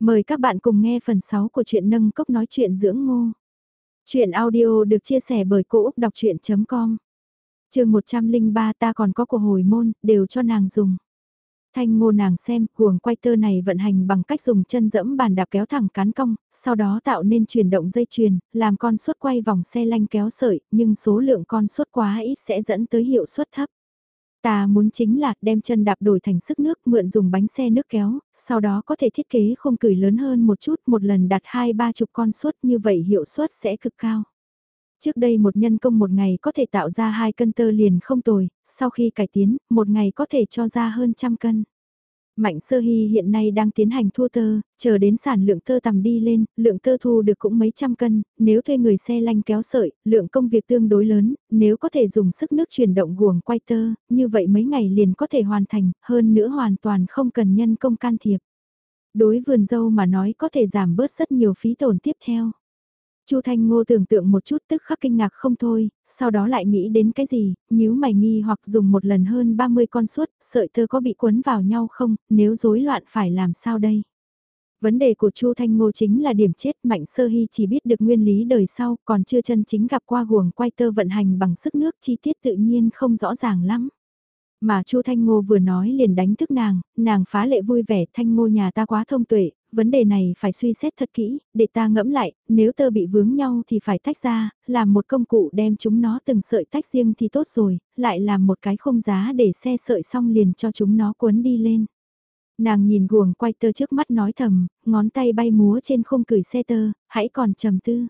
Mời các bạn cùng nghe phần 6 của truyện nâng cốc nói chuyện dưỡng ngô. Chuyện audio được chia sẻ bởi Cô Úc Đọc Chuyện.com Trường 103 ta còn có của hồi môn, đều cho nàng dùng. Thanh ngô nàng xem, cuồng quay tơ này vận hành bằng cách dùng chân dẫm bàn đạp kéo thẳng cán cong, sau đó tạo nên chuyển động dây chuyền, làm con suốt quay vòng xe lanh kéo sợi, nhưng số lượng con suốt quá ít sẽ dẫn tới hiệu suất thấp. Ta muốn chính là đem chân đạp đổi thành sức nước mượn dùng bánh xe nước kéo, sau đó có thể thiết kế không cửi lớn hơn một chút một lần đặt hai ba chục con suất như vậy hiệu suất sẽ cực cao. Trước đây một nhân công một ngày có thể tạo ra hai cân tơ liền không tồi, sau khi cải tiến, một ngày có thể cho ra hơn trăm cân. Mạnh sơ hy hiện nay đang tiến hành thua tơ, chờ đến sản lượng tơ tầm đi lên, lượng tơ thu được cũng mấy trăm cân, nếu thuê người xe lanh kéo sợi, lượng công việc tương đối lớn, nếu có thể dùng sức nước chuyển động guồng quay tơ, như vậy mấy ngày liền có thể hoàn thành, hơn nữa hoàn toàn không cần nhân công can thiệp. Đối vườn dâu mà nói có thể giảm bớt rất nhiều phí tổn tiếp theo. Chu Thanh Ngô tưởng tượng một chút tức khắc kinh ngạc không thôi, sau đó lại nghĩ đến cái gì, nhíu mày nghi hoặc dùng một lần hơn 30 con suốt, sợi tơ có bị quấn vào nhau không, nếu rối loạn phải làm sao đây? Vấn đề của Chu Thanh Ngô chính là điểm chết Mạnh Sơ Hy chỉ biết được nguyên lý đời sau, còn chưa chân chính gặp qua guồng quay tơ vận hành bằng sức nước chi tiết tự nhiên không rõ ràng lắm. Mà Chu Thanh Ngô vừa nói liền đánh thức nàng, nàng phá lệ vui vẻ Thanh Ngô nhà ta quá thông tuệ, vấn đề này phải suy xét thật kỹ, để ta ngẫm lại, nếu tơ bị vướng nhau thì phải tách ra, làm một công cụ đem chúng nó từng sợi tách riêng thì tốt rồi, lại làm một cái không giá để xe sợi xong liền cho chúng nó cuốn đi lên. Nàng nhìn guồng quay tơ trước mắt nói thầm, ngón tay bay múa trên khung cửi xe tơ, hãy còn trầm tư.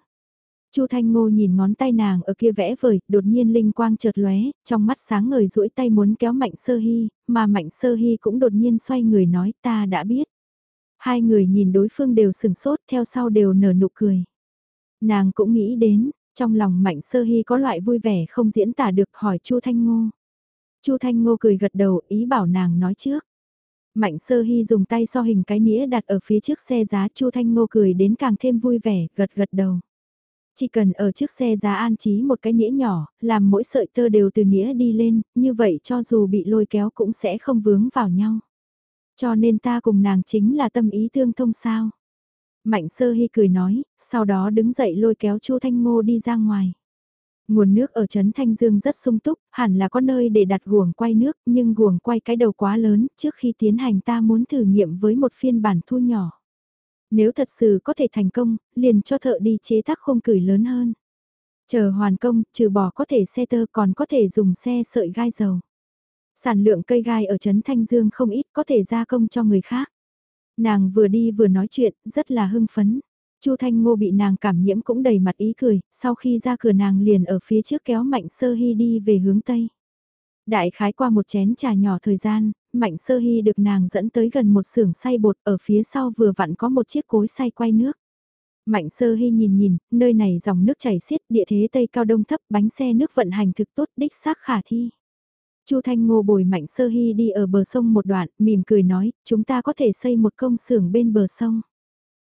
Chu Thanh Ngô nhìn ngón tay nàng ở kia vẽ vời, đột nhiên linh quang chợt lóe, trong mắt sáng ngời duỗi tay muốn kéo Mạnh Sơ Hy, mà Mạnh Sơ Hy cũng đột nhiên xoay người nói ta đã biết. Hai người nhìn đối phương đều sừng sốt theo sau đều nở nụ cười. Nàng cũng nghĩ đến, trong lòng Mạnh Sơ Hy có loại vui vẻ không diễn tả được hỏi Chu Thanh Ngô. Chu Thanh Ngô cười gật đầu ý bảo nàng nói trước. Mạnh Sơ Hy dùng tay so hình cái nĩa đặt ở phía trước xe giá Chu Thanh Ngô cười đến càng thêm vui vẻ, gật gật đầu. Chỉ cần ở trước xe giá an trí một cái nĩa nhỏ, làm mỗi sợi tơ đều từ nĩa đi lên, như vậy cho dù bị lôi kéo cũng sẽ không vướng vào nhau. Cho nên ta cùng nàng chính là tâm ý tương thông sao. Mạnh sơ hy cười nói, sau đó đứng dậy lôi kéo Chu Thanh Ngô đi ra ngoài. Nguồn nước ở Trấn Thanh Dương rất sung túc, hẳn là có nơi để đặt guồng quay nước, nhưng guồng quay cái đầu quá lớn, trước khi tiến hành ta muốn thử nghiệm với một phiên bản thu nhỏ. Nếu thật sự có thể thành công, liền cho thợ đi chế tác khung cửi lớn hơn. Chờ hoàn công, trừ bỏ có thể xe tơ còn có thể dùng xe sợi gai dầu. Sản lượng cây gai ở Trấn Thanh Dương không ít có thể gia công cho người khác. Nàng vừa đi vừa nói chuyện, rất là hưng phấn. Chu Thanh Ngô bị nàng cảm nhiễm cũng đầy mặt ý cười, sau khi ra cửa nàng liền ở phía trước kéo Mạnh Sơ Hy đi về hướng Tây. Đại khái qua một chén trà nhỏ thời gian, Mạnh Sơ Hy được nàng dẫn tới gần một xưởng xay bột ở phía sau vừa vặn có một chiếc cối xay quay nước. Mạnh Sơ Hy nhìn nhìn, nơi này dòng nước chảy xiết địa thế Tây cao đông thấp bánh xe nước vận hành thực tốt đích xác khả thi. Chu Thanh Ngô bồi Mạnh Sơ Hy đi ở bờ sông một đoạn, mỉm cười nói, chúng ta có thể xây một công xưởng bên bờ sông.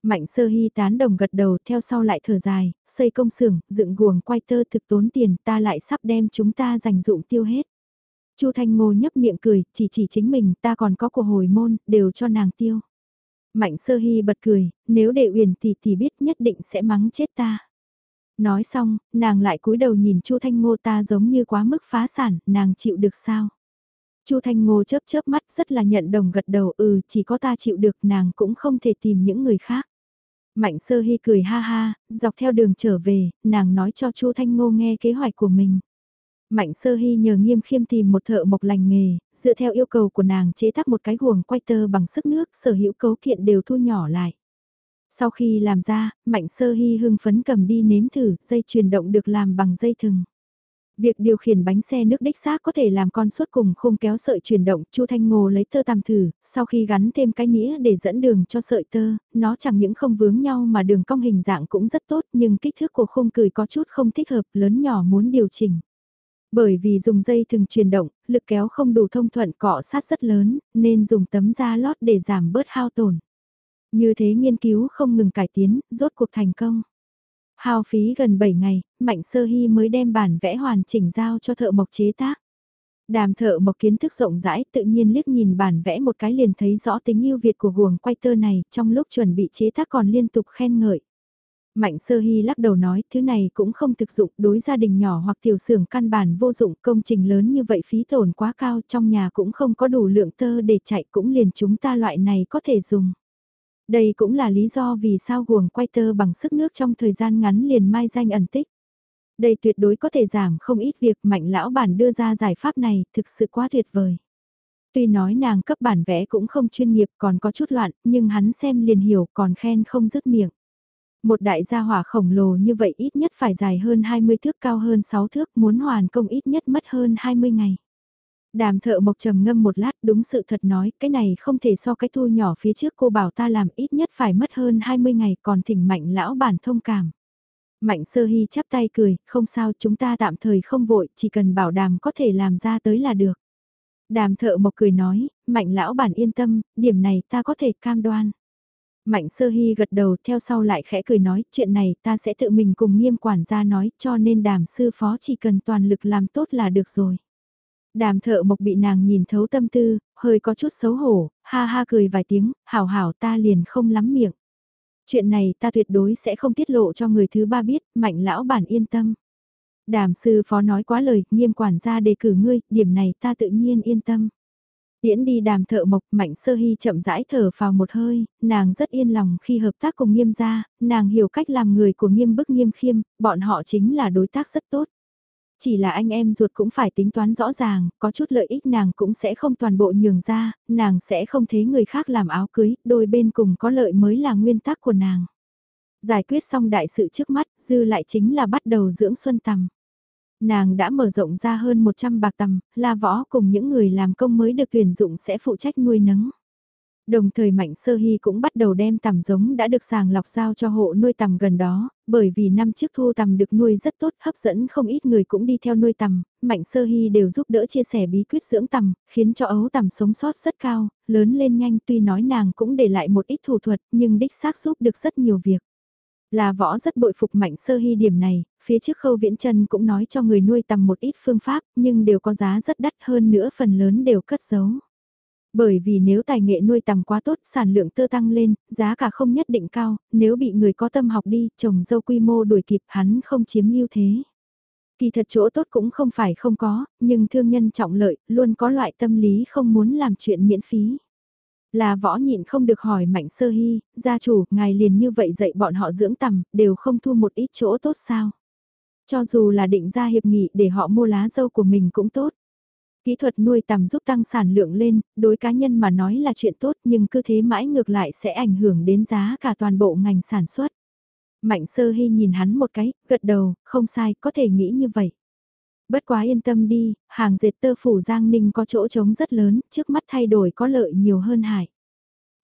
Mạnh Sơ Hy tán đồng gật đầu theo sau lại thở dài, xây công xưởng, dựng guồng quay tơ thực tốn tiền ta lại sắp đem chúng ta dành dụng tiêu hết. Chu Thanh Ngô nhấp miệng cười, chỉ chỉ chính mình ta còn có của hồi môn, đều cho nàng tiêu. Mạnh Sơ Hy bật cười, nếu để uyển thì thì biết nhất định sẽ mắng chết ta. Nói xong, nàng lại cúi đầu nhìn Chu Thanh Ngô ta giống như quá mức phá sản, nàng chịu được sao? Chu Thanh Ngô chớp chớp mắt rất là nhận đồng gật đầu ừ chỉ có ta chịu được nàng cũng không thể tìm những người khác. Mạnh sơ hy cười ha ha, dọc theo đường trở về, nàng nói cho Chu Thanh Ngô nghe kế hoạch của mình. Mạnh sơ hy nhờ nghiêm khiêm tìm một thợ mộc lành nghề, dựa theo yêu cầu của nàng chế tác một cái guồng quay tơ bằng sức nước sở hữu cấu kiện đều thu nhỏ lại. Sau khi làm ra, Mạnh Sơ Hy hưng phấn cầm đi nếm thử, dây chuyển động được làm bằng dây thừng. Việc điều khiển bánh xe nước đích xác có thể làm con suốt cùng khung kéo sợi chuyển động, Chu Thanh Ngô lấy tơ tằm thử, sau khi gắn thêm cái nĩa để dẫn đường cho sợi tơ, nó chẳng những không vướng nhau mà đường cong hình dạng cũng rất tốt, nhưng kích thước của khung cười có chút không thích hợp, lớn nhỏ muốn điều chỉnh. Bởi vì dùng dây thừng chuyển động, lực kéo không đủ thông thuận cọ sát rất lớn, nên dùng tấm da lót để giảm bớt hao tổn. Như thế nghiên cứu không ngừng cải tiến, rốt cuộc thành công. Hao phí gần 7 ngày, Mạnh Sơ Hy mới đem bản vẽ hoàn chỉnh giao cho thợ mộc chế tác. Đàm thợ mộc kiến thức rộng rãi tự nhiên liếc nhìn bản vẽ một cái liền thấy rõ tính yêu Việt của guồng quay tơ này trong lúc chuẩn bị chế tác còn liên tục khen ngợi. Mạnh sơ hy lắc đầu nói, thứ này cũng không thực dụng, đối gia đình nhỏ hoặc tiểu xưởng căn bản vô dụng, công trình lớn như vậy phí tổn quá cao, trong nhà cũng không có đủ lượng tơ để chạy, cũng liền chúng ta loại này có thể dùng. Đây cũng là lý do vì sao guồng quay tơ bằng sức nước trong thời gian ngắn liền mai danh ẩn tích. Đây tuyệt đối có thể giảm không ít việc, mạnh lão bản đưa ra giải pháp này, thực sự quá tuyệt vời. Tuy nói nàng cấp bản vẽ cũng không chuyên nghiệp, còn có chút loạn, nhưng hắn xem liền hiểu, còn khen không dứt miệng. Một đại gia hỏa khổng lồ như vậy ít nhất phải dài hơn 20 thước cao hơn 6 thước muốn hoàn công ít nhất mất hơn 20 ngày. Đàm thợ mộc trầm ngâm một lát đúng sự thật nói cái này không thể so cái thu nhỏ phía trước cô bảo ta làm ít nhất phải mất hơn 20 ngày còn thỉnh mạnh lão bản thông cảm. Mạnh sơ hy chắp tay cười, không sao chúng ta tạm thời không vội, chỉ cần bảo Đàm có thể làm ra tới là được. Đàm thợ mộc cười nói, mạnh lão bản yên tâm, điểm này ta có thể cam đoan. Mạnh sơ hy gật đầu theo sau lại khẽ cười nói, chuyện này ta sẽ tự mình cùng nghiêm quản gia nói, cho nên đàm sư phó chỉ cần toàn lực làm tốt là được rồi. Đàm thợ mộc bị nàng nhìn thấu tâm tư, hơi có chút xấu hổ, ha ha cười vài tiếng, hảo hảo ta liền không lắm miệng. Chuyện này ta tuyệt đối sẽ không tiết lộ cho người thứ ba biết, mạnh lão bản yên tâm. Đàm sư phó nói quá lời, nghiêm quản gia đề cử ngươi, điểm này ta tự nhiên yên tâm. Tiễn đi đàm thợ mộc mạnh sơ hy chậm rãi thở vào một hơi, nàng rất yên lòng khi hợp tác cùng nghiêm gia, nàng hiểu cách làm người của nghiêm bức nghiêm khiêm, bọn họ chính là đối tác rất tốt. Chỉ là anh em ruột cũng phải tính toán rõ ràng, có chút lợi ích nàng cũng sẽ không toàn bộ nhường ra, nàng sẽ không thấy người khác làm áo cưới, đôi bên cùng có lợi mới là nguyên tắc của nàng. Giải quyết xong đại sự trước mắt, dư lại chính là bắt đầu dưỡng xuân tầm. Nàng đã mở rộng ra hơn 100 bạc tầm, la võ cùng những người làm công mới được tuyển dụng sẽ phụ trách nuôi nấng. Đồng thời Mạnh Sơ Hy cũng bắt đầu đem tằm giống đã được sàng lọc giao cho hộ nuôi tằm gần đó, bởi vì năm trước thu tằm được nuôi rất tốt hấp dẫn không ít người cũng đi theo nuôi tằm, Mạnh Sơ Hy đều giúp đỡ chia sẻ bí quyết dưỡng tằm, khiến cho ấu tằm sống sót rất cao, lớn lên nhanh tuy nói nàng cũng để lại một ít thủ thuật nhưng đích xác giúp được rất nhiều việc. Là võ rất bội phục mạnh sơ hy điểm này, phía trước khâu viễn chân cũng nói cho người nuôi tầm một ít phương pháp nhưng đều có giá rất đắt hơn nữa phần lớn đều cất giấu. Bởi vì nếu tài nghệ nuôi tầm quá tốt, sản lượng tơ tăng lên, giá cả không nhất định cao, nếu bị người có tâm học đi, trồng dâu quy mô đuổi kịp hắn không chiếm ưu thế. Kỳ thật chỗ tốt cũng không phải không có, nhưng thương nhân trọng lợi, luôn có loại tâm lý không muốn làm chuyện miễn phí. Là võ nhịn không được hỏi mạnh sơ hy, gia chủ, ngài liền như vậy dạy bọn họ dưỡng tầm, đều không thu một ít chỗ tốt sao. Cho dù là định ra hiệp nghị để họ mua lá dâu của mình cũng tốt. Kỹ thuật nuôi tầm giúp tăng sản lượng lên, đối cá nhân mà nói là chuyện tốt nhưng cứ thế mãi ngược lại sẽ ảnh hưởng đến giá cả toàn bộ ngành sản xuất. Mạnh sơ hy nhìn hắn một cái, gật đầu, không sai, có thể nghĩ như vậy. Bất quá yên tâm đi, hàng dệt tơ phủ Giang Ninh có chỗ trống rất lớn, trước mắt thay đổi có lợi nhiều hơn hại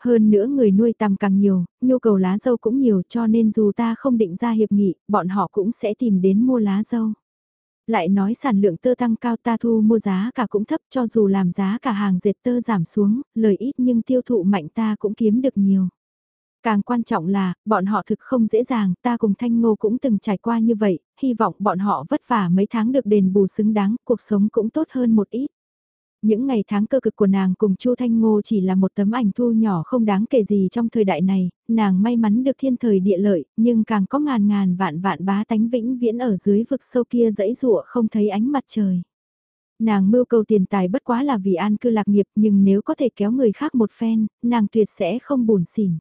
Hơn nữa người nuôi tầm càng nhiều, nhu cầu lá dâu cũng nhiều cho nên dù ta không định ra hiệp nghị, bọn họ cũng sẽ tìm đến mua lá dâu. Lại nói sản lượng tơ tăng cao ta thu mua giá cả cũng thấp cho dù làm giá cả hàng dệt tơ giảm xuống, lời ít nhưng tiêu thụ mạnh ta cũng kiếm được nhiều. Càng quan trọng là, bọn họ thực không dễ dàng, ta cùng Thanh Ngô cũng từng trải qua như vậy, hy vọng bọn họ vất vả mấy tháng được đền bù xứng đáng, cuộc sống cũng tốt hơn một ít. Những ngày tháng cơ cực của nàng cùng Chu Thanh Ngô chỉ là một tấm ảnh thu nhỏ không đáng kể gì trong thời đại này, nàng may mắn được thiên thời địa lợi, nhưng càng có ngàn ngàn vạn vạn bá tánh vĩnh viễn ở dưới vực sâu kia dãy rụa không thấy ánh mặt trời. Nàng mưu cầu tiền tài bất quá là vì an cư lạc nghiệp nhưng nếu có thể kéo người khác một phen, nàng tuyệt sẽ không buồn xỉn.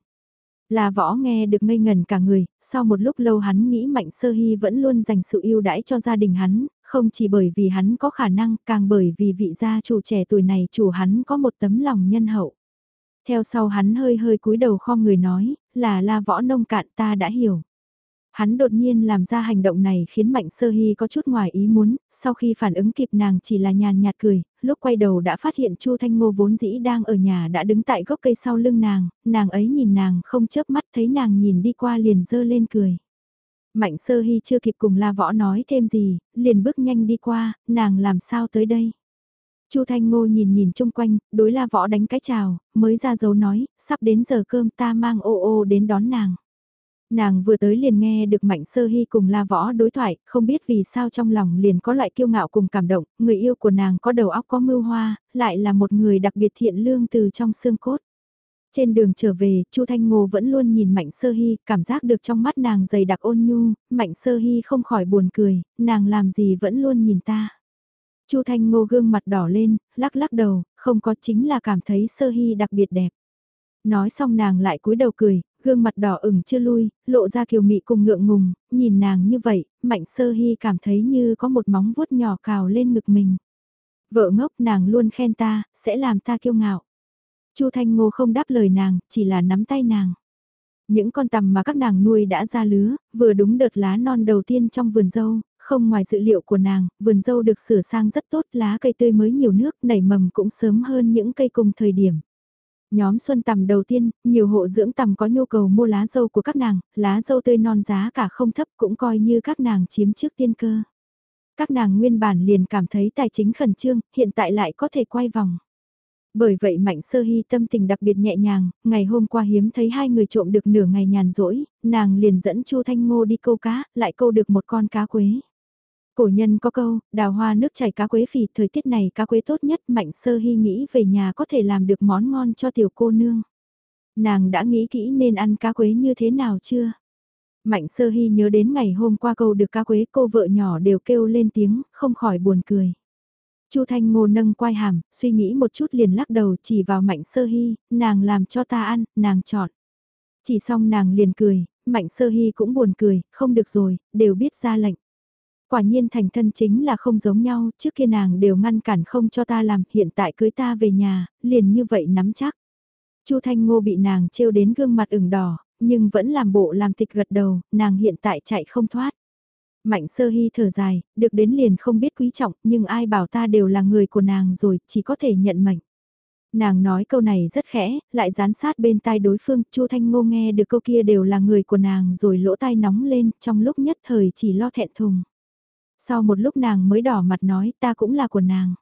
Là võ nghe được ngây ngần cả người, sau một lúc lâu hắn nghĩ Mạnh Sơ Hy vẫn luôn dành sự yêu đãi cho gia đình hắn, không chỉ bởi vì hắn có khả năng, càng bởi vì vị gia chủ trẻ tuổi này chủ hắn có một tấm lòng nhân hậu. Theo sau hắn hơi hơi cúi đầu kho người nói, là la võ nông cạn ta đã hiểu. Hắn đột nhiên làm ra hành động này khiến Mạnh Sơ Hy có chút ngoài ý muốn, sau khi phản ứng kịp nàng chỉ là nhàn nhạt cười, lúc quay đầu đã phát hiện Chu Thanh Ngô vốn dĩ đang ở nhà đã đứng tại gốc cây sau lưng nàng, nàng ấy nhìn nàng không chớp mắt thấy nàng nhìn đi qua liền dơ lên cười. Mạnh Sơ Hy chưa kịp cùng La Võ nói thêm gì, liền bước nhanh đi qua, nàng làm sao tới đây. Chu Thanh Ngô nhìn nhìn chung quanh, đối La Võ đánh cái chào, mới ra dấu nói, sắp đến giờ cơm ta mang ô ô đến đón nàng. Nàng vừa tới liền nghe được Mạnh Sơ Hy cùng La Võ đối thoại, không biết vì sao trong lòng liền có loại kiêu ngạo cùng cảm động, người yêu của nàng có đầu óc có mưu hoa, lại là một người đặc biệt thiện lương từ trong xương cốt. Trên đường trở về, Chu Thanh Ngô vẫn luôn nhìn Mạnh Sơ Hy, cảm giác được trong mắt nàng dày đặc ôn nhu, Mạnh Sơ Hy không khỏi buồn cười, nàng làm gì vẫn luôn nhìn ta. Chu Thanh Ngô gương mặt đỏ lên, lắc lắc đầu, không có chính là cảm thấy Sơ Hy đặc biệt đẹp. Nói xong nàng lại cúi đầu cười, gương mặt đỏ ửng chưa lui, lộ ra kiều mị cùng ngượng ngùng, nhìn nàng như vậy, Mạnh Sơ Hy cảm thấy như có một móng vuốt nhỏ cào lên ngực mình. Vợ ngốc nàng luôn khen ta, sẽ làm ta kiêu ngạo. Chu Thanh Ngô không đáp lời nàng, chỉ là nắm tay nàng. Những con tằm mà các nàng nuôi đã ra lứa, vừa đúng đợt lá non đầu tiên trong vườn dâu, không ngoài dự liệu của nàng, vườn dâu được sửa sang rất tốt, lá cây tươi mới nhiều nước, nảy mầm cũng sớm hơn những cây cùng thời điểm. Nhóm xuân tằm đầu tiên, nhiều hộ dưỡng tằm có nhu cầu mua lá dâu của các nàng, lá dâu tươi non giá cả không thấp cũng coi như các nàng chiếm trước tiên cơ. Các nàng nguyên bản liền cảm thấy tài chính khẩn trương, hiện tại lại có thể quay vòng. Bởi vậy Mạnh Sơ Hy tâm tình đặc biệt nhẹ nhàng, ngày hôm qua hiếm thấy hai người trộm được nửa ngày nhàn rỗi, nàng liền dẫn Chu Thanh Ngô đi câu cá, lại câu được một con cá quế. Cổ nhân có câu, đào hoa nước chảy cá quế phì, thời tiết này cá quế tốt nhất, Mạnh Sơ Hy nghĩ về nhà có thể làm được món ngon cho tiểu cô nương. Nàng đã nghĩ kỹ nên ăn cá quế như thế nào chưa? Mạnh Sơ Hy nhớ đến ngày hôm qua câu được cá quế cô vợ nhỏ đều kêu lên tiếng, không khỏi buồn cười. Chu Thanh Ngô nâng quai hàm, suy nghĩ một chút liền lắc đầu chỉ vào Mạnh Sơ Hy, nàng làm cho ta ăn, nàng chọn. Chỉ xong nàng liền cười, Mạnh Sơ Hy cũng buồn cười, không được rồi, đều biết ra lệnh. Quả nhiên thành thân chính là không giống nhau, trước kia nàng đều ngăn cản không cho ta làm, hiện tại cưới ta về nhà, liền như vậy nắm chắc. Chu Thanh Ngô bị nàng trêu đến gương mặt ửng đỏ, nhưng vẫn làm bộ làm tịch gật đầu, nàng hiện tại chạy không thoát. Mạnh sơ hy thở dài, được đến liền không biết quý trọng, nhưng ai bảo ta đều là người của nàng rồi, chỉ có thể nhận mệnh. Nàng nói câu này rất khẽ, lại dán sát bên tai đối phương, Chu Thanh Ngô nghe được câu kia đều là người của nàng rồi lỗ tai nóng lên, trong lúc nhất thời chỉ lo thẹn thùng. Sau một lúc nàng mới đỏ mặt nói ta cũng là của nàng.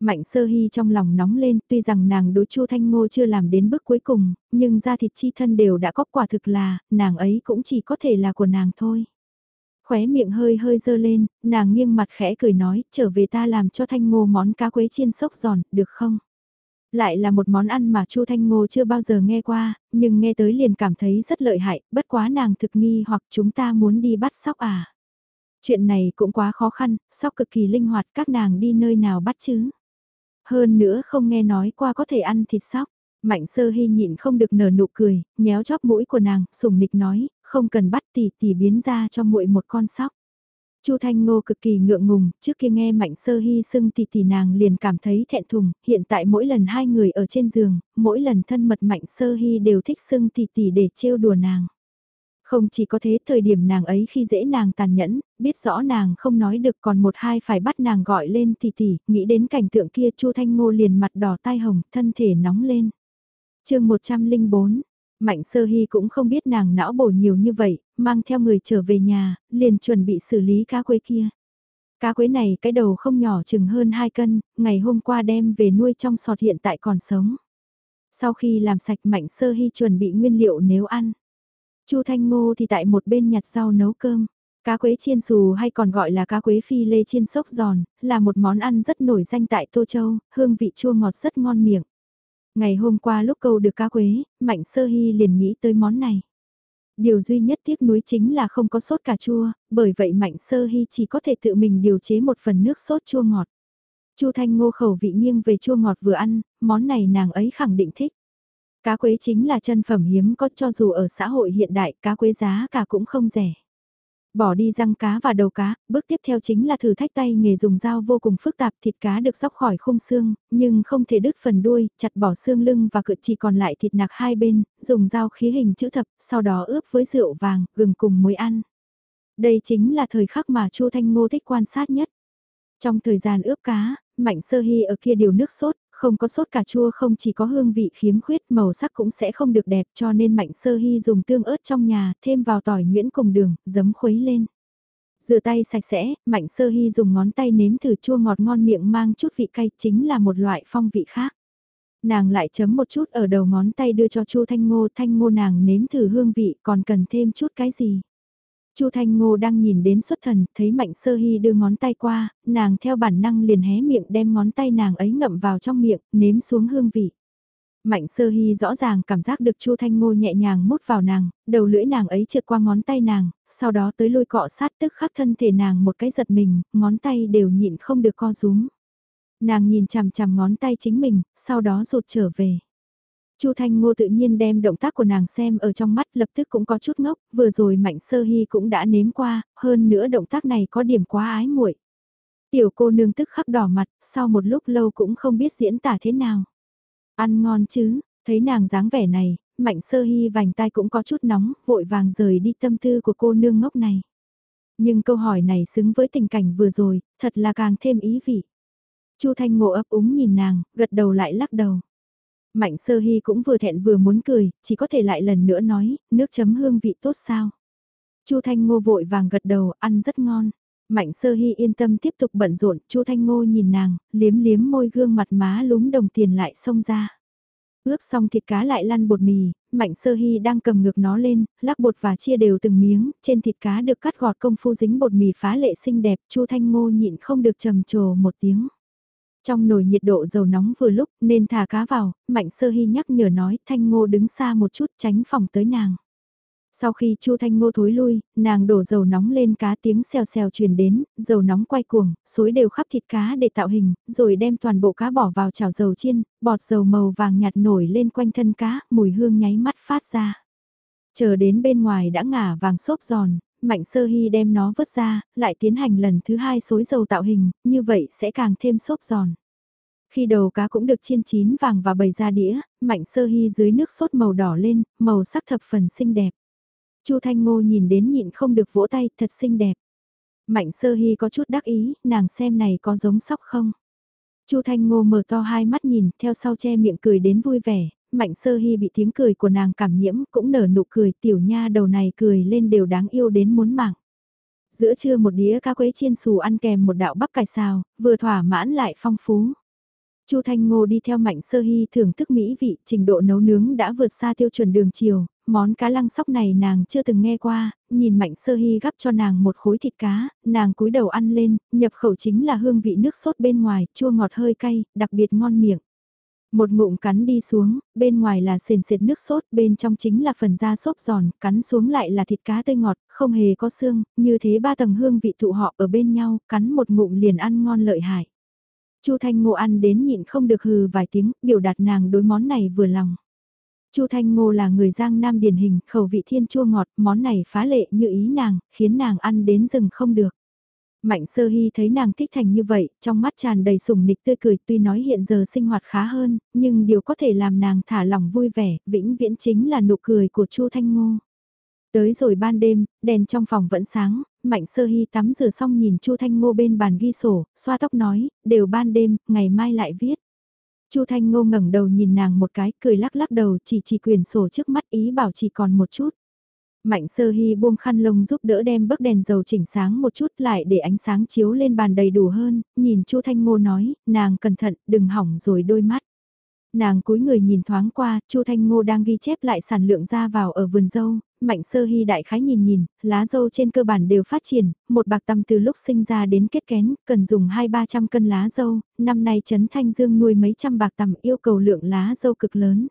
Mạnh sơ hy trong lòng nóng lên, tuy rằng nàng đối Chu Thanh Ngô chưa làm đến bước cuối cùng, nhưng da thịt chi thân đều đã có quả thực là, nàng ấy cũng chỉ có thể là của nàng thôi. Khóe miệng hơi hơi dơ lên, nàng nghiêng mặt khẽ cười nói, trở về ta làm cho Thanh Ngô món cá quế chiên sốc giòn, được không? Lại là một món ăn mà Chu Thanh Ngô chưa bao giờ nghe qua, nhưng nghe tới liền cảm thấy rất lợi hại, bất quá nàng thực nghi hoặc chúng ta muốn đi bắt sóc à. Chuyện này cũng quá khó khăn, sóc cực kỳ linh hoạt các nàng đi nơi nào bắt chứ. Hơn nữa không nghe nói qua có thể ăn thịt sóc. Mạnh sơ hy nhịn không được nở nụ cười, nhéo chóp mũi của nàng, sùng nịch nói, không cần bắt tỷ tỷ biến ra cho muội một con sóc. Chu Thanh Ngô cực kỳ ngượng ngùng, trước kia nghe Mạnh Sơ Hy xưng tỷ tỷ nàng liền cảm thấy thẹn thùng, hiện tại mỗi lần hai người ở trên giường, mỗi lần thân mật Mạnh Sơ Hy đều thích xưng tỷ tỷ để trêu đùa nàng. Không chỉ có thế thời điểm nàng ấy khi dễ nàng tàn nhẫn, biết rõ nàng không nói được còn một hai phải bắt nàng gọi lên tỷ tỷ, nghĩ đến cảnh tượng kia Chu Thanh Ngô liền mặt đỏ tai hồng, thân thể nóng lên. chương 104, Mạnh Sơ Hy cũng không biết nàng não bổ nhiều như vậy, mang theo người trở về nhà, liền chuẩn bị xử lý cá quế kia. Cá quế này cái đầu không nhỏ chừng hơn 2 cân, ngày hôm qua đem về nuôi trong sọt hiện tại còn sống. Sau khi làm sạch Mạnh Sơ Hy chuẩn bị nguyên liệu nếu ăn. Chu Thanh Ngô thì tại một bên nhặt rau nấu cơm. Cá quế chiên xù hay còn gọi là cá quế phi lê chiên sốc giòn, là một món ăn rất nổi danh tại Tô Châu, hương vị chua ngọt rất ngon miệng. Ngày hôm qua lúc câu được cá quế, Mạnh Sơ Hy liền nghĩ tới món này. Điều duy nhất tiếc nuối chính là không có sốt cà chua, bởi vậy Mạnh Sơ Hy chỉ có thể tự mình điều chế một phần nước sốt chua ngọt. Chu Thanh Ngô khẩu vị nghiêng về chua ngọt vừa ăn, món này nàng ấy khẳng định thích. Cá quế chính là chân phẩm hiếm có cho dù ở xã hội hiện đại cá quế giá cả cũng không rẻ. Bỏ đi răng cá và đầu cá, bước tiếp theo chính là thử thách tay nghề dùng dao vô cùng phức tạp thịt cá được sóc khỏi khung xương, nhưng không thể đứt phần đuôi, chặt bỏ xương lưng và cự chỉ còn lại thịt nạc hai bên, dùng dao khí hình chữ thập, sau đó ướp với rượu vàng, gừng cùng muối ăn. Đây chính là thời khắc mà Chu Thanh Ngô thích quan sát nhất. Trong thời gian ướp cá, Mạnh Sơ Hy ở kia điều nước sốt, không có sốt cà chua không chỉ có hương vị khiếm khuyết màu sắc cũng sẽ không được đẹp cho nên Mạnh Sơ Hy dùng tương ớt trong nhà thêm vào tỏi nhuyễn cùng đường, giấm khuấy lên. Rửa tay sạch sẽ, Mạnh Sơ Hy dùng ngón tay nếm thử chua ngọt ngon miệng mang chút vị cay chính là một loại phong vị khác. Nàng lại chấm một chút ở đầu ngón tay đưa cho Chu Thanh Ngô, Thanh Ngô nàng nếm thử hương vị, còn cần thêm chút cái gì? Chu Thanh Ngô đang nhìn đến xuất thần, thấy Mạnh Sơ Hy đưa ngón tay qua, nàng theo bản năng liền hé miệng đem ngón tay nàng ấy ngậm vào trong miệng, nếm xuống hương vị. Mạnh Sơ Hy rõ ràng cảm giác được Chu Thanh Ngô nhẹ nhàng mút vào nàng, đầu lưỡi nàng ấy trượt qua ngón tay nàng, sau đó tới lôi cọ sát tức khắc thân thể nàng một cái giật mình, ngón tay đều nhịn không được co rúm. Nàng nhìn chằm chằm ngón tay chính mình, sau đó rụt trở về. Chu Thanh Ngô tự nhiên đem động tác của nàng xem ở trong mắt lập tức cũng có chút ngốc, vừa rồi Mạnh Sơ Hy cũng đã nếm qua, hơn nữa động tác này có điểm quá ái muội. Tiểu cô nương tức khắc đỏ mặt, sau một lúc lâu cũng không biết diễn tả thế nào. Ăn ngon chứ, thấy nàng dáng vẻ này, Mạnh Sơ Hy vành tai cũng có chút nóng, vội vàng rời đi tâm tư của cô nương ngốc này. Nhưng câu hỏi này xứng với tình cảnh vừa rồi, thật là càng thêm ý vị. Chu Thanh Ngộ ấp úng nhìn nàng, gật đầu lại lắc đầu. Mạnh sơ hy cũng vừa thẹn vừa muốn cười, chỉ có thể lại lần nữa nói, nước chấm hương vị tốt sao. Chu Thanh Ngô vội vàng gật đầu, ăn rất ngon. Mạnh sơ hy yên tâm tiếp tục bận rộn, Chu Thanh Ngô nhìn nàng, liếm liếm môi gương mặt má lúm đồng tiền lại xông ra. Ướp xong thịt cá lại lăn bột mì, Mạnh Sơ Hy đang cầm ngược nó lên, lắc bột và chia đều từng miếng, trên thịt cá được cắt gọt công phu dính bột mì phá lệ xinh đẹp, Chu Thanh Ngô nhịn không được trầm trồ một tiếng. Trong nồi nhiệt độ dầu nóng vừa lúc nên thả cá vào, Mạnh Sơ Hy nhắc nhở nói Thanh Ngô đứng xa một chút tránh phòng tới nàng. Sau khi Chu Thanh Ngô thối lui, nàng đổ dầu nóng lên cá tiếng xèo xèo truyền đến, dầu nóng quay cuồng, xối đều khắp thịt cá để tạo hình, rồi đem toàn bộ cá bỏ vào chảo dầu chiên, bọt dầu màu vàng nhạt nổi lên quanh thân cá, mùi hương nháy mắt phát ra. Chờ đến bên ngoài đã ngả vàng xốp giòn, Mạnh Sơ Hy đem nó vớt ra, lại tiến hành lần thứ hai xối dầu tạo hình, như vậy sẽ càng thêm xốp giòn. Khi đầu cá cũng được chiên chín vàng và bày ra đĩa, Mạnh Sơ Hy dưới nước sốt màu đỏ lên, màu sắc thập phần xinh đẹp. Chu Thanh Ngô nhìn đến nhịn không được vỗ tay, thật xinh đẹp. Mạnh Sơ Hy có chút đắc ý, nàng xem này có giống sóc không? Chu Thanh Ngô mở to hai mắt nhìn, theo sau che miệng cười đến vui vẻ, Mạnh Sơ Hy bị tiếng cười của nàng cảm nhiễm, cũng nở nụ cười, tiểu nha đầu này cười lên đều đáng yêu đến muốn mạng. Giữa trưa một đĩa cá quế chiên xù ăn kèm một đạo bắp cải xào, vừa thỏa mãn lại phong phú. Chu Thanh Ngô đi theo Mạnh Sơ Hy thưởng thức mỹ vị, trình độ nấu nướng đã vượt xa tiêu chuẩn đường chiều, món cá lăng sóc này nàng chưa từng nghe qua, nhìn Mạnh Sơ Hy gắp cho nàng một khối thịt cá, nàng cúi đầu ăn lên, nhập khẩu chính là hương vị nước sốt bên ngoài, chua ngọt hơi cay, đặc biệt ngon miệng. Một ngụm cắn đi xuống, bên ngoài là sền sệt nước sốt, bên trong chính là phần da xốp giòn, cắn xuống lại là thịt cá tươi ngọt, không hề có xương, như thế ba tầng hương vị tụ họ ở bên nhau, cắn một ngụm liền ăn ngon lợi hại. Chu Thanh Ngô ăn đến nhịn không được hừ vài tiếng, biểu đạt nàng đối món này vừa lòng. Chu Thanh Ngô là người Giang Nam điển hình, khẩu vị thiên chua ngọt, món này phá lệ như ý nàng, khiến nàng ăn đến rừng không được. Mạnh sơ hy thấy nàng thích thành như vậy, trong mắt tràn đầy sùng nịch tươi cười tuy nói hiện giờ sinh hoạt khá hơn, nhưng điều có thể làm nàng thả lòng vui vẻ, vĩnh viễn chính là nụ cười của Chu Thanh Ngô. Tới rồi ban đêm, đèn trong phòng vẫn sáng, Mạnh Sơ Hy tắm rửa xong nhìn Chu Thanh Ngô bên bàn ghi sổ, xoa tóc nói, đều ban đêm, ngày mai lại viết. Chu Thanh Ngô ngẩng đầu nhìn nàng một cái, cười lắc lắc đầu, chỉ chỉ quyền sổ trước mắt ý bảo chỉ còn một chút. Mạnh sơ hy buông khăn lông giúp đỡ đem bức đèn dầu chỉnh sáng một chút lại để ánh sáng chiếu lên bàn đầy đủ hơn, nhìn Chu Thanh Ngô nói, nàng cẩn thận, đừng hỏng rồi đôi mắt. Nàng cúi người nhìn thoáng qua, Chu Thanh Ngô đang ghi chép lại sản lượng ra vào ở vườn dâu, Mạnh Sơ Hy đại khái nhìn nhìn, lá dâu trên cơ bản đều phát triển, một bạc tầm từ lúc sinh ra đến kết kén, cần dùng 2-300 cân lá dâu, năm nay Trấn Thanh Dương nuôi mấy trăm bạc tầm yêu cầu lượng lá dâu cực lớn.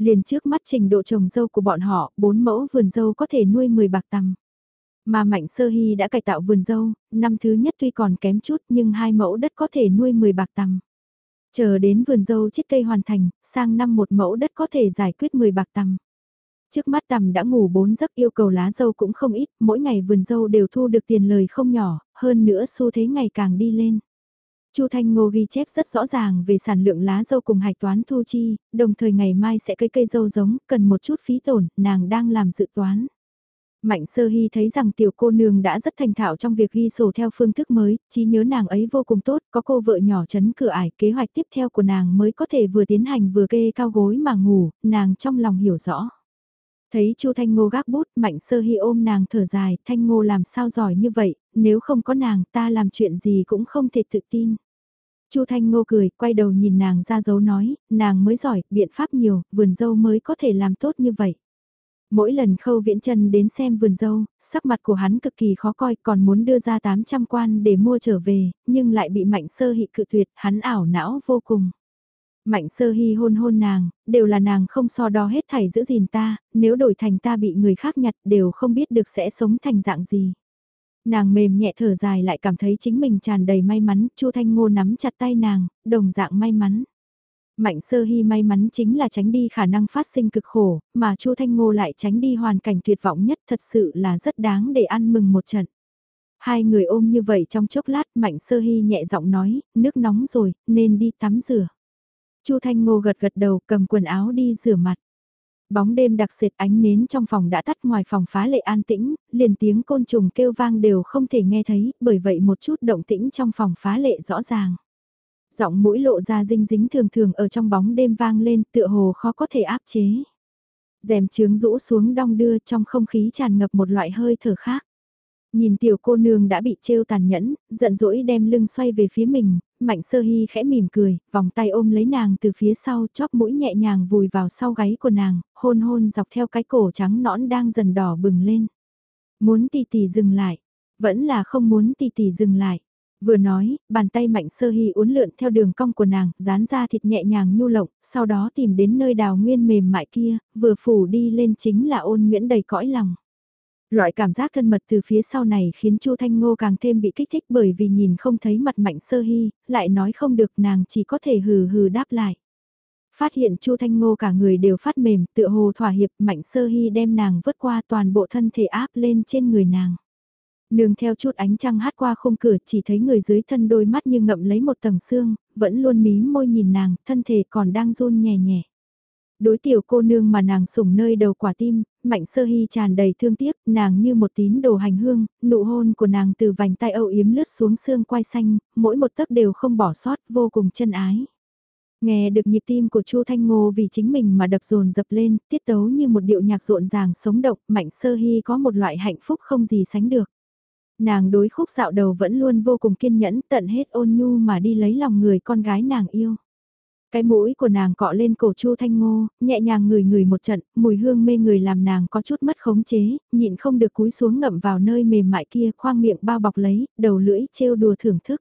Liền trước mắt trình độ trồng dâu của bọn họ, bốn mẫu vườn dâu có thể nuôi 10 bạc tằm, Mà Mạnh Sơ Hy đã cải tạo vườn dâu, năm thứ nhất tuy còn kém chút nhưng hai mẫu đất có thể nuôi 10 bạc tằm. Chờ đến vườn dâu chiết cây hoàn thành, sang năm một mẫu đất có thể giải quyết 10 bạc tằm. Trước mắt tầm đã ngủ 4 giấc yêu cầu lá dâu cũng không ít, mỗi ngày vườn dâu đều thu được tiền lời không nhỏ, hơn nữa xu thế ngày càng đi lên. Chu Thanh Ngô ghi chép rất rõ ràng về sản lượng lá dâu cùng hạch toán thu chi, đồng thời ngày mai sẽ cây cây dâu giống, cần một chút phí tổn, nàng đang làm dự toán. Mạnh sơ hy thấy rằng tiểu cô nương đã rất thành thạo trong việc ghi sổ theo phương thức mới, trí nhớ nàng ấy vô cùng tốt, có cô vợ nhỏ chấn cửa ải, kế hoạch tiếp theo của nàng mới có thể vừa tiến hành vừa kê cao gối mà ngủ, nàng trong lòng hiểu rõ. Thấy Chu Thanh Ngô gác bút, Mạnh Sơ Hi ôm nàng thở dài, Thanh Ngô làm sao giỏi như vậy, nếu không có nàng ta làm chuyện gì cũng không thể tự tin. Chu Thanh Ngô cười, quay đầu nhìn nàng ra dấu nói, nàng mới giỏi, biện pháp nhiều, vườn dâu mới có thể làm tốt như vậy. Mỗi lần khâu viễn chân đến xem vườn dâu, sắc mặt của hắn cực kỳ khó coi còn muốn đưa ra 800 quan để mua trở về, nhưng lại bị mạnh sơ hị cự tuyệt, hắn ảo não vô cùng. Mạnh sơ hy hôn hôn nàng, đều là nàng không so đo hết thảy giữ gìn ta, nếu đổi thành ta bị người khác nhặt đều không biết được sẽ sống thành dạng gì. Nàng mềm nhẹ thở dài lại cảm thấy chính mình tràn đầy may mắn, Chu Thanh Ngô nắm chặt tay nàng, đồng dạng may mắn. Mạnh sơ hy may mắn chính là tránh đi khả năng phát sinh cực khổ, mà Chu Thanh Ngô lại tránh đi hoàn cảnh tuyệt vọng nhất thật sự là rất đáng để ăn mừng một trận. Hai người ôm như vậy trong chốc lát Mạnh sơ hy nhẹ giọng nói, nước nóng rồi, nên đi tắm rửa. Chu Thanh Ngô gật gật đầu cầm quần áo đi rửa mặt. Bóng đêm đặc sệt ánh nến trong phòng đã tắt ngoài phòng phá lệ an tĩnh, liền tiếng côn trùng kêu vang đều không thể nghe thấy, bởi vậy một chút động tĩnh trong phòng phá lệ rõ ràng. Giọng mũi lộ ra dinh dính thường thường ở trong bóng đêm vang lên tựa hồ khó có thể áp chế. rèm trướng rũ xuống đong đưa trong không khí tràn ngập một loại hơi thở khác. Nhìn tiểu cô nương đã bị trêu tàn nhẫn, giận dỗi đem lưng xoay về phía mình, mạnh sơ hy khẽ mỉm cười, vòng tay ôm lấy nàng từ phía sau chóp mũi nhẹ nhàng vùi vào sau gáy của nàng, hôn hôn dọc theo cái cổ trắng nõn đang dần đỏ bừng lên. Muốn tì tì dừng lại, vẫn là không muốn tì tì dừng lại. Vừa nói, bàn tay mạnh sơ hy uốn lượn theo đường cong của nàng, dán ra thịt nhẹ nhàng nhu lộng, sau đó tìm đến nơi đào nguyên mềm mại kia, vừa phủ đi lên chính là ôn nguyễn đầy cõi lòng. Loại cảm giác thân mật từ phía sau này khiến Chu Thanh Ngô càng thêm bị kích thích bởi vì nhìn không thấy mặt mạnh sơ hy, lại nói không được nàng chỉ có thể hừ hừ đáp lại. Phát hiện Chu Thanh Ngô cả người đều phát mềm, tựa hồ thỏa hiệp mạnh sơ hy đem nàng vứt qua toàn bộ thân thể áp lên trên người nàng. Nương theo chút ánh trăng hát qua khung cửa chỉ thấy người dưới thân đôi mắt như ngậm lấy một tầng xương, vẫn luôn mí môi nhìn nàng, thân thể còn đang run nhẹ nhẹ. Đối tiểu cô nương mà nàng sủng nơi đầu quả tim, mạnh sơ hy tràn đầy thương tiếc, nàng như một tín đồ hành hương, nụ hôn của nàng từ vành tay âu yếm lướt xuống xương quai xanh, mỗi một tấc đều không bỏ sót, vô cùng chân ái. Nghe được nhịp tim của Chu Thanh Ngô vì chính mình mà đập dồn dập lên, tiết tấu như một điệu nhạc rộn ràng sống động, mạnh sơ hy có một loại hạnh phúc không gì sánh được. Nàng đối khúc dạo đầu vẫn luôn vô cùng kiên nhẫn tận hết ôn nhu mà đi lấy lòng người con gái nàng yêu. Cái mũi của nàng cọ lên cổ Chu Thanh Ngô, nhẹ nhàng ngửi ngửi một trận, mùi hương mê người làm nàng có chút mất khống chế, nhịn không được cúi xuống ngậm vào nơi mềm mại kia, khoang miệng bao bọc lấy, đầu lưỡi trêu đùa thưởng thức.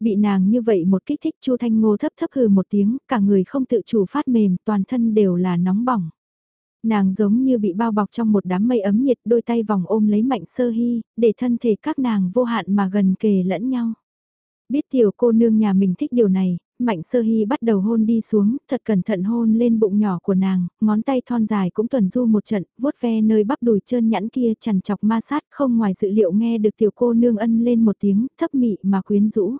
Bị nàng như vậy một kích thích Chu Thanh Ngô thấp thấp hừ một tiếng, cả người không tự chủ phát mềm, toàn thân đều là nóng bỏng. Nàng giống như bị bao bọc trong một đám mây ấm nhiệt đôi tay vòng ôm lấy mạnh sơ hy, để thân thể các nàng vô hạn mà gần kề lẫn nhau. Biết tiểu cô nương nhà mình thích điều này, Mạnh Sơ Hy bắt đầu hôn đi xuống, thật cẩn thận hôn lên bụng nhỏ của nàng, ngón tay thon dài cũng tuần du một trận, vuốt ve nơi bắp đùi trơn nhẵn kia chằn chọc ma sát không ngoài dự liệu nghe được tiểu cô nương ân lên một tiếng thấp mị mà quyến rũ.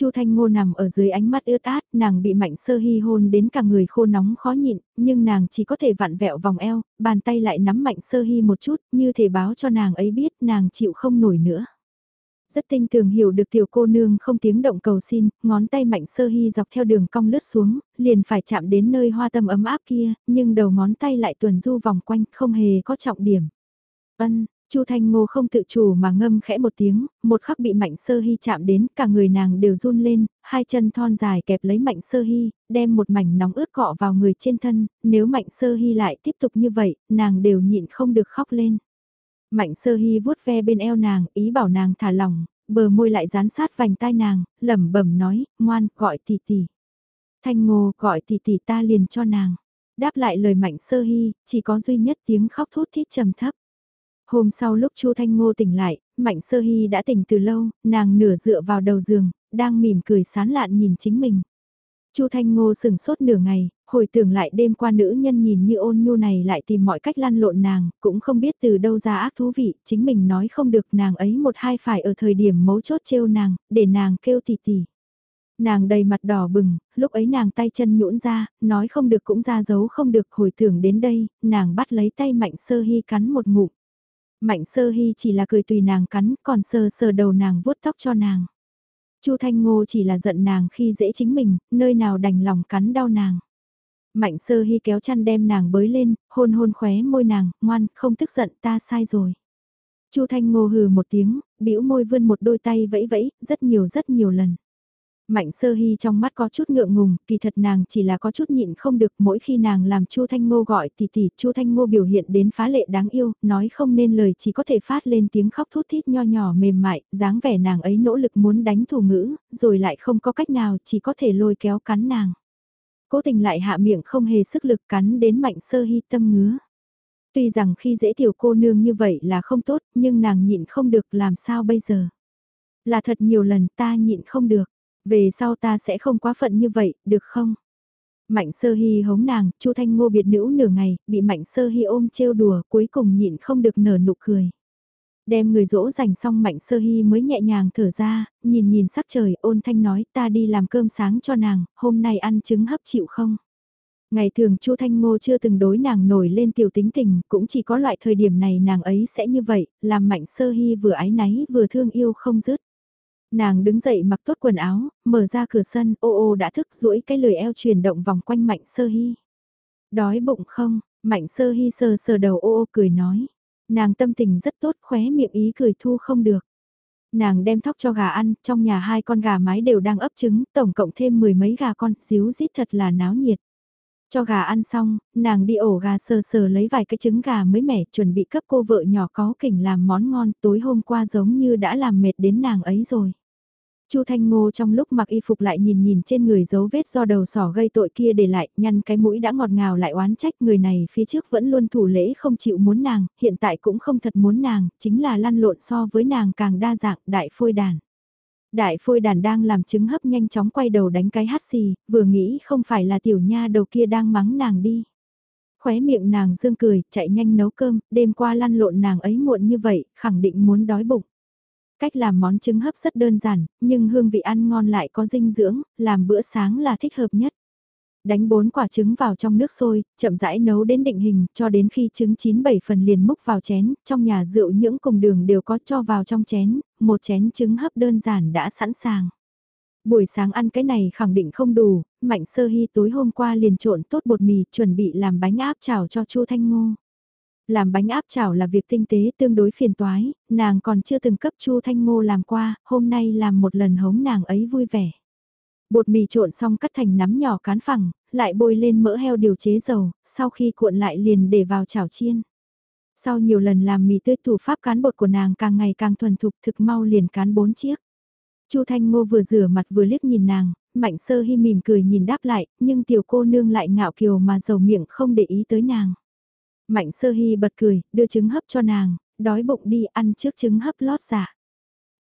Chu Thanh Ngô nằm ở dưới ánh mắt ướt át, nàng bị Mạnh Sơ Hy hôn đến cả người khô nóng khó nhịn, nhưng nàng chỉ có thể vặn vẹo vòng eo, bàn tay lại nắm Mạnh Sơ Hy một chút, như thể báo cho nàng ấy biết nàng chịu không nổi nữa. Rất tinh tường hiểu được tiểu cô nương không tiếng động cầu xin, ngón tay mạnh sơ hy dọc theo đường cong lướt xuống, liền phải chạm đến nơi hoa tâm ấm áp kia, nhưng đầu ngón tay lại tuần du vòng quanh, không hề có trọng điểm. Ân, Chu Thanh Ngô không tự chủ mà ngâm khẽ một tiếng, một khắc bị Mạnh Sơ Hy chạm đến, cả người nàng đều run lên, hai chân thon dài kẹp lấy Mạnh Sơ Hy, đem một mảnh nóng ướt cọ vào người trên thân, nếu Mạnh Sơ Hy lại tiếp tục như vậy, nàng đều nhịn không được khóc lên. Mạnh sơ hy vuốt ve bên eo nàng, ý bảo nàng thả lỏng, bờ môi lại dán sát vành tai nàng, lẩm bẩm nói, ngoan, gọi tỷ tỷ. Thanh ngô gọi tỷ tỷ ta liền cho nàng. Đáp lại lời mạnh sơ hy, chỉ có duy nhất tiếng khóc thút thít trầm thấp. Hôm sau lúc Chu Thanh Ngô tỉnh lại, Mạnh Sơ Hy đã tỉnh từ lâu, nàng nửa dựa vào đầu giường, đang mỉm cười sán lạn nhìn chính mình. Chu Thanh Ngô sừng sốt nửa ngày, hồi tưởng lại đêm qua nữ nhân nhìn như ôn nhu này lại tìm mọi cách lăn lộn nàng, cũng không biết từ đâu ra ác thú vị, chính mình nói không được nàng ấy một hai phải ở thời điểm mấu chốt trêu nàng, để nàng kêu tỉ tỉ. Nàng đầy mặt đỏ bừng, lúc ấy nàng tay chân nhũn ra, nói không được cũng ra giấu không được hồi tưởng đến đây, nàng bắt lấy tay Mạnh Sơ Hy cắn một ngụm. Mạnh Sơ Hy chỉ là cười tùy nàng cắn, còn sờ sờ đầu nàng vuốt tóc cho nàng. Chu Thanh Ngô chỉ là giận nàng khi dễ chính mình, nơi nào đành lòng cắn đau nàng. Mạnh sơ hy kéo chăn đem nàng bới lên, hôn hôn khóe môi nàng, ngoan, không tức giận ta sai rồi. Chu Thanh Ngô hừ một tiếng, bĩu môi vươn một đôi tay vẫy vẫy, rất nhiều rất nhiều lần. Mạnh sơ hy trong mắt có chút ngượng ngùng, kỳ thật nàng chỉ là có chút nhịn không được mỗi khi nàng làm Chu Thanh Ngô gọi tỷ tỷ, Chu Thanh Ngô biểu hiện đến phá lệ đáng yêu, nói không nên lời chỉ có thể phát lên tiếng khóc thút thít nho nhỏ mềm mại, dáng vẻ nàng ấy nỗ lực muốn đánh thủ ngữ, rồi lại không có cách nào chỉ có thể lôi kéo cắn nàng. Cố tình lại hạ miệng không hề sức lực cắn đến mạnh sơ hy tâm ngứa. Tuy rằng khi dễ tiểu cô nương như vậy là không tốt, nhưng nàng nhịn không được làm sao bây giờ. Là thật nhiều lần ta nhịn không được về sau ta sẽ không quá phận như vậy, được không? Mạnh sơ hy hống nàng, chu thanh ngô biệt nữ nửa ngày, bị mạnh sơ hy ôm trêu đùa, cuối cùng nhịn không được nở nụ cười. Đem người dỗ dành xong mạnh sơ hy mới nhẹ nhàng thở ra, nhìn nhìn sắc trời ôn thanh nói ta đi làm cơm sáng cho nàng, hôm nay ăn trứng hấp chịu không? Ngày thường Chu Thanh Ngô chưa từng đối nàng nổi lên tiểu tính tình, cũng chỉ có loại thời điểm này nàng ấy sẽ như vậy, làm mạnh sơ hy vừa ái náy vừa thương yêu không dứt. Nàng đứng dậy mặc tốt quần áo, mở ra cửa sân, ô ô đã thức duỗi cái lười eo chuyển động vòng quanh mạnh sơ hy. Đói bụng không, mạnh sơ hy sờ sờ đầu ô ô cười nói. Nàng tâm tình rất tốt khóe miệng ý cười thu không được. Nàng đem thóc cho gà ăn, trong nhà hai con gà mái đều đang ấp trứng, tổng cộng thêm mười mấy gà con, díu dít thật là náo nhiệt. Cho gà ăn xong, nàng đi ổ gà sờ sờ lấy vài cái trứng gà mới mẻ chuẩn bị cấp cô vợ nhỏ có kỉnh làm món ngon tối hôm qua giống như đã làm mệt đến nàng ấy rồi. Chu Thanh Ngô trong lúc mặc y phục lại nhìn nhìn trên người dấu vết do đầu sỏ gây tội kia để lại, nhăn cái mũi đã ngọt ngào lại oán trách người này phía trước vẫn luôn thủ lễ không chịu muốn nàng, hiện tại cũng không thật muốn nàng, chính là lăn lộn so với nàng càng đa dạng đại phôi đàn. Đại phôi đàn đang làm trứng hấp nhanh chóng quay đầu đánh cái hát xì, vừa nghĩ không phải là tiểu nha đầu kia đang mắng nàng đi. Khóe miệng nàng dương cười, chạy nhanh nấu cơm, đêm qua lăn lộn nàng ấy muộn như vậy, khẳng định muốn đói bụng. Cách làm món trứng hấp rất đơn giản, nhưng hương vị ăn ngon lại có dinh dưỡng, làm bữa sáng là thích hợp nhất. Đánh bốn quả trứng vào trong nước sôi, chậm rãi nấu đến định hình, cho đến khi trứng chín bảy phần liền múc vào chén, trong nhà rượu những cùng đường đều có cho vào trong chén, một chén trứng hấp đơn giản đã sẵn sàng. Buổi sáng ăn cái này khẳng định không đủ, Mạnh Sơ Hy tối hôm qua liền trộn tốt bột mì chuẩn bị làm bánh áp chảo cho Chu Thanh Ngô. Làm bánh áp chảo là việc tinh tế tương đối phiền toái, nàng còn chưa từng cấp Chu Thanh Ngô làm qua, hôm nay làm một lần hống nàng ấy vui vẻ. Bột mì trộn xong cắt thành nắm nhỏ cán phẳng, lại bôi lên mỡ heo điều chế dầu, sau khi cuộn lại liền để vào chảo chiên. Sau nhiều lần làm mì tươi thủ pháp cán bột của nàng càng ngày càng thuần thục thực mau liền cán bốn chiếc. Chu Thanh Ngô vừa rửa mặt vừa liếc nhìn nàng, Mạnh Sơ Hi mỉm cười nhìn đáp lại, nhưng tiểu cô nương lại ngạo kiều mà dầu miệng không để ý tới nàng. Mạnh Sơ Hi bật cười, đưa trứng hấp cho nàng, đói bụng đi ăn trước trứng hấp lót dạ.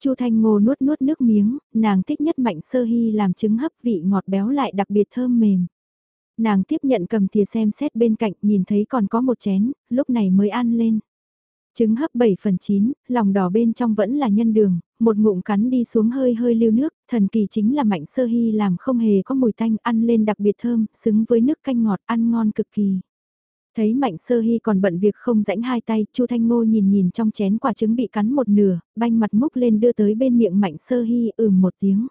Chu Thanh Ngô nuốt nuốt nước miếng, nàng thích nhất Mạnh Sơ Hy làm trứng hấp vị ngọt béo lại đặc biệt thơm mềm. Nàng tiếp nhận cầm thìa xem xét bên cạnh nhìn thấy còn có một chén, lúc này mới ăn lên. Trứng hấp 7 phần 9, lòng đỏ bên trong vẫn là nhân đường, một ngụm cắn đi xuống hơi hơi lưu nước, thần kỳ chính là mạnh sơ hy làm không hề có mùi tanh ăn lên đặc biệt thơm, xứng với nước canh ngọt ăn ngon cực kỳ. Thấy Mạnh Sơ Hy còn bận việc không rãnh hai tay, Chu Thanh Ngô nhìn nhìn trong chén quả trứng bị cắn một nửa, banh mặt múc lên đưa tới bên miệng Mạnh Sơ Hy ừm một tiếng.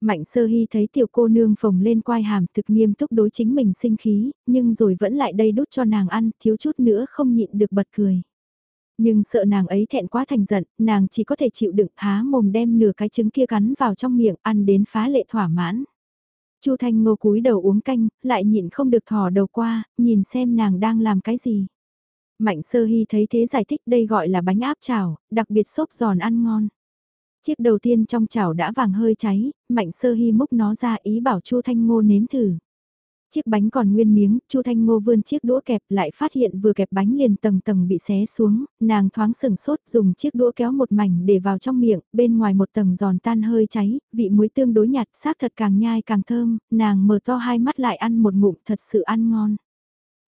Mạnh Sơ Hy thấy tiểu cô nương phồng lên quai hàm thực nghiêm túc đối chính mình sinh khí, nhưng rồi vẫn lại đây đút cho nàng ăn, thiếu chút nữa không nhịn được bật cười. Nhưng sợ nàng ấy thẹn quá thành giận, nàng chỉ có thể chịu đựng há mồm đem nửa cái trứng kia cắn vào trong miệng ăn đến phá lệ thỏa mãn. Chu Thanh Ngô cúi đầu uống canh, lại nhịn không được thò đầu qua, nhìn xem nàng đang làm cái gì. Mạnh sơ hy thấy thế giải thích đây gọi là bánh áp chảo, đặc biệt xốp giòn ăn ngon. Chiếc đầu tiên trong chảo đã vàng hơi cháy, mạnh sơ hy múc nó ra ý bảo Chu Thanh Ngô nếm thử. Chiếc bánh còn nguyên miếng, Chu Thanh Ngô vươn chiếc đũa kẹp lại phát hiện vừa kẹp bánh liền tầng tầng bị xé xuống, nàng thoáng sừng sốt dùng chiếc đũa kéo một mảnh để vào trong miệng, bên ngoài một tầng giòn tan hơi cháy, vị muối tương đối nhạt, xác thật càng nhai càng thơm, nàng mở to hai mắt lại ăn một ngụm thật sự ăn ngon.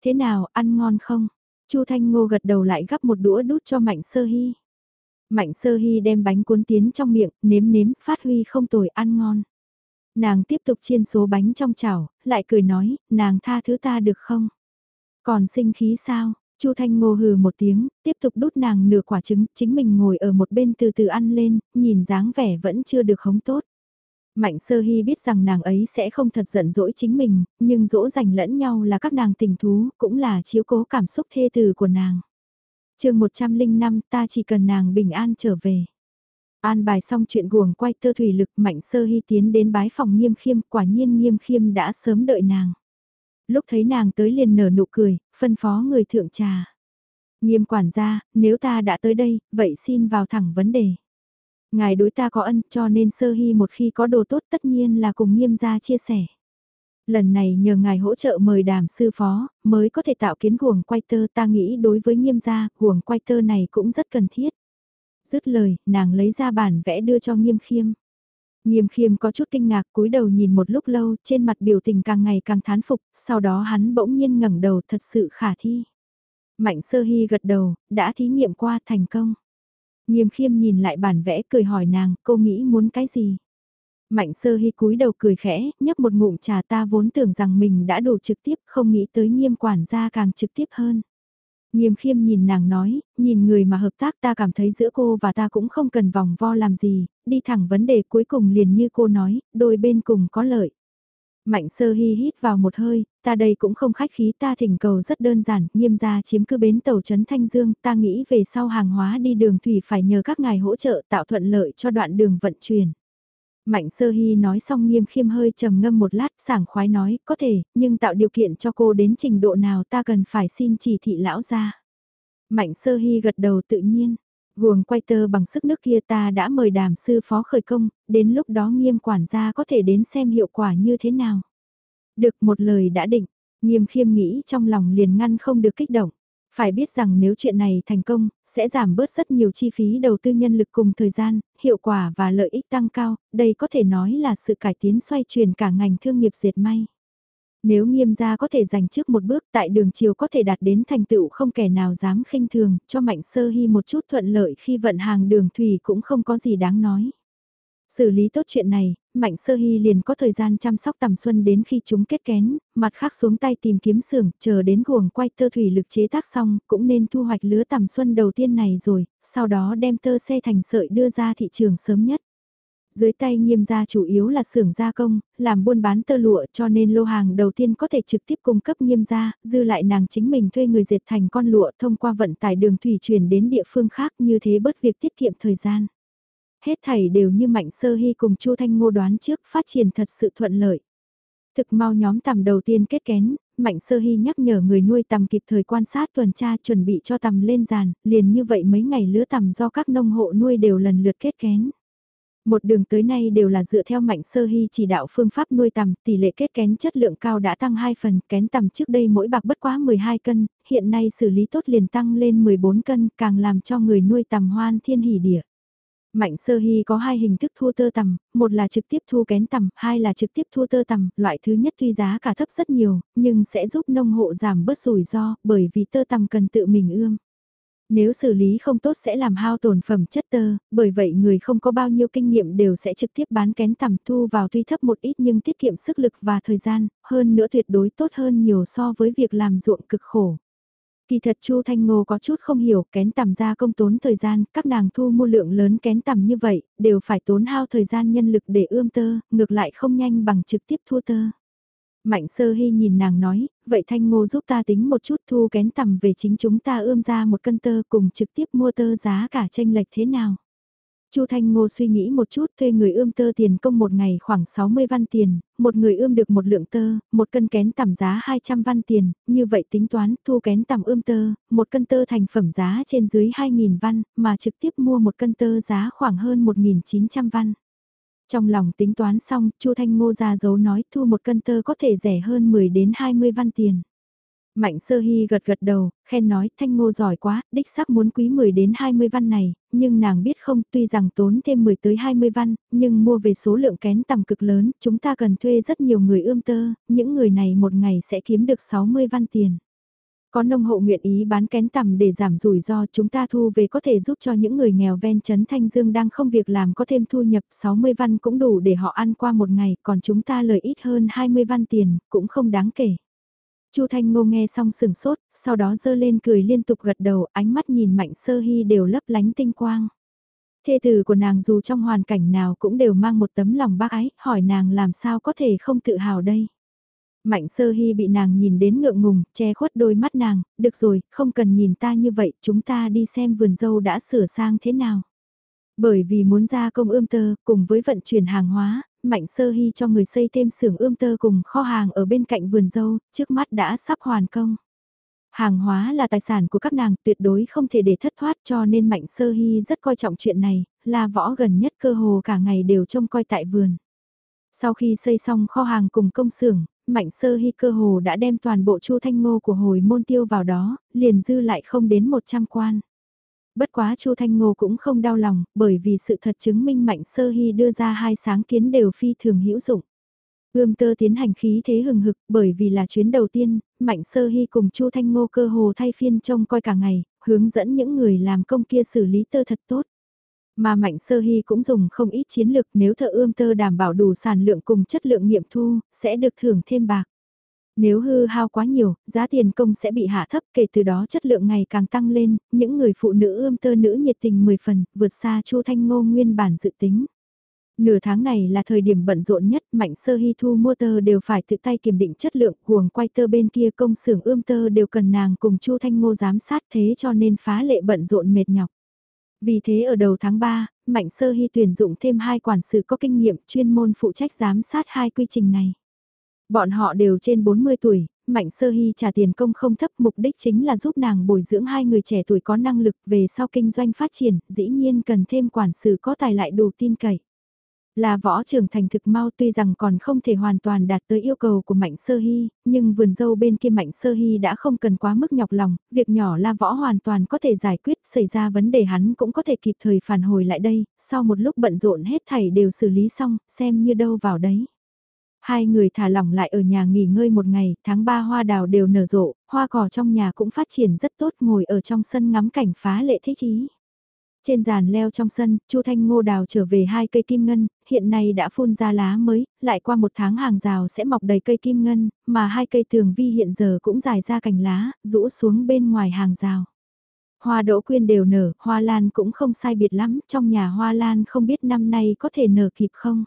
Thế nào, ăn ngon không? Chu Thanh Ngô gật đầu lại gắp một đũa đút cho Mạnh Sơ Hy. Mạnh Sơ Hy đem bánh cuốn tiến trong miệng, nếm nếm, phát huy không tồi ăn ngon. Nàng tiếp tục chiên số bánh trong chảo, lại cười nói, nàng tha thứ ta được không? Còn sinh khí sao? Chu Thanh Ngô hừ một tiếng, tiếp tục đút nàng nửa quả trứng, chính mình ngồi ở một bên từ từ ăn lên, nhìn dáng vẻ vẫn chưa được hống tốt. Mạnh sơ hy biết rằng nàng ấy sẽ không thật giận dỗi chính mình, nhưng dỗ dành lẫn nhau là các nàng tình thú, cũng là chiếu cố cảm xúc thê từ của nàng. chương 105 ta chỉ cần nàng bình an trở về. An bài xong chuyện guồng quay tơ thủy lực mạnh sơ hy tiến đến bái phòng nghiêm khiêm quả nhiên nghiêm khiêm đã sớm đợi nàng. Lúc thấy nàng tới liền nở nụ cười, phân phó người thượng trà. Nghiêm quản gia, nếu ta đã tới đây, vậy xin vào thẳng vấn đề. Ngài đối ta có ân cho nên sơ hy một khi có đồ tốt tất nhiên là cùng nghiêm gia chia sẻ. Lần này nhờ ngài hỗ trợ mời đàm sư phó, mới có thể tạo kiến guồng quay tơ ta nghĩ đối với nghiêm gia, guồng quay tơ này cũng rất cần thiết. Dứt lời, nàng lấy ra bản vẽ đưa cho nghiêm khiêm. Nghiêm khiêm có chút kinh ngạc cúi đầu nhìn một lúc lâu, trên mặt biểu tình càng ngày càng thán phục, sau đó hắn bỗng nhiên ngẩng đầu thật sự khả thi. Mạnh sơ hy gật đầu, đã thí nghiệm qua thành công. Nghiêm khiêm nhìn lại bản vẽ cười hỏi nàng, cô nghĩ muốn cái gì? Mạnh sơ hy cúi đầu cười khẽ, nhấp một ngụm trà ta vốn tưởng rằng mình đã đủ trực tiếp, không nghĩ tới nghiêm quản gia càng trực tiếp hơn. Nghiêm khiêm nhìn nàng nói, nhìn người mà hợp tác ta cảm thấy giữa cô và ta cũng không cần vòng vo làm gì, đi thẳng vấn đề cuối cùng liền như cô nói, đôi bên cùng có lợi. Mạnh sơ hy hít vào một hơi, ta đây cũng không khách khí ta thỉnh cầu rất đơn giản, nghiêm gia chiếm cứ bến tàu Trấn Thanh Dương, ta nghĩ về sau hàng hóa đi đường thủy phải nhờ các ngài hỗ trợ tạo thuận lợi cho đoạn đường vận chuyển. Mạnh sơ hy nói xong nghiêm khiêm hơi trầm ngâm một lát sảng khoái nói có thể nhưng tạo điều kiện cho cô đến trình độ nào ta cần phải xin chỉ thị lão ra. Mạnh sơ hy gật đầu tự nhiên. Guồng quay tơ bằng sức nước kia ta đã mời đàm sư phó khởi công, đến lúc đó nghiêm quản gia có thể đến xem hiệu quả như thế nào. Được một lời đã định, nghiêm khiêm nghĩ trong lòng liền ngăn không được kích động. Phải biết rằng nếu chuyện này thành công, sẽ giảm bớt rất nhiều chi phí đầu tư nhân lực cùng thời gian, hiệu quả và lợi ích tăng cao, đây có thể nói là sự cải tiến xoay chuyển cả ngành thương nghiệp dệt may. Nếu nghiêm gia có thể giành trước một bước tại đường chiều có thể đạt đến thành tựu không kẻ nào dám khinh thường, cho mạnh sơ hy một chút thuận lợi khi vận hàng đường thủy cũng không có gì đáng nói. Xử lý tốt chuyện này, Mạnh Sơ Hy liền có thời gian chăm sóc tầm xuân đến khi chúng kết kén, mặt khác xuống tay tìm kiếm xưởng, chờ đến guồng quay tơ thủy lực chế tác xong, cũng nên thu hoạch lứa tầm xuân đầu tiên này rồi, sau đó đem tơ xe thành sợi đưa ra thị trường sớm nhất. Dưới tay nghiêm gia chủ yếu là xưởng gia công, làm buôn bán tơ lụa cho nên lô hàng đầu tiên có thể trực tiếp cung cấp nghiêm gia, dư lại nàng chính mình thuê người dệt thành con lụa thông qua vận tải đường thủy chuyển đến địa phương khác như thế bớt việc tiết kiệm thời gian. Hết thảy đều như Mạnh Sơ Hy cùng Chu Thanh Ngô đoán trước phát triển thật sự thuận lợi. Thực mau nhóm tầm đầu tiên kết kén, Mạnh Sơ Hy nhắc nhở người nuôi tầm kịp thời quan sát tuần tra chuẩn bị cho tầm lên giàn, liền như vậy mấy ngày lứa tầm do các nông hộ nuôi đều lần lượt kết kén. Một đường tới nay đều là dựa theo mạnh sơ hy chỉ đạo phương pháp nuôi tầm, tỷ lệ kết kén chất lượng cao đã tăng 2 phần, kén tầm trước đây mỗi bạc bất quá 12 cân, hiện nay xử lý tốt liền tăng lên 14 cân, càng làm cho người nuôi tầm hoan thiên hỉ địa. Mạnh sơ hy có hai hình thức thu tơ tầm, một là trực tiếp thu kén tầm, hai là trực tiếp thu tơ tầm, loại thứ nhất tuy giá cả thấp rất nhiều, nhưng sẽ giúp nông hộ giảm bớt rủi ro, bởi vì tơ tầm cần tự mình ươm. Nếu xử lý không tốt sẽ làm hao tổn phẩm chất tơ, bởi vậy người không có bao nhiêu kinh nghiệm đều sẽ trực tiếp bán kén tầm thu vào tuy thấp một ít nhưng tiết kiệm sức lực và thời gian, hơn nữa tuyệt đối tốt hơn nhiều so với việc làm ruộng cực khổ. Kỳ thật Chu Thanh Ngô có chút không hiểu kén tầm ra công tốn thời gian, các nàng thu mua lượng lớn kén tầm như vậy, đều phải tốn hao thời gian nhân lực để ươm tơ, ngược lại không nhanh bằng trực tiếp thua tơ. Mạnh sơ hy nhìn nàng nói, vậy Thanh Ngô giúp ta tính một chút thu kén tầm về chính chúng ta ươm ra một cân tơ cùng trực tiếp mua tơ giá cả tranh lệch thế nào. Chu Thanh Ngô suy nghĩ một chút thuê người ươm tơ tiền công một ngày khoảng 60 văn tiền, một người ươm được một lượng tơ, một cân kén tằm giá 200 văn tiền, như vậy tính toán thu kén tằm ươm tơ, một cân tơ thành phẩm giá trên dưới 2.000 văn, mà trực tiếp mua một cân tơ giá khoảng hơn 1.900 văn. Trong lòng tính toán xong, Chu Thanh Ngô ra dấu nói thu một cân tơ có thể rẻ hơn 10 đến 20 văn tiền. Mạnh sơ hy gật gật đầu, khen nói thanh ngô giỏi quá, đích xác muốn quý 10 đến 20 văn này, nhưng nàng biết không tuy rằng tốn thêm 10 tới 20 văn, nhưng mua về số lượng kén tầm cực lớn, chúng ta cần thuê rất nhiều người ươm tơ, những người này một ngày sẽ kiếm được 60 văn tiền. Có nông hộ nguyện ý bán kén tầm để giảm rủi ro chúng ta thu về có thể giúp cho những người nghèo ven chấn Thanh Dương đang không việc làm có thêm thu nhập 60 văn cũng đủ để họ ăn qua một ngày, còn chúng ta lời ít hơn 20 văn tiền, cũng không đáng kể. Chu Thanh Ngô nghe xong sừng sốt, sau đó dơ lên cười liên tục gật đầu, ánh mắt nhìn Mạnh Sơ Hy đều lấp lánh tinh quang. Thê tử của nàng dù trong hoàn cảnh nào cũng đều mang một tấm lòng bác ái, hỏi nàng làm sao có thể không tự hào đây. Mạnh Sơ Hy bị nàng nhìn đến ngượng ngùng, che khuất đôi mắt nàng, được rồi, không cần nhìn ta như vậy, chúng ta đi xem vườn dâu đã sửa sang thế nào. Bởi vì muốn ra công ươm tơ, cùng với vận chuyển hàng hóa, Mạnh Sơ Hy cho người xây thêm xưởng ươm tơ cùng kho hàng ở bên cạnh vườn dâu, trước mắt đã sắp hoàn công. Hàng hóa là tài sản của các nàng tuyệt đối không thể để thất thoát cho nên Mạnh Sơ Hy rất coi trọng chuyện này, là võ gần nhất cơ hồ cả ngày đều trông coi tại vườn. Sau khi xây xong kho hàng cùng công xưởng, Mạnh Sơ Hy cơ hồ đã đem toàn bộ chu thanh ngô của hồi môn tiêu vào đó, liền dư lại không đến 100 quan. Bất quá Chu Thanh Ngô cũng không đau lòng, bởi vì sự thật chứng minh Mạnh Sơ Hy đưa ra hai sáng kiến đều phi thường hữu dụng. Ươm tơ tiến hành khí thế hừng hực, bởi vì là chuyến đầu tiên, Mạnh Sơ Hy cùng Chu Thanh Ngô cơ hồ thay phiên trông coi cả ngày, hướng dẫn những người làm công kia xử lý tơ thật tốt. Mà Mạnh Sơ Hy cũng dùng không ít chiến lược nếu thợ ươm tơ đảm bảo đủ sản lượng cùng chất lượng nghiệm thu, sẽ được thưởng thêm bạc. Nếu hư hao quá nhiều, giá tiền công sẽ bị hạ thấp kể từ đó chất lượng ngày càng tăng lên, những người phụ nữ ươm tơ nữ nhiệt tình 10 phần, vượt xa Chu Thanh Ngô nguyên bản dự tính. Nửa tháng này là thời điểm bận rộn nhất, Mạnh Sơ Hy thu mua tơ đều phải tự tay kiểm định chất lượng, cuồng quay tơ bên kia công xưởng ươm tơ đều cần nàng cùng Chu Thanh Ngô giám sát thế cho nên phá lệ bận rộn mệt nhọc. Vì thế ở đầu tháng 3, Mạnh Sơ Hy tuyển dụng thêm hai quản sự có kinh nghiệm chuyên môn phụ trách giám sát hai quy trình này. Bọn họ đều trên 40 tuổi, Mạnh Sơ Hy trả tiền công không thấp mục đích chính là giúp nàng bồi dưỡng hai người trẻ tuổi có năng lực về sau kinh doanh phát triển, dĩ nhiên cần thêm quản sự có tài lại đủ tin cậy. Là võ trưởng thành thực mau tuy rằng còn không thể hoàn toàn đạt tới yêu cầu của Mạnh Sơ Hy, nhưng vườn dâu bên kia Mạnh Sơ Hy đã không cần quá mức nhọc lòng, việc nhỏ là võ hoàn toàn có thể giải quyết, xảy ra vấn đề hắn cũng có thể kịp thời phản hồi lại đây, sau một lúc bận rộn hết thảy đều xử lý xong, xem như đâu vào đấy. Hai người thả lỏng lại ở nhà nghỉ ngơi một ngày, tháng 3 hoa đào đều nở rộ, hoa cỏ trong nhà cũng phát triển rất tốt ngồi ở trong sân ngắm cảnh phá lệ thích ý. Trên giàn leo trong sân, Chu Thanh Ngô đào trở về hai cây kim ngân, hiện nay đã phun ra lá mới, lại qua một tháng hàng rào sẽ mọc đầy cây kim ngân, mà hai cây thường vi hiện giờ cũng dài ra cành lá, rũ xuống bên ngoài hàng rào. Hoa đỗ quyên đều nở, hoa lan cũng không sai biệt lắm, trong nhà hoa lan không biết năm nay có thể nở kịp không.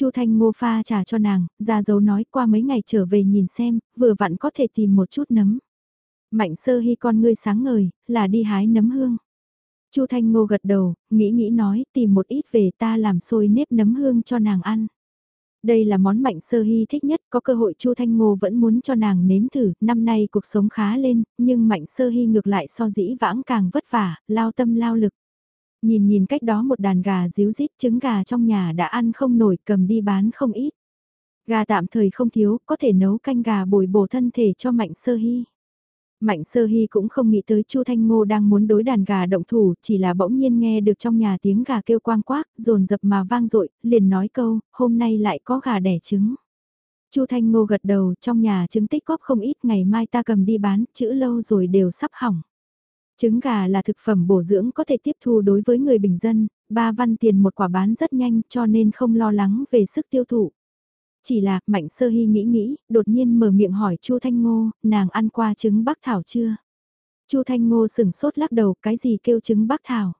Chu Thanh Ngô pha trà cho nàng, ra dấu nói qua mấy ngày trở về nhìn xem, vừa vặn có thể tìm một chút nấm. Mạnh sơ hy con ngươi sáng ngời, là đi hái nấm hương. Chu Thanh Ngô gật đầu, nghĩ nghĩ nói tìm một ít về ta làm xôi nếp nấm hương cho nàng ăn. Đây là món mạnh sơ hy thích nhất, có cơ hội Chu Thanh Ngô vẫn muốn cho nàng nếm thử, năm nay cuộc sống khá lên, nhưng mạnh sơ hy ngược lại so dĩ vãng càng vất vả, lao tâm lao lực. Nhìn nhìn cách đó một đàn gà díu dít trứng gà trong nhà đã ăn không nổi cầm đi bán không ít. Gà tạm thời không thiếu, có thể nấu canh gà bồi bổ thân thể cho mạnh sơ hy. Mạnh sơ hy cũng không nghĩ tới Chu Thanh Ngô đang muốn đối đàn gà động thủ, chỉ là bỗng nhiên nghe được trong nhà tiếng gà kêu quang quác, rồn dập mà vang dội liền nói câu, hôm nay lại có gà đẻ trứng. Chu Thanh Ngô gật đầu, trong nhà trứng tích góp không ít, ngày mai ta cầm đi bán, chữ lâu rồi đều sắp hỏng. Trứng gà là thực phẩm bổ dưỡng có thể tiếp thu đối với người bình dân, ba văn tiền một quả bán rất nhanh cho nên không lo lắng về sức tiêu thụ. Chỉ là, Mạnh Sơ Hy nghĩ nghĩ, đột nhiên mở miệng hỏi Chu Thanh Ngô, nàng ăn qua trứng bắc thảo chưa? Chu Thanh Ngô sừng sốt lắc đầu, cái gì kêu trứng bắc thảo?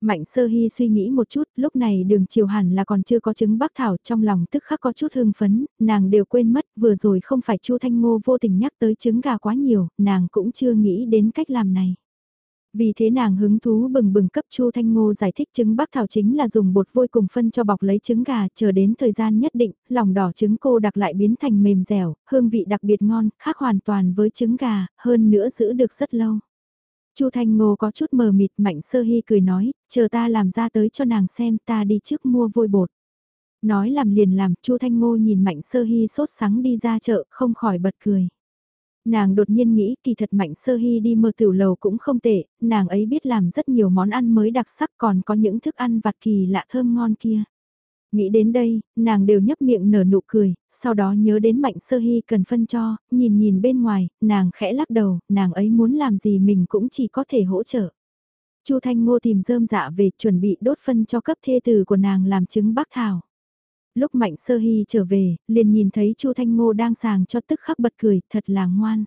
Mạnh Sơ Hy suy nghĩ một chút, lúc này đường chiều hẳn là còn chưa có trứng bắc thảo, trong lòng tức khắc có chút hưng phấn, nàng đều quên mất, vừa rồi không phải Chu Thanh Ngô vô tình nhắc tới trứng gà quá nhiều, nàng cũng chưa nghĩ đến cách làm này. Vì thế nàng hứng thú bừng bừng cấp Chu Thanh Ngô giải thích trứng bắc thảo chính là dùng bột vôi cùng phân cho bọc lấy trứng gà, chờ đến thời gian nhất định, lòng đỏ trứng cô đặc lại biến thành mềm dẻo, hương vị đặc biệt ngon, khác hoàn toàn với trứng gà, hơn nữa giữ được rất lâu. Chu Thanh Ngô có chút mờ mịt, Mạnh Sơ Hy cười nói, chờ ta làm ra tới cho nàng xem, ta đi trước mua vôi bột. Nói làm liền làm, Chu Thanh Ngô nhìn Mạnh Sơ Hy sốt sắng đi ra chợ, không khỏi bật cười. Nàng đột nhiên nghĩ kỳ thật mạnh sơ hy đi mơ tiểu lầu cũng không tệ, nàng ấy biết làm rất nhiều món ăn mới đặc sắc còn có những thức ăn vặt kỳ lạ thơm ngon kia. Nghĩ đến đây, nàng đều nhấp miệng nở nụ cười, sau đó nhớ đến mạnh sơ hy cần phân cho, nhìn nhìn bên ngoài, nàng khẽ lắc đầu, nàng ấy muốn làm gì mình cũng chỉ có thể hỗ trợ. Chu Thanh Ngô tìm rơm dạ về chuẩn bị đốt phân cho cấp thê tử của nàng làm trứng bắc thảo lúc Mạnh Sơ Hy trở về, liền nhìn thấy Chu Thanh Ngô đang sàng cho tức khắc bật cười, thật là ngoan.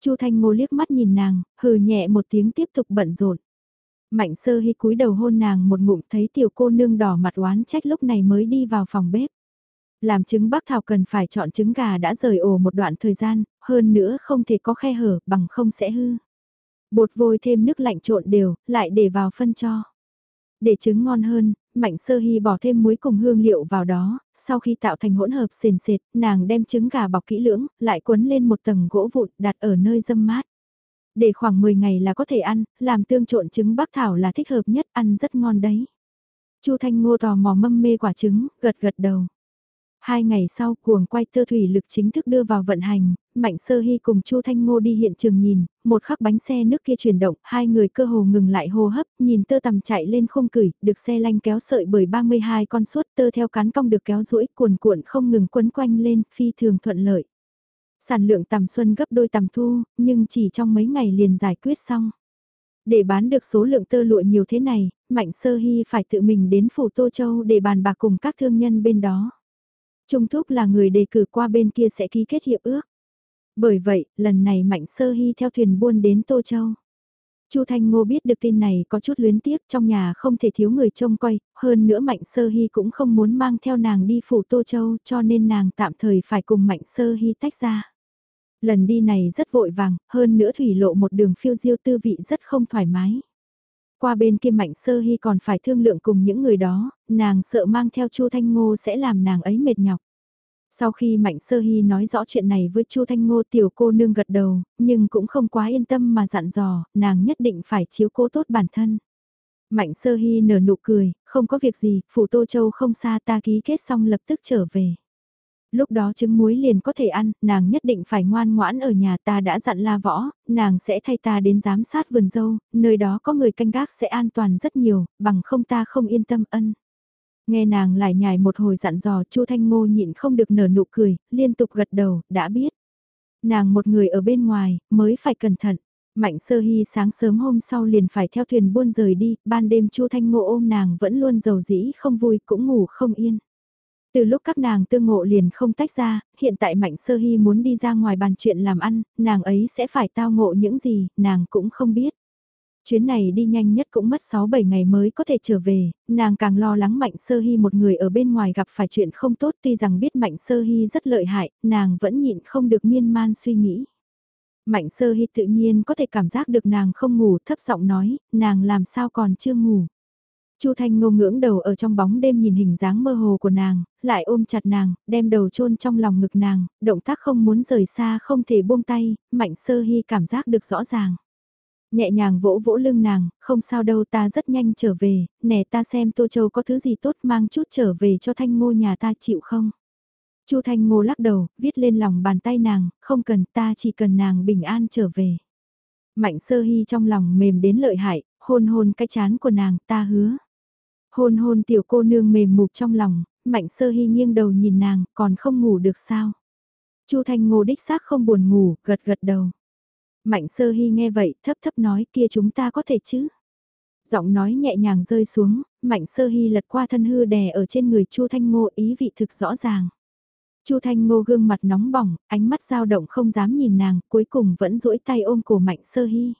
Chu Thanh Ngô liếc mắt nhìn nàng, hừ nhẹ một tiếng tiếp tục bận rộn. Mạnh Sơ Hy cúi đầu hôn nàng một ngụm thấy tiểu cô nương đỏ mặt oán trách lúc này mới đi vào phòng bếp. Làm trứng bắc thảo cần phải chọn trứng gà đã rời ổ một đoạn thời gian, hơn nữa không thể có khe hở bằng không sẽ hư. Bột vôi thêm nước lạnh trộn đều, lại để vào phân cho. Để trứng ngon hơn, Mạnh Sơ Hy bỏ thêm muối cùng hương liệu vào đó, sau khi tạo thành hỗn hợp sền sệt, nàng đem trứng gà bọc kỹ lưỡng, lại cuốn lên một tầng gỗ vụn đặt ở nơi dâm mát. Để khoảng 10 ngày là có thể ăn, làm tương trộn trứng bắc thảo là thích hợp nhất, ăn rất ngon đấy. Chu Thanh Ngô tò mò mâm mê quả trứng, gật gật đầu. Hai ngày sau, cuồng quay tơ thủy lực chính thức đưa vào vận hành, Mạnh Sơ Hy cùng Chu Thanh Ngô đi hiện trường nhìn, một khắc bánh xe nước kia chuyển động, hai người cơ hồ ngừng lại hô hấp, nhìn tơ tầm chạy lên không cửi, được xe lanh kéo sợi bởi 32 con suốt tơ theo cán cong được kéo duỗi cuồn cuộn không ngừng quấn quanh lên, phi thường thuận lợi. Sản lượng tầm xuân gấp đôi tầm thu, nhưng chỉ trong mấy ngày liền giải quyết xong. Để bán được số lượng tơ lụa nhiều thế này, Mạnh Sơ Hy phải tự mình đến phủ Tô Châu để bàn bạc cùng các thương nhân bên đó. Trung Thúc là người đề cử qua bên kia sẽ ký kết hiệp ước. Bởi vậy, lần này Mạnh Sơ Hy theo thuyền buôn đến Tô Châu. Chu Thanh Ngô biết được tin này có chút luyến tiếc trong nhà không thể thiếu người trông coi, hơn nữa Mạnh Sơ Hy cũng không muốn mang theo nàng đi phủ Tô Châu cho nên nàng tạm thời phải cùng Mạnh Sơ Hy tách ra. Lần đi này rất vội vàng, hơn nữa thủy lộ một đường phiêu diêu tư vị rất không thoải mái. Qua bên kia Mạnh Sơ Hy còn phải thương lượng cùng những người đó, nàng sợ mang theo Chu Thanh Ngô sẽ làm nàng ấy mệt nhọc. Sau khi Mạnh Sơ Hy nói rõ chuyện này với Chu Thanh Ngô tiểu cô nương gật đầu, nhưng cũng không quá yên tâm mà dặn dò, nàng nhất định phải chiếu cố tốt bản thân. Mạnh Sơ Hy nở nụ cười, không có việc gì, phủ Tô Châu không xa ta ký kết xong lập tức trở về. Lúc đó trứng muối liền có thể ăn, nàng nhất định phải ngoan ngoãn ở nhà ta đã dặn la võ, nàng sẽ thay ta đến giám sát vườn dâu, nơi đó có người canh gác sẽ an toàn rất nhiều, bằng không ta không yên tâm ân. Nghe nàng lại nhài một hồi dặn dò Chu Thanh Ngô nhịn không được nở nụ cười, liên tục gật đầu, đã biết. Nàng một người ở bên ngoài, mới phải cẩn thận. Mạnh sơ hy sáng sớm hôm sau liền phải theo thuyền buôn rời đi, ban đêm Chu Thanh Ngô ôm nàng vẫn luôn giàu dĩ không vui cũng ngủ không yên. Từ lúc các nàng tương ngộ liền không tách ra, hiện tại Mạnh Sơ Hy muốn đi ra ngoài bàn chuyện làm ăn, nàng ấy sẽ phải tao ngộ những gì, nàng cũng không biết. Chuyến này đi nhanh nhất cũng mất 6-7 ngày mới có thể trở về, nàng càng lo lắng Mạnh Sơ Hy một người ở bên ngoài gặp phải chuyện không tốt tuy rằng biết Mạnh Sơ Hy rất lợi hại, nàng vẫn nhịn không được miên man suy nghĩ. Mạnh Sơ Hy tự nhiên có thể cảm giác được nàng không ngủ thấp giọng nói, nàng làm sao còn chưa ngủ. Chu Thanh Ngô ngưỡng đầu ở trong bóng đêm nhìn hình dáng mơ hồ của nàng, lại ôm chặt nàng, đem đầu chôn trong lòng ngực nàng, động tác không muốn rời xa không thể buông tay, Mạnh Sơ Hy cảm giác được rõ ràng. Nhẹ nhàng vỗ vỗ lưng nàng, không sao đâu ta rất nhanh trở về, nè ta xem Tô Châu có thứ gì tốt mang chút trở về cho Thanh Ngô nhà ta chịu không? Chu Thanh Ngô lắc đầu, viết lên lòng bàn tay nàng, không cần ta chỉ cần nàng bình an trở về. Mạnh sơ hy trong lòng mềm đến lợi hại, hôn hôn cái chán của nàng, ta hứa. Hôn hôn tiểu cô nương mềm mục trong lòng, mạnh sơ hy nghiêng đầu nhìn nàng, còn không ngủ được sao. Chu Thanh Ngô đích xác không buồn ngủ, gật gật đầu. Mạnh sơ hy nghe vậy, thấp thấp nói kia chúng ta có thể chứ. Giọng nói nhẹ nhàng rơi xuống, mạnh sơ hy lật qua thân hư đè ở trên người Chu Thanh Ngô ý vị thực rõ ràng. Chu Thanh Ngô gương mặt nóng bỏng, ánh mắt dao động không dám nhìn nàng, cuối cùng vẫn duỗi tay ôm cổ Mạnh Sơ Hy.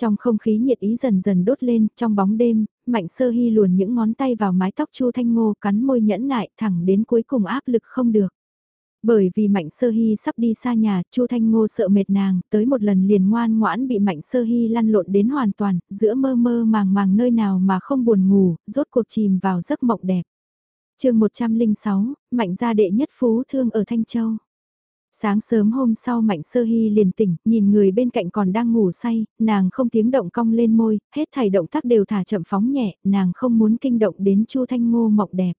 Trong không khí nhiệt ý dần dần đốt lên, trong bóng đêm, Mạnh Sơ Hy luồn những ngón tay vào mái tóc Chu Thanh Ngô cắn môi nhẫn nại thẳng đến cuối cùng áp lực không được. Bởi vì Mạnh Sơ Hy sắp đi xa nhà, Chu Thanh Ngô sợ mệt nàng, tới một lần liền ngoan ngoãn bị Mạnh Sơ Hy lăn lộn đến hoàn toàn, giữa mơ mơ màng màng nơi nào mà không buồn ngủ, rốt cuộc chìm vào giấc mộng đẹp. chương 106, Mạnh gia đệ nhất phú thương ở Thanh Châu. Sáng sớm hôm sau Mạnh Sơ Hy liền tỉnh, nhìn người bên cạnh còn đang ngủ say, nàng không tiếng động cong lên môi, hết thảy động tác đều thả chậm phóng nhẹ, nàng không muốn kinh động đến Chu Thanh Ngô mộng đẹp.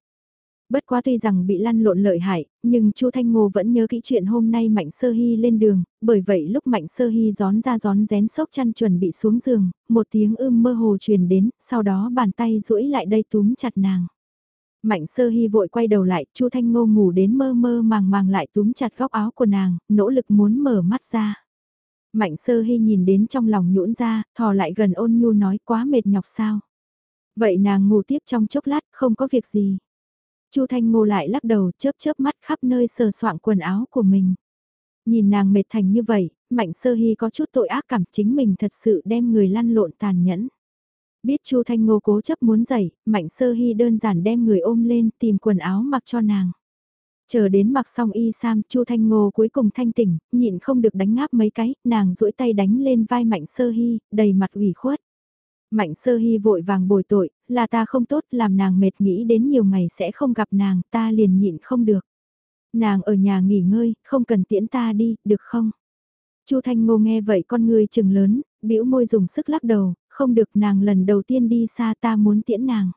Bất quá tuy rằng bị lăn lộn lợi hại, nhưng Chu Thanh Ngô vẫn nhớ kỹ chuyện hôm nay Mạnh Sơ Hy lên đường, bởi vậy lúc Mạnh Sơ Hy gión ra gión rén sốc chăn chuẩn bị xuống giường, một tiếng ưm mơ hồ truyền đến, sau đó bàn tay duỗi lại đây túm chặt nàng. Mạnh Sơ Hy vội quay đầu lại, Chu Thanh Ngô ngủ đến mơ mơ màng màng lại túm chặt góc áo của nàng, nỗ lực muốn mở mắt ra. Mạnh Sơ Hy nhìn đến trong lòng nhũn ra, thò lại gần ôn nhu nói quá mệt nhọc sao. Vậy nàng ngủ tiếp trong chốc lát, không có việc gì. Chu Thanh Ngô lại lắc đầu chớp chớp mắt khắp nơi sờ soạng quần áo của mình. Nhìn nàng mệt thành như vậy, Mạnh Sơ Hy có chút tội ác cảm chính mình thật sự đem người lăn lộn tàn nhẫn. Biết Chu Thanh Ngô cố chấp muốn dậy, Mạnh Sơ Hy đơn giản đem người ôm lên tìm quần áo mặc cho nàng. Chờ đến mặc xong y sam, Chu Thanh Ngô cuối cùng thanh tỉnh, nhịn không được đánh ngáp mấy cái, nàng duỗi tay đánh lên vai Mạnh Sơ Hy, đầy mặt ủy khuất. Mạnh sơ hy vội vàng bồi tội, là ta không tốt làm nàng mệt nghĩ đến nhiều ngày sẽ không gặp nàng, ta liền nhịn không được. Nàng ở nhà nghỉ ngơi, không cần tiễn ta đi, được không? Chu Thanh Ngô nghe vậy con người chừng lớn, bĩu môi dùng sức lắc đầu, không được nàng lần đầu tiên đi xa ta muốn tiễn nàng.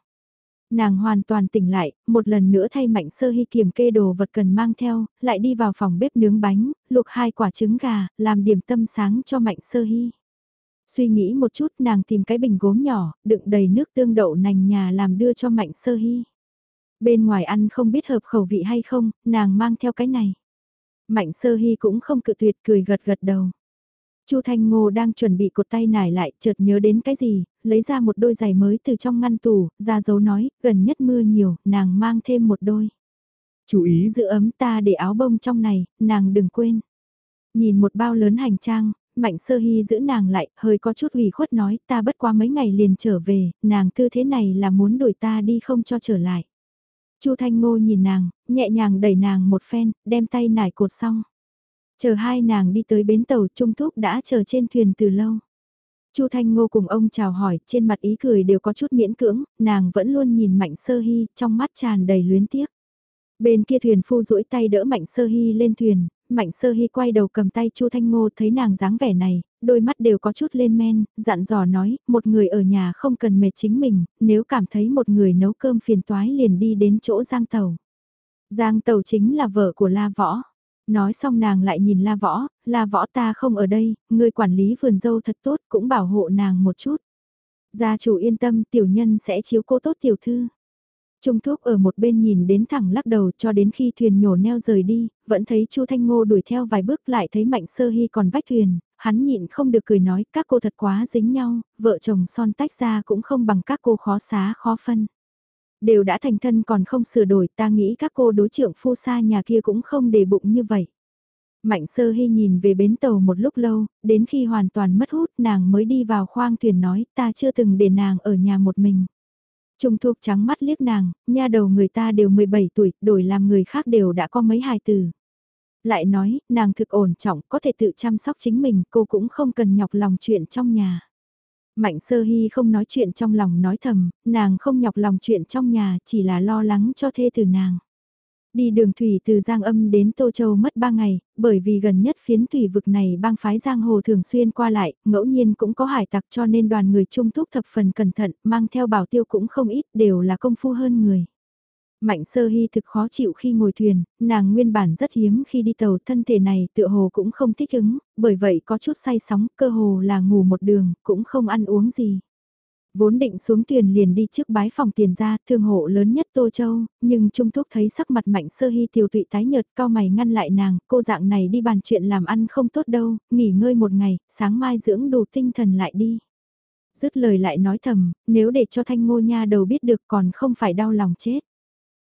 Nàng hoàn toàn tỉnh lại, một lần nữa thay mạnh sơ hy kiểm kê đồ vật cần mang theo, lại đi vào phòng bếp nướng bánh, luộc hai quả trứng gà, làm điểm tâm sáng cho mạnh sơ hy. Suy nghĩ một chút nàng tìm cái bình gốm nhỏ, đựng đầy nước tương đậu nành nhà làm đưa cho mạnh sơ hy. Bên ngoài ăn không biết hợp khẩu vị hay không, nàng mang theo cái này. Mạnh sơ hy cũng không cự tuyệt cười gật gật đầu. Chu Thanh Ngô đang chuẩn bị cột tay nải lại, chợt nhớ đến cái gì, lấy ra một đôi giày mới từ trong ngăn tủ, ra dấu nói, gần nhất mưa nhiều, nàng mang thêm một đôi. Chú ý giữ ấm ta để áo bông trong này, nàng đừng quên. Nhìn một bao lớn hành trang, Mạnh Sơ Hy giữ nàng lại, hơi có chút ủy khuất nói, ta bất qua mấy ngày liền trở về, nàng tư thế này là muốn đuổi ta đi không cho trở lại. Chu Thanh Ngô nhìn nàng, nhẹ nhàng đẩy nàng một phen, đem tay nải cột xong. Chờ hai nàng đi tới bến tàu Trung Thúc đã chờ trên thuyền từ lâu. Chu Thanh Ngô cùng ông chào hỏi, trên mặt ý cười đều có chút miễn cưỡng, nàng vẫn luôn nhìn Mạnh Sơ Hy, trong mắt tràn đầy luyến tiếc. Bên kia thuyền phu duỗi tay đỡ Mạnh Sơ Hy lên thuyền, Mạnh Sơ Hy quay đầu cầm tay Chu Thanh Ngô thấy nàng dáng vẻ này, đôi mắt đều có chút lên men, dặn dò nói, một người ở nhà không cần mệt chính mình, nếu cảm thấy một người nấu cơm phiền toái liền đi đến chỗ Giang Tàu. Giang Tàu chính là vợ của La Võ. Nói xong nàng lại nhìn La Võ, La Võ ta không ở đây, người quản lý vườn dâu thật tốt cũng bảo hộ nàng một chút. Gia chủ yên tâm tiểu nhân sẽ chiếu cô tốt tiểu thư. Trung Thúc ở một bên nhìn đến thẳng lắc đầu cho đến khi thuyền nhổ neo rời đi, vẫn thấy Chu Thanh Ngô đuổi theo vài bước lại thấy Mạnh Sơ Hy còn vách thuyền, hắn nhịn không được cười nói các cô thật quá dính nhau, vợ chồng son tách ra cũng không bằng các cô khó xá khó phân. Đều đã thành thân còn không sửa đổi ta nghĩ các cô đối trưởng phu xa nhà kia cũng không để bụng như vậy. Mạnh sơ hy nhìn về bến tàu một lúc lâu, đến khi hoàn toàn mất hút nàng mới đi vào khoang thuyền nói ta chưa từng để nàng ở nhà một mình. Trung thục trắng mắt liếc nàng, nha đầu người ta đều 17 tuổi, đổi làm người khác đều đã có mấy hài từ. Lại nói, nàng thực ổn trọng, có thể tự chăm sóc chính mình, cô cũng không cần nhọc lòng chuyện trong nhà. Mạnh sơ hy không nói chuyện trong lòng nói thầm, nàng không nhọc lòng chuyện trong nhà, chỉ là lo lắng cho thê từ nàng. Đi đường thủy từ Giang Âm đến Tô Châu mất 3 ngày, bởi vì gần nhất phiến thủy vực này bang phái Giang Hồ thường xuyên qua lại, ngẫu nhiên cũng có hải tặc cho nên đoàn người trung thúc thập phần cẩn thận, mang theo bảo tiêu cũng không ít, đều là công phu hơn người. Mạnh sơ hy thực khó chịu khi ngồi thuyền, nàng nguyên bản rất hiếm khi đi tàu thân thể này tựa hồ cũng không thích ứng, bởi vậy có chút say sóng, cơ hồ là ngủ một đường, cũng không ăn uống gì. Vốn định xuống thuyền liền đi trước bái phòng tiền ra, thương hộ lớn nhất Tô Châu, nhưng Trung Thúc thấy sắc mặt mạnh sơ hy tiêu tụy tái nhợt cao mày ngăn lại nàng, cô dạng này đi bàn chuyện làm ăn không tốt đâu, nghỉ ngơi một ngày, sáng mai dưỡng đủ tinh thần lại đi. Dứt lời lại nói thầm, nếu để cho thanh ngô nha đầu biết được còn không phải đau lòng chết.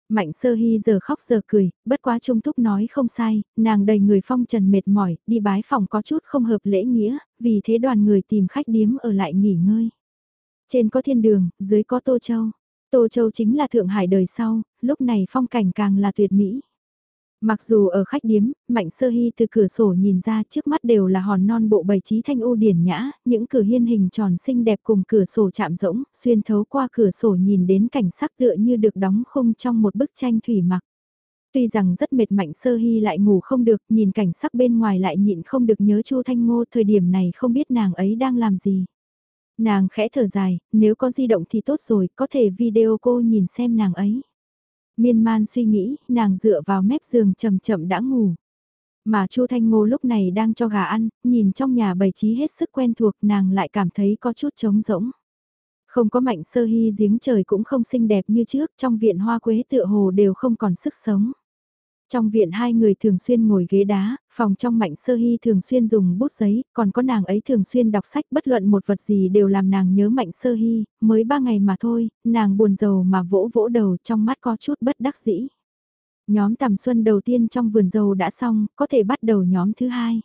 Mạnh sơ hy giờ khóc giờ cười, bất quá trung thúc nói không sai, nàng đầy người phong trần mệt mỏi, đi bái phòng có chút không hợp lễ nghĩa, vì thế đoàn người tìm khách điếm ở lại nghỉ ngơi. Trên có thiên đường, dưới có Tô Châu. Tô Châu chính là Thượng Hải đời sau, lúc này phong cảnh càng là tuyệt mỹ. Mặc dù ở khách điếm, Mạnh Sơ Hy từ cửa sổ nhìn ra trước mắt đều là hòn non bộ bày trí thanh u điển nhã, những cửa hiên hình tròn xinh đẹp cùng cửa sổ chạm rỗng, xuyên thấu qua cửa sổ nhìn đến cảnh sắc tựa như được đóng khung trong một bức tranh thủy mặc. Tuy rằng rất mệt Mạnh Sơ Hy lại ngủ không được, nhìn cảnh sắc bên ngoài lại nhịn không được nhớ Chu Thanh Ngô thời điểm này không biết nàng ấy đang làm gì. Nàng khẽ thở dài, nếu có di động thì tốt rồi, có thể video cô nhìn xem nàng ấy. Miên man suy nghĩ, nàng dựa vào mép giường chậm chậm đã ngủ. Mà Chu Thanh Ngô lúc này đang cho gà ăn, nhìn trong nhà bày trí hết sức quen thuộc nàng lại cảm thấy có chút trống rỗng. Không có mạnh sơ hy giếng trời cũng không xinh đẹp như trước, trong viện hoa quế tựa hồ đều không còn sức sống. Trong viện hai người thường xuyên ngồi ghế đá, phòng trong mạnh sơ hy thường xuyên dùng bút giấy, còn có nàng ấy thường xuyên đọc sách bất luận một vật gì đều làm nàng nhớ mạnh sơ hy, mới ba ngày mà thôi, nàng buồn rầu mà vỗ vỗ đầu trong mắt có chút bất đắc dĩ. Nhóm tầm xuân đầu tiên trong vườn dầu đã xong, có thể bắt đầu nhóm thứ hai.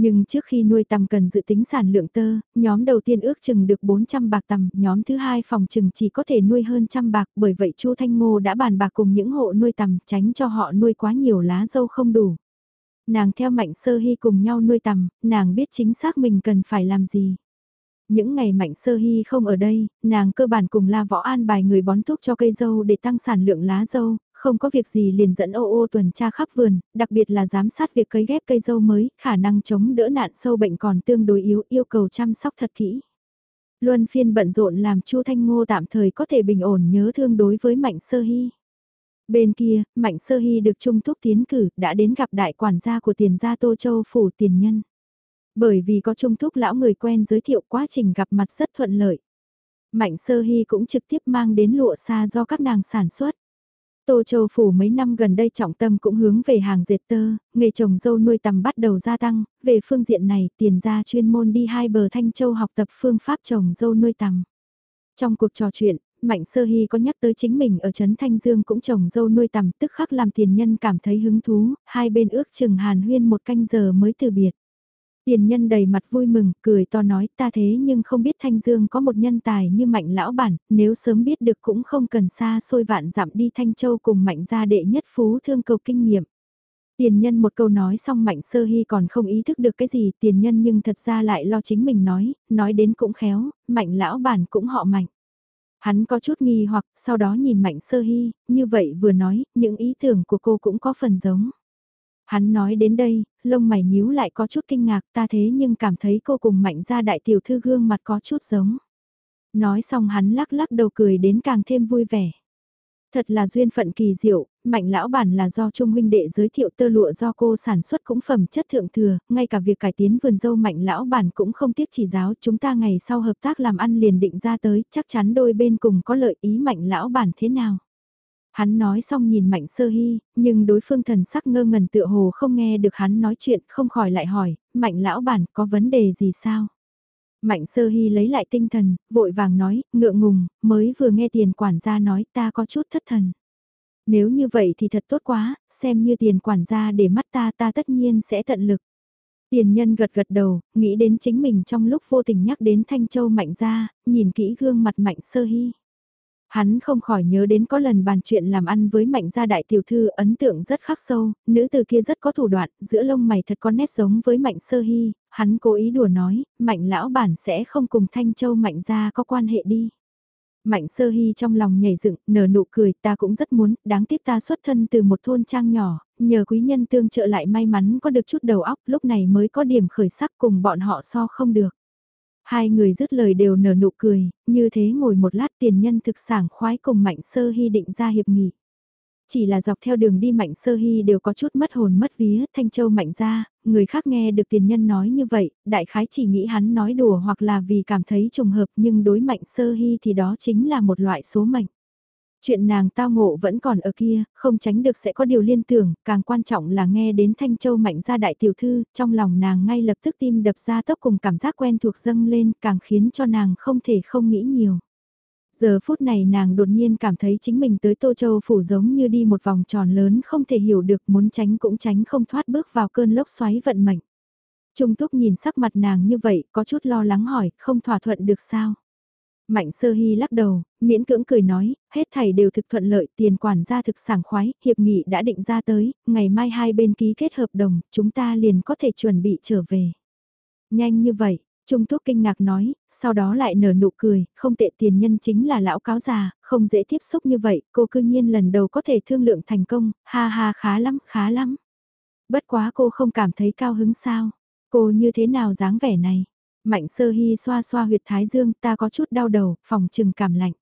Nhưng trước khi nuôi tầm cần dự tính sản lượng tơ, nhóm đầu tiên ước chừng được 400 bạc tầm, nhóm thứ hai phòng chừng chỉ có thể nuôi hơn trăm bạc, bởi vậy Chu Thanh Ngô đã bàn bạc cùng những hộ nuôi tầm, tránh cho họ nuôi quá nhiều lá dâu không đủ. Nàng theo mạnh sơ hy cùng nhau nuôi tầm, nàng biết chính xác mình cần phải làm gì. Những ngày Mạnh Sơ Hy không ở đây, nàng cơ bản cùng La Võ An bài người bón thuốc cho cây dâu để tăng sản lượng lá dâu, không có việc gì liền dẫn ô ô tuần tra khắp vườn, đặc biệt là giám sát việc cấy ghép cây dâu mới, khả năng chống đỡ nạn sâu bệnh còn tương đối yếu, yêu cầu chăm sóc thật kỹ. Luân phiên bận rộn làm Chu Thanh Ngô tạm thời có thể bình ổn nhớ thương đối với Mạnh Sơ Hy. Bên kia, Mạnh Sơ Hy được Trung Thúc tiến cử, đã đến gặp đại quản gia của tiền gia Tô Châu Phủ Tiền Nhân. Bởi vì có Trung Thúc lão người quen giới thiệu quá trình gặp mặt rất thuận lợi. Mạnh Sơ Hy cũng trực tiếp mang đến lụa xa do các nàng sản xuất. Tô Châu Phủ mấy năm gần đây trọng tâm cũng hướng về hàng dệt tơ, nghề trồng dâu nuôi tầm bắt đầu gia tăng, về phương diện này tiền gia chuyên môn đi hai bờ Thanh Châu học tập phương pháp trồng dâu nuôi tầm. Trong cuộc trò chuyện, Mạnh Sơ Hy có nhắc tới chính mình ở Trấn Thanh Dương cũng trồng dâu nuôi tầm tức khắc làm tiền nhân cảm thấy hứng thú, hai bên ước chừng hàn huyên một canh giờ mới từ biệt. Tiền nhân đầy mặt vui mừng, cười to nói ta thế nhưng không biết Thanh Dương có một nhân tài như mạnh lão bản, nếu sớm biết được cũng không cần xa xôi vạn dặm đi Thanh Châu cùng mạnh gia đệ nhất phú thương cầu kinh nghiệm. Tiền nhân một câu nói xong mạnh sơ hy còn không ý thức được cái gì tiền nhân nhưng thật ra lại lo chính mình nói, nói đến cũng khéo, mạnh lão bản cũng họ mạnh. Hắn có chút nghi hoặc sau đó nhìn mạnh sơ hy, như vậy vừa nói, những ý tưởng của cô cũng có phần giống. Hắn nói đến đây, lông mày nhíu lại có chút kinh ngạc ta thế nhưng cảm thấy cô cùng mạnh ra đại tiểu thư gương mặt có chút giống. Nói xong hắn lắc lắc đầu cười đến càng thêm vui vẻ. Thật là duyên phận kỳ diệu, mạnh lão bản là do Trung huynh đệ giới thiệu tơ lụa do cô sản xuất cũng phẩm chất thượng thừa, ngay cả việc cải tiến vườn dâu mạnh lão bản cũng không tiếc chỉ giáo chúng ta ngày sau hợp tác làm ăn liền định ra tới, chắc chắn đôi bên cùng có lợi ý mạnh lão bản thế nào. Hắn nói xong nhìn Mạnh Sơ Hy, nhưng đối phương thần sắc ngơ ngẩn tựa hồ không nghe được hắn nói chuyện, không khỏi lại hỏi, Mạnh lão bản có vấn đề gì sao? Mạnh Sơ Hy lấy lại tinh thần, vội vàng nói, ngượng ngùng, mới vừa nghe tiền quản gia nói ta có chút thất thần. Nếu như vậy thì thật tốt quá, xem như tiền quản gia để mắt ta ta tất nhiên sẽ tận lực. Tiền nhân gật gật đầu, nghĩ đến chính mình trong lúc vô tình nhắc đến Thanh Châu Mạnh ra, nhìn kỹ gương mặt Mạnh Sơ Hy. Hắn không khỏi nhớ đến có lần bàn chuyện làm ăn với mạnh gia đại tiểu thư ấn tượng rất khắc sâu, nữ từ kia rất có thủ đoạn, giữa lông mày thật có nét giống với mạnh sơ hy, hắn cố ý đùa nói, mạnh lão bản sẽ không cùng thanh châu mạnh gia có quan hệ đi. Mạnh sơ hy trong lòng nhảy dựng, nở nụ cười, ta cũng rất muốn, đáng tiếc ta xuất thân từ một thôn trang nhỏ, nhờ quý nhân tương trợ lại may mắn có được chút đầu óc, lúc này mới có điểm khởi sắc cùng bọn họ so không được. Hai người dứt lời đều nở nụ cười, như thế ngồi một lát tiền nhân thực sảng khoái cùng Mạnh Sơ Hy định ra hiệp nghị. Chỉ là dọc theo đường đi Mạnh Sơ Hy đều có chút mất hồn mất vía, Thanh Châu Mạnh ra, người khác nghe được tiền nhân nói như vậy, đại khái chỉ nghĩ hắn nói đùa hoặc là vì cảm thấy trùng hợp nhưng đối Mạnh Sơ Hy thì đó chính là một loại số mệnh. Chuyện nàng tao ngộ vẫn còn ở kia, không tránh được sẽ có điều liên tưởng, càng quan trọng là nghe đến Thanh Châu mạnh ra đại tiểu thư, trong lòng nàng ngay lập tức tim đập ra tốc cùng cảm giác quen thuộc dâng lên, càng khiến cho nàng không thể không nghĩ nhiều. Giờ phút này nàng đột nhiên cảm thấy chính mình tới Tô Châu phủ giống như đi một vòng tròn lớn không thể hiểu được muốn tránh cũng tránh không thoát bước vào cơn lốc xoáy vận mệnh. Trung Túc nhìn sắc mặt nàng như vậy, có chút lo lắng hỏi, không thỏa thuận được sao? Mạnh sơ hy lắc đầu, miễn cưỡng cười nói, hết thảy đều thực thuận lợi, tiền quản gia thực sảng khoái, hiệp nghị đã định ra tới, ngày mai hai bên ký kết hợp đồng, chúng ta liền có thể chuẩn bị trở về. Nhanh như vậy, Trung Thúc kinh ngạc nói, sau đó lại nở nụ cười, không tệ tiền nhân chính là lão cáo già, không dễ tiếp xúc như vậy, cô cư nhiên lần đầu có thể thương lượng thành công, ha ha khá lắm, khá lắm. Bất quá cô không cảm thấy cao hứng sao, cô như thế nào dáng vẻ này. Mạnh sơ hy xoa xoa huyệt thái dương ta có chút đau đầu, phòng trừng cảm lạnh.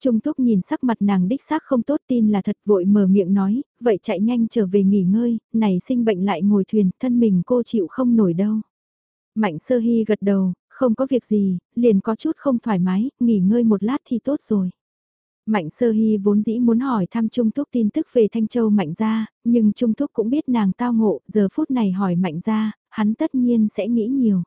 Trung Túc nhìn sắc mặt nàng đích xác không tốt tin là thật vội mở miệng nói, vậy chạy nhanh trở về nghỉ ngơi, này sinh bệnh lại ngồi thuyền, thân mình cô chịu không nổi đâu. Mạnh sơ hy gật đầu, không có việc gì, liền có chút không thoải mái, nghỉ ngơi một lát thì tốt rồi. Mạnh sơ hy vốn dĩ muốn hỏi thăm Trung Thúc tin tức về Thanh Châu Mạnh gia, nhưng Trung Thúc cũng biết nàng tao ngộ, giờ phút này hỏi Mạnh gia, hắn tất nhiên sẽ nghĩ nhiều.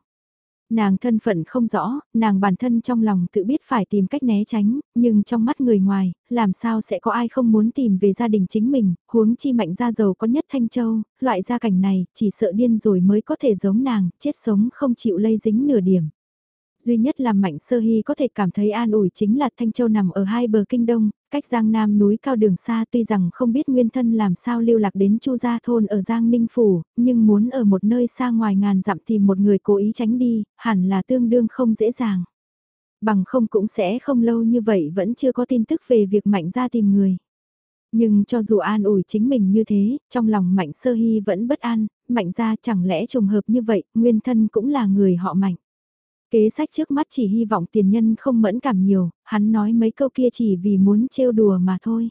Nàng thân phận không rõ, nàng bản thân trong lòng tự biết phải tìm cách né tránh, nhưng trong mắt người ngoài, làm sao sẽ có ai không muốn tìm về gia đình chính mình, huống chi mạnh gia giàu có nhất Thanh Châu, loại gia cảnh này, chỉ sợ điên rồi mới có thể giống nàng, chết sống không chịu lây dính nửa điểm. Duy nhất làm Mạnh Sơ Hy có thể cảm thấy an ủi chính là Thanh Châu nằm ở hai bờ kinh đông, cách Giang Nam núi cao đường xa tuy rằng không biết nguyên thân làm sao lưu lạc đến Chu Gia Thôn ở Giang Ninh Phủ, nhưng muốn ở một nơi xa ngoài ngàn dặm tìm một người cố ý tránh đi, hẳn là tương đương không dễ dàng. Bằng không cũng sẽ không lâu như vậy vẫn chưa có tin tức về việc Mạnh ra tìm người. Nhưng cho dù an ủi chính mình như thế, trong lòng Mạnh Sơ Hy vẫn bất an, Mạnh ra chẳng lẽ trùng hợp như vậy, nguyên thân cũng là người họ Mạnh. Kế sách trước mắt chỉ hy vọng tiền nhân không mẫn cảm nhiều, hắn nói mấy câu kia chỉ vì muốn trêu đùa mà thôi.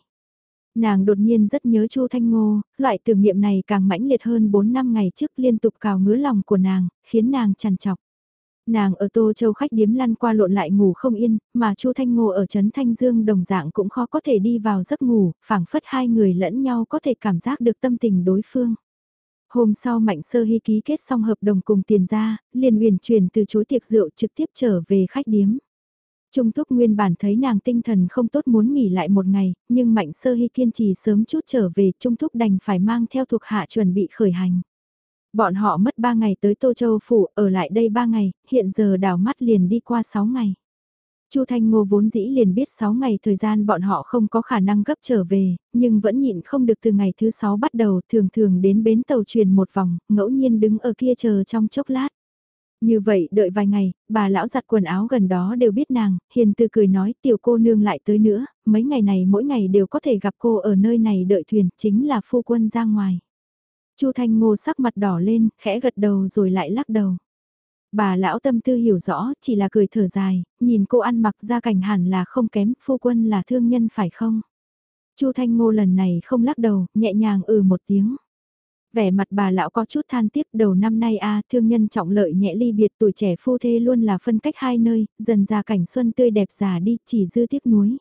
Nàng đột nhiên rất nhớ Chu Thanh Ngô, loại tưởng niệm này càng mãnh liệt hơn 4 năm ngày trước liên tục cào ngứa lòng của nàng, khiến nàng chằn chọc. Nàng ở Tô Châu khách điếm lăn qua lộn lại ngủ không yên, mà Chu Thanh Ngô ở Trấn Thanh Dương đồng dạng cũng khó có thể đi vào giấc ngủ, phảng phất hai người lẫn nhau có thể cảm giác được tâm tình đối phương. Hôm sau Mạnh Sơ Hy ký kết xong hợp đồng cùng tiền ra, liền uyển chuyển từ chối tiệc rượu trực tiếp trở về khách điếm. Trung Thúc nguyên bản thấy nàng tinh thần không tốt muốn nghỉ lại một ngày, nhưng Mạnh Sơ Hy kiên trì sớm chút trở về Trung Thúc đành phải mang theo thuộc hạ chuẩn bị khởi hành. Bọn họ mất 3 ngày tới Tô Châu Phủ, ở lại đây 3 ngày, hiện giờ đảo mắt liền đi qua 6 ngày. Chu Thanh Ngô vốn dĩ liền biết 6 ngày thời gian bọn họ không có khả năng gấp trở về, nhưng vẫn nhịn không được từ ngày thứ 6 bắt đầu thường thường đến bến tàu truyền một vòng, ngẫu nhiên đứng ở kia chờ trong chốc lát. Như vậy đợi vài ngày, bà lão giặt quần áo gần đó đều biết nàng, hiền từ cười nói tiểu cô nương lại tới nữa, mấy ngày này mỗi ngày đều có thể gặp cô ở nơi này đợi thuyền, chính là phu quân ra ngoài. Chu Thanh Ngô sắc mặt đỏ lên, khẽ gật đầu rồi lại lắc đầu. Bà lão tâm tư hiểu rõ, chỉ là cười thở dài, nhìn cô ăn mặc ra cảnh hẳn là không kém, phu quân là thương nhân phải không? Chu Thanh Ngô lần này không lắc đầu, nhẹ nhàng ừ một tiếng. Vẻ mặt bà lão có chút than tiếc đầu năm nay a thương nhân trọng lợi nhẹ ly biệt tuổi trẻ phu thê luôn là phân cách hai nơi, dần ra cảnh xuân tươi đẹp già đi, chỉ dư tiếc nuối.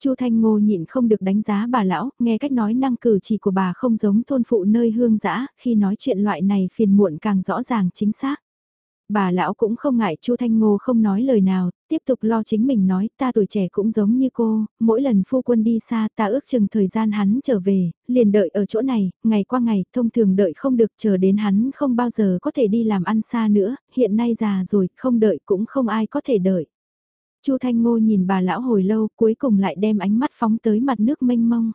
Chu Thanh Ngô nhịn không được đánh giá bà lão, nghe cách nói năng cử chỉ của bà không giống thôn phụ nơi hương dã, khi nói chuyện loại này phiền muộn càng rõ ràng chính xác. Bà lão cũng không ngại Chu Thanh Ngô không nói lời nào, tiếp tục lo chính mình nói ta tuổi trẻ cũng giống như cô, mỗi lần phu quân đi xa ta ước chừng thời gian hắn trở về, liền đợi ở chỗ này, ngày qua ngày, thông thường đợi không được chờ đến hắn không bao giờ có thể đi làm ăn xa nữa, hiện nay già rồi, không đợi cũng không ai có thể đợi. Chu Thanh Ngô nhìn bà lão hồi lâu cuối cùng lại đem ánh mắt phóng tới mặt nước mênh mông.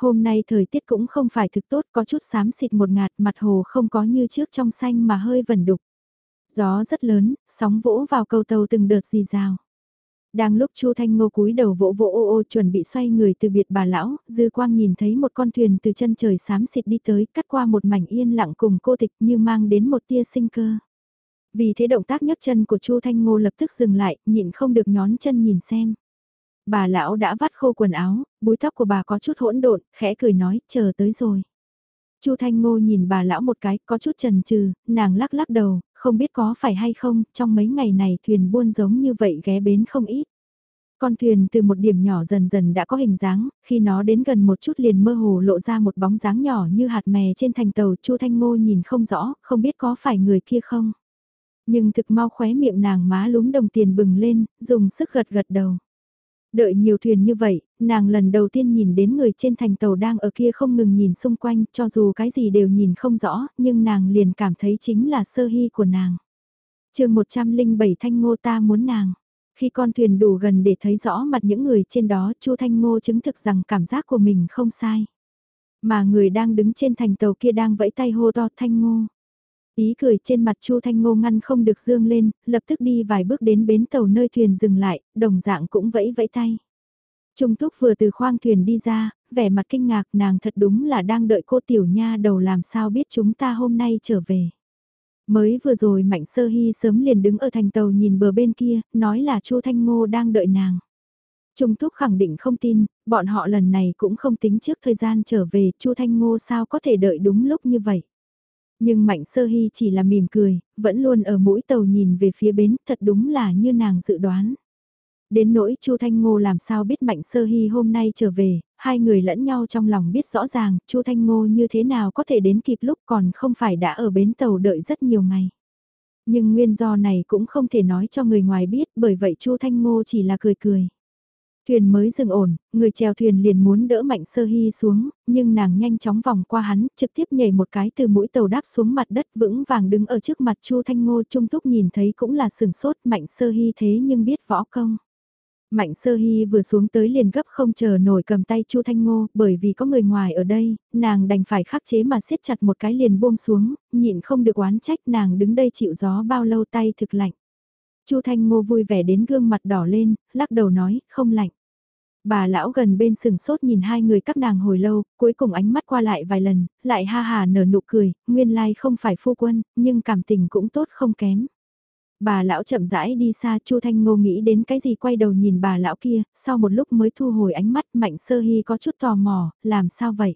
Hôm nay thời tiết cũng không phải thực tốt có chút xám xịt một ngạt mặt hồ không có như trước trong xanh mà hơi vẩn đục. Gió rất lớn, sóng vỗ vào cầu tàu từng đợt rì rào. Đang lúc Chu Thanh Ngô cúi đầu vỗ vỗ ô ô chuẩn bị xoay người từ biệt bà lão, Dư Quang nhìn thấy một con thuyền từ chân trời xám xịt đi tới, cắt qua một mảnh yên lặng cùng cô tịch như mang đến một tia sinh cơ. Vì thế động tác nhấc chân của Chu Thanh Ngô lập tức dừng lại, nhịn không được nhón chân nhìn xem. Bà lão đã vắt khô quần áo, búi tóc của bà có chút hỗn độn, khẽ cười nói, chờ tới rồi. Chu Thanh Ngô nhìn bà lão một cái, có chút chần chừ, nàng lắc lắc đầu, không biết có phải hay không, trong mấy ngày này thuyền buôn giống như vậy ghé bến không ít. Con thuyền từ một điểm nhỏ dần dần đã có hình dáng, khi nó đến gần một chút liền mơ hồ lộ ra một bóng dáng nhỏ như hạt mè trên thành tàu Chu Thanh Ngô nhìn không rõ, không biết có phải người kia không. Nhưng thực mau khóe miệng nàng má lúm đồng tiền bừng lên, dùng sức gật gật đầu. Đợi nhiều thuyền như vậy, nàng lần đầu tiên nhìn đến người trên thành tàu đang ở kia không ngừng nhìn xung quanh, cho dù cái gì đều nhìn không rõ, nhưng nàng liền cảm thấy chính là sơ hy của nàng. chương 107 Thanh Ngô ta muốn nàng. Khi con thuyền đủ gần để thấy rõ mặt những người trên đó, Chu Thanh Ngô chứng thực rằng cảm giác của mình không sai. Mà người đang đứng trên thành tàu kia đang vẫy tay hô to Thanh Ngô. Ý cười trên mặt Chu Thanh Ngô ngăn không được dương lên, lập tức đi vài bước đến bến tàu nơi thuyền dừng lại, đồng dạng cũng vẫy vẫy tay. Trung Thúc vừa từ khoang thuyền đi ra, vẻ mặt kinh ngạc nàng thật đúng là đang đợi cô tiểu nha đầu làm sao biết chúng ta hôm nay trở về. Mới vừa rồi Mạnh Sơ Hy sớm liền đứng ở thành tàu nhìn bờ bên kia, nói là Chu Thanh Ngô đang đợi nàng. Trung Thúc khẳng định không tin, bọn họ lần này cũng không tính trước thời gian trở về, Chu Thanh Ngô sao có thể đợi đúng lúc như vậy. Nhưng Mạnh Sơ Hy chỉ là mỉm cười, vẫn luôn ở mũi tàu nhìn về phía bến, thật đúng là như nàng dự đoán. Đến nỗi Chu Thanh Ngô làm sao biết Mạnh Sơ Hy hôm nay trở về, hai người lẫn nhau trong lòng biết rõ ràng, Chu Thanh Ngô như thế nào có thể đến kịp lúc còn không phải đã ở bến tàu đợi rất nhiều ngày. Nhưng nguyên do này cũng không thể nói cho người ngoài biết, bởi vậy Chu Thanh Ngô chỉ là cười cười. Thuyền mới dừng ổn, người chèo thuyền liền muốn đỡ Mạnh Sơ Hy xuống, nhưng nàng nhanh chóng vòng qua hắn, trực tiếp nhảy một cái từ mũi tàu đáp xuống mặt đất vững vàng đứng ở trước mặt Chu Thanh Ngô Trung Túc nhìn thấy cũng là sừng sốt Mạnh Sơ Hy thế nhưng biết võ công. Mạnh Sơ Hy vừa xuống tới liền gấp không chờ nổi cầm tay Chu Thanh Ngô, bởi vì có người ngoài ở đây, nàng đành phải khắc chế mà siết chặt một cái liền buông xuống, nhịn không được oán trách nàng đứng đây chịu gió bao lâu tay thực lạnh. Chu Thanh Ngô vui vẻ đến gương mặt đỏ lên, lắc đầu nói, không lạnh. Bà lão gần bên sừng sốt nhìn hai người các nàng hồi lâu, cuối cùng ánh mắt qua lại vài lần, lại ha hà nở nụ cười, nguyên lai không phải phu quân, nhưng cảm tình cũng tốt không kém. Bà lão chậm rãi đi xa Chu Thanh Ngô nghĩ đến cái gì quay đầu nhìn bà lão kia, sau một lúc mới thu hồi ánh mắt Mạnh Sơ Hy có chút tò mò, làm sao vậy?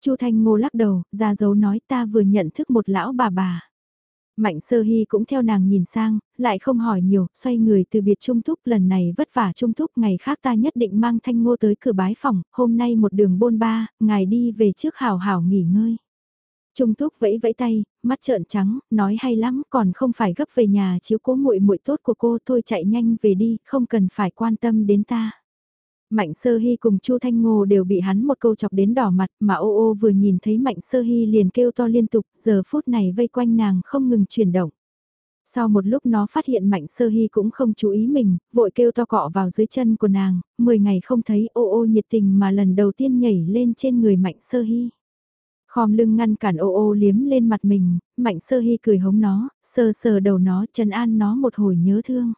Chu Thanh Ngô lắc đầu, ra dấu nói ta vừa nhận thức một lão bà bà. Mạnh sơ hy cũng theo nàng nhìn sang, lại không hỏi nhiều, xoay người từ biệt Trung Thúc lần này vất vả Trung Thúc ngày khác ta nhất định mang thanh ngô tới cửa bái phòng, hôm nay một đường bôn ba, ngài đi về trước hảo hảo nghỉ ngơi. Trung Thúc vẫy vẫy tay, mắt trợn trắng, nói hay lắm, còn không phải gấp về nhà chiếu cố muội muội tốt của cô thôi chạy nhanh về đi, không cần phải quan tâm đến ta. Mạnh Sơ Hy cùng Chu Thanh Ngô đều bị hắn một câu chọc đến đỏ mặt mà ô ô vừa nhìn thấy Mạnh Sơ Hy liền kêu to liên tục, giờ phút này vây quanh nàng không ngừng chuyển động. Sau một lúc nó phát hiện Mạnh Sơ Hy cũng không chú ý mình, vội kêu to cọ vào dưới chân của nàng, 10 ngày không thấy ô ô nhiệt tình mà lần đầu tiên nhảy lên trên người Mạnh Sơ Hy. Khom lưng ngăn cản ô ô liếm lên mặt mình, Mạnh Sơ Hy cười hống nó, sờ sờ đầu nó, chân an nó một hồi nhớ thương.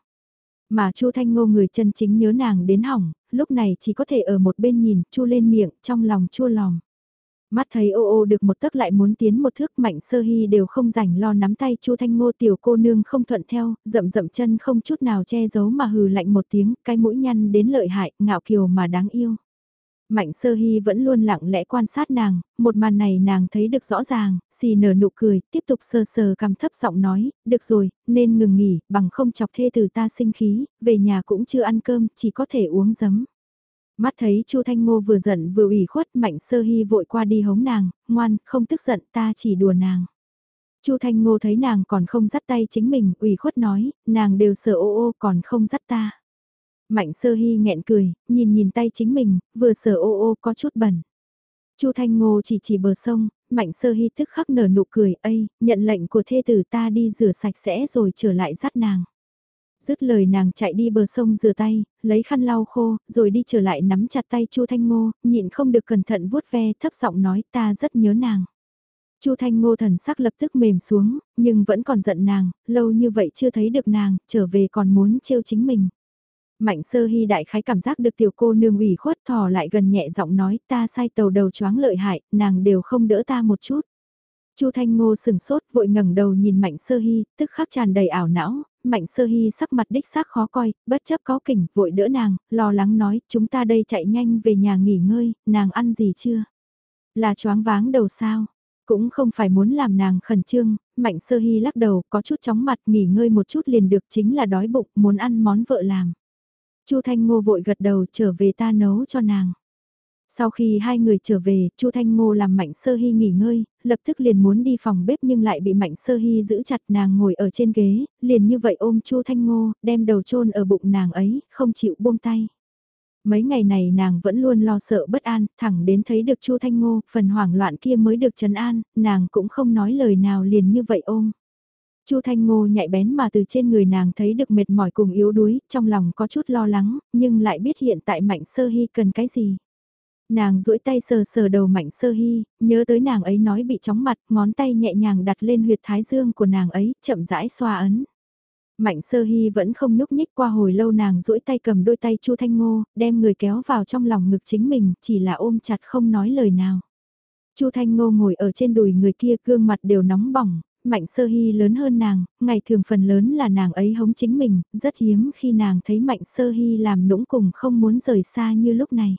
Mà Chu Thanh Ngô người chân chính nhớ nàng đến hỏng, lúc này chỉ có thể ở một bên nhìn, chu lên miệng, trong lòng chua lòng. Mắt thấy ô ô được một tấc lại muốn tiến một thước mạnh sơ hy đều không rảnh lo nắm tay chu thanh ngô tiểu cô nương không thuận theo, rậm rậm chân không chút nào che giấu mà hừ lạnh một tiếng, cái mũi nhăn đến lợi hại, ngạo kiều mà đáng yêu. Mạnh sơ hy vẫn luôn lặng lẽ quan sát nàng, một màn này nàng thấy được rõ ràng, xì nở nụ cười, tiếp tục sờ sờ cầm thấp giọng nói, được rồi, nên ngừng nghỉ, bằng không chọc thê từ ta sinh khí, về nhà cũng chưa ăn cơm, chỉ có thể uống giấm. Mắt thấy Chu Thanh Ngô vừa giận vừa ủy khuất, Mạnh Sơ Hy vội qua đi hống nàng, ngoan, không tức giận, ta chỉ đùa nàng. Chu Thanh Ngô thấy nàng còn không dắt tay chính mình, ủy khuất nói, nàng đều sợ ô ô còn không dắt ta. Mạnh sơ hy nghẹn cười, nhìn nhìn tay chính mình, vừa sờ ô ô có chút bẩn. Chu Thanh Ngô chỉ chỉ bờ sông, Mạnh sơ hy tức khắc nở nụ cười, ây, nhận lệnh của thê tử ta đi rửa sạch sẽ rồi trở lại dắt nàng. Dứt lời nàng chạy đi bờ sông rửa tay, lấy khăn lau khô, rồi đi trở lại nắm chặt tay Chu Thanh Ngô, nhịn không được cẩn thận vuốt ve thấp giọng nói ta rất nhớ nàng. Chu Thanh Ngô thần sắc lập tức mềm xuống, nhưng vẫn còn giận nàng, lâu như vậy chưa thấy được nàng, trở về còn muốn trêu chính mình. Mạnh sơ hy đại khái cảm giác được tiểu cô nương ủy khuất thò lại gần nhẹ giọng nói ta sai tàu đầu choáng lợi hại, nàng đều không đỡ ta một chút. Chu Thanh Ngô sừng sốt vội ngẩng đầu nhìn Mạnh Sơ Hy, tức khắc tràn đầy ảo não, Mạnh Sơ Hy sắc mặt đích xác khó coi, bất chấp có kỉnh, vội đỡ nàng, lo lắng nói, chúng ta đây chạy nhanh về nhà nghỉ ngơi, nàng ăn gì chưa? Là choáng váng đầu sao? Cũng không phải muốn làm nàng khẩn trương, Mạnh Sơ Hy lắc đầu, có chút chóng mặt nghỉ ngơi một chút liền được chính là đói bụng, muốn ăn món vợ làm. Chu Thanh Ngô vội gật đầu trở về ta nấu cho nàng. Sau khi hai người trở về, Chu Thanh Ngô làm Mạnh Sơ Hy nghỉ ngơi, lập tức liền muốn đi phòng bếp nhưng lại bị Mạnh Sơ Hy giữ chặt nàng ngồi ở trên ghế, liền như vậy ôm Chu Thanh Ngô, đem đầu chôn ở bụng nàng ấy, không chịu buông tay. Mấy ngày này nàng vẫn luôn lo sợ bất an, thẳng đến thấy được Chu Thanh Ngô, phần hoảng loạn kia mới được trấn an, nàng cũng không nói lời nào liền như vậy ôm. Chu Thanh Ngô nhạy bén mà từ trên người nàng thấy được mệt mỏi cùng yếu đuối, trong lòng có chút lo lắng, nhưng lại biết hiện tại Mạnh Sơ Hy cần cái gì. Nàng duỗi tay sờ sờ đầu Mạnh Sơ Hy, nhớ tới nàng ấy nói bị chóng mặt, ngón tay nhẹ nhàng đặt lên huyệt thái dương của nàng ấy, chậm rãi xoa ấn. Mạnh Sơ Hy vẫn không nhúc nhích qua hồi lâu nàng duỗi tay cầm đôi tay Chu Thanh Ngô, đem người kéo vào trong lòng ngực chính mình, chỉ là ôm chặt không nói lời nào. Chu Thanh Ngô ngồi ở trên đùi người kia gương mặt đều nóng bỏng, Mạnh Sơ Hy lớn hơn nàng, ngày thường phần lớn là nàng ấy hống chính mình, rất hiếm khi nàng thấy Mạnh Sơ Hy làm nũng cùng không muốn rời xa như lúc này.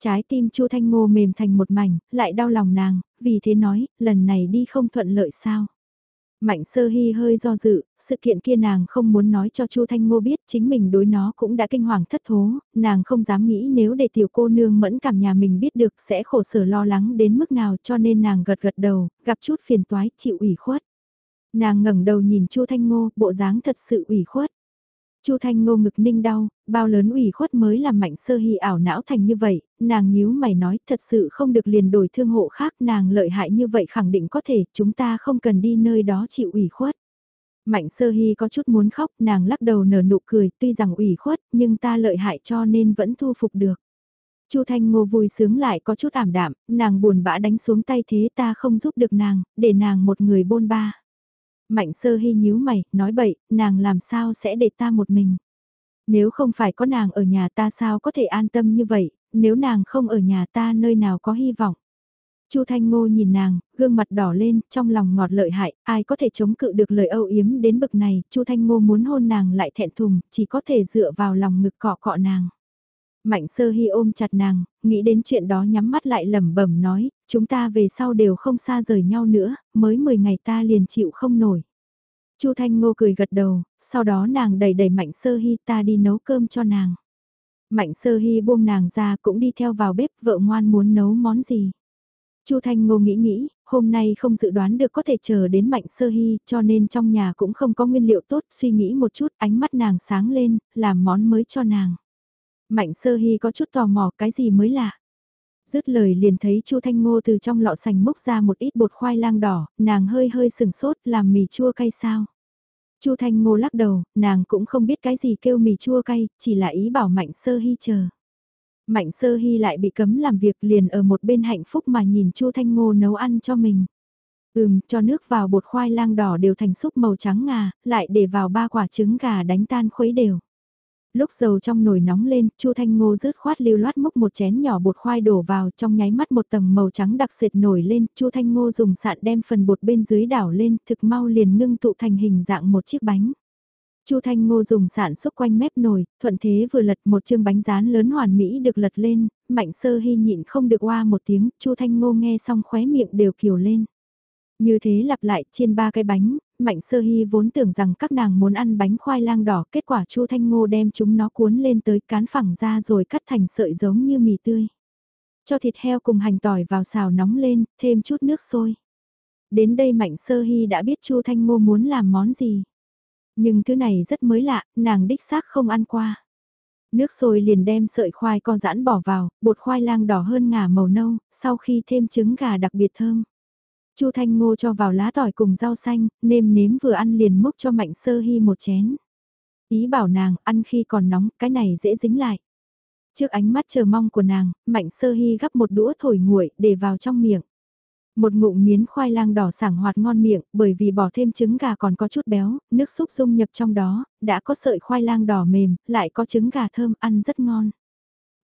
Trái tim Chu Thanh Ngô mềm thành một mảnh, lại đau lòng nàng, vì thế nói, lần này đi không thuận lợi sao. Mạnh sơ hy hơi do dự, sự kiện kia nàng không muốn nói cho Chu Thanh Ngô biết chính mình đối nó cũng đã kinh hoàng thất thố, nàng không dám nghĩ nếu để tiểu cô nương mẫn cảm nhà mình biết được sẽ khổ sở lo lắng đến mức nào cho nên nàng gật gật đầu, gặp chút phiền toái chịu ủy khuất. Nàng ngẩng đầu nhìn Chu Thanh Ngô, bộ dáng thật sự ủy khuất. Chu Thanh Ngô ngực ninh đau, bao lớn ủy khuất mới làm mạnh sơ hy ảo não thành như vậy, nàng nhíu mày nói thật sự không được liền đổi thương hộ khác nàng lợi hại như vậy khẳng định có thể chúng ta không cần đi nơi đó chịu ủy khuất. Mạnh sơ hy có chút muốn khóc nàng lắc đầu nở nụ cười tuy rằng ủy khuất nhưng ta lợi hại cho nên vẫn thu phục được. Chu Thanh Ngô vui sướng lại có chút ảm đạm, nàng buồn bã đánh xuống tay thế ta không giúp được nàng, để nàng một người bôn ba. Mạnh sơ hy nhíu mày, nói bậy, nàng làm sao sẽ để ta một mình. Nếu không phải có nàng ở nhà ta sao có thể an tâm như vậy, nếu nàng không ở nhà ta nơi nào có hy vọng. Chu Thanh Ngô nhìn nàng, gương mặt đỏ lên, trong lòng ngọt lợi hại, ai có thể chống cự được lời âu yếm đến bực này, Chu Thanh Ngô muốn hôn nàng lại thẹn thùng, chỉ có thể dựa vào lòng ngực cọ cọ nàng. Mạnh sơ hy ôm chặt nàng, nghĩ đến chuyện đó nhắm mắt lại lẩm bẩm nói, chúng ta về sau đều không xa rời nhau nữa, mới 10 ngày ta liền chịu không nổi. Chu Thanh Ngô cười gật đầu, sau đó nàng đẩy đẩy Mạnh Sơ Hy ta đi nấu cơm cho nàng. Mạnh Sơ Hy buông nàng ra cũng đi theo vào bếp vợ ngoan muốn nấu món gì. Chu Thanh Ngô nghĩ nghĩ, hôm nay không dự đoán được có thể chờ đến Mạnh Sơ Hy cho nên trong nhà cũng không có nguyên liệu tốt suy nghĩ một chút ánh mắt nàng sáng lên, làm món mới cho nàng. Mạnh sơ hy có chút tò mò cái gì mới lạ. Dứt lời liền thấy Chu Thanh Ngô từ trong lọ sành múc ra một ít bột khoai lang đỏ, nàng hơi hơi sừng sốt làm mì chua cay sao. Chu Thanh Ngô lắc đầu, nàng cũng không biết cái gì kêu mì chua cay, chỉ là ý bảo Mạnh Sơ Hy chờ. Mạnh Sơ Hy lại bị cấm làm việc liền ở một bên hạnh phúc mà nhìn Chu Thanh Ngô nấu ăn cho mình. Ừm, cho nước vào bột khoai lang đỏ đều thành súp màu trắng ngà, lại để vào ba quả trứng gà đánh tan khuấy đều lúc dầu trong nồi nóng lên, Chu Thanh Ngô rớt khoát lưu loát múc một chén nhỏ bột khoai đổ vào trong nháy mắt một tầng màu trắng đặc sệt nổi lên, Chu Thanh Ngô dùng sạn đem phần bột bên dưới đảo lên, thực mau liền ngưng tụ thành hình dạng một chiếc bánh. Chu Thanh Ngô dùng sạn xúc quanh mép nồi, thuận thế vừa lật một chương bánh rán lớn hoàn mỹ được lật lên, Mạnh Sơ Hy nhịn không được oa một tiếng, Chu Thanh Ngô nghe xong khóe miệng đều kiều lên. Như thế lặp lại trên ba cái bánh, Mạnh Sơ Hy vốn tưởng rằng các nàng muốn ăn bánh khoai lang đỏ, kết quả Chu Thanh Ngô đem chúng nó cuốn lên tới cán phẳng ra rồi cắt thành sợi giống như mì tươi. Cho thịt heo cùng hành tỏi vào xào nóng lên, thêm chút nước sôi. Đến đây Mạnh Sơ Hy đã biết Chu Thanh Ngô muốn làm món gì. Nhưng thứ này rất mới lạ, nàng đích xác không ăn qua. Nước sôi liền đem sợi khoai con giãn bỏ vào, bột khoai lang đỏ hơn ngả màu nâu, sau khi thêm trứng gà đặc biệt thơm. Chu Thanh Ngô cho vào lá tỏi cùng rau xanh, nêm nếm vừa ăn liền múc cho Mạnh Sơ Hy một chén. Ý bảo nàng, ăn khi còn nóng, cái này dễ dính lại. Trước ánh mắt chờ mong của nàng, Mạnh Sơ Hy gắp một đũa thổi nguội để vào trong miệng. Một ngụm miến khoai lang đỏ sảng hoạt ngon miệng, bởi vì bỏ thêm trứng gà còn có chút béo, nước súp dung nhập trong đó, đã có sợi khoai lang đỏ mềm, lại có trứng gà thơm, ăn rất ngon.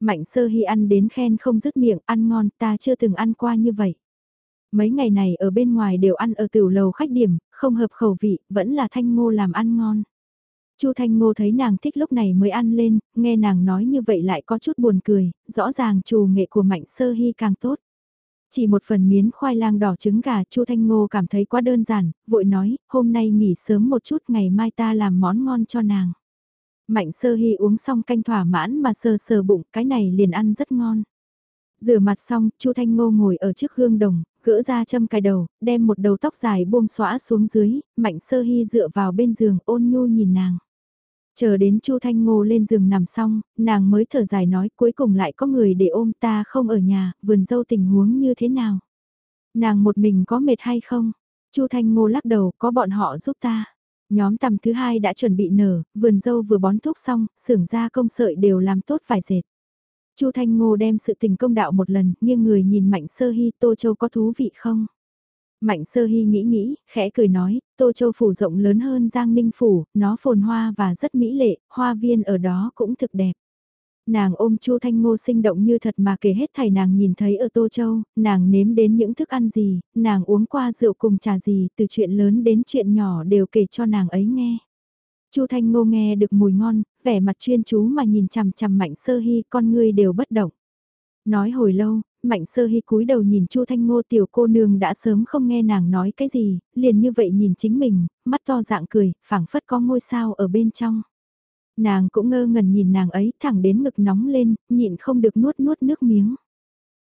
Mạnh sơ hy ăn đến khen không dứt miệng, ăn ngon, ta chưa từng ăn qua như vậy. Mấy ngày này ở bên ngoài đều ăn ở tiểu lầu khách điểm, không hợp khẩu vị, vẫn là thanh ngô làm ăn ngon. Chu Thanh Ngô thấy nàng thích lúc này mới ăn lên, nghe nàng nói như vậy lại có chút buồn cười, rõ ràng trù nghệ của Mạnh Sơ Hy càng tốt. Chỉ một phần miến khoai lang đỏ trứng gà Chu Thanh Ngô cảm thấy quá đơn giản, vội nói, hôm nay nghỉ sớm một chút ngày mai ta làm món ngon cho nàng. Mạnh Sơ Hy uống xong canh thỏa mãn mà sờ sờ bụng, cái này liền ăn rất ngon. Rửa mặt xong, Chu Thanh Ngô ngồi ở trước gương đồng, gỡ ra châm cài đầu, đem một đầu tóc dài buông xõa xuống dưới, Mạnh Sơ Hy dựa vào bên giường ôn nhu nhìn nàng. Chờ đến Chu Thanh Ngô lên giường nằm xong, nàng mới thở dài nói cuối cùng lại có người để ôm ta không ở nhà, vườn dâu tình huống như thế nào. Nàng một mình có mệt hay không? Chu Thanh Ngô lắc đầu, có bọn họ giúp ta. Nhóm tầm thứ hai đã chuẩn bị nở, vườn dâu vừa bón thuốc xong, xưởng ra công sợi đều làm tốt vài dệt. Chu Thanh Ngô đem sự tình công đạo một lần, nhưng người nhìn Mạnh Sơ Hy Tô Châu có thú vị không? Mạnh Sơ Hy nghĩ nghĩ, khẽ cười nói, Tô Châu phủ rộng lớn hơn Giang Ninh phủ, nó phồn hoa và rất mỹ lệ, hoa viên ở đó cũng thực đẹp. Nàng ôm Chu Thanh Ngô sinh động như thật mà kể hết thảy nàng nhìn thấy ở Tô Châu, nàng nếm đến những thức ăn gì, nàng uống qua rượu cùng trà gì, từ chuyện lớn đến chuyện nhỏ đều kể cho nàng ấy nghe. Chu Thanh Ngô nghe được mùi ngon, vẻ mặt chuyên chú mà nhìn chằm chằm Mạnh Sơ Hy, con ngươi đều bất động. Nói hồi lâu, Mạnh Sơ Hy cúi đầu nhìn Chu Thanh Ngô tiểu cô nương đã sớm không nghe nàng nói cái gì, liền như vậy nhìn chính mình, mắt to dạng cười, phảng phất có ngôi sao ở bên trong. Nàng cũng ngơ ngẩn nhìn nàng ấy thẳng đến ngực nóng lên, nhịn không được nuốt nuốt nước miếng.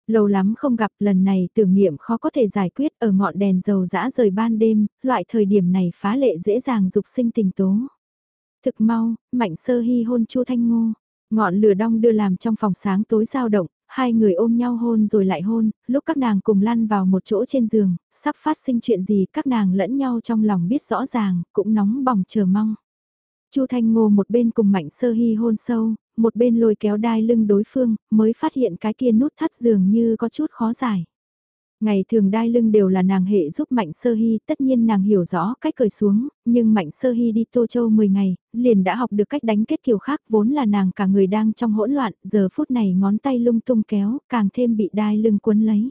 Lâu lắm không gặp lần này tưởng niệm khó có thể giải quyết ở ngọn đèn dầu dã rời ban đêm, loại thời điểm này phá lệ dễ dàng dục sinh tình tố. Thực mau, Mạnh Sơ Hy hôn Chu Thanh Ngô. Ngọn lửa đong đưa làm trong phòng sáng tối dao động, hai người ôm nhau hôn rồi lại hôn, lúc các nàng cùng lăn vào một chỗ trên giường, sắp phát sinh chuyện gì các nàng lẫn nhau trong lòng biết rõ ràng, cũng nóng bỏng chờ mong. Chu Thanh Ngô một bên cùng Mạnh Sơ Hy hôn sâu, một bên lôi kéo đai lưng đối phương, mới phát hiện cái kia nút thắt giường như có chút khó giải. Ngày thường đai lưng đều là nàng hệ giúp Mạnh Sơ Hy, tất nhiên nàng hiểu rõ cách cởi xuống, nhưng Mạnh Sơ Hy đi Tô Châu 10 ngày, liền đã học được cách đánh kết kiểu khác vốn là nàng cả người đang trong hỗn loạn, giờ phút này ngón tay lung tung kéo, càng thêm bị đai lưng cuốn lấy.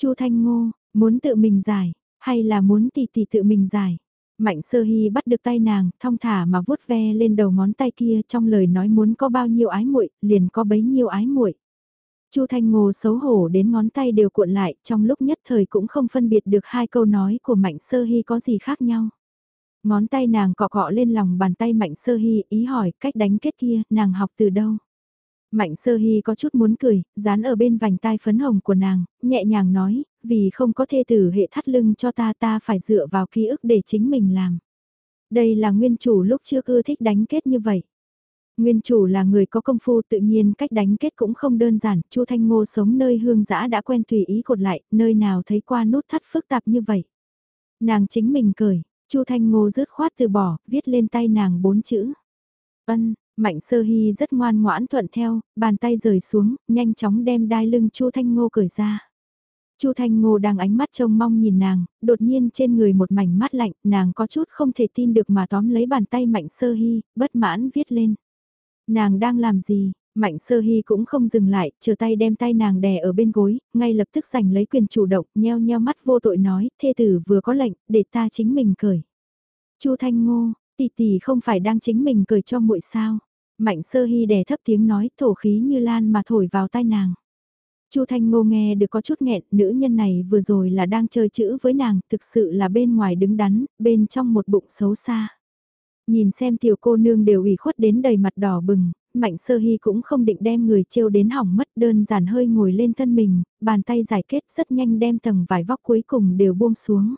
Chu Thanh Ngô, muốn tự mình giải, hay là muốn tỷ tỷ tự mình giải? Mạnh sơ hy bắt được tay nàng, thong thả mà vuốt ve lên đầu ngón tay kia trong lời nói muốn có bao nhiêu ái muội liền có bấy nhiêu ái muội Chu Thanh Ngô xấu hổ đến ngón tay đều cuộn lại, trong lúc nhất thời cũng không phân biệt được hai câu nói của Mạnh Sơ Hy có gì khác nhau. Ngón tay nàng cọ cọ lên lòng bàn tay Mạnh Sơ Hy, ý hỏi cách đánh kết kia, nàng học từ đâu. Mạnh Sơ Hy có chút muốn cười, dán ở bên vành tai phấn hồng của nàng, nhẹ nhàng nói, vì không có thê tử hệ thắt lưng cho ta ta phải dựa vào ký ức để chính mình làm. Đây là nguyên chủ lúc trước ưa thích đánh kết như vậy. Nguyên chủ là người có công phu tự nhiên cách đánh kết cũng không đơn giản, Chu Thanh Ngô sống nơi hương giã đã quen tùy ý cột lại, nơi nào thấy qua nút thắt phức tạp như vậy. Nàng chính mình cười, Chu Thanh Ngô rứt khoát từ bỏ, viết lên tay nàng bốn chữ. Ân, Mạnh Sơ Hy rất ngoan ngoãn thuận theo, bàn tay rời xuống, nhanh chóng đem đai lưng Chu Thanh Ngô cởi ra. Chu Thanh Ngô đang ánh mắt trông mong nhìn nàng, đột nhiên trên người một mảnh mắt lạnh, nàng có chút không thể tin được mà tóm lấy bàn tay Mạnh Sơ Hy, bất mãn viết lên. Nàng đang làm gì? Mạnh Sơ Hy cũng không dừng lại, chờ tay đem tay nàng đè ở bên gối, ngay lập tức giành lấy quyền chủ động, nheo nheo mắt vô tội nói, thê tử vừa có lệnh, để ta chính mình cởi. Chu Thanh Ngô, tỷ tỷ không phải đang chính mình cởi cho muội sao? Mạnh Sơ Hy đè thấp tiếng nói, thổ khí như lan mà thổi vào tai nàng. Chu Thanh Ngô nghe được có chút nghẹn, nữ nhân này vừa rồi là đang chơi chữ với nàng, thực sự là bên ngoài đứng đắn, bên trong một bụng xấu xa. Nhìn xem tiểu cô nương đều ủy khuất đến đầy mặt đỏ bừng, Mạnh Sơ Hy cũng không định đem người trêu đến hỏng mất đơn giản hơi ngồi lên thân mình, bàn tay giải kết rất nhanh đem tầng vải vóc cuối cùng đều buông xuống.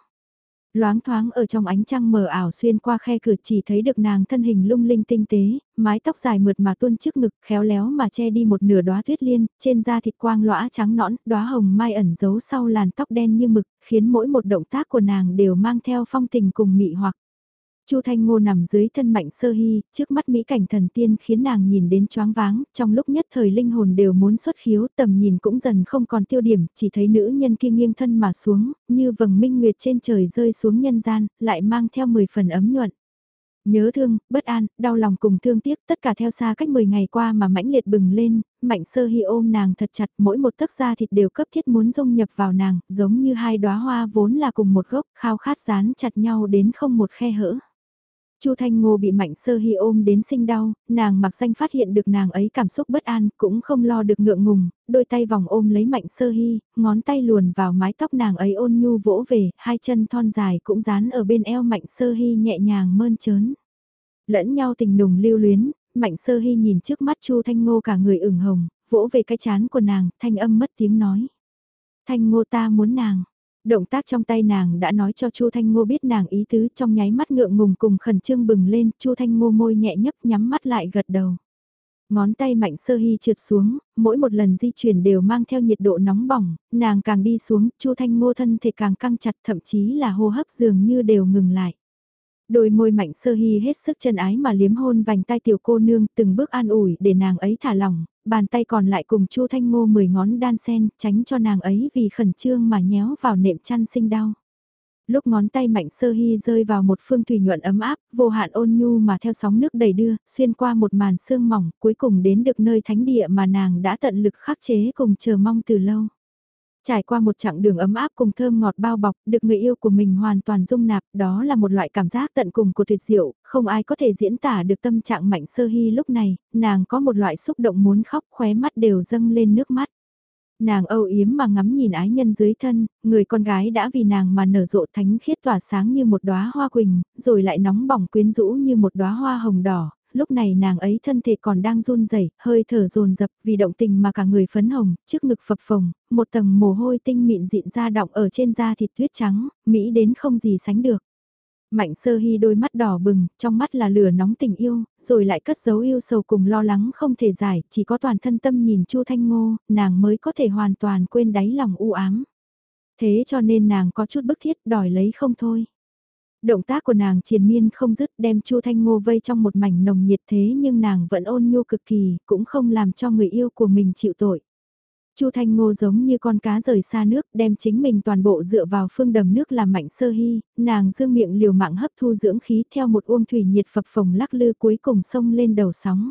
Loáng thoáng ở trong ánh trăng mờ ảo xuyên qua khe cửa chỉ thấy được nàng thân hình lung linh tinh tế, mái tóc dài mượt mà tuôn trước ngực khéo léo mà che đi một nửa đóa tuyết liên, trên da thịt quang lõa trắng nõn, đóa hồng mai ẩn giấu sau làn tóc đen như mực, khiến mỗi một động tác của nàng đều mang theo phong tình cùng mị hoặc. Chu Thanh Ngô nằm dưới thân mạnh sơ hy, trước mắt mỹ cảnh thần tiên khiến nàng nhìn đến choáng váng, trong lúc nhất thời linh hồn đều muốn xuất khiếu, tầm nhìn cũng dần không còn tiêu điểm, chỉ thấy nữ nhân kia nghiêng thân mà xuống, như vầng minh nguyệt trên trời rơi xuống nhân gian, lại mang theo 10 phần ấm nhuận. Nhớ thương, bất an, đau lòng cùng thương tiếc, tất cả theo xa cách 10 ngày qua mà mãnh liệt bừng lên, mạnh sơ hy ôm nàng thật chặt, mỗi một tấc da thịt đều cấp thiết muốn dung nhập vào nàng, giống như hai đóa hoa vốn là cùng một gốc, khao khát dán chặt nhau đến không một khe hở. Chu Thanh Ngô bị Mạnh Sơ Hi ôm đến sinh đau, nàng mặc danh phát hiện được nàng ấy cảm xúc bất an, cũng không lo được ngượng ngùng, đôi tay vòng ôm lấy Mạnh Sơ Hi, ngón tay luồn vào mái tóc nàng ấy ôn nhu vỗ về, hai chân thon dài cũng dán ở bên eo Mạnh Sơ Hi nhẹ nhàng mơn trớn. Lẫn nhau tình nùng lưu luyến, Mạnh Sơ Hi nhìn trước mắt Chu Thanh Ngô cả người ửng hồng, vỗ về cái chán của nàng, thanh âm mất tiếng nói. Thanh Ngô ta muốn nàng. Động tác trong tay nàng đã nói cho Chu Thanh Ngô biết nàng ý tứ trong nháy mắt ngượng ngùng cùng khẩn trương bừng lên, Chu Thanh Ngô môi nhẹ nhấp nhắm mắt lại gật đầu. Ngón tay mạnh sơ hy trượt xuống, mỗi một lần di chuyển đều mang theo nhiệt độ nóng bỏng, nàng càng đi xuống, Chu Thanh Ngô thân thể càng căng chặt thậm chí là hô hấp dường như đều ngừng lại. Đôi môi mạnh sơ hy hết sức chân ái mà liếm hôn vành tay tiểu cô nương từng bước an ủi để nàng ấy thả lỏng, bàn tay còn lại cùng Chu Thanh Ngô mười ngón đan sen, tránh cho nàng ấy vì khẩn trương mà nhéo vào nệm chăn sinh đau. Lúc ngón tay mạnh sơ hy rơi vào một phương thủy nhuận ấm áp, vô hạn ôn nhu mà theo sóng nước đầy đưa, xuyên qua một màn sương mỏng, cuối cùng đến được nơi thánh địa mà nàng đã tận lực khắc chế cùng chờ mong từ lâu. Trải qua một chặng đường ấm áp cùng thơm ngọt bao bọc, được người yêu của mình hoàn toàn dung nạp, đó là một loại cảm giác tận cùng của tuyệt diệu, không ai có thể diễn tả được tâm trạng mạnh sơ hy lúc này, nàng có một loại xúc động muốn khóc khóe mắt đều dâng lên nước mắt. Nàng âu yếm mà ngắm nhìn ái nhân dưới thân, người con gái đã vì nàng mà nở rộ thánh khiết tỏa sáng như một đóa hoa quỳnh, rồi lại nóng bỏng quyến rũ như một đóa hoa hồng đỏ, lúc này nàng ấy thân thể còn đang run rẩy, hơi thở dồn dập vì động tình mà cả người phấn hồng, trước ngực phập phồng, một tầng mồ hôi tinh mịn dịn ra đọng ở trên da thịt tuyết trắng, mỹ đến không gì sánh được. Mạnh sơ hy đôi mắt đỏ bừng, trong mắt là lửa nóng tình yêu, rồi lại cất giấu yêu sầu cùng lo lắng không thể giải, chỉ có toàn thân tâm nhìn Chu Thanh Ngô, nàng mới có thể hoàn toàn quên đáy lòng u ám. Thế cho nên nàng có chút bức thiết đòi lấy không thôi. Động tác của nàng triền miên không dứt đem Chu Thanh Ngô vây trong một mảnh nồng nhiệt thế nhưng nàng vẫn ôn nhu cực kỳ, cũng không làm cho người yêu của mình chịu tội. Chu Thanh Ngô giống như con cá rời xa nước, đem chính mình toàn bộ dựa vào phương đầm nước làm mạnh sơ hy, nàng dương miệng liều mạng hấp thu dưỡng khí theo một uông thủy nhiệt phập phồng lắc lư cuối cùng sông lên đầu sóng.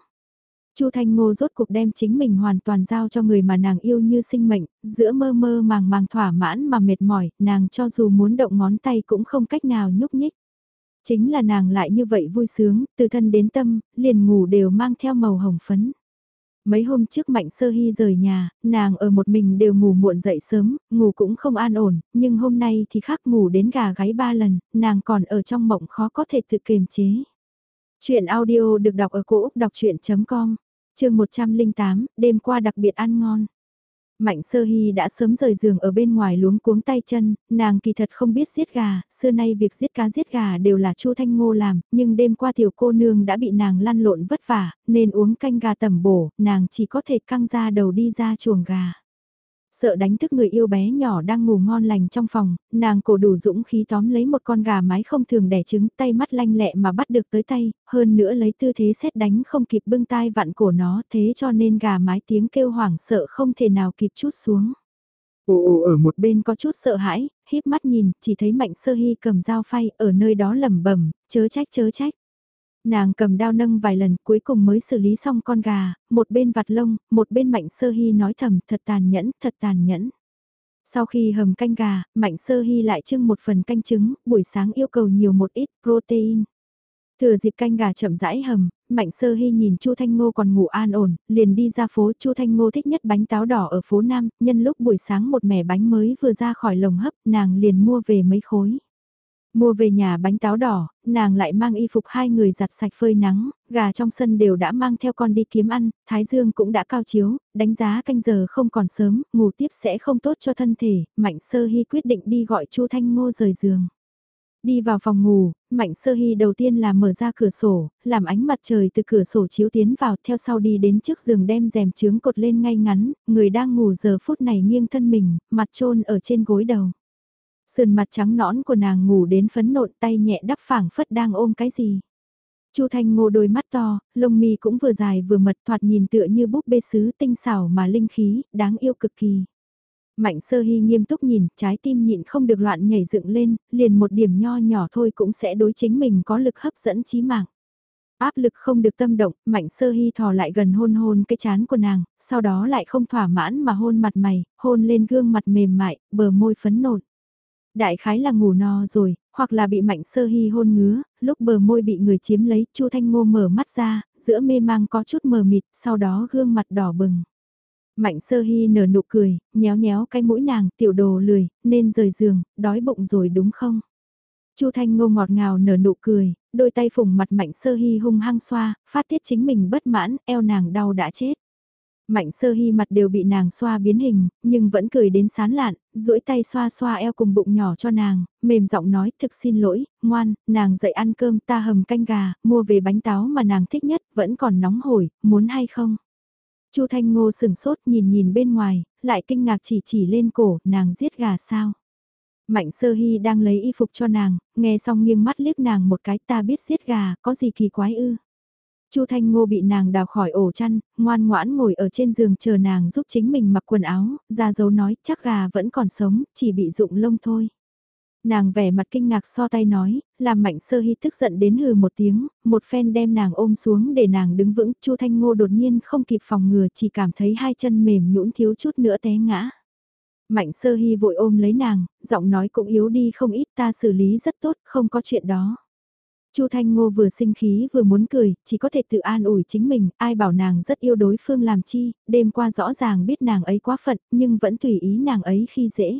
Chu Thanh Ngô rốt cuộc đem chính mình hoàn toàn giao cho người mà nàng yêu như sinh mệnh, giữa mơ mơ màng màng thỏa mãn mà mệt mỏi, nàng cho dù muốn động ngón tay cũng không cách nào nhúc nhích. Chính là nàng lại như vậy vui sướng, từ thân đến tâm, liền ngủ đều mang theo màu hồng phấn. Mấy hôm trước Mạnh Sơ Hy rời nhà, nàng ở một mình đều ngủ muộn dậy sớm, ngủ cũng không an ổn, nhưng hôm nay thì khác ngủ đến gà gáy ba lần, nàng còn ở trong mộng khó có thể tự kiềm chế. Chuyện audio được đọc ở cổ Úc đọc chuyện.com, chương 108, đêm qua đặc biệt ăn ngon. Mạnh sơ hy đã sớm rời giường ở bên ngoài luống cuống tay chân, nàng kỳ thật không biết giết gà, xưa nay việc giết cá giết gà đều là Chu Thanh Ngô làm, nhưng đêm qua tiểu cô nương đã bị nàng lăn lộn vất vả, nên uống canh gà tẩm bổ, nàng chỉ có thể căng ra đầu đi ra chuồng gà. Sợ đánh thức người yêu bé nhỏ đang ngủ ngon lành trong phòng, nàng cổ đủ dũng khí tóm lấy một con gà mái không thường đẻ trứng tay mắt lanh lẹ mà bắt được tới tay, hơn nữa lấy tư thế xét đánh không kịp bưng tai vặn cổ nó thế cho nên gà mái tiếng kêu hoảng sợ không thể nào kịp chút xuống. Ồ ồ ở một bên có chút sợ hãi, híp mắt nhìn, chỉ thấy mạnh sơ hy cầm dao phay ở nơi đó lẩm bẩm chớ trách chớ trách. Nàng cầm đao nâng vài lần cuối cùng mới xử lý xong con gà, một bên vặt lông, một bên mạnh sơ hy nói thầm thật tàn nhẫn, thật tàn nhẫn. Sau khi hầm canh gà, mạnh sơ hy lại trưng một phần canh trứng, buổi sáng yêu cầu nhiều một ít protein. Thừa dịp canh gà chậm rãi hầm, Mạnh Sơ Hy nhìn Chu Thanh Ngô còn ngủ an ổn, liền đi ra phố Chu Thanh Ngô thích nhất bánh táo đỏ ở phố Nam, nhân lúc buổi sáng một mẻ bánh mới vừa ra khỏi lồng hấp, nàng liền mua về mấy khối. Mua về nhà bánh táo đỏ, nàng lại mang y phục hai người giặt sạch phơi nắng, gà trong sân đều đã mang theo con đi kiếm ăn, thái dương cũng đã cao chiếu, đánh giá canh giờ không còn sớm, ngủ tiếp sẽ không tốt cho thân thể, Mạnh Sơ Hy quyết định đi gọi Chu Thanh Ngô rời giường. Đi vào phòng ngủ, Mạnh Sơ Hy đầu tiên là mở ra cửa sổ, làm ánh mặt trời từ cửa sổ chiếu tiến vào, theo sau đi đến trước giường đem rèm trướng cột lên ngay ngắn, người đang ngủ giờ phút này nghiêng thân mình, mặt trôn ở trên gối đầu. Sườn mặt trắng nõn của nàng ngủ đến phấn nộn tay nhẹ đắp phảng phất đang ôm cái gì. Chu Thanh Ngô đôi mắt to, lông mi cũng vừa dài vừa mật thoạt nhìn tựa như búp bê sứ tinh xảo mà linh khí, đáng yêu cực kỳ. Mạnh sơ hy nghiêm túc nhìn, trái tim nhịn không được loạn nhảy dựng lên, liền một điểm nho nhỏ thôi cũng sẽ đối chính mình có lực hấp dẫn chí mạng. Áp lực không được tâm động, mạnh sơ hy thò lại gần hôn hôn cái chán của nàng, sau đó lại không thỏa mãn mà hôn mặt mày, hôn lên gương mặt mềm mại, bờ môi phấn nộn. Đại khái là ngủ no rồi, hoặc là bị mạnh sơ hy hôn ngứa, lúc bờ môi bị người chiếm lấy, Chu Thanh Ngô mở mắt ra, giữa mê mang có chút mờ mịt, sau đó gương mặt đỏ bừng. Mạnh sơ hy nở nụ cười, nhéo nhéo cái mũi nàng, tiểu đồ lười, nên rời giường, đói bụng rồi đúng không? Chu Thanh Ngô ngọt ngào nở nụ cười, đôi tay phùng mặt Mạnh Sơ Hy hung hăng xoa, phát tiết chính mình bất mãn, eo nàng đau đã chết. Mạnh sơ hy mặt đều bị nàng xoa biến hình, nhưng vẫn cười đến sán lạn, duỗi tay xoa xoa eo cùng bụng nhỏ cho nàng, mềm giọng nói thực xin lỗi, ngoan, nàng dậy ăn cơm ta hầm canh gà, mua về bánh táo mà nàng thích nhất, vẫn còn nóng hổi, muốn hay không? Chu Thanh Ngô sừng sốt nhìn nhìn bên ngoài, lại kinh ngạc chỉ chỉ lên cổ, nàng giết gà sao? Mạnh sơ hy đang lấy y phục cho nàng, nghe xong nghiêng mắt liếc nàng một cái ta biết giết gà, có gì kỳ quái ư? Chu Thanh Ngô bị nàng đào khỏi ổ chăn, ngoan ngoãn ngồi ở trên giường chờ nàng giúp chính mình mặc quần áo, ra dấu nói chắc gà vẫn còn sống, chỉ bị rụng lông thôi. Nàng vẻ mặt kinh ngạc so tay nói, làm mạnh sơ hy tức giận đến hừ một tiếng, một phen đem nàng ôm xuống để nàng đứng vững, Chu Thanh Ngô đột nhiên không kịp phòng ngừa chỉ cảm thấy hai chân mềm nhũn thiếu chút nữa té ngã. Mạnh sơ hy vội ôm lấy nàng, giọng nói cũng yếu đi không ít ta xử lý rất tốt, không có chuyện đó. Chu Thanh Ngô vừa sinh khí vừa muốn cười, chỉ có thể tự an ủi chính mình, ai bảo nàng rất yêu đối phương làm chi, đêm qua rõ ràng biết nàng ấy quá phận, nhưng vẫn tùy ý nàng ấy khi dễ.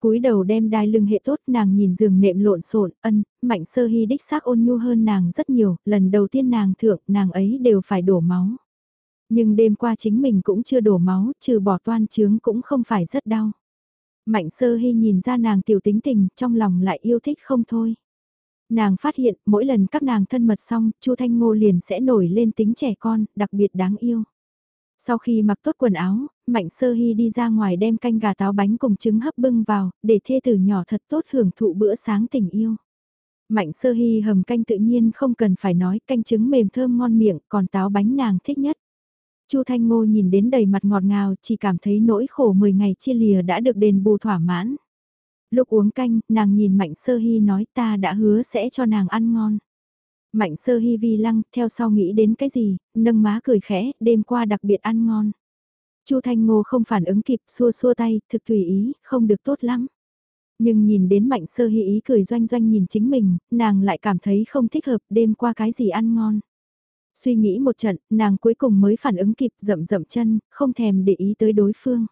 cúi đầu đem đai lưng hệ tốt, nàng nhìn giường nệm lộn xộn, ân, mạnh sơ hy đích xác ôn nhu hơn nàng rất nhiều, lần đầu tiên nàng thượng, nàng ấy đều phải đổ máu. Nhưng đêm qua chính mình cũng chưa đổ máu, trừ bỏ toan trướng cũng không phải rất đau. Mạnh sơ hy nhìn ra nàng tiểu tính tình, trong lòng lại yêu thích không thôi. Nàng phát hiện mỗi lần các nàng thân mật xong, Chu Thanh Ngô liền sẽ nổi lên tính trẻ con, đặc biệt đáng yêu. Sau khi mặc tốt quần áo, Mạnh Sơ Hy đi ra ngoài đem canh gà táo bánh cùng trứng hấp bưng vào, để thê tử nhỏ thật tốt hưởng thụ bữa sáng tình yêu. Mạnh Sơ Hy hầm canh tự nhiên không cần phải nói, canh trứng mềm thơm ngon miệng, còn táo bánh nàng thích nhất. Chu Thanh Ngô nhìn đến đầy mặt ngọt ngào, chỉ cảm thấy nỗi khổ 10 ngày chia lìa đã được đền bù thỏa mãn. Lúc uống canh, nàng nhìn Mạnh Sơ Hy nói ta đã hứa sẽ cho nàng ăn ngon. Mạnh Sơ Hy vi lăng, theo sau nghĩ đến cái gì, nâng má cười khẽ, đêm qua đặc biệt ăn ngon. Chu Thanh Ngô không phản ứng kịp, xua xua tay, thực tùy ý, không được tốt lắm. Nhưng nhìn đến Mạnh Sơ Hy ý cười doanh doanh nhìn chính mình, nàng lại cảm thấy không thích hợp, đêm qua cái gì ăn ngon. Suy nghĩ một trận, nàng cuối cùng mới phản ứng kịp rậm rậm chân, không thèm để ý tới đối phương.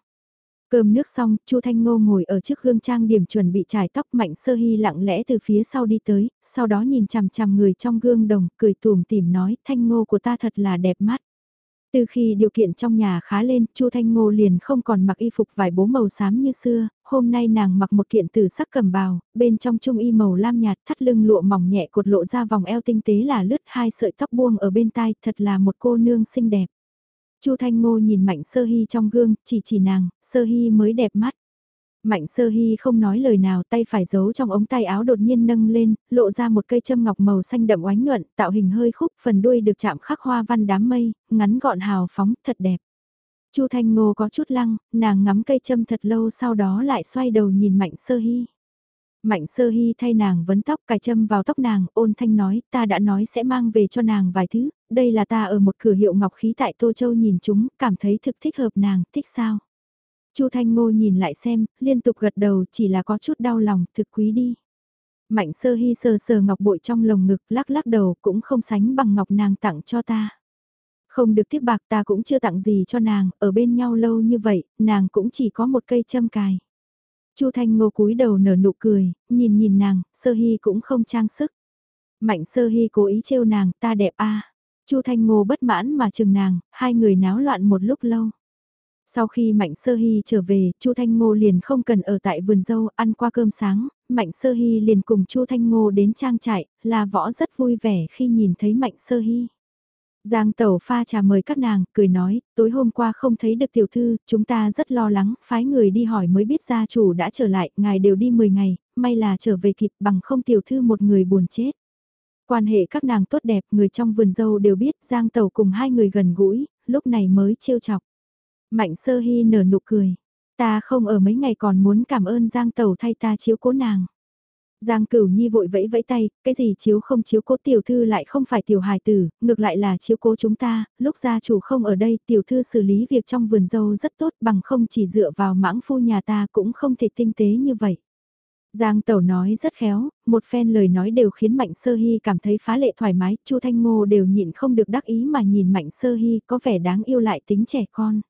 Cơm nước xong, Chu Thanh Ngô ngồi ở trước gương trang điểm chuẩn bị trải tóc Mạnh Sơ Hy lặng lẽ từ phía sau đi tới, sau đó nhìn chằm chằm người trong gương đồng, cười tùm tìm nói, Thanh Ngô của ta thật là đẹp mắt. Từ khi điều kiện trong nhà khá lên, Chu Thanh Ngô liền không còn mặc y phục vải bố màu xám như xưa, hôm nay nàng mặc một kiện tử sắc cầm bào, bên trong trung y màu lam nhạt thắt lưng lụa mỏng nhẹ cột lộ ra vòng eo tinh tế là lướt hai sợi tóc buông ở bên tai, thật là một cô nương xinh đẹp. Chu Thanh Ngô nhìn Mạnh Sơ Hy trong gương, chỉ chỉ nàng, Sơ Hy mới đẹp mắt. Mạnh Sơ Hy không nói lời nào, tay phải giấu trong ống tay áo đột nhiên nâng lên, lộ ra một cây châm ngọc màu xanh đậm oánh nhuận, tạo hình hơi khúc, phần đuôi được chạm khắc hoa văn đám mây, ngắn gọn hào phóng, thật đẹp. Chu Thanh Ngô có chút lăng, nàng ngắm cây châm thật lâu sau đó lại xoay đầu nhìn Mạnh Sơ Hy. Mạnh sơ hy thay nàng vấn tóc cài châm vào tóc nàng, ôn thanh nói, ta đã nói sẽ mang về cho nàng vài thứ, đây là ta ở một cửa hiệu ngọc khí tại Tô Châu nhìn chúng, cảm thấy thực thích hợp nàng, thích sao? Chu Thanh Ngô nhìn lại xem, liên tục gật đầu chỉ là có chút đau lòng, thực quý đi. Mạnh sơ hy sờ sờ ngọc bội trong lồng ngực lắc lắc đầu cũng không sánh bằng ngọc nàng tặng cho ta. Không được tiếp bạc ta cũng chưa tặng gì cho nàng, ở bên nhau lâu như vậy, nàng cũng chỉ có một cây châm cài. Chu Thanh Ngô cúi đầu nở nụ cười, nhìn nhìn nàng, Sơ Hy cũng không trang sức. Mạnh Sơ Hy cố ý trêu nàng, ta đẹp a. Chu Thanh Ngô bất mãn mà chừng nàng, hai người náo loạn một lúc lâu. Sau khi Mạnh Sơ Hy trở về, Chu Thanh Ngô liền không cần ở tại vườn dâu ăn qua cơm sáng, Mạnh Sơ Hy liền cùng Chu Thanh Ngô đến trang trại, là võ rất vui vẻ khi nhìn thấy Mạnh Sơ Hy. Giang tẩu pha trà mời các nàng, cười nói, tối hôm qua không thấy được tiểu thư, chúng ta rất lo lắng, phái người đi hỏi mới biết gia chủ đã trở lại, ngài đều đi 10 ngày, may là trở về kịp bằng không tiểu thư một người buồn chết. Quan hệ các nàng tốt đẹp, người trong vườn dâu đều biết Giang tẩu cùng hai người gần gũi, lúc này mới trêu chọc. Mạnh sơ hy nở nụ cười, ta không ở mấy ngày còn muốn cảm ơn Giang tẩu thay ta chiếu cố nàng. Giang Cửu Nhi vội vẫy vẫy tay, cái gì chiếu không chiếu cố tiểu thư lại không phải tiểu hài tử, ngược lại là chiếu cố chúng ta, lúc gia chủ không ở đây tiểu thư xử lý việc trong vườn dâu rất tốt bằng không chỉ dựa vào mãng phu nhà ta cũng không thể tinh tế như vậy. Giang Tẩu nói rất khéo, một phen lời nói đều khiến Mạnh Sơ Hy cảm thấy phá lệ thoải mái, Chu Thanh Ngô đều nhịn không được đắc ý mà nhìn Mạnh Sơ Hy có vẻ đáng yêu lại tính trẻ con.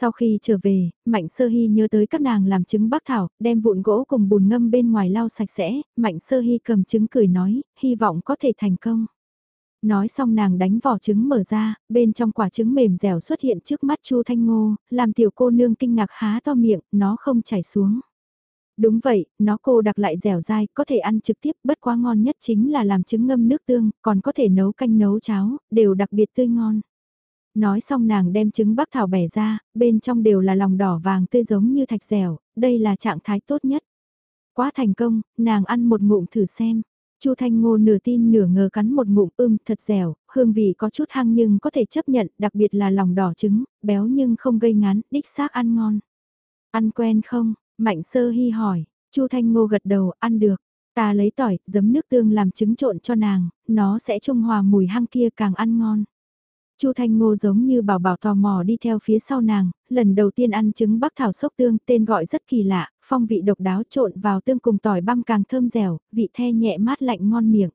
Sau khi trở về, Mạnh Sơ Hy nhớ tới các nàng làm trứng bắc thảo, đem vụn gỗ cùng bùn ngâm bên ngoài lau sạch sẽ, Mạnh Sơ Hy cầm trứng cười nói, hy vọng có thể thành công. Nói xong nàng đánh vỏ trứng mở ra, bên trong quả trứng mềm dẻo xuất hiện trước mắt Chu Thanh Ngô, làm tiểu cô nương kinh ngạc há to miệng, nó không chảy xuống. Đúng vậy, nó cô đặc lại dẻo dai, có thể ăn trực tiếp, bất quá ngon nhất chính là làm trứng ngâm nước tương, còn có thể nấu canh nấu cháo, đều đặc biệt tươi ngon. Nói xong nàng đem trứng bắc thảo bẻ ra, bên trong đều là lòng đỏ vàng tươi giống như thạch dẻo, đây là trạng thái tốt nhất. Quá thành công, nàng ăn một ngụm thử xem. Chu Thanh Ngô nửa tin nửa ngờ cắn một ngụm ưm thật dẻo, hương vị có chút hăng nhưng có thể chấp nhận, đặc biệt là lòng đỏ trứng, béo nhưng không gây ngán, đích xác ăn ngon. Ăn quen không? Mạnh sơ hy hỏi, Chu Thanh Ngô gật đầu, ăn được. Ta lấy tỏi, giấm nước tương làm trứng trộn cho nàng, nó sẽ trung hòa mùi hăng kia càng ăn ngon. Chu Thanh Ngô giống như bảo bảo tò mò đi theo phía sau nàng, lần đầu tiên ăn trứng bắc thảo sốc tương, tên gọi rất kỳ lạ, phong vị độc đáo trộn vào tương cùng tỏi băm càng thơm dẻo, vị the nhẹ mát lạnh ngon miệng.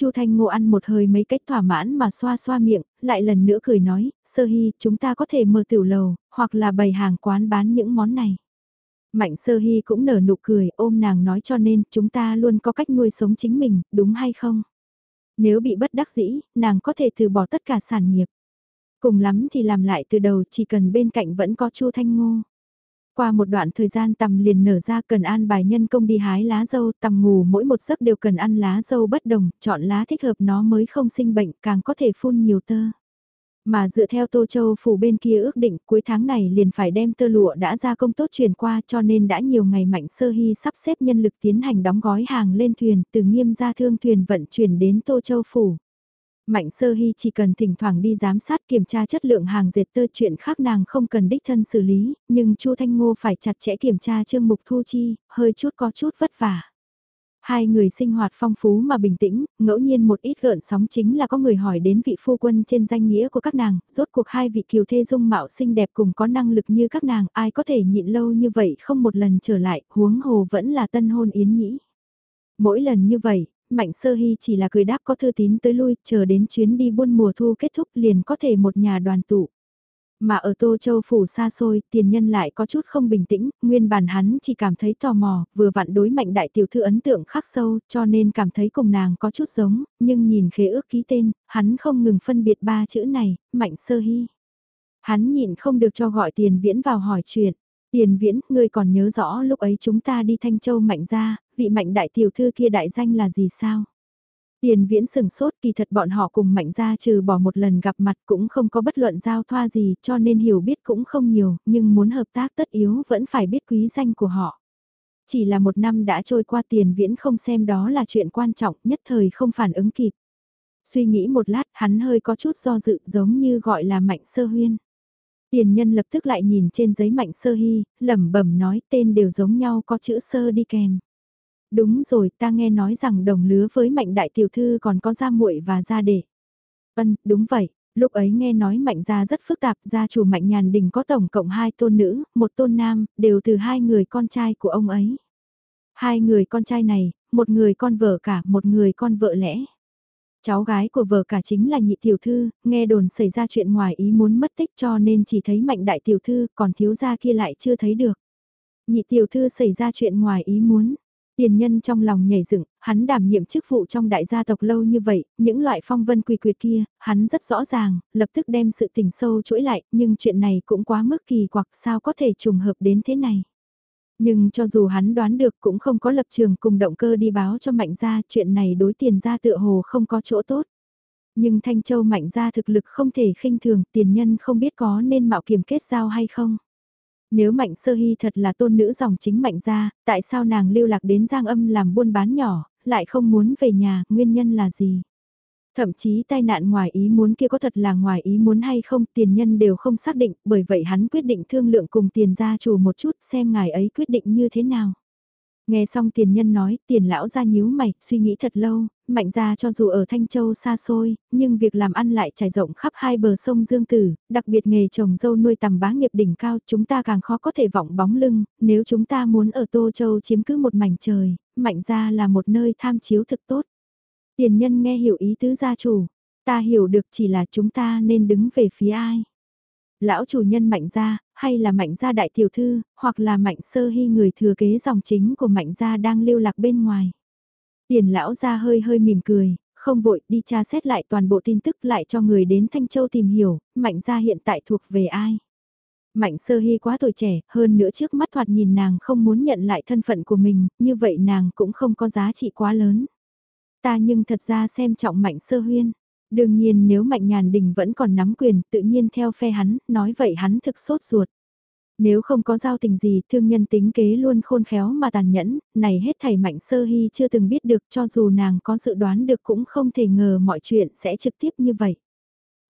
Chu Thanh Ngô ăn một hơi mấy cách thỏa mãn mà xoa xoa miệng, lại lần nữa cười nói, sơ hy, chúng ta có thể mở tiểu lầu, hoặc là bày hàng quán bán những món này. Mạnh sơ hy cũng nở nụ cười, ôm nàng nói cho nên, chúng ta luôn có cách nuôi sống chính mình, đúng hay không? Nếu bị bất đắc dĩ, nàng có thể từ bỏ tất cả sản nghiệp. Cùng lắm thì làm lại từ đầu chỉ cần bên cạnh vẫn có Chu Thanh Ngô. Qua một đoạn thời gian tầm liền nở ra cần an bài nhân công đi hái lá dâu, tầm ngủ mỗi một giấc đều cần ăn lá dâu bất đồng, chọn lá thích hợp nó mới không sinh bệnh, càng có thể phun nhiều tơ. Mà dựa theo Tô Châu phủ bên kia ước định cuối tháng này liền phải đem tơ lụa đã ra công tốt chuyển qua cho nên đã nhiều ngày Mạnh Sơ Hy sắp xếp nhân lực tiến hành đóng gói hàng lên thuyền từ nghiêm ra thương thuyền vận chuyển đến Tô Châu phủ. Mạnh sơ hy chỉ cần thỉnh thoảng đi giám sát kiểm tra chất lượng hàng dệt tơ chuyện khác nàng không cần đích thân xử lý, nhưng Chu Thanh Ngô phải chặt chẽ kiểm tra chương mục thu chi, hơi chút có chút vất vả. Hai người sinh hoạt phong phú mà bình tĩnh, ngẫu nhiên một ít gợn sóng chính là có người hỏi đến vị phu quân trên danh nghĩa của các nàng, rốt cuộc hai vị kiều thê dung mạo xinh đẹp cùng có năng lực như các nàng, ai có thể nhịn lâu như vậy không một lần trở lại, huống hồ vẫn là tân hôn yến nhĩ. Mỗi lần như vậy, Mạnh Sơ Hy chỉ là cười đáp có thư tín tới lui, chờ đến chuyến đi buôn mùa thu kết thúc liền có thể một nhà đoàn tụ. Mà ở Tô Châu phủ xa xôi, tiền nhân lại có chút không bình tĩnh, nguyên bản hắn chỉ cảm thấy tò mò, vừa vặn đối mạnh đại tiểu thư ấn tượng khắc sâu, cho nên cảm thấy cùng nàng có chút giống, nhưng nhìn khế ước ký tên, hắn không ngừng phân biệt ba chữ này, mạnh sơ hy. Hắn nhịn không được cho gọi tiền viễn vào hỏi chuyện. Tiền viễn, ngươi còn nhớ rõ lúc ấy chúng ta đi Thanh Châu mạnh ra, vị mạnh đại tiểu thư kia đại danh là gì sao? Tiền viễn sừng sốt kỳ thật bọn họ cùng mạnh ra trừ bỏ một lần gặp mặt cũng không có bất luận giao thoa gì cho nên hiểu biết cũng không nhiều, nhưng muốn hợp tác tất yếu vẫn phải biết quý danh của họ. Chỉ là một năm đã trôi qua tiền viễn không xem đó là chuyện quan trọng nhất thời không phản ứng kịp. Suy nghĩ một lát hắn hơi có chút do dự giống như gọi là mạnh sơ huyên. Tiền nhân lập tức lại nhìn trên giấy mạnh sơ hy, lẩm bẩm nói tên đều giống nhau có chữ sơ đi kèm. Đúng rồi, ta nghe nói rằng đồng lứa với mạnh đại tiểu thư còn có gia muội và gia đệ. Vâng, đúng vậy. Lúc ấy nghe nói mạnh gia rất phức tạp, gia chủ mạnh nhàn đình có tổng cộng hai tôn nữ, một tôn nam, đều từ hai người con trai của ông ấy. Hai người con trai này, một người con vợ cả, một người con vợ lẽ. Cháu gái của vợ cả chính là nhị tiểu thư, nghe đồn xảy ra chuyện ngoài ý muốn mất tích cho nên chỉ thấy mạnh đại tiểu thư, còn thiếu gia kia lại chưa thấy được. Nhị tiểu thư xảy ra chuyện ngoài ý muốn, Tiền nhân trong lòng nhảy dựng, hắn đảm nhiệm chức vụ trong đại gia tộc lâu như vậy, những loại phong vân quỳ quyệt kia, hắn rất rõ ràng, lập tức đem sự tình sâu chuỗi lại, nhưng chuyện này cũng quá mức kỳ quặc sao có thể trùng hợp đến thế này. Nhưng cho dù hắn đoán được cũng không có lập trường cùng động cơ đi báo cho mạnh gia chuyện này đối tiền gia tựa hồ không có chỗ tốt. Nhưng Thanh Châu mạnh gia thực lực không thể khinh thường tiền nhân không biết có nên mạo kiểm kết giao hay không. Nếu Mạnh Sơ Hy thật là tôn nữ dòng chính Mạnh gia, tại sao nàng lưu lạc đến Giang Âm làm buôn bán nhỏ, lại không muốn về nhà, nguyên nhân là gì? Thậm chí tai nạn ngoài ý muốn kia có thật là ngoài ý muốn hay không tiền nhân đều không xác định, bởi vậy hắn quyết định thương lượng cùng tiền gia chủ một chút xem ngài ấy quyết định như thế nào. Nghe xong tiền nhân nói, tiền lão ra nhíu mày, suy nghĩ thật lâu, mạnh ra cho dù ở Thanh Châu xa xôi, nhưng việc làm ăn lại trải rộng khắp hai bờ sông Dương Tử, đặc biệt nghề trồng dâu nuôi tầm bá nghiệp đỉnh cao, chúng ta càng khó có thể vọng bóng lưng, nếu chúng ta muốn ở Tô Châu chiếm cứ một mảnh trời, mạnh ra là một nơi tham chiếu thực tốt. Tiền nhân nghe hiểu ý tứ gia chủ, ta hiểu được chỉ là chúng ta nên đứng về phía ai. Lão chủ nhân mạnh gia, hay là mạnh gia đại tiểu thư, hoặc là mạnh sơ hy người thừa kế dòng chính của mạnh gia đang lưu lạc bên ngoài. Tiền lão gia hơi hơi mỉm cười, không vội đi tra xét lại toàn bộ tin tức lại cho người đến Thanh Châu tìm hiểu, mạnh gia hiện tại thuộc về ai. Mạnh sơ hy quá tuổi trẻ, hơn nữa trước mắt thoạt nhìn nàng không muốn nhận lại thân phận của mình, như vậy nàng cũng không có giá trị quá lớn. Ta nhưng thật ra xem trọng mạnh sơ huyên, Đương nhiên nếu Mạnh Nhàn Đình vẫn còn nắm quyền tự nhiên theo phe hắn, nói vậy hắn thực sốt ruột. Nếu không có giao tình gì, thương nhân tính kế luôn khôn khéo mà tàn nhẫn, này hết thầy Mạnh Sơ Hy chưa từng biết được cho dù nàng có dự đoán được cũng không thể ngờ mọi chuyện sẽ trực tiếp như vậy.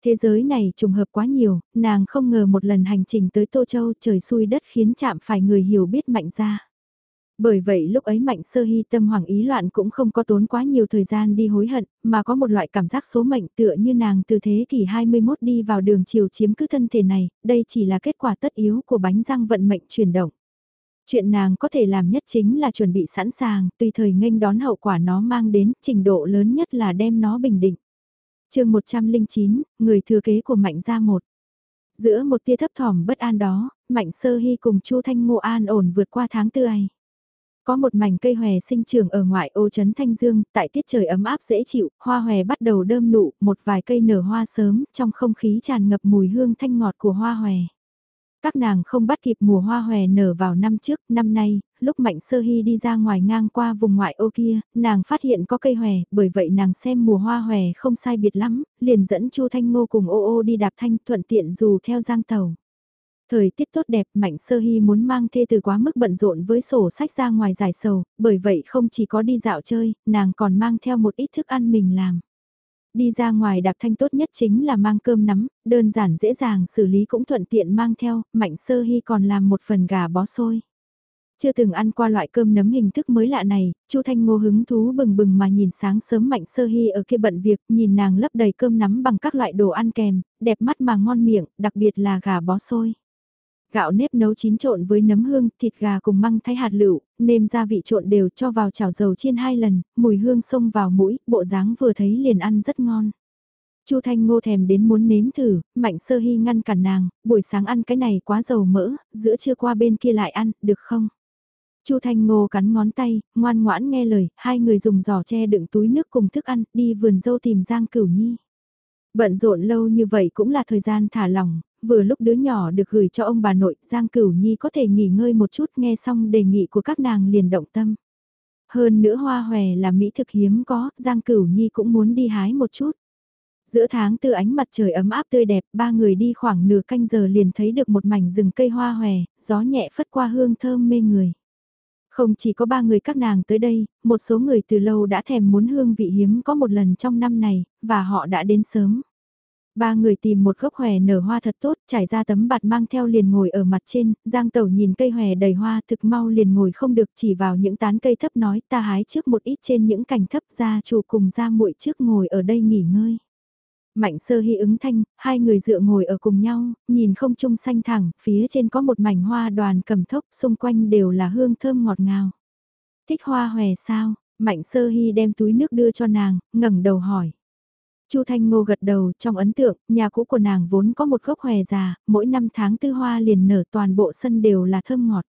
Thế giới này trùng hợp quá nhiều, nàng không ngờ một lần hành trình tới Tô Châu trời xui đất khiến chạm phải người hiểu biết mạnh ra. Bởi vậy lúc ấy mạnh sơ hy tâm hoàng ý loạn cũng không có tốn quá nhiều thời gian đi hối hận, mà có một loại cảm giác số mệnh tựa như nàng từ thế kỷ 21 đi vào đường chiều chiếm cứ thân thể này, đây chỉ là kết quả tất yếu của bánh răng vận mệnh chuyển động. Chuyện nàng có thể làm nhất chính là chuẩn bị sẵn sàng, tùy thời nghênh đón hậu quả nó mang đến, trình độ lớn nhất là đem nó bình định. chương 109, người thừa kế của mạnh gia một. Giữa một tia thấp thỏm bất an đó, mạnh sơ hy cùng chu Thanh Ngô an ổn vượt qua tháng tư ai. Có một mảnh cây hòe sinh trưởng ở ngoại ô trấn Thanh Dương, tại tiết trời ấm áp dễ chịu, hoa hòe bắt đầu đơm nụ, một vài cây nở hoa sớm, trong không khí tràn ngập mùi hương thanh ngọt của hoa hòe. Các nàng không bắt kịp mùa hoa hòe nở vào năm trước, năm nay, lúc Mạnh Sơ Hy đi ra ngoài ngang qua vùng ngoại ô kia, nàng phát hiện có cây hòe, bởi vậy nàng xem mùa hoa hòe không sai biệt lắm, liền dẫn Chu Thanh Ngô cùng ô ô đi đạp thanh thuận tiện dù theo giang tàu. Thời tiết tốt đẹp Mạnh Sơ Hy muốn mang thê từ quá mức bận rộn với sổ sách ra ngoài giải sầu, bởi vậy không chỉ có đi dạo chơi, nàng còn mang theo một ít thức ăn mình làm. Đi ra ngoài đạp thanh tốt nhất chính là mang cơm nắm, đơn giản dễ dàng xử lý cũng thuận tiện mang theo, Mạnh Sơ Hy còn làm một phần gà bó xôi. Chưa từng ăn qua loại cơm nấm hình thức mới lạ này, Chu Thanh Ngô hứng thú bừng bừng mà nhìn sáng sớm Mạnh Sơ Hy ở kia bận việc, nhìn nàng lấp đầy cơm nắm bằng các loại đồ ăn kèm, đẹp mắt mà ngon miệng, đặc biệt là gà bó xôi. Gạo nếp nấu chín trộn với nấm hương, thịt gà cùng măng thái hạt lựu, nêm gia vị trộn đều cho vào chảo dầu chiên hai lần, mùi hương xông vào mũi, bộ dáng vừa thấy liền ăn rất ngon. Chu Thanh Ngô thèm đến muốn nếm thử, Mạnh Sơ Hy ngăn cản nàng, buổi sáng ăn cái này quá dầu mỡ, giữa trưa qua bên kia lại ăn, được không? Chu Thanh Ngô cắn ngón tay, ngoan ngoãn nghe lời, hai người dùng giỏ che đựng túi nước cùng thức ăn, đi vườn dâu tìm Giang Cửu Nhi. Bận rộn lâu như vậy cũng là thời gian thả lỏng, vừa lúc đứa nhỏ được gửi cho ông bà nội, Giang Cửu Nhi có thể nghỉ ngơi một chút nghe xong đề nghị của các nàng liền động tâm. Hơn nữa hoa hòe là mỹ thực hiếm có, Giang Cửu Nhi cũng muốn đi hái một chút. Giữa tháng tư ánh mặt trời ấm áp tươi đẹp, ba người đi khoảng nửa canh giờ liền thấy được một mảnh rừng cây hoa hòe, gió nhẹ phất qua hương thơm mê người. Không chỉ có ba người các nàng tới đây, một số người từ lâu đã thèm muốn hương vị hiếm có một lần trong năm này, và họ đã đến sớm. Ba người tìm một gốc hòe nở hoa thật tốt, trải ra tấm bạt mang theo liền ngồi ở mặt trên, Giang Tẩu nhìn cây hòe đầy hoa thực mau liền ngồi không được chỉ vào những tán cây thấp nói ta hái trước một ít trên những cành thấp ra chủ cùng ra muội trước ngồi ở đây nghỉ ngơi. Mạnh sơ hy ứng thanh, hai người dựa ngồi ở cùng nhau, nhìn không trung xanh thẳng, phía trên có một mảnh hoa đoàn cầm thốc, xung quanh đều là hương thơm ngọt ngào. Thích hoa hòe sao? Mạnh sơ hy đem túi nước đưa cho nàng, ngẩng đầu hỏi. Chu Thanh Ngô gật đầu, trong ấn tượng, nhà cũ của nàng vốn có một gốc hòe già, mỗi năm tháng tư hoa liền nở toàn bộ sân đều là thơm ngọt.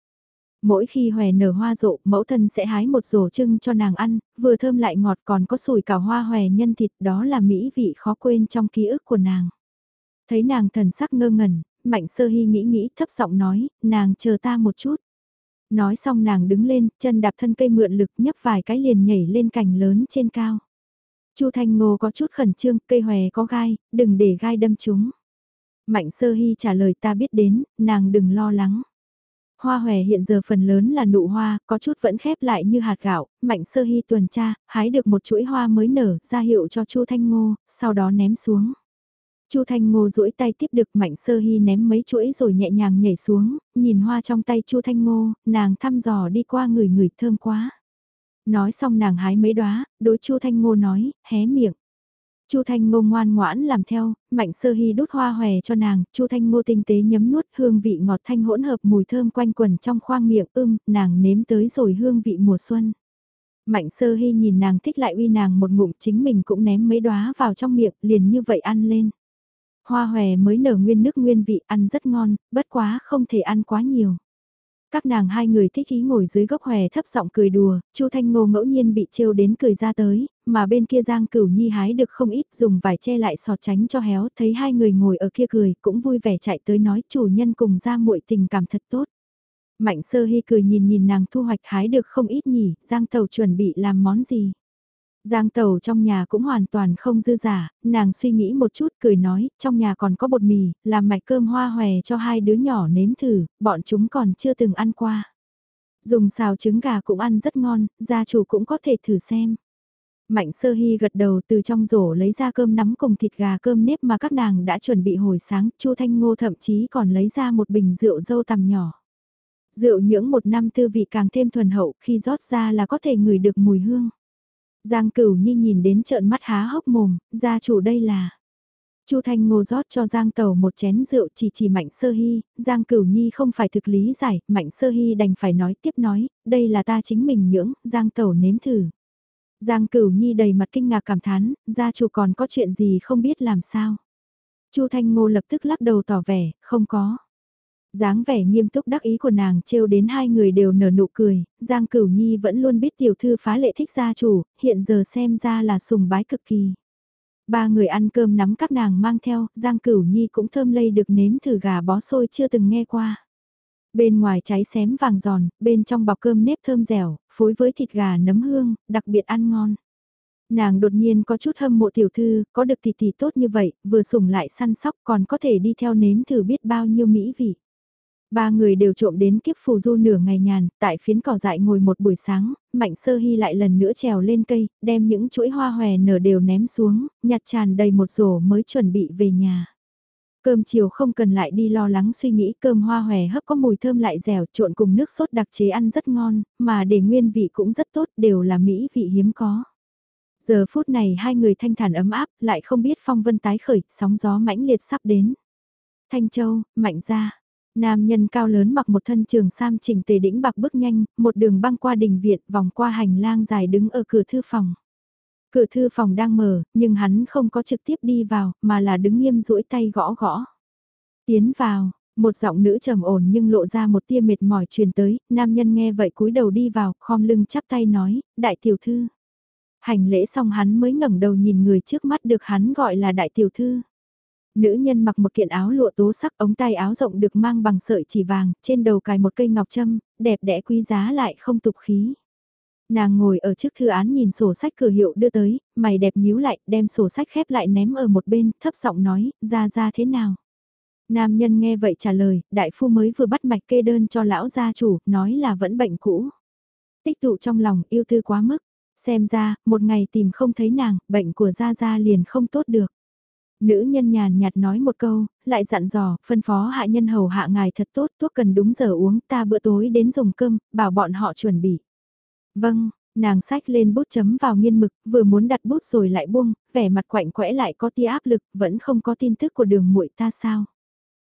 Mỗi khi hòe nở hoa rộ, mẫu thân sẽ hái một rổ trưng cho nàng ăn, vừa thơm lại ngọt còn có sủi cảo hoa hòe nhân thịt, đó là mỹ vị khó quên trong ký ức của nàng. Thấy nàng thần sắc ngơ ngẩn, Mạnh Sơ Hy nghĩ nghĩ thấp giọng nói, nàng chờ ta một chút. Nói xong nàng đứng lên, chân đạp thân cây mượn lực nhấp vài cái liền nhảy lên cành lớn trên cao. Chu Thanh Ngô có chút khẩn trương, cây hòe có gai, đừng để gai đâm chúng. Mạnh Sơ Hy trả lời ta biết đến, nàng đừng lo lắng. Hoa hòe hiện giờ phần lớn là nụ hoa, có chút vẫn khép lại như hạt gạo, Mạnh Sơ Hy tuần tra, hái được một chuỗi hoa mới nở, ra hiệu cho Chu Thanh Ngô, sau đó ném xuống. Chu Thanh Ngô duỗi tay tiếp được Mạnh Sơ Hy ném mấy chuỗi rồi nhẹ nhàng nhảy xuống, nhìn hoa trong tay Chu Thanh Ngô, nàng thăm dò đi qua người người thơm quá. Nói xong nàng hái mấy đóa, đối Chu Thanh Ngô nói, hé miệng. Chu Thanh Ngô ngoan ngoãn làm theo, Mạnh Sơ Hy đút hoa hòe cho nàng, Chu Thanh Ngô tinh tế nhấm nuốt hương vị ngọt thanh hỗn hợp mùi thơm quanh quần trong khoang miệng, ưm, nàng nếm tới rồi hương vị mùa xuân. Mạnh Sơ Hy nhìn nàng thích lại uy nàng một ngụm, chính mình cũng ném mấy đóa vào trong miệng, liền như vậy ăn lên. Hoa hòe mới nở nguyên nước nguyên vị ăn rất ngon, bất quá không thể ăn quá nhiều. Các nàng hai người thích ý ngồi dưới gốc hòe thấp giọng cười đùa, Chu Thanh Ngô ngẫu nhiên bị trêu đến cười ra tới, mà bên kia Giang Cửu Nhi hái được không ít dùng vải che lại sọt tránh cho héo, thấy hai người ngồi ở kia cười, cũng vui vẻ chạy tới nói chủ nhân cùng ra muội tình cảm thật tốt. Mạnh sơ hy cười nhìn nhìn nàng thu hoạch hái được không ít nhỉ, Giang Tàu chuẩn bị làm món gì. Giang Tàu trong nhà cũng hoàn toàn không dư giả, nàng suy nghĩ một chút cười nói, trong nhà còn có bột mì, làm mạch cơm hoa hòe cho hai đứa nhỏ nếm thử, bọn chúng còn chưa từng ăn qua. Dùng xào trứng gà cũng ăn rất ngon, gia chủ cũng có thể thử xem. Mạnh sơ hy gật đầu từ trong rổ lấy ra cơm nắm cùng thịt gà cơm nếp mà các nàng đã chuẩn bị hồi sáng, Chu Thanh Ngô thậm chí còn lấy ra một bình rượu dâu tằm nhỏ. Rượu nhưỡng một năm tư vị càng thêm thuần hậu khi rót ra là có thể ngửi được mùi hương. Giang Cửu Nhi nhìn đến trợn mắt há hốc mồm, gia chủ đây là. Chu Thanh Ngô rót cho Giang Tẩu một chén rượu chỉ chỉ Mạnh Sơ Hy, Giang Cửu Nhi không phải thực lý giải, Mạnh Sơ Hy đành phải nói tiếp nói, đây là ta chính mình nhưỡng, Giang Tẩu nếm thử. Giang Cửu Nhi đầy mặt kinh ngạc cảm thán, gia chủ còn có chuyện gì không biết làm sao. Chu Thanh Ngô lập tức lắc đầu tỏ vẻ, không có dáng vẻ nghiêm túc đắc ý của nàng trêu đến hai người đều nở nụ cười, Giang Cửu Nhi vẫn luôn biết tiểu thư phá lệ thích gia chủ, hiện giờ xem ra là sùng bái cực kỳ. Ba người ăn cơm nắm các nàng mang theo, Giang Cửu Nhi cũng thơm lây được nếm thử gà bó xôi chưa từng nghe qua. Bên ngoài cháy xém vàng giòn, bên trong bọc cơm nếp thơm dẻo, phối với thịt gà nấm hương, đặc biệt ăn ngon. Nàng đột nhiên có chút hâm mộ tiểu thư, có được tỷ tỷ tốt như vậy, vừa sủng lại săn sóc còn có thể đi theo nếm thử biết bao nhiêu mỹ vị. Ba người đều trộm đến kiếp phù du nửa ngày nhàn, tại phiến cỏ dại ngồi một buổi sáng, mạnh sơ hy lại lần nữa trèo lên cây, đem những chuỗi hoa hòe nở đều ném xuống, nhặt tràn đầy một rổ mới chuẩn bị về nhà. Cơm chiều không cần lại đi lo lắng suy nghĩ cơm hoa hòe hấp có mùi thơm lại dẻo trộn cùng nước sốt đặc chế ăn rất ngon, mà để nguyên vị cũng rất tốt đều là mỹ vị hiếm có. Giờ phút này hai người thanh thản ấm áp lại không biết phong vân tái khởi, sóng gió mãnh liệt sắp đến. Thanh Châu, mạnh gia Nam nhân cao lớn mặc một thân trường sam chỉnh tề đĩnh bạc bước nhanh, một đường băng qua đình viện vòng qua hành lang dài đứng ở cửa thư phòng. Cửa thư phòng đang mở, nhưng hắn không có trực tiếp đi vào, mà là đứng nghiêm duỗi tay gõ gõ. Tiến vào, một giọng nữ trầm ổn nhưng lộ ra một tia mệt mỏi truyền tới, nam nhân nghe vậy cúi đầu đi vào, khom lưng chắp tay nói, đại tiểu thư. Hành lễ xong hắn mới ngẩng đầu nhìn người trước mắt được hắn gọi là đại tiểu thư. Nữ nhân mặc một kiện áo lụa tố sắc ống tay áo rộng được mang bằng sợi chỉ vàng, trên đầu cài một cây ngọc châm, đẹp đẽ quý giá lại không tục khí. Nàng ngồi ở trước thư án nhìn sổ sách cửa hiệu đưa tới, mày đẹp nhíu lại, đem sổ sách khép lại ném ở một bên, thấp giọng nói, ra ra thế nào? Nam nhân nghe vậy trả lời, đại phu mới vừa bắt mạch kê đơn cho lão gia chủ, nói là vẫn bệnh cũ. Tích tụ trong lòng, yêu thư quá mức. Xem ra, một ngày tìm không thấy nàng, bệnh của Gia Gia liền không tốt được. Nữ nhân nhàn nhạt nói một câu, lại dặn dò, phân phó hạ nhân hầu hạ ngài thật tốt, thuốc cần đúng giờ uống, ta bữa tối đến dùng cơm, bảo bọn họ chuẩn bị. Vâng, nàng sách lên bút chấm vào nghiên mực, vừa muốn đặt bút rồi lại buông, vẻ mặt quạnh quẽ lại có tia áp lực, vẫn không có tin tức của đường muội ta sao.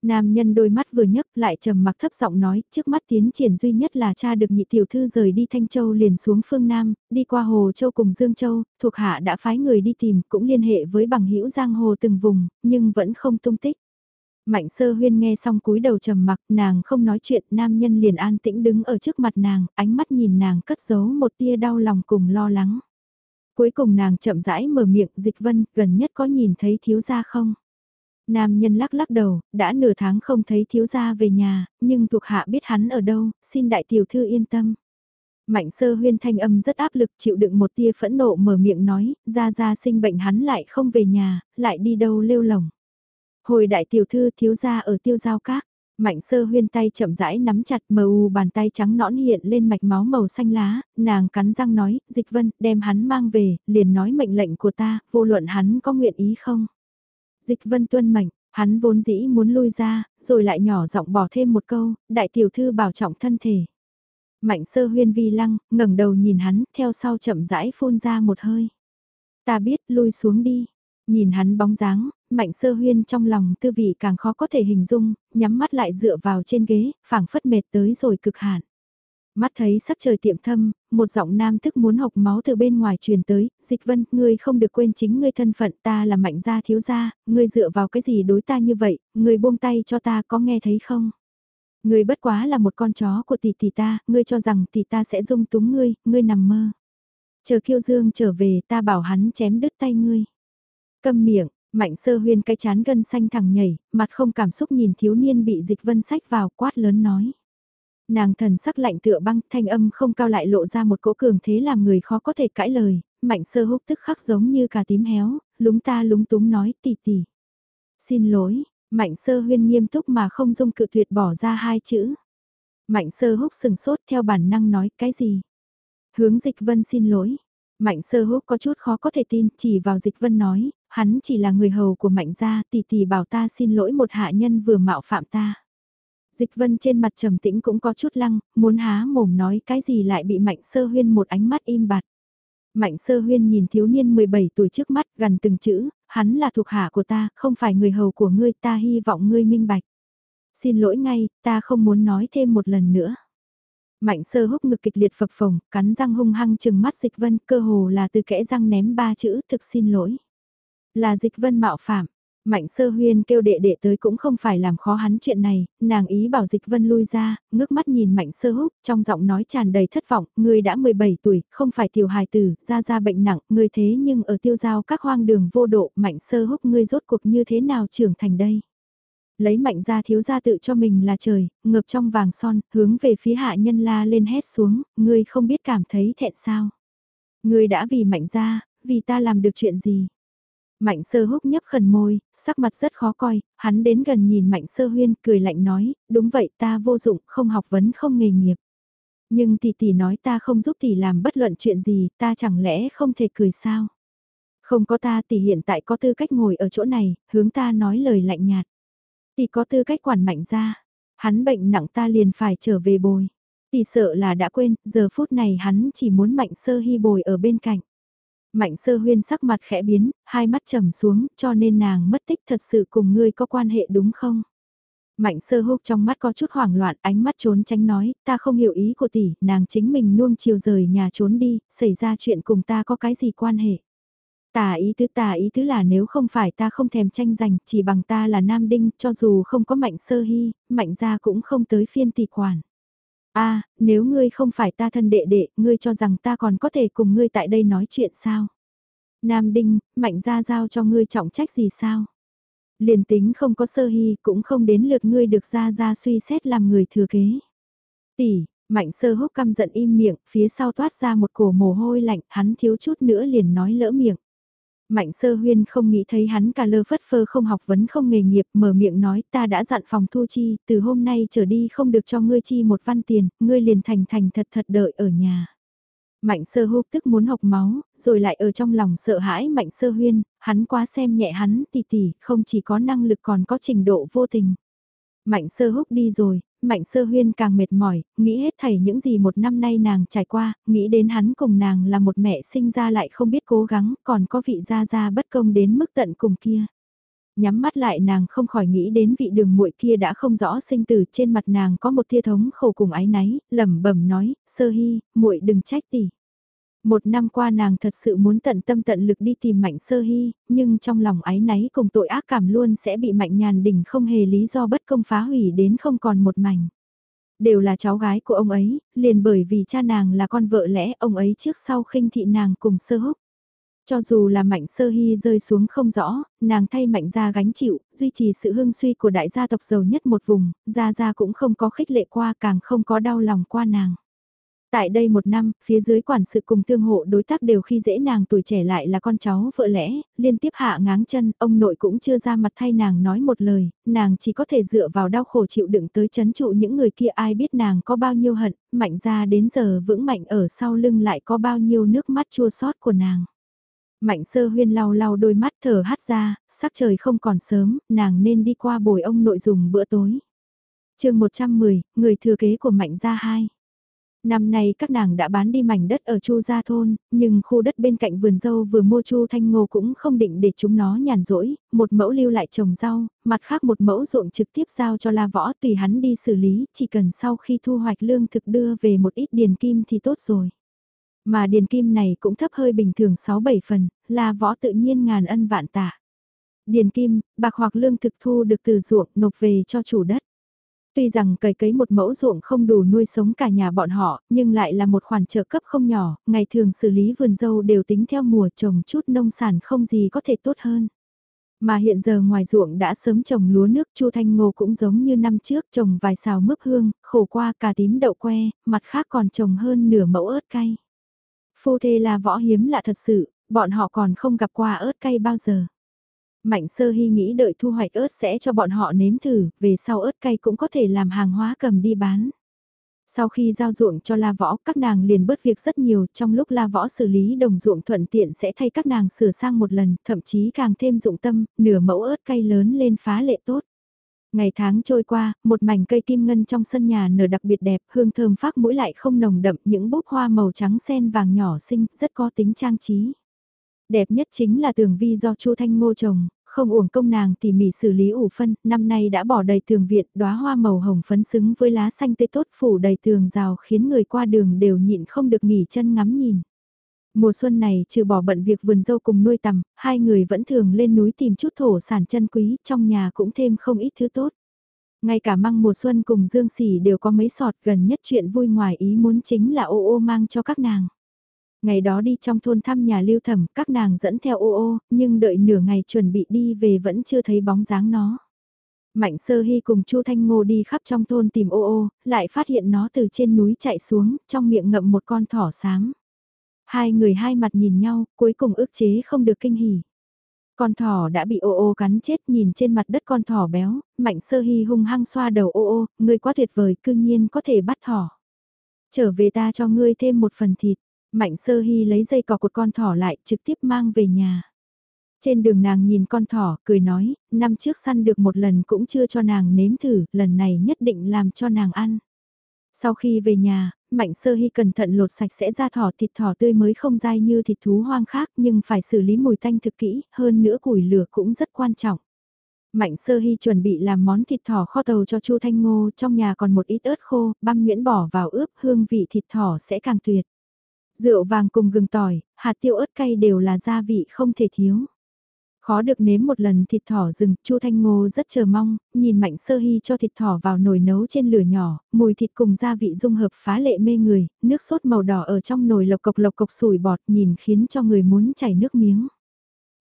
Nam nhân đôi mắt vừa nhấc lại trầm mặc thấp giọng nói, trước mắt tiến triển duy nhất là cha được nhị tiểu thư rời đi Thanh Châu liền xuống phương Nam, đi qua Hồ Châu cùng Dương Châu, thuộc hạ đã phái người đi tìm, cũng liên hệ với bằng hữu giang hồ từng vùng, nhưng vẫn không tung tích. Mạnh sơ huyên nghe xong cúi đầu trầm mặc, nàng không nói chuyện, nam nhân liền an tĩnh đứng ở trước mặt nàng, ánh mắt nhìn nàng cất giấu một tia đau lòng cùng lo lắng. Cuối cùng nàng chậm rãi mở miệng, dịch vân, gần nhất có nhìn thấy thiếu gia không? Nam nhân lắc lắc đầu, đã nửa tháng không thấy thiếu gia về nhà, nhưng thuộc hạ biết hắn ở đâu, xin đại tiểu thư yên tâm. Mạnh sơ huyên thanh âm rất áp lực chịu đựng một tia phẫn nộ mở miệng nói, ra ra sinh bệnh hắn lại không về nhà, lại đi đâu lêu lỏng. Hồi đại tiểu thư thiếu gia ở tiêu giao các, mạnh sơ huyên tay chậm rãi nắm chặt mờ u bàn tay trắng nõn hiện lên mạch máu màu xanh lá, nàng cắn răng nói, dịch vân, đem hắn mang về, liền nói mệnh lệnh của ta, vô luận hắn có nguyện ý không. Dịch vân tuân mệnh, hắn vốn dĩ muốn lui ra, rồi lại nhỏ giọng bỏ thêm một câu, đại tiểu thư bảo trọng thân thể. Mạnh sơ huyên vi lăng, ngẩng đầu nhìn hắn, theo sau chậm rãi phun ra một hơi. Ta biết, lui xuống đi. Nhìn hắn bóng dáng, mạnh sơ huyên trong lòng tư vị càng khó có thể hình dung, nhắm mắt lại dựa vào trên ghế, phảng phất mệt tới rồi cực hạn. Mắt thấy sắc trời tiệm thâm, một giọng nam thức muốn học máu từ bên ngoài truyền tới, dịch vân, ngươi không được quên chính ngươi thân phận ta là mạnh gia thiếu gia, ngươi dựa vào cái gì đối ta như vậy, ngươi buông tay cho ta có nghe thấy không? Ngươi bất quá là một con chó của tỷ tỷ ta, ngươi cho rằng tỷ ta sẽ dung túng ngươi, ngươi nằm mơ. Chờ kiêu dương trở về ta bảo hắn chém đứt tay ngươi. Câm miệng, mạnh sơ huyên cái chán gân xanh thẳng nhảy, mặt không cảm xúc nhìn thiếu niên bị dịch vân sách vào quát lớn nói. Nàng thần sắc lạnh tựa băng, thanh âm không cao lại lộ ra một cỗ cường thế làm người khó có thể cãi lời, mạnh sơ húc tức khắc giống như cà tím héo, lúng ta lúng túng nói tì tì. Xin lỗi, mạnh sơ huyên nghiêm túc mà không dung cự tuyệt bỏ ra hai chữ. Mạnh sơ húc sừng sốt theo bản năng nói cái gì? Hướng dịch vân xin lỗi. Mạnh sơ húc có chút khó có thể tin, chỉ vào dịch vân nói, hắn chỉ là người hầu của mạnh gia, tỷ tỷ bảo ta xin lỗi một hạ nhân vừa mạo phạm ta. Dịch vân trên mặt trầm tĩnh cũng có chút lăng, muốn há mồm nói cái gì lại bị mạnh sơ huyên một ánh mắt im bặt. Mạnh sơ huyên nhìn thiếu niên 17 tuổi trước mắt gần từng chữ, hắn là thuộc hạ của ta, không phải người hầu của ngươi, ta hy vọng ngươi minh bạch. Xin lỗi ngay, ta không muốn nói thêm một lần nữa. Mạnh sơ húc ngực kịch liệt phập phồng, cắn răng hung hăng chừng mắt dịch vân, cơ hồ là từ kẽ răng ném ba chữ thực xin lỗi. Là dịch vân mạo phạm, Mạnh sơ huyên kêu đệ đệ tới cũng không phải làm khó hắn chuyện này, nàng ý bảo dịch vân lui ra, ngước mắt nhìn mạnh sơ húc, trong giọng nói tràn đầy thất vọng, người đã 17 tuổi, không phải tiểu hài tử, ra ra bệnh nặng, người thế nhưng ở tiêu giao các hoang đường vô độ, mạnh sơ húc ngươi rốt cuộc như thế nào trưởng thành đây. Lấy mạnh ra thiếu gia tự cho mình là trời, ngược trong vàng son, hướng về phía hạ nhân la lên hét xuống, ngươi không biết cảm thấy thẹn sao. Ngươi đã vì mạnh ra, vì ta làm được chuyện gì. Mạnh sơ húc nhấp khẩn môi, sắc mặt rất khó coi, hắn đến gần nhìn mạnh sơ huyên, cười lạnh nói, đúng vậy ta vô dụng, không học vấn không nghề nghiệp. Nhưng tỷ tỷ nói ta không giúp tỷ làm bất luận chuyện gì, ta chẳng lẽ không thể cười sao? Không có ta tỷ hiện tại có tư cách ngồi ở chỗ này, hướng ta nói lời lạnh nhạt. Tỷ có tư cách quản mạnh ra, hắn bệnh nặng ta liền phải trở về bồi. Tỷ sợ là đã quên, giờ phút này hắn chỉ muốn mạnh sơ hy bồi ở bên cạnh. Mạnh sơ huyên sắc mặt khẽ biến, hai mắt trầm xuống, cho nên nàng mất tích thật sự cùng ngươi có quan hệ đúng không? Mạnh sơ húc trong mắt có chút hoảng loạn, ánh mắt trốn tránh nói, ta không hiểu ý của tỷ, nàng chính mình nuông chiều rời nhà trốn đi, xảy ra chuyện cùng ta có cái gì quan hệ? Tà ý tứ tà ý tứ là nếu không phải ta không thèm tranh giành, chỉ bằng ta là nam đinh, cho dù không có mạnh sơ hy, mạnh gia cũng không tới phiên tỷ quản a nếu ngươi không phải ta thân đệ đệ, ngươi cho rằng ta còn có thể cùng ngươi tại đây nói chuyện sao? Nam Đinh, mạnh ra giao cho ngươi trọng trách gì sao? Liền tính không có sơ hy cũng không đến lượt ngươi được ra ra suy xét làm người thừa kế. Tỷ, mạnh sơ húc căm giận im miệng, phía sau toát ra một cổ mồ hôi lạnh, hắn thiếu chút nữa liền nói lỡ miệng. Mạnh sơ huyên không nghĩ thấy hắn cả lơ phất phơ không học vấn không nghề nghiệp mở miệng nói ta đã dặn phòng thu chi, từ hôm nay trở đi không được cho ngươi chi một văn tiền, ngươi liền thành thành thật thật đợi ở nhà. Mạnh sơ húc tức muốn học máu, rồi lại ở trong lòng sợ hãi mạnh sơ huyên, hắn quá xem nhẹ hắn tỉ tỉ, không chỉ có năng lực còn có trình độ vô tình. Mạnh sơ húc đi rồi, Mạnh sơ huyên càng mệt mỏi, nghĩ hết thảy những gì một năm nay nàng trải qua, nghĩ đến hắn cùng nàng là một mẹ sinh ra lại không biết cố gắng, còn có vị gia gia bất công đến mức tận cùng kia. Nhắm mắt lại nàng không khỏi nghĩ đến vị đường muội kia đã không rõ sinh tử trên mặt nàng có một tia thống khổ cùng ái náy, lẩm bẩm nói, sơ hy, muội đừng trách tỷ. Một năm qua nàng thật sự muốn tận tâm tận lực đi tìm mạnh sơ hy, nhưng trong lòng ái náy cùng tội ác cảm luôn sẽ bị mạnh nhàn đỉnh không hề lý do bất công phá hủy đến không còn một mảnh. Đều là cháu gái của ông ấy, liền bởi vì cha nàng là con vợ lẽ ông ấy trước sau khinh thị nàng cùng sơ húc. Cho dù là mạnh sơ hy rơi xuống không rõ, nàng thay mạnh gia gánh chịu, duy trì sự hưng suy của đại gia tộc giàu nhất một vùng, gia gia cũng không có khích lệ qua càng không có đau lòng qua nàng. Tại đây một năm, phía dưới quản sự cùng thương hộ đối tác đều khi dễ nàng tuổi trẻ lại là con cháu vợ lẽ, liên tiếp hạ ngáng chân, ông nội cũng chưa ra mặt thay nàng nói một lời, nàng chỉ có thể dựa vào đau khổ chịu đựng tới chấn trụ những người kia ai biết nàng có bao nhiêu hận, mạnh ra đến giờ vững mạnh ở sau lưng lại có bao nhiêu nước mắt chua xót của nàng. Mạnh sơ huyên lau lau đôi mắt thở hắt ra, sắc trời không còn sớm, nàng nên đi qua bồi ông nội dùng bữa tối. chương 110, người thừa kế của mạnh gia hai Năm nay các nàng đã bán đi mảnh đất ở Chu Gia Thôn, nhưng khu đất bên cạnh vườn dâu vừa mua Chu Thanh Ngô cũng không định để chúng nó nhàn rỗi, một mẫu lưu lại trồng rau, mặt khác một mẫu ruộng trực tiếp giao cho La Võ tùy hắn đi xử lý, chỉ cần sau khi thu hoạch lương thực đưa về một ít điền kim thì tốt rồi. Mà điền kim này cũng thấp hơi bình thường 6-7 phần, La Võ tự nhiên ngàn ân vạn tạ. Điền kim, bạc hoặc lương thực thu được từ ruộng nộp về cho chủ đất. Tuy rằng cày cấy một mẫu ruộng không đủ nuôi sống cả nhà bọn họ, nhưng lại là một khoản trợ cấp không nhỏ, ngày thường xử lý vườn dâu đều tính theo mùa trồng chút nông sản không gì có thể tốt hơn. Mà hiện giờ ngoài ruộng đã sớm trồng lúa nước chu thanh ngô cũng giống như năm trước trồng vài xào mướp hương, khổ qua cà tím đậu que, mặt khác còn trồng hơn nửa mẫu ớt cay. Phu thê là võ hiếm lạ thật sự, bọn họ còn không gặp qua ớt cay bao giờ. Mạnh sơ hy nghĩ đợi thu hoạch ớt sẽ cho bọn họ nếm thử, về sau ớt cay cũng có thể làm hàng hóa cầm đi bán. Sau khi giao ruộng cho la võ, các nàng liền bớt việc rất nhiều, trong lúc la võ xử lý đồng ruộng thuận tiện sẽ thay các nàng sửa sang một lần, thậm chí càng thêm dụng tâm, nửa mẫu ớt cay lớn lên phá lệ tốt. Ngày tháng trôi qua, một mảnh cây kim ngân trong sân nhà nở đặc biệt đẹp, hương thơm phát mũi lại không nồng đậm, những búp hoa màu trắng sen vàng nhỏ xinh, rất có tính trang trí. Đẹp nhất chính là tường vi do Chu Thanh Ngô trồng, không uổng công nàng tỉ mỉ xử lý ủ phân, năm nay đã bỏ đầy tường viện, đóa hoa màu hồng phấn xứng với lá xanh tươi tốt phủ đầy tường rào khiến người qua đường đều nhịn không được nghỉ chân ngắm nhìn. Mùa xuân này trừ bỏ bận việc vườn dâu cùng nuôi tầm, hai người vẫn thường lên núi tìm chút thổ sản chân quý, trong nhà cũng thêm không ít thứ tốt. Ngay cả măng mùa xuân cùng Dương Sỉ đều có mấy sọt gần nhất chuyện vui ngoài ý muốn chính là ô ô mang cho các nàng. Ngày đó đi trong thôn thăm nhà lưu thẩm, các nàng dẫn theo ô ô, nhưng đợi nửa ngày chuẩn bị đi về vẫn chưa thấy bóng dáng nó. Mạnh sơ hy cùng Chu Thanh Ngô đi khắp trong thôn tìm ô ô, lại phát hiện nó từ trên núi chạy xuống, trong miệng ngậm một con thỏ sáng. Hai người hai mặt nhìn nhau, cuối cùng ước chế không được kinh hỉ. Con thỏ đã bị ô ô cắn chết nhìn trên mặt đất con thỏ béo, mạnh sơ hy hung hăng xoa đầu ô ô, ngươi quá tuyệt vời, cương nhiên có thể bắt thỏ. Trở về ta cho ngươi thêm một phần thịt, mạnh sơ hy lấy dây cỏ cột con thỏ lại trực tiếp mang về nhà. Trên đường nàng nhìn con thỏ, cười nói, năm trước săn được một lần cũng chưa cho nàng nếm thử, lần này nhất định làm cho nàng ăn. Sau khi về nhà, Mạnh Sơ Hy cẩn thận lột sạch sẽ ra thỏ thịt thỏ tươi mới không dai như thịt thú hoang khác nhưng phải xử lý mùi tanh thực kỹ, hơn nữa củi lửa cũng rất quan trọng. Mạnh Sơ Hy chuẩn bị làm món thịt thỏ kho tàu cho Chu Thanh Ngô, trong nhà còn một ít ớt khô, băm nhuyễn bỏ vào ướp, hương vị thịt thỏ sẽ càng tuyệt. Rượu vàng cùng gừng tỏi, hạt tiêu ớt cay đều là gia vị không thể thiếu. Khó được nếm một lần thịt thỏ rừng, Chu Thanh Ngô rất chờ mong, nhìn Mạnh Sơ Hy cho thịt thỏ vào nồi nấu trên lửa nhỏ, mùi thịt cùng gia vị dung hợp phá lệ mê người, nước sốt màu đỏ ở trong nồi lộc cộc lộc cộc sủi bọt nhìn khiến cho người muốn chảy nước miếng.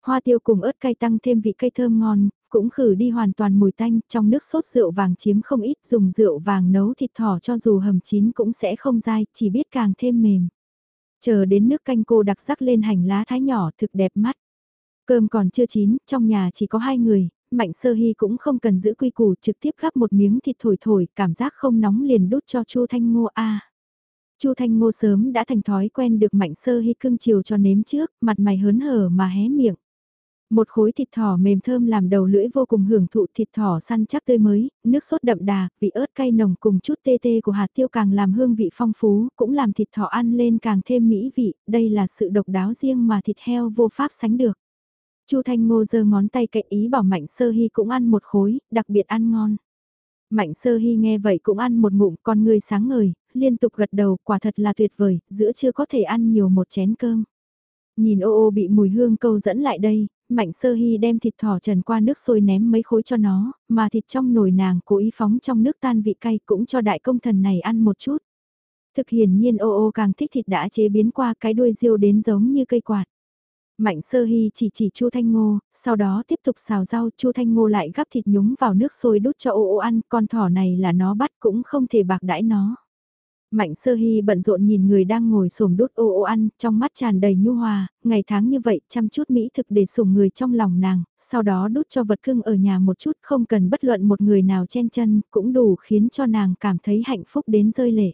Hoa tiêu cùng ớt cay tăng thêm vị cay thơm ngon, cũng khử đi hoàn toàn mùi tanh, trong nước sốt rượu vàng chiếm không ít, dùng rượu vàng nấu thịt thỏ cho dù hầm chín cũng sẽ không dai, chỉ biết càng thêm mềm. Chờ đến nước canh cô đặc sắc lên hành lá thái nhỏ thực đẹp mắt. Cơm còn chưa chín, trong nhà chỉ có hai người, Mạnh Sơ Hy cũng không cần giữ quy củ trực tiếp gắp một miếng thịt thổi thổi, cảm giác không nóng liền đút cho Chu Thanh Ngô a. Chu Thanh Ngô sớm đã thành thói quen được Mạnh Sơ Hy cưng chiều cho nếm trước, mặt mày hớn hở mà hé miệng. Một khối thịt thỏ mềm thơm làm đầu lưỡi vô cùng hưởng thụ thịt thỏ săn chắc tươi mới, nước sốt đậm đà, vị ớt cay nồng cùng chút tê tê của hạt tiêu càng làm hương vị phong phú, cũng làm thịt thỏ ăn lên càng thêm mỹ vị, đây là sự độc đáo riêng mà thịt heo vô pháp sánh được. Chu Thanh Ngô giơ ngón tay cậy ý bảo Mạnh Sơ Hy cũng ăn một khối, đặc biệt ăn ngon. Mạnh Sơ Hy nghe vậy cũng ăn một ngụm con người sáng ngời, liên tục gật đầu quả thật là tuyệt vời, giữa chưa có thể ăn nhiều một chén cơm. Nhìn ô ô bị mùi hương câu dẫn lại đây, Mạnh Sơ Hy đem thịt thỏ trần qua nước sôi ném mấy khối cho nó, mà thịt trong nồi nàng cố ý phóng trong nước tan vị cay cũng cho đại công thần này ăn một chút. Thực hiển nhiên ô ô càng thích thịt đã chế biến qua cái đuôi riêu đến giống như cây quạt. Mạnh sơ hy chỉ chỉ Chu Thanh Ngô, sau đó tiếp tục xào rau, Chu Thanh Ngô lại gắp thịt nhúng vào nước sôi đút cho ô ô ăn, con thỏ này là nó bắt cũng không thể bạc đãi nó. Mạnh sơ hy bận rộn nhìn người đang ngồi sổm đút ô ô ăn, trong mắt tràn đầy nhu hòa, ngày tháng như vậy chăm chút mỹ thực để sủng người trong lòng nàng, sau đó đút cho vật cưng ở nhà một chút không cần bất luận một người nào chen chân, cũng đủ khiến cho nàng cảm thấy hạnh phúc đến rơi lệ.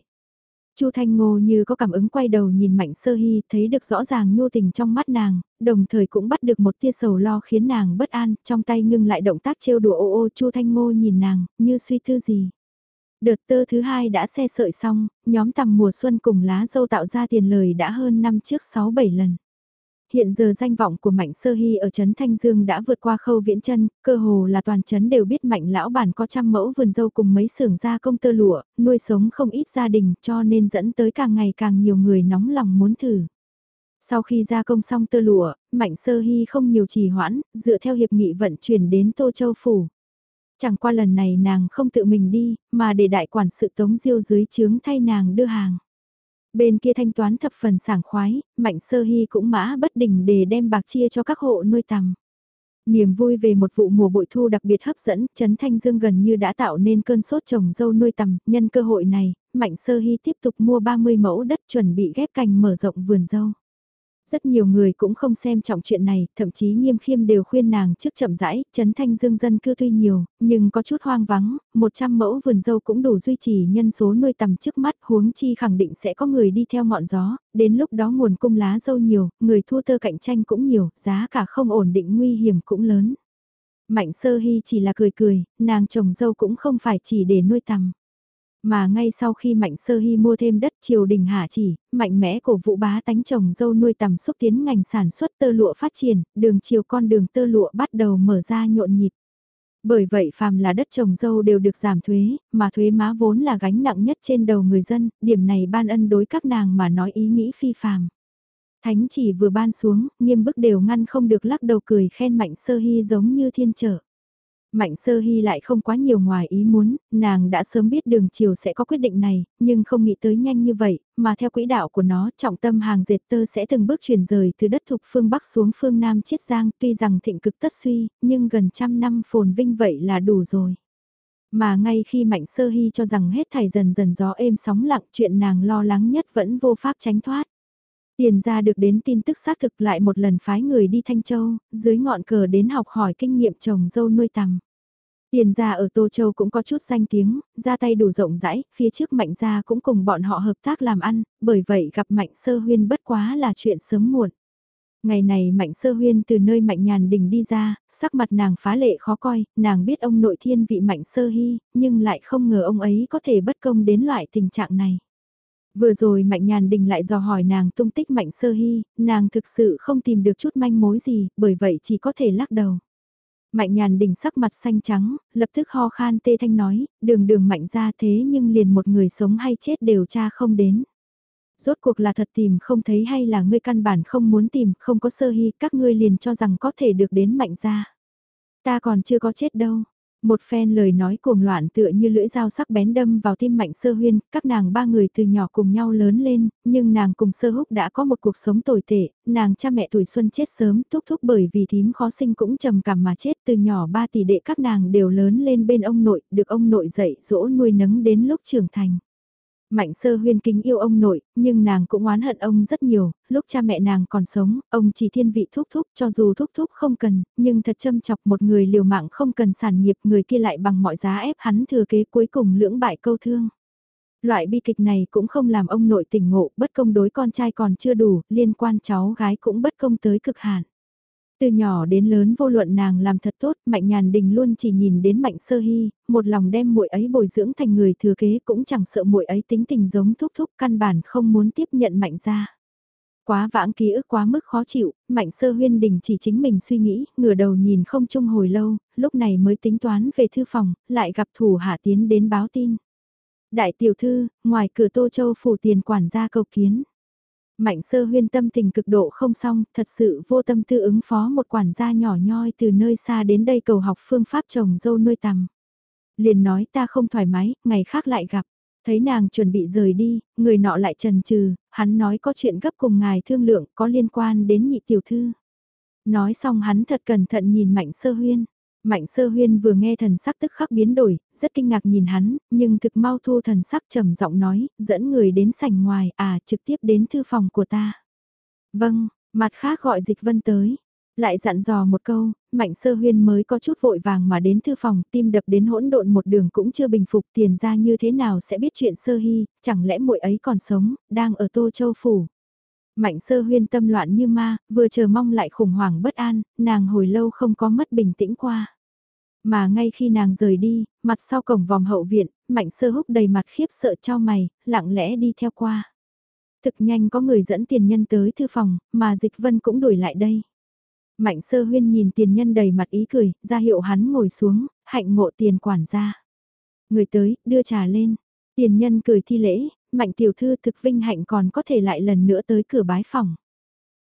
Chu Thanh Ngô như có cảm ứng quay đầu nhìn Mạnh Sơ Hy thấy được rõ ràng nhu tình trong mắt nàng, đồng thời cũng bắt được một tia sầu lo khiến nàng bất an, trong tay ngưng lại động tác trêu đùa ô ô Chu Thanh Ngô nhìn nàng, như suy tư gì. Đợt tơ thứ hai đã xe sợi xong, nhóm tầm mùa xuân cùng lá dâu tạo ra tiền lời đã hơn năm trước 6-7 lần. Hiện giờ danh vọng của Mạnh Sơ Hy ở Trấn Thanh Dương đã vượt qua khâu viễn chân, cơ hồ là toàn trấn đều biết Mạnh lão bản có trăm mẫu vườn dâu cùng mấy xưởng gia công tơ lụa, nuôi sống không ít gia đình cho nên dẫn tới càng ngày càng nhiều người nóng lòng muốn thử. Sau khi gia công xong tơ lụa, Mạnh Sơ Hy không nhiều trì hoãn, dựa theo hiệp nghị vận chuyển đến Tô Châu Phủ. Chẳng qua lần này nàng không tự mình đi, mà để đại quản sự tống diêu dưới chướng thay nàng đưa hàng. Bên kia thanh toán thập phần sảng khoái, Mạnh Sơ Hy cũng mã bất đình để đem bạc chia cho các hộ nuôi tầm. Niềm vui về một vụ mùa bội thu đặc biệt hấp dẫn, Trấn Thanh Dương gần như đã tạo nên cơn sốt trồng dâu nuôi tầm, nhân cơ hội này, Mạnh Sơ Hy tiếp tục mua 30 mẫu đất chuẩn bị ghép cành mở rộng vườn dâu. Rất nhiều người cũng không xem trọng chuyện này, thậm chí nghiêm khiêm đều khuyên nàng trước chậm rãi, chấn thanh dương dân cư tuy nhiều, nhưng có chút hoang vắng, 100 mẫu vườn dâu cũng đủ duy trì nhân số nuôi tầm trước mắt huống chi khẳng định sẽ có người đi theo ngọn gió, đến lúc đó nguồn cung lá dâu nhiều, người thua tơ cạnh tranh cũng nhiều, giá cả không ổn định nguy hiểm cũng lớn. Mạnh sơ hy chỉ là cười cười, nàng trồng dâu cũng không phải chỉ để nuôi tầm. Mà ngay sau khi Mạnh Sơ Hy mua thêm đất triều đình hạ chỉ, mạnh mẽ của vụ bá tánh trồng dâu nuôi tầm xúc tiến ngành sản xuất tơ lụa phát triển, đường chiều con đường tơ lụa bắt đầu mở ra nhộn nhịp. Bởi vậy phàm là đất trồng dâu đều được giảm thuế, mà thuế má vốn là gánh nặng nhất trên đầu người dân, điểm này ban ân đối các nàng mà nói ý nghĩ phi phàm. Thánh chỉ vừa ban xuống, nghiêm bức đều ngăn không được lắc đầu cười khen Mạnh Sơ Hy giống như thiên trở. Mạnh Sơ Hy lại không quá nhiều ngoài ý muốn, nàng đã sớm biết đường chiều sẽ có quyết định này, nhưng không nghĩ tới nhanh như vậy, mà theo quỹ đạo của nó, trọng tâm hàng dệt tơ sẽ từng bước chuyển rời từ đất thục phương Bắc xuống phương Nam Chiết Giang, tuy rằng thịnh cực tất suy, nhưng gần trăm năm phồn vinh vậy là đủ rồi. Mà ngay khi Mạnh Sơ Hy cho rằng hết thảy dần dần gió êm sóng lặng chuyện nàng lo lắng nhất vẫn vô pháp tránh thoát. Tiền ra được đến tin tức xác thực lại một lần phái người đi Thanh Châu, dưới ngọn cờ đến học hỏi kinh nghiệm trồng dâu nuôi tằm. Tiền gia ở Tô Châu cũng có chút danh tiếng, ra tay đủ rộng rãi, phía trước Mạnh gia cũng cùng bọn họ hợp tác làm ăn, bởi vậy gặp Mạnh Sơ Huyên bất quá là chuyện sớm muộn. Ngày này Mạnh Sơ Huyên từ nơi Mạnh Nhàn Đình đi ra, sắc mặt nàng phá lệ khó coi, nàng biết ông nội thiên vị Mạnh Sơ Hy, nhưng lại không ngờ ông ấy có thể bất công đến loại tình trạng này. Vừa rồi Mạnh Nhàn Đình lại dò hỏi nàng tung tích Mạnh Sơ Hy, nàng thực sự không tìm được chút manh mối gì, bởi vậy chỉ có thể lắc đầu. Mạnh Nhàn Đình sắc mặt xanh trắng, lập tức ho khan tê thanh nói, đường đường mạnh ra thế nhưng liền một người sống hay chết đều cha không đến. Rốt cuộc là thật tìm không thấy hay là ngươi căn bản không muốn tìm, không có sơ hy, các ngươi liền cho rằng có thể được đến mạnh ra. Ta còn chưa có chết đâu, một phen lời nói cuồng loạn tựa như lưỡi dao sắc bén đâm vào tim mạnh sơ huyên, các nàng ba người từ nhỏ cùng nhau lớn lên, nhưng nàng cùng sơ húc đã có một cuộc sống tồi tệ, nàng cha mẹ tuổi xuân chết sớm, thúc thúc bởi vì thím khó sinh cũng trầm cảm mà chết từ nhỏ ba tỷ đệ các nàng đều lớn lên bên ông nội, được ông nội dạy dỗ nuôi nấng đến lúc trưởng thành. Mạnh sơ huyên kính yêu ông nội, nhưng nàng cũng oán hận ông rất nhiều, lúc cha mẹ nàng còn sống, ông chỉ thiên vị thúc thúc cho dù thúc thúc không cần, nhưng thật châm chọc một người liều mạng không cần sản nghiệp người kia lại bằng mọi giá ép hắn thừa kế cuối cùng lưỡng bại câu thương. Loại bi kịch này cũng không làm ông nội tỉnh ngộ, bất công đối con trai còn chưa đủ, liên quan cháu gái cũng bất công tới cực hạn. Từ nhỏ đến lớn vô luận nàng làm thật tốt, Mạnh Nhàn Đình luôn chỉ nhìn đến Mạnh Sơ Hy, một lòng đem muội ấy bồi dưỡng thành người thừa kế cũng chẳng sợ muội ấy tính tình giống thúc thúc căn bản không muốn tiếp nhận Mạnh ra. Quá vãng ký ức quá mức khó chịu, Mạnh Sơ Huyên Đình chỉ chính mình suy nghĩ, ngửa đầu nhìn không chung hồi lâu, lúc này mới tính toán về thư phòng, lại gặp thủ hạ tiến đến báo tin. Đại tiểu thư, ngoài cửa Tô Châu phủ tiền quản gia cầu kiến. Mạnh sơ huyên tâm tình cực độ không xong, thật sự vô tâm tư ứng phó một quản gia nhỏ nhoi từ nơi xa đến đây cầu học phương pháp trồng dâu nuôi tằm. Liền nói ta không thoải mái, ngày khác lại gặp. Thấy nàng chuẩn bị rời đi, người nọ lại trần trừ, hắn nói có chuyện gấp cùng ngài thương lượng có liên quan đến nhị tiểu thư. Nói xong hắn thật cẩn thận nhìn mạnh sơ huyên. Mạnh sơ huyên vừa nghe thần sắc tức khắc biến đổi, rất kinh ngạc nhìn hắn, nhưng thực mau thu thần sắc trầm giọng nói, dẫn người đến sảnh ngoài, à trực tiếp đến thư phòng của ta. Vâng, mặt khác gọi dịch vân tới. Lại dặn dò một câu, mạnh sơ huyên mới có chút vội vàng mà đến thư phòng, tim đập đến hỗn độn một đường cũng chưa bình phục tiền ra như thế nào sẽ biết chuyện sơ hy, chẳng lẽ muội ấy còn sống, đang ở Tô Châu Phủ. Mạnh sơ huyên tâm loạn như ma, vừa chờ mong lại khủng hoảng bất an, nàng hồi lâu không có mất bình tĩnh qua. Mà ngay khi nàng rời đi, mặt sau cổng vòng hậu viện, mạnh sơ húc đầy mặt khiếp sợ cho mày, lặng lẽ đi theo qua. Thực nhanh có người dẫn tiền nhân tới thư phòng, mà dịch vân cũng đuổi lại đây. Mạnh sơ huyên nhìn tiền nhân đầy mặt ý cười, ra hiệu hắn ngồi xuống, hạnh ngộ tiền quản gia. Người tới, đưa trà lên. Tiền nhân cười thi lễ, mạnh tiểu thư thực vinh hạnh còn có thể lại lần nữa tới cửa bái phòng.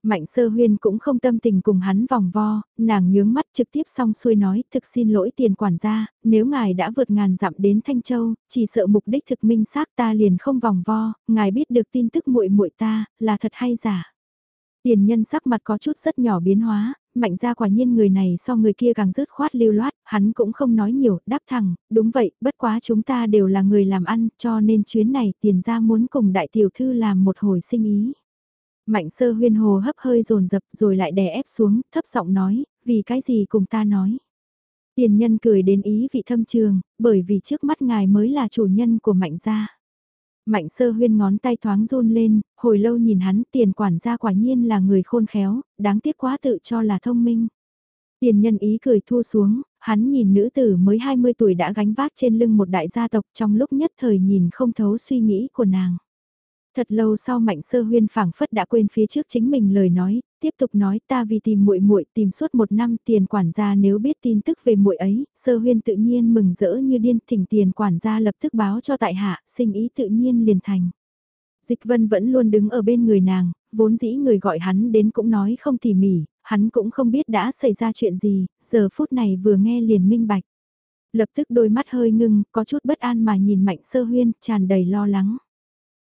Mạnh sơ huyên cũng không tâm tình cùng hắn vòng vo, nàng nhướng mắt trực tiếp xong xuôi nói thực xin lỗi tiền quản gia, nếu ngài đã vượt ngàn dặm đến Thanh Châu, chỉ sợ mục đích thực minh xác ta liền không vòng vo, ngài biết được tin tức muội muội ta, là thật hay giả. Tiền nhân sắc mặt có chút rất nhỏ biến hóa, mạnh ra quả nhiên người này so người kia càng rứt khoát lưu loát, hắn cũng không nói nhiều, đáp thẳng, đúng vậy, bất quá chúng ta đều là người làm ăn, cho nên chuyến này tiền ra muốn cùng đại tiểu thư làm một hồi sinh ý. Mạnh sơ huyên hồ hấp hơi dồn dập rồi lại đè ép xuống, thấp giọng nói, vì cái gì cùng ta nói. Tiền nhân cười đến ý vị thâm trường, bởi vì trước mắt ngài mới là chủ nhân của mạnh gia. Mạnh sơ huyên ngón tay thoáng run lên, hồi lâu nhìn hắn tiền quản gia quả nhiên là người khôn khéo, đáng tiếc quá tự cho là thông minh. Tiền nhân ý cười thua xuống, hắn nhìn nữ tử mới 20 tuổi đã gánh vác trên lưng một đại gia tộc trong lúc nhất thời nhìn không thấu suy nghĩ của nàng. Thật lâu sau Mạnh Sơ Huyên phảng phất đã quên phía trước chính mình lời nói, tiếp tục nói ta vì tìm muội muội tìm suốt một năm tiền quản gia nếu biết tin tức về muội ấy, Sơ Huyên tự nhiên mừng rỡ như điên thỉnh tiền quản gia lập tức báo cho tại hạ, sinh ý tự nhiên liền thành. Dịch Vân vẫn luôn đứng ở bên người nàng, vốn dĩ người gọi hắn đến cũng nói không tỉ mỉ, hắn cũng không biết đã xảy ra chuyện gì, giờ phút này vừa nghe liền minh bạch. Lập tức đôi mắt hơi ngưng, có chút bất an mà nhìn mạnh sơ huyên, tràn đầy lo lắng.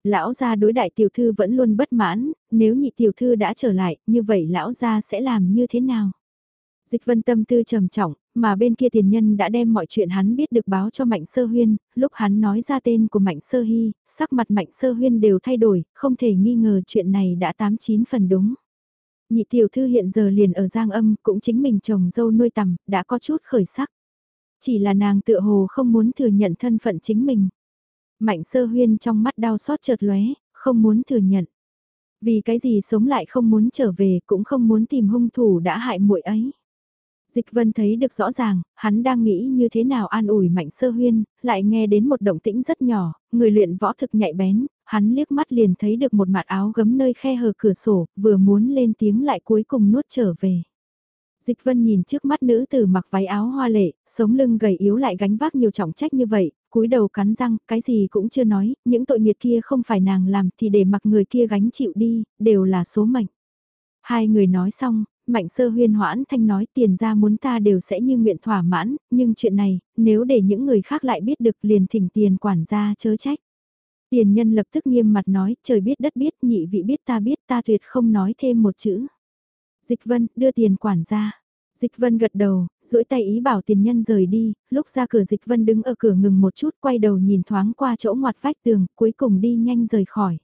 Lão gia đối đại tiểu thư vẫn luôn bất mãn, nếu nhị tiểu thư đã trở lại, như vậy lão gia sẽ làm như thế nào? Dịch vân tâm tư trầm trọng, mà bên kia tiền nhân đã đem mọi chuyện hắn biết được báo cho Mạnh Sơ Huyên, lúc hắn nói ra tên của Mạnh Sơ Hy, sắc mặt Mạnh Sơ Huyên đều thay đổi, không thể nghi ngờ chuyện này đã tám chín phần đúng. Nhị tiểu thư hiện giờ liền ở Giang Âm, cũng chính mình chồng dâu nuôi tầm, đã có chút khởi sắc. Chỉ là nàng tựa hồ không muốn thừa nhận thân phận chính mình. Mạnh Sơ Huyên trong mắt đau xót chợt lóe, không muốn thừa nhận. Vì cái gì sống lại không muốn trở về, cũng không muốn tìm hung thủ đã hại muội ấy. Dịch vân thấy được rõ ràng, hắn đang nghĩ như thế nào an ủi mạnh sơ huyên, lại nghe đến một động tĩnh rất nhỏ, người luyện võ thực nhạy bén, hắn liếc mắt liền thấy được một mặt áo gấm nơi khe hở cửa sổ, vừa muốn lên tiếng lại cuối cùng nuốt trở về. Dịch vân nhìn trước mắt nữ tử mặc váy áo hoa lệ, sống lưng gầy yếu lại gánh vác nhiều trọng trách như vậy, cúi đầu cắn răng, cái gì cũng chưa nói, những tội nghiệt kia không phải nàng làm thì để mặc người kia gánh chịu đi, đều là số mệnh. Hai người nói xong, Mạnh sơ huyên hoãn thanh nói tiền ra muốn ta đều sẽ như nguyện thỏa mãn, nhưng chuyện này, nếu để những người khác lại biết được liền thỉnh tiền quản gia chớ trách. Tiền nhân lập tức nghiêm mặt nói, trời biết đất biết, nhị vị biết ta biết ta tuyệt không nói thêm một chữ. Dịch vân, đưa tiền quản gia. Dịch vân gật đầu, duỗi tay ý bảo tiền nhân rời đi, lúc ra cửa dịch vân đứng ở cửa ngừng một chút quay đầu nhìn thoáng qua chỗ ngoặt vách tường, cuối cùng đi nhanh rời khỏi.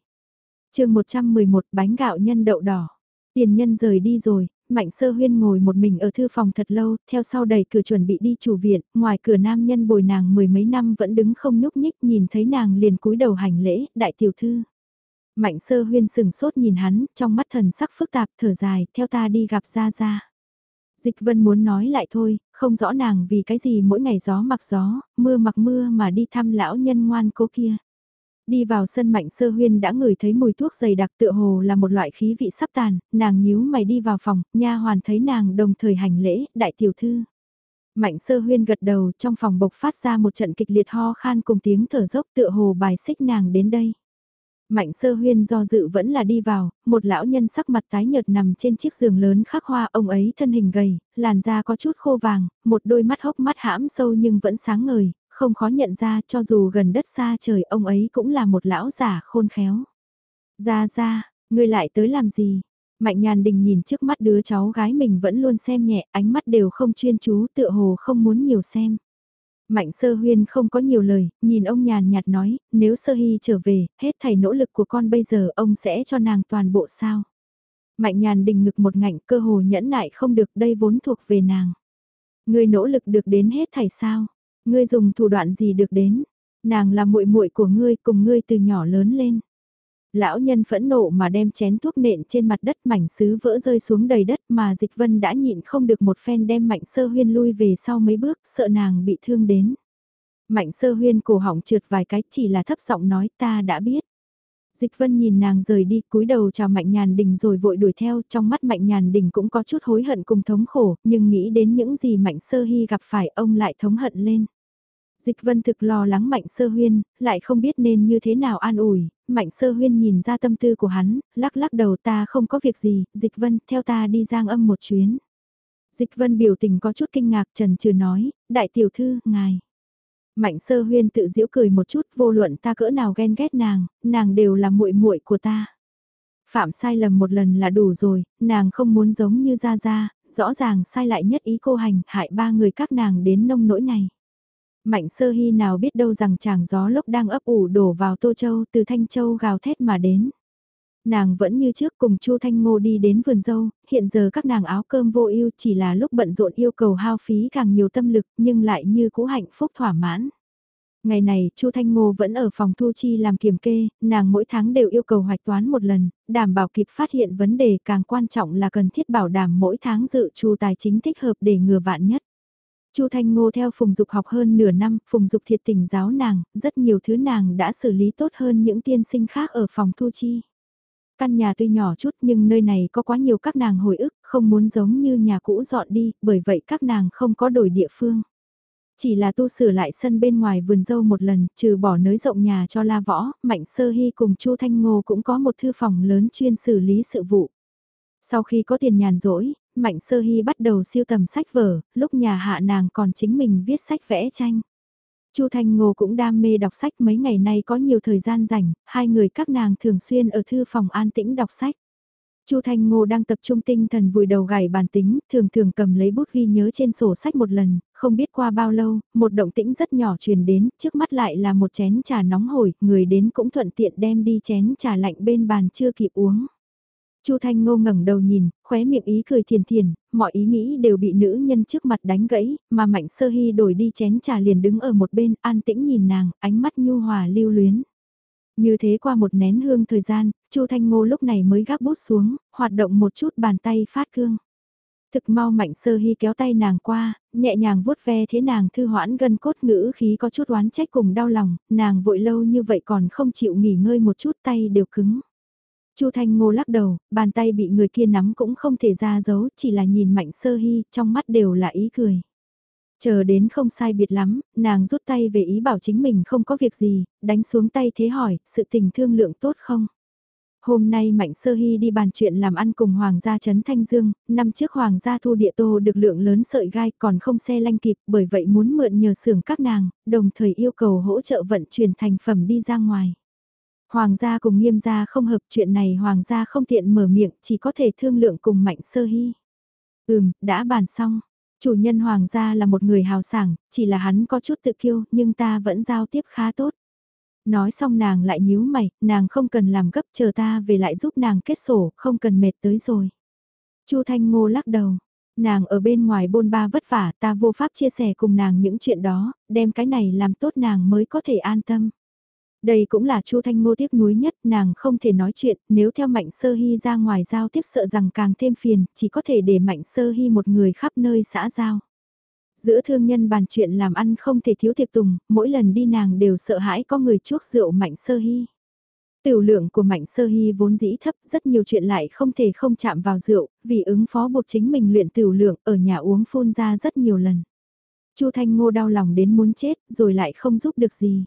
chương 111 bánh gạo nhân đậu đỏ. Tiền nhân rời đi rồi, Mạnh Sơ Huyên ngồi một mình ở thư phòng thật lâu, theo sau đẩy cửa chuẩn bị đi chủ viện, ngoài cửa nam nhân bồi nàng mười mấy năm vẫn đứng không nhúc nhích nhìn thấy nàng liền cúi đầu hành lễ, đại tiểu thư. Mạnh Sơ Huyên sừng sốt nhìn hắn, trong mắt thần sắc phức tạp thở dài, theo ta đi gặp Gia Gia. Dịch Vân muốn nói lại thôi, không rõ nàng vì cái gì mỗi ngày gió mặc gió, mưa mặc mưa mà đi thăm lão nhân ngoan cố kia. Đi vào sân mạnh sơ huyên đã ngửi thấy mùi thuốc dày đặc tựa hồ là một loại khí vị sắp tàn, nàng nhíu mày đi vào phòng, nha hoàn thấy nàng đồng thời hành lễ, đại tiểu thư. Mạnh sơ huyên gật đầu trong phòng bộc phát ra một trận kịch liệt ho khan cùng tiếng thở dốc tựa hồ bài xích nàng đến đây. Mạnh sơ huyên do dự vẫn là đi vào, một lão nhân sắc mặt tái nhợt nằm trên chiếc giường lớn khắc hoa ông ấy thân hình gầy, làn da có chút khô vàng, một đôi mắt hốc mắt hãm sâu nhưng vẫn sáng ngời, không khó nhận ra cho dù gần đất xa trời ông ấy cũng là một lão giả khôn khéo. Ra ra, ngươi lại tới làm gì? Mạnh nhàn đình nhìn trước mắt đứa cháu gái mình vẫn luôn xem nhẹ, ánh mắt đều không chuyên chú tựa hồ không muốn nhiều xem. Mạnh sơ huyên không có nhiều lời, nhìn ông nhàn nhạt nói, nếu sơ hy trở về, hết thảy nỗ lực của con bây giờ ông sẽ cho nàng toàn bộ sao. Mạnh nhàn đình ngực một ngạnh cơ hồ nhẫn nại không được đây vốn thuộc về nàng. Người nỗ lực được đến hết thảy sao, Ngươi dùng thủ đoạn gì được đến? Nàng là muội muội của ngươi cùng ngươi từ nhỏ lớn lên. Lão nhân phẫn nộ mà đem chén thuốc nện trên mặt đất mảnh sứ vỡ rơi xuống đầy đất mà dịch vân đã nhịn không được một phen đem mạnh sơ huyên lui về sau mấy bước, sợ nàng bị thương đến. Mạnh sơ huyên cổ họng trượt vài cái, chỉ là thấp giọng nói, ta đã biết. Dịch vân nhìn nàng rời đi, cúi đầu chào mạnh nhàn đình rồi vội đuổi theo, trong mắt mạnh nhàn đình cũng có chút hối hận cùng thống khổ, nhưng nghĩ đến những gì mạnh sơ hy gặp phải, ông lại thống hận lên. Dịch vân thực lo lắng mạnh sơ huyên, lại không biết nên như thế nào an ủi, mạnh sơ huyên nhìn ra tâm tư của hắn, lắc lắc đầu ta không có việc gì, dịch vân theo ta đi giang âm một chuyến. Dịch vân biểu tình có chút kinh ngạc trần trừ nói, đại tiểu thư, ngài. Mạnh sơ huyên tự giễu cười một chút vô luận ta cỡ nào ghen ghét nàng, nàng đều là muội muội của ta. Phạm sai lầm một lần là đủ rồi, nàng không muốn giống như Gia Gia, rõ ràng sai lại nhất ý cô hành hại ba người các nàng đến nông nỗi này. Mạnh sơ hy nào biết đâu rằng chàng gió lốc đang ấp ủ đổ vào Tô Châu từ Thanh Châu gào thét mà đến. Nàng vẫn như trước cùng Chu Thanh Ngô đi đến vườn dâu, hiện giờ các nàng áo cơm vô ưu chỉ là lúc bận rộn yêu cầu hao phí càng nhiều tâm lực nhưng lại như cũ hạnh phúc thỏa mãn. Ngày này, Chu Thanh Ngô vẫn ở phòng thu chi làm kiểm kê, nàng mỗi tháng đều yêu cầu hoạch toán một lần, đảm bảo kịp phát hiện vấn đề càng quan trọng là cần thiết bảo đảm mỗi tháng dự trù tài chính thích hợp để ngừa vạn nhất. Chu Thanh Ngô theo Phùng Dục học hơn nửa năm, Phùng Dục thiệt tình giáo nàng, rất nhiều thứ nàng đã xử lý tốt hơn những tiên sinh khác ở phòng thu chi. Căn nhà tuy nhỏ chút nhưng nơi này có quá nhiều các nàng hồi ức, không muốn giống như nhà cũ dọn đi, bởi vậy các nàng không có đổi địa phương. Chỉ là tu sửa lại sân bên ngoài vườn dâu một lần, trừ bỏ nới rộng nhà cho la võ, Mạnh Sơ Hy cùng Chu Thanh Ngô cũng có một thư phòng lớn chuyên xử lý sự vụ. Sau khi có tiền nhàn rỗi, Mạnh Sơ Hy bắt đầu siêu tầm sách vở, lúc nhà hạ nàng còn chính mình viết sách vẽ tranh. Chu Thanh Ngô cũng đam mê đọc sách mấy ngày nay có nhiều thời gian rảnh, hai người các nàng thường xuyên ở thư phòng an tĩnh đọc sách. Chu Thanh Ngô đang tập trung tinh thần vùi đầu gảy bàn tính, thường thường cầm lấy bút ghi nhớ trên sổ sách một lần, không biết qua bao lâu, một động tĩnh rất nhỏ truyền đến, trước mắt lại là một chén trà nóng hổi, người đến cũng thuận tiện đem đi chén trà lạnh bên bàn chưa kịp uống. Chu Thanh Ngô ngẩng đầu nhìn, khóe miệng ý cười thiền thiền, mọi ý nghĩ đều bị nữ nhân trước mặt đánh gãy, mà Mạnh Sơ Hy đổi đi chén trà liền đứng ở một bên, an tĩnh nhìn nàng, ánh mắt nhu hòa lưu luyến. Như thế qua một nén hương thời gian, Chu Thanh Ngô lúc này mới gác bút xuống, hoạt động một chút bàn tay phát cương. Thực mau Mạnh Sơ Hy kéo tay nàng qua, nhẹ nhàng vuốt ve thế nàng thư hoãn gần cốt ngữ khí có chút oán trách cùng đau lòng, nàng vội lâu như vậy còn không chịu nghỉ ngơi một chút tay đều cứng. Chu Thanh Ngô lắc đầu, bàn tay bị người kia nắm cũng không thể ra giấu, chỉ là nhìn Mạnh Sơ Hy, trong mắt đều là ý cười. Chờ đến không sai biệt lắm, nàng rút tay về ý bảo chính mình không có việc gì, đánh xuống tay thế hỏi, sự tình thương lượng tốt không? Hôm nay Mạnh Sơ Hy đi bàn chuyện làm ăn cùng Hoàng gia Trấn Thanh Dương, năm trước Hoàng gia thu địa tô được lượng lớn sợi gai còn không xe lanh kịp bởi vậy muốn mượn nhờ xưởng các nàng, đồng thời yêu cầu hỗ trợ vận chuyển thành phẩm đi ra ngoài. Hoàng gia cùng nghiêm gia không hợp chuyện này Hoàng gia không tiện mở miệng chỉ có thể thương lượng cùng Mạnh Sơ Hy. Ừm, đã bàn xong. Chủ nhân Hoàng gia là một người hào sảng, chỉ là hắn có chút tự kiêu nhưng ta vẫn giao tiếp khá tốt. Nói xong nàng lại nhíu mày, nàng không cần làm gấp chờ ta về lại giúp nàng kết sổ, không cần mệt tới rồi. Chu Thanh Ngô lắc đầu, nàng ở bên ngoài bôn ba vất vả ta vô pháp chia sẻ cùng nàng những chuyện đó, đem cái này làm tốt nàng mới có thể an tâm. Đây cũng là Chu Thanh Ngô tiếc nuối nhất, nàng không thể nói chuyện, nếu theo Mạnh Sơ Hy ra ngoài giao tiếp sợ rằng càng thêm phiền, chỉ có thể để Mạnh Sơ Hy một người khắp nơi xã giao. Giữa thương nhân bàn chuyện làm ăn không thể thiếu tiệc tùng, mỗi lần đi nàng đều sợ hãi có người chuốc rượu Mạnh Sơ Hy. Tiểu lượng của Mạnh Sơ Hy vốn dĩ thấp, rất nhiều chuyện lại không thể không chạm vào rượu, vì ứng phó buộc chính mình luyện tiểu lượng ở nhà uống phun ra rất nhiều lần. Chu Thanh Ngô đau lòng đến muốn chết, rồi lại không giúp được gì.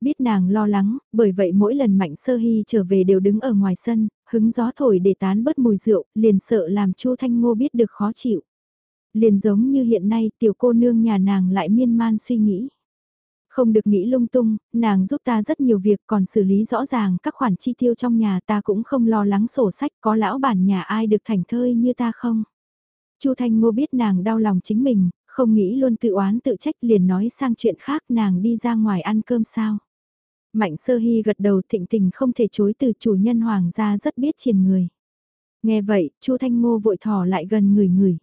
Biết nàng lo lắng, bởi vậy mỗi lần Mạnh Sơ Hy trở về đều đứng ở ngoài sân, hứng gió thổi để tán bớt mùi rượu, liền sợ làm Chu Thanh Ngô biết được khó chịu. Liền giống như hiện nay tiểu cô nương nhà nàng lại miên man suy nghĩ. Không được nghĩ lung tung, nàng giúp ta rất nhiều việc còn xử lý rõ ràng các khoản chi tiêu trong nhà ta cũng không lo lắng sổ sách có lão bản nhà ai được thành thơi như ta không. Chu Thanh Ngô biết nàng đau lòng chính mình, không nghĩ luôn tự oán tự trách liền nói sang chuyện khác nàng đi ra ngoài ăn cơm sao. Mạnh sơ hy gật đầu thịnh tình không thể chối từ chủ nhân hoàng gia rất biết triền người. Nghe vậy, chu Thanh Ngô vội thỏ lại gần người người.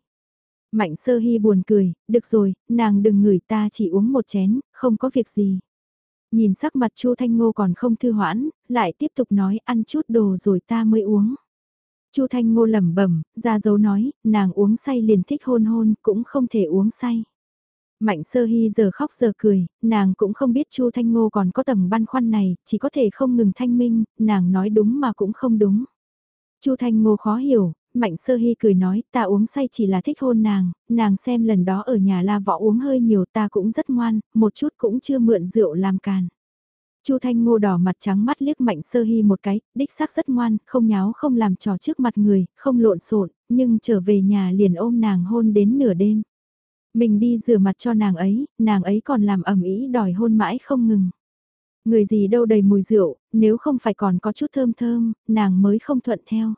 Mạnh sơ hy buồn cười, được rồi, nàng đừng ngửi ta chỉ uống một chén, không có việc gì. Nhìn sắc mặt chu Thanh Ngô còn không thư hoãn, lại tiếp tục nói ăn chút đồ rồi ta mới uống chu Thanh Ngô lẩm bẩm, ra dấu nói, nàng uống say liền thích hôn hôn, cũng không thể uống say. Mạnh sơ hy giờ khóc giờ cười, nàng cũng không biết Chu Thanh Ngô còn có tầng băn khoăn này, chỉ có thể không ngừng thanh minh, nàng nói đúng mà cũng không đúng. Chu Thanh Ngô khó hiểu, Mạnh sơ hy cười nói, ta uống say chỉ là thích hôn nàng, nàng xem lần đó ở nhà la võ uống hơi nhiều ta cũng rất ngoan, một chút cũng chưa mượn rượu làm càn. Chu Thanh Ngô đỏ mặt trắng mắt liếc Mạnh Sơ Hy một cái, đích xác rất ngoan, không nháo không làm trò trước mặt người, không lộn xộn, nhưng trở về nhà liền ôm nàng hôn đến nửa đêm. Mình đi rửa mặt cho nàng ấy, nàng ấy còn làm ẩm ý đòi hôn mãi không ngừng. Người gì đâu đầy mùi rượu, nếu không phải còn có chút thơm thơm, nàng mới không thuận theo.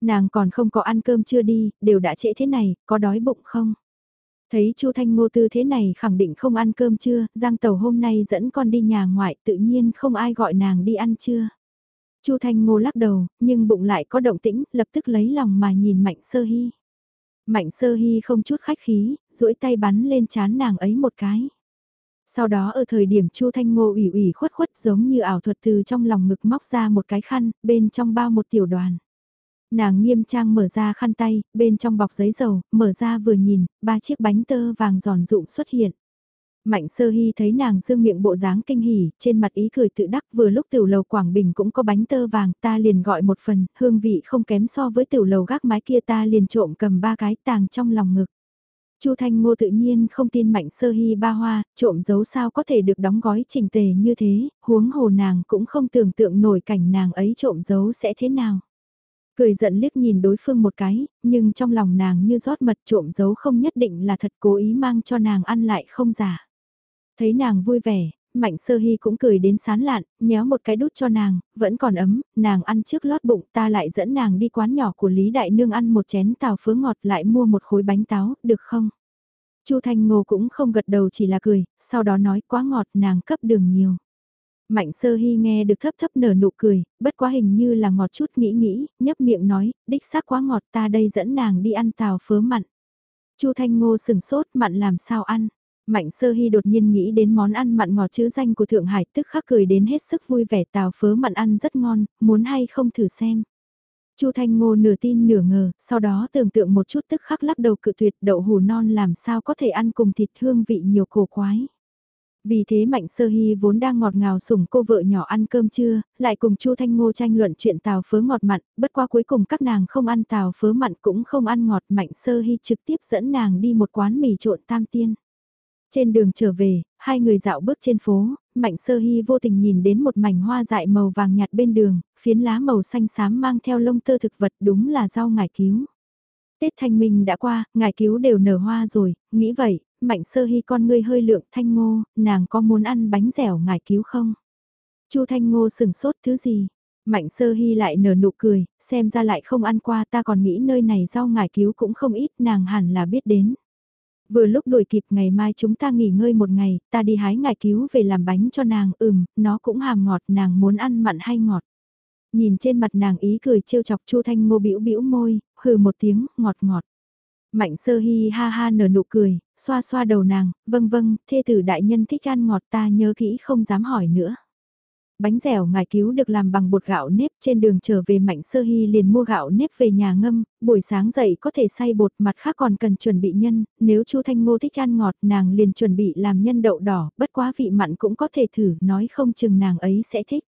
Nàng còn không có ăn cơm chưa đi, đều đã trễ thế này, có đói bụng không? Thấy Chu Thanh Ngô tư thế này khẳng định không ăn cơm trưa Giang Tàu hôm nay dẫn con đi nhà ngoại tự nhiên không ai gọi nàng đi ăn trưa Chu Thanh Ngô lắc đầu, nhưng bụng lại có động tĩnh, lập tức lấy lòng mà nhìn Mạnh Sơ Hy. Mạnh sơ hy không chút khách khí, duỗi tay bắn lên chán nàng ấy một cái. Sau đó ở thời điểm Chu Thanh Ngô ủy ủy khuất khuất giống như ảo thuật từ trong lòng ngực móc ra một cái khăn, bên trong bao một tiểu đoàn. Nàng nghiêm trang mở ra khăn tay, bên trong bọc giấy dầu, mở ra vừa nhìn, ba chiếc bánh tơ vàng giòn rụm xuất hiện. Mạnh sơ hy thấy nàng dương miệng bộ dáng kinh hỉ, trên mặt ý cười tự đắc vừa lúc tiểu lầu Quảng Bình cũng có bánh tơ vàng ta liền gọi một phần, hương vị không kém so với tiểu lầu gác mái kia ta liền trộm cầm ba cái tàng trong lòng ngực. Chu Thanh Ngô tự nhiên không tin Mạnh Sơ hy ba hoa, trộm giấu sao có thể được đóng gói chỉnh tề như thế, huống hồ nàng cũng không tưởng tượng nổi cảnh nàng ấy trộm giấu sẽ thế nào. Cười giận liếc nhìn đối phương một cái, nhưng trong lòng nàng như rót mật trộm giấu không nhất định là thật cố ý mang cho nàng ăn lại không giả. Thấy nàng vui vẻ, Mạnh Sơ Hy cũng cười đến sán lạn, nhéo một cái đút cho nàng, vẫn còn ấm, nàng ăn trước lót bụng ta lại dẫn nàng đi quán nhỏ của Lý Đại Nương ăn một chén tàu phớ ngọt lại mua một khối bánh táo, được không? Chu Thanh Ngô cũng không gật đầu chỉ là cười, sau đó nói quá ngọt nàng cấp đường nhiều. Mạnh sơ hy nghe được thấp thấp nở nụ cười, bất quá hình như là ngọt chút nghĩ nghĩ, nhấp miệng nói, đích xác quá ngọt ta đây dẫn nàng đi ăn tàu phớ mặn. Chu Thanh Ngô sừng sốt mặn làm sao ăn. Mạnh sơ hy đột nhiên nghĩ đến món ăn mặn ngọt chữ danh của Thượng Hải tức khắc cười đến hết sức vui vẻ tàu phớ mặn ăn rất ngon, muốn hay không thử xem. Chu Thanh Ngô nửa tin nửa ngờ, sau đó tưởng tượng một chút tức khắc lắc đầu cự tuyệt đậu hù non làm sao có thể ăn cùng thịt hương vị nhiều cổ quái. Vì thế Mạnh Sơ Hy vốn đang ngọt ngào sủng cô vợ nhỏ ăn cơm trưa, lại cùng Chu Thanh Ngô tranh luận chuyện tàu phớ ngọt mặn, bất qua cuối cùng các nàng không ăn tàu phớ mặn cũng không ăn ngọt Mạnh Sơ Hy trực tiếp dẫn nàng đi một quán mì trộn tam tiên. Trên đường trở về, hai người dạo bước trên phố, Mạnh Sơ Hy vô tình nhìn đến một mảnh hoa dại màu vàng nhạt bên đường, phiến lá màu xanh xám mang theo lông tơ thực vật đúng là rau ngải cứu. Tết Thanh Minh đã qua, ngải cứu đều nở hoa rồi, nghĩ vậy, Mạnh Sơ Hy con ngươi hơi lượng Thanh Ngô, nàng có muốn ăn bánh dẻo ngải cứu không? Chu Thanh Ngô sừng sốt thứ gì? Mạnh Sơ Hy lại nở nụ cười, xem ra lại không ăn qua ta còn nghĩ nơi này rau ngải cứu cũng không ít nàng hẳn là biết đến. Vừa lúc đuổi kịp ngày mai chúng ta nghỉ ngơi một ngày, ta đi hái ngải cứu về làm bánh cho nàng, ừm, nó cũng hàm ngọt, nàng muốn ăn mặn hay ngọt. Nhìn trên mặt nàng ý cười trêu chọc Chu Thanh Ngô bĩu bĩu môi, hừ một tiếng, ngọt ngọt. Mạnh sơ hy ha ha nở nụ cười, xoa xoa đầu nàng, vâng vâng, thê tử đại nhân thích ăn ngọt ta nhớ kỹ không dám hỏi nữa. Bánh dẻo ngài cứu được làm bằng bột gạo nếp trên đường trở về Mạnh Sơ Hy liền mua gạo nếp về nhà ngâm, buổi sáng dậy có thể xay bột mặt khác còn cần chuẩn bị nhân, nếu Chu Thanh Ngô thích ăn ngọt nàng liền chuẩn bị làm nhân đậu đỏ, bất quá vị mặn cũng có thể thử, nói không chừng nàng ấy sẽ thích.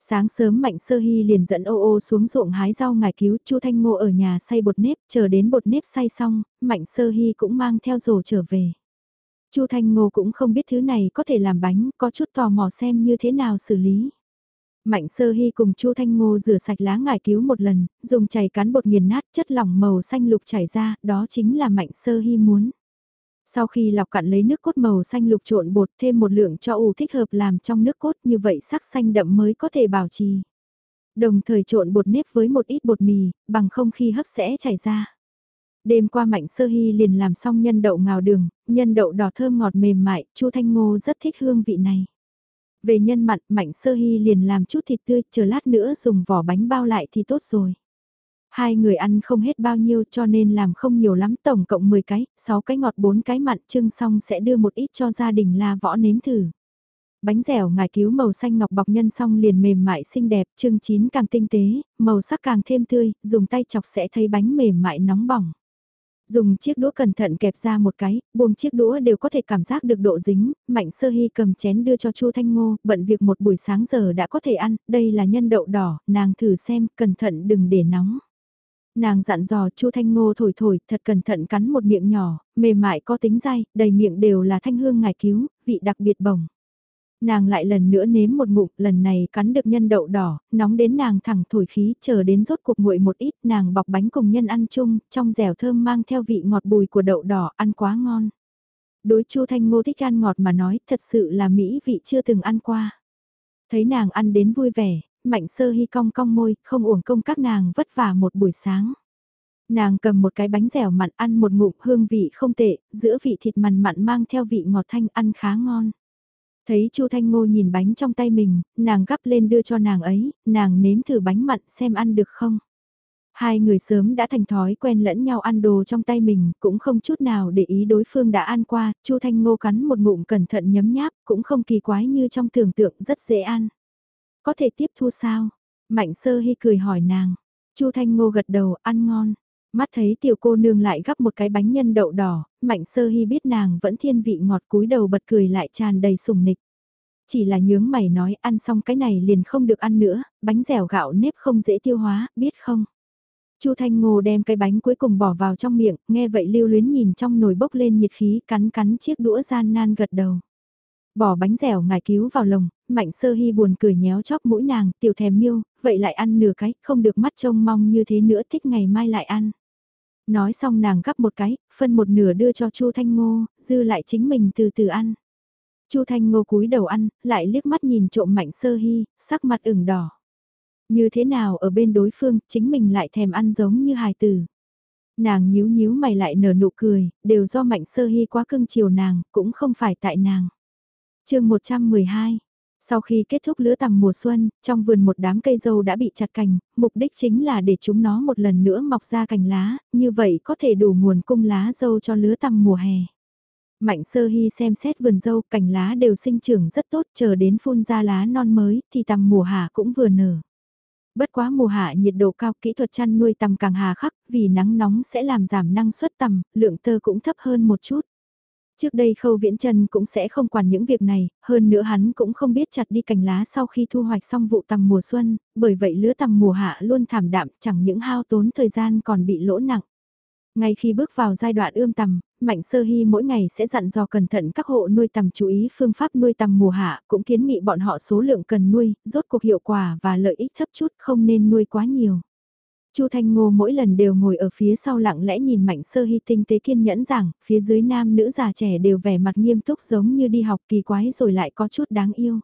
Sáng sớm Mạnh Sơ Hy liền dẫn ô ô xuống ruộng hái rau ngải cứu Chu Thanh Ngô ở nhà xay bột nếp, chờ đến bột nếp xay xong, Mạnh Sơ Hy cũng mang theo rổ trở về. Chu Thanh Ngô cũng không biết thứ này có thể làm bánh, có chút tò mò xem như thế nào xử lý. Mạnh Sơ Hy cùng Chu Thanh Ngô rửa sạch lá ngải cứu một lần, dùng chày cán bột nghiền nát chất lỏng màu xanh lục chảy ra, đó chính là Mạnh Sơ Hy muốn. Sau khi lọc cạn lấy nước cốt màu xanh lục trộn bột thêm một lượng cho ủ thích hợp làm trong nước cốt như vậy sắc xanh đậm mới có thể bảo trì. Đồng thời trộn bột nếp với một ít bột mì, bằng không khi hấp sẽ chảy ra. Đêm qua Mạnh Sơ Hy liền làm xong nhân đậu ngào đường, nhân đậu đỏ thơm ngọt mềm mại, Chu Thanh Ngô rất thích hương vị này. Về nhân mặn, Mạnh Sơ Hy liền làm chút thịt tươi, chờ lát nữa dùng vỏ bánh bao lại thì tốt rồi. Hai người ăn không hết bao nhiêu cho nên làm không nhiều lắm, tổng cộng 10 cái, 6 cái ngọt 4 cái mặn, trưng xong sẽ đưa một ít cho gia đình la võ nếm thử. Bánh dẻo ngài cứu màu xanh ngọc bọc nhân xong liền mềm mại xinh đẹp, trưng chín càng tinh tế, màu sắc càng thêm tươi, dùng tay chọc sẽ thấy bánh mềm mại nóng bỏng. Dùng chiếc đũa cẩn thận kẹp ra một cái, buông chiếc đũa đều có thể cảm giác được độ dính, Mạnh Sơ Hy cầm chén đưa cho Chu Thanh Ngô, bận việc một buổi sáng giờ đã có thể ăn, đây là nhân đậu đỏ, nàng thử xem, cẩn thận đừng để nóng. Nàng dặn dò Chu Thanh Ngô thổi thổi, thật cẩn thận cắn một miệng nhỏ, mềm mại có tính dai, đầy miệng đều là thanh hương ngải cứu, vị đặc biệt bổng. Nàng lại lần nữa nếm một ngụm, lần này cắn được nhân đậu đỏ, nóng đến nàng thẳng thổi khí, chờ đến rốt cuộc nguội một ít, nàng bọc bánh cùng nhân ăn chung, trong dẻo thơm mang theo vị ngọt bùi của đậu đỏ, ăn quá ngon. Đối Chu Thanh Ngô thích ăn ngọt mà nói, thật sự là mỹ vị chưa từng ăn qua. Thấy nàng ăn đến vui vẻ, mạnh sơ hy cong cong môi, không uổng công các nàng vất vả một buổi sáng. Nàng cầm một cái bánh dẻo mặn ăn một ngụm hương vị không tệ, giữa vị thịt mặn mặn mang theo vị ngọt thanh ăn khá ngon. Thấy Chu Thanh Ngô nhìn bánh trong tay mình, nàng gắp lên đưa cho nàng ấy, nàng nếm thử bánh mặn xem ăn được không. Hai người sớm đã thành thói quen lẫn nhau ăn đồ trong tay mình, cũng không chút nào để ý đối phương đã ăn qua, Chu Thanh Ngô cắn một ngụm cẩn thận nhấm nháp, cũng không kỳ quái như trong tưởng tượng rất dễ ăn. Có thể tiếp thu sao? Mạnh sơ hy cười hỏi nàng. Chu Thanh Ngô gật đầu, ăn ngon. Mắt thấy tiểu cô nương lại gắp một cái bánh nhân đậu đỏ, mạnh sơ hy biết nàng vẫn thiên vị ngọt cúi đầu bật cười lại tràn đầy sùng nịch. Chỉ là nhướng mày nói ăn xong cái này liền không được ăn nữa, bánh dẻo gạo nếp không dễ tiêu hóa, biết không? Chu Thanh Ngô đem cái bánh cuối cùng bỏ vào trong miệng, nghe vậy lưu luyến nhìn trong nồi bốc lên nhiệt khí, cắn cắn chiếc đũa gian nan gật đầu. Bỏ bánh dẻo ngài cứu vào lồng, mạnh sơ hy buồn cười nhéo chóp mũi nàng, tiểu thèm miêu, vậy lại ăn nửa cái, không được mắt trông mong như thế nữa thích ngày mai lại ăn. Nói xong nàng gắp một cái, phân một nửa đưa cho Chu Thanh Ngô, dư lại chính mình từ từ ăn. Chu Thanh Ngô cúi đầu ăn, lại liếc mắt nhìn trộm mạnh sơ hy, sắc mặt ửng đỏ. Như thế nào ở bên đối phương, chính mình lại thèm ăn giống như hài tử. Nàng nhíu nhíu mày lại nở nụ cười, đều do mạnh sơ hy quá cưng chiều nàng, cũng không phải tại nàng chương 112 sau khi kết thúc lứa tầm mùa xuân, trong vườn một đám cây dâu đã bị chặt cành, mục đích chính là để chúng nó một lần nữa mọc ra cành lá, như vậy có thể đủ nguồn cung lá dâu cho lứa tầm mùa hè. Mạnh sơ hy xem xét vườn dâu, cành lá đều sinh trưởng rất tốt, chờ đến phun ra lá non mới, thì tầm mùa hạ cũng vừa nở. Bất quá mùa hạ nhiệt độ cao kỹ thuật chăn nuôi tầm càng hà khắc, vì nắng nóng sẽ làm giảm năng suất tầm, lượng tơ cũng thấp hơn một chút. Trước đây khâu viễn chân cũng sẽ không quản những việc này, hơn nữa hắn cũng không biết chặt đi cành lá sau khi thu hoạch xong vụ tầm mùa xuân, bởi vậy lứa tầm mùa hạ luôn thảm đạm chẳng những hao tốn thời gian còn bị lỗ nặng. Ngay khi bước vào giai đoạn ươm tầm, Mạnh Sơ Hy mỗi ngày sẽ dặn dò cẩn thận các hộ nuôi tầm chú ý phương pháp nuôi tầm mùa hạ, cũng kiến nghị bọn họ số lượng cần nuôi, rốt cuộc hiệu quả và lợi ích thấp chút không nên nuôi quá nhiều. Chu Thanh Ngô mỗi lần đều ngồi ở phía sau lặng lẽ nhìn Mạnh Sơ Hy tinh tế kiên nhẫn rằng, phía dưới nam nữ già trẻ đều vẻ mặt nghiêm túc giống như đi học kỳ quái rồi lại có chút đáng yêu.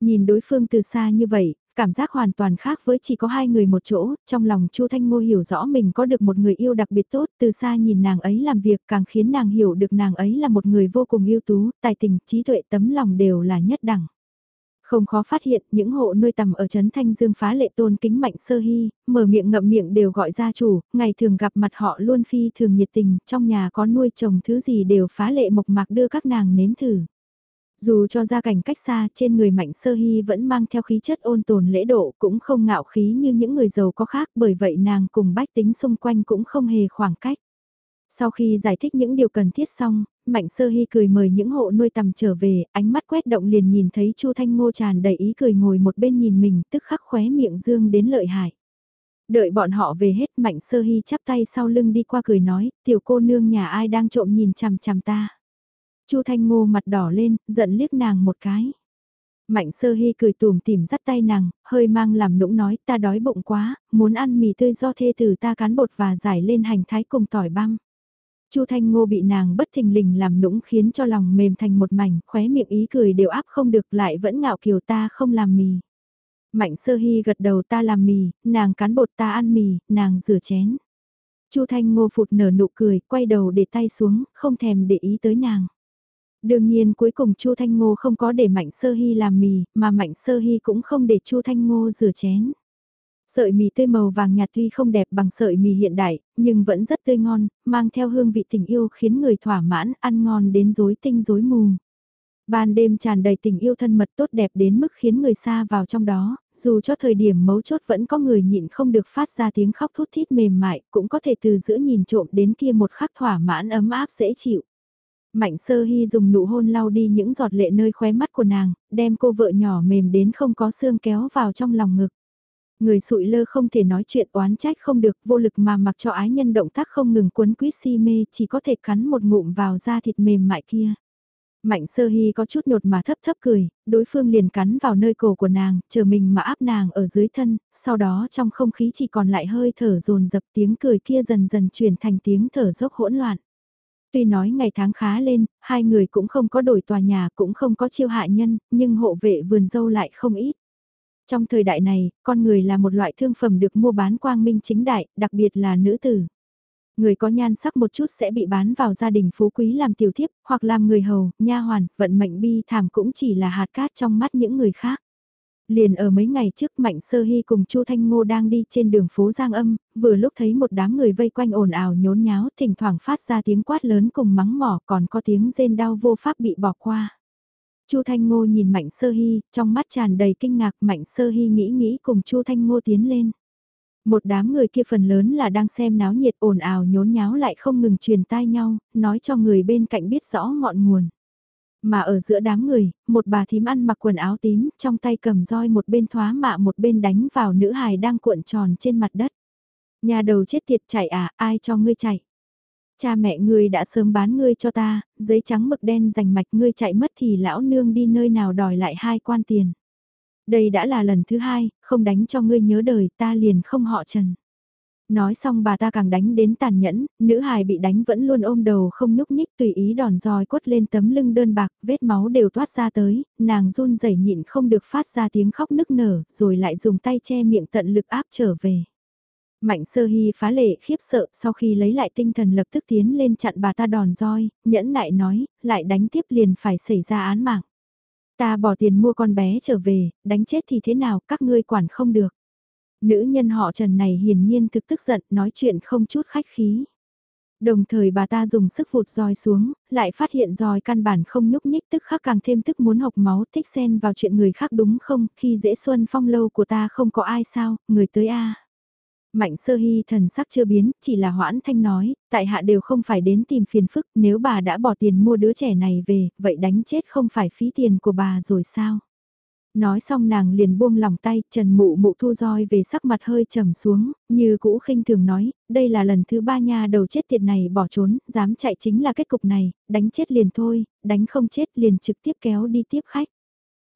Nhìn đối phương từ xa như vậy, cảm giác hoàn toàn khác với chỉ có hai người một chỗ, trong lòng Chu Thanh Ngô hiểu rõ mình có được một người yêu đặc biệt tốt, từ xa nhìn nàng ấy làm việc càng khiến nàng hiểu được nàng ấy là một người vô cùng ưu tú, tài tình, trí tuệ tấm lòng đều là nhất đẳng. Không khó phát hiện những hộ nuôi tầm ở Trấn Thanh Dương phá lệ tôn kính mạnh sơ hy, mở miệng ngậm miệng đều gọi gia chủ, ngày thường gặp mặt họ luôn phi thường nhiệt tình, trong nhà có nuôi trồng thứ gì đều phá lệ mộc mạc đưa các nàng nếm thử. Dù cho gia cảnh cách xa trên người mạnh sơ hy vẫn mang theo khí chất ôn tồn lễ độ cũng không ngạo khí như những người giàu có khác bởi vậy nàng cùng bách tính xung quanh cũng không hề khoảng cách. Sau khi giải thích những điều cần thiết xong, Mạnh Sơ Hy cười mời những hộ nuôi tầm trở về, ánh mắt quét động liền nhìn thấy Chu Thanh Ngô tràn đầy ý cười ngồi một bên nhìn mình tức khắc khóe miệng dương đến lợi hại. Đợi bọn họ về hết Mạnh Sơ Hy chắp tay sau lưng đi qua cười nói, tiểu cô nương nhà ai đang trộm nhìn chằm chằm ta. Chu Thanh Ngô mặt đỏ lên, giận liếc nàng một cái. Mạnh Sơ Hy cười tùm tìm dắt tay nàng, hơi mang làm nũng nói ta đói bụng quá, muốn ăn mì tươi do thê tử ta cán bột và giải lên hành thái cùng tỏi băm. Chu Thanh Ngô bị nàng bất thình lình làm nũng khiến cho lòng mềm thành một mảnh, khóe miệng ý cười đều áp không được lại vẫn ngạo kiều ta không làm mì. Mạnh sơ hy gật đầu ta làm mì, nàng cán bột ta ăn mì, nàng rửa chén. Chu Thanh Ngô phụt nở nụ cười, quay đầu để tay xuống, không thèm để ý tới nàng. Đương nhiên cuối cùng Chu Thanh Ngô không có để Mạnh Sơ Hy làm mì, mà Mạnh Sơ Hy cũng không để Chu Thanh Ngô rửa chén. Sợi mì tươi màu vàng nhạt tuy không đẹp bằng sợi mì hiện đại, nhưng vẫn rất tươi ngon, mang theo hương vị tình yêu khiến người thỏa mãn, ăn ngon đến rối tinh rối mù. Ban đêm tràn đầy tình yêu thân mật tốt đẹp đến mức khiến người xa vào trong đó, dù cho thời điểm mấu chốt vẫn có người nhịn không được phát ra tiếng khóc thút thít mềm mại, cũng có thể từ giữa nhìn trộm đến kia một khắc thỏa mãn ấm áp dễ chịu. Mạnh sơ hy dùng nụ hôn lau đi những giọt lệ nơi khóe mắt của nàng, đem cô vợ nhỏ mềm đến không có xương kéo vào trong lòng ngực. Người sụi lơ không thể nói chuyện oán trách không được vô lực mà mặc cho ái nhân động tác không ngừng quấn quýt si mê chỉ có thể cắn một ngụm vào da thịt mềm mại kia. Mạnh sơ hy có chút nhột mà thấp thấp cười, đối phương liền cắn vào nơi cổ của nàng, chờ mình mà áp nàng ở dưới thân, sau đó trong không khí chỉ còn lại hơi thở dồn dập tiếng cười kia dần dần chuyển thành tiếng thở dốc hỗn loạn. Tuy nói ngày tháng khá lên, hai người cũng không có đổi tòa nhà cũng không có chiêu hạ nhân, nhưng hộ vệ vườn dâu lại không ít. Trong thời đại này, con người là một loại thương phẩm được mua bán quang minh chính đại, đặc biệt là nữ tử. Người có nhan sắc một chút sẽ bị bán vào gia đình phú quý làm tiểu thiếp, hoặc làm người hầu, nha hoàn, vận mệnh bi thảm cũng chỉ là hạt cát trong mắt những người khác. Liền ở mấy ngày trước Mạnh Sơ Hy cùng Chu Thanh Ngô đang đi trên đường phố Giang Âm, vừa lúc thấy một đám người vây quanh ồn ào nhốn nháo, thỉnh thoảng phát ra tiếng quát lớn cùng mắng mỏ còn có tiếng rên đau vô pháp bị bỏ qua. Chu Thanh Ngô nhìn Mạnh Sơ Hy, trong mắt tràn đầy kinh ngạc, Mạnh Sơ Hy nghĩ nghĩ cùng Chu Thanh Ngô tiến lên. Một đám người kia phần lớn là đang xem náo nhiệt ồn ào nhốn nháo lại không ngừng truyền tai nhau, nói cho người bên cạnh biết rõ ngọn nguồn. Mà ở giữa đám người, một bà thím ăn mặc quần áo tím, trong tay cầm roi một bên thoá mạ một bên đánh vào nữ hài đang cuộn tròn trên mặt đất. Nhà đầu chết tiệt chạy à, ai cho ngươi chạy? Cha mẹ ngươi đã sớm bán ngươi cho ta, giấy trắng mực đen rành mạch ngươi chạy mất thì lão nương đi nơi nào đòi lại hai quan tiền. Đây đã là lần thứ hai, không đánh cho ngươi nhớ đời ta liền không họ trần. Nói xong bà ta càng đánh đến tàn nhẫn, nữ hài bị đánh vẫn luôn ôm đầu không nhúc nhích tùy ý đòn roi quất lên tấm lưng đơn bạc, vết máu đều toát ra tới, nàng run rẩy nhịn không được phát ra tiếng khóc nức nở, rồi lại dùng tay che miệng tận lực áp trở về. Mạnh sơ hy phá lệ khiếp sợ sau khi lấy lại tinh thần lập tức tiến lên chặn bà ta đòn roi, nhẫn lại nói, lại đánh tiếp liền phải xảy ra án mạng. Ta bỏ tiền mua con bé trở về, đánh chết thì thế nào, các ngươi quản không được. Nữ nhân họ Trần này hiển nhiên thực tức giận, nói chuyện không chút khách khí. Đồng thời bà ta dùng sức vụt roi xuống, lại phát hiện roi căn bản không nhúc nhích tức khắc càng thêm tức muốn học máu thích xen vào chuyện người khác đúng không, khi dễ xuân phong lâu của ta không có ai sao, người tới a Mạnh sơ hy thần sắc chưa biến, chỉ là hoãn thanh nói, tại hạ đều không phải đến tìm phiền phức, nếu bà đã bỏ tiền mua đứa trẻ này về, vậy đánh chết không phải phí tiền của bà rồi sao? Nói xong nàng liền buông lòng tay, Trần Mụ Mụ thu roi về sắc mặt hơi trầm xuống, như cũ khinh thường nói, đây là lần thứ ba nha đầu chết tiệt này bỏ trốn, dám chạy chính là kết cục này, đánh chết liền thôi, đánh không chết liền trực tiếp kéo đi tiếp khách.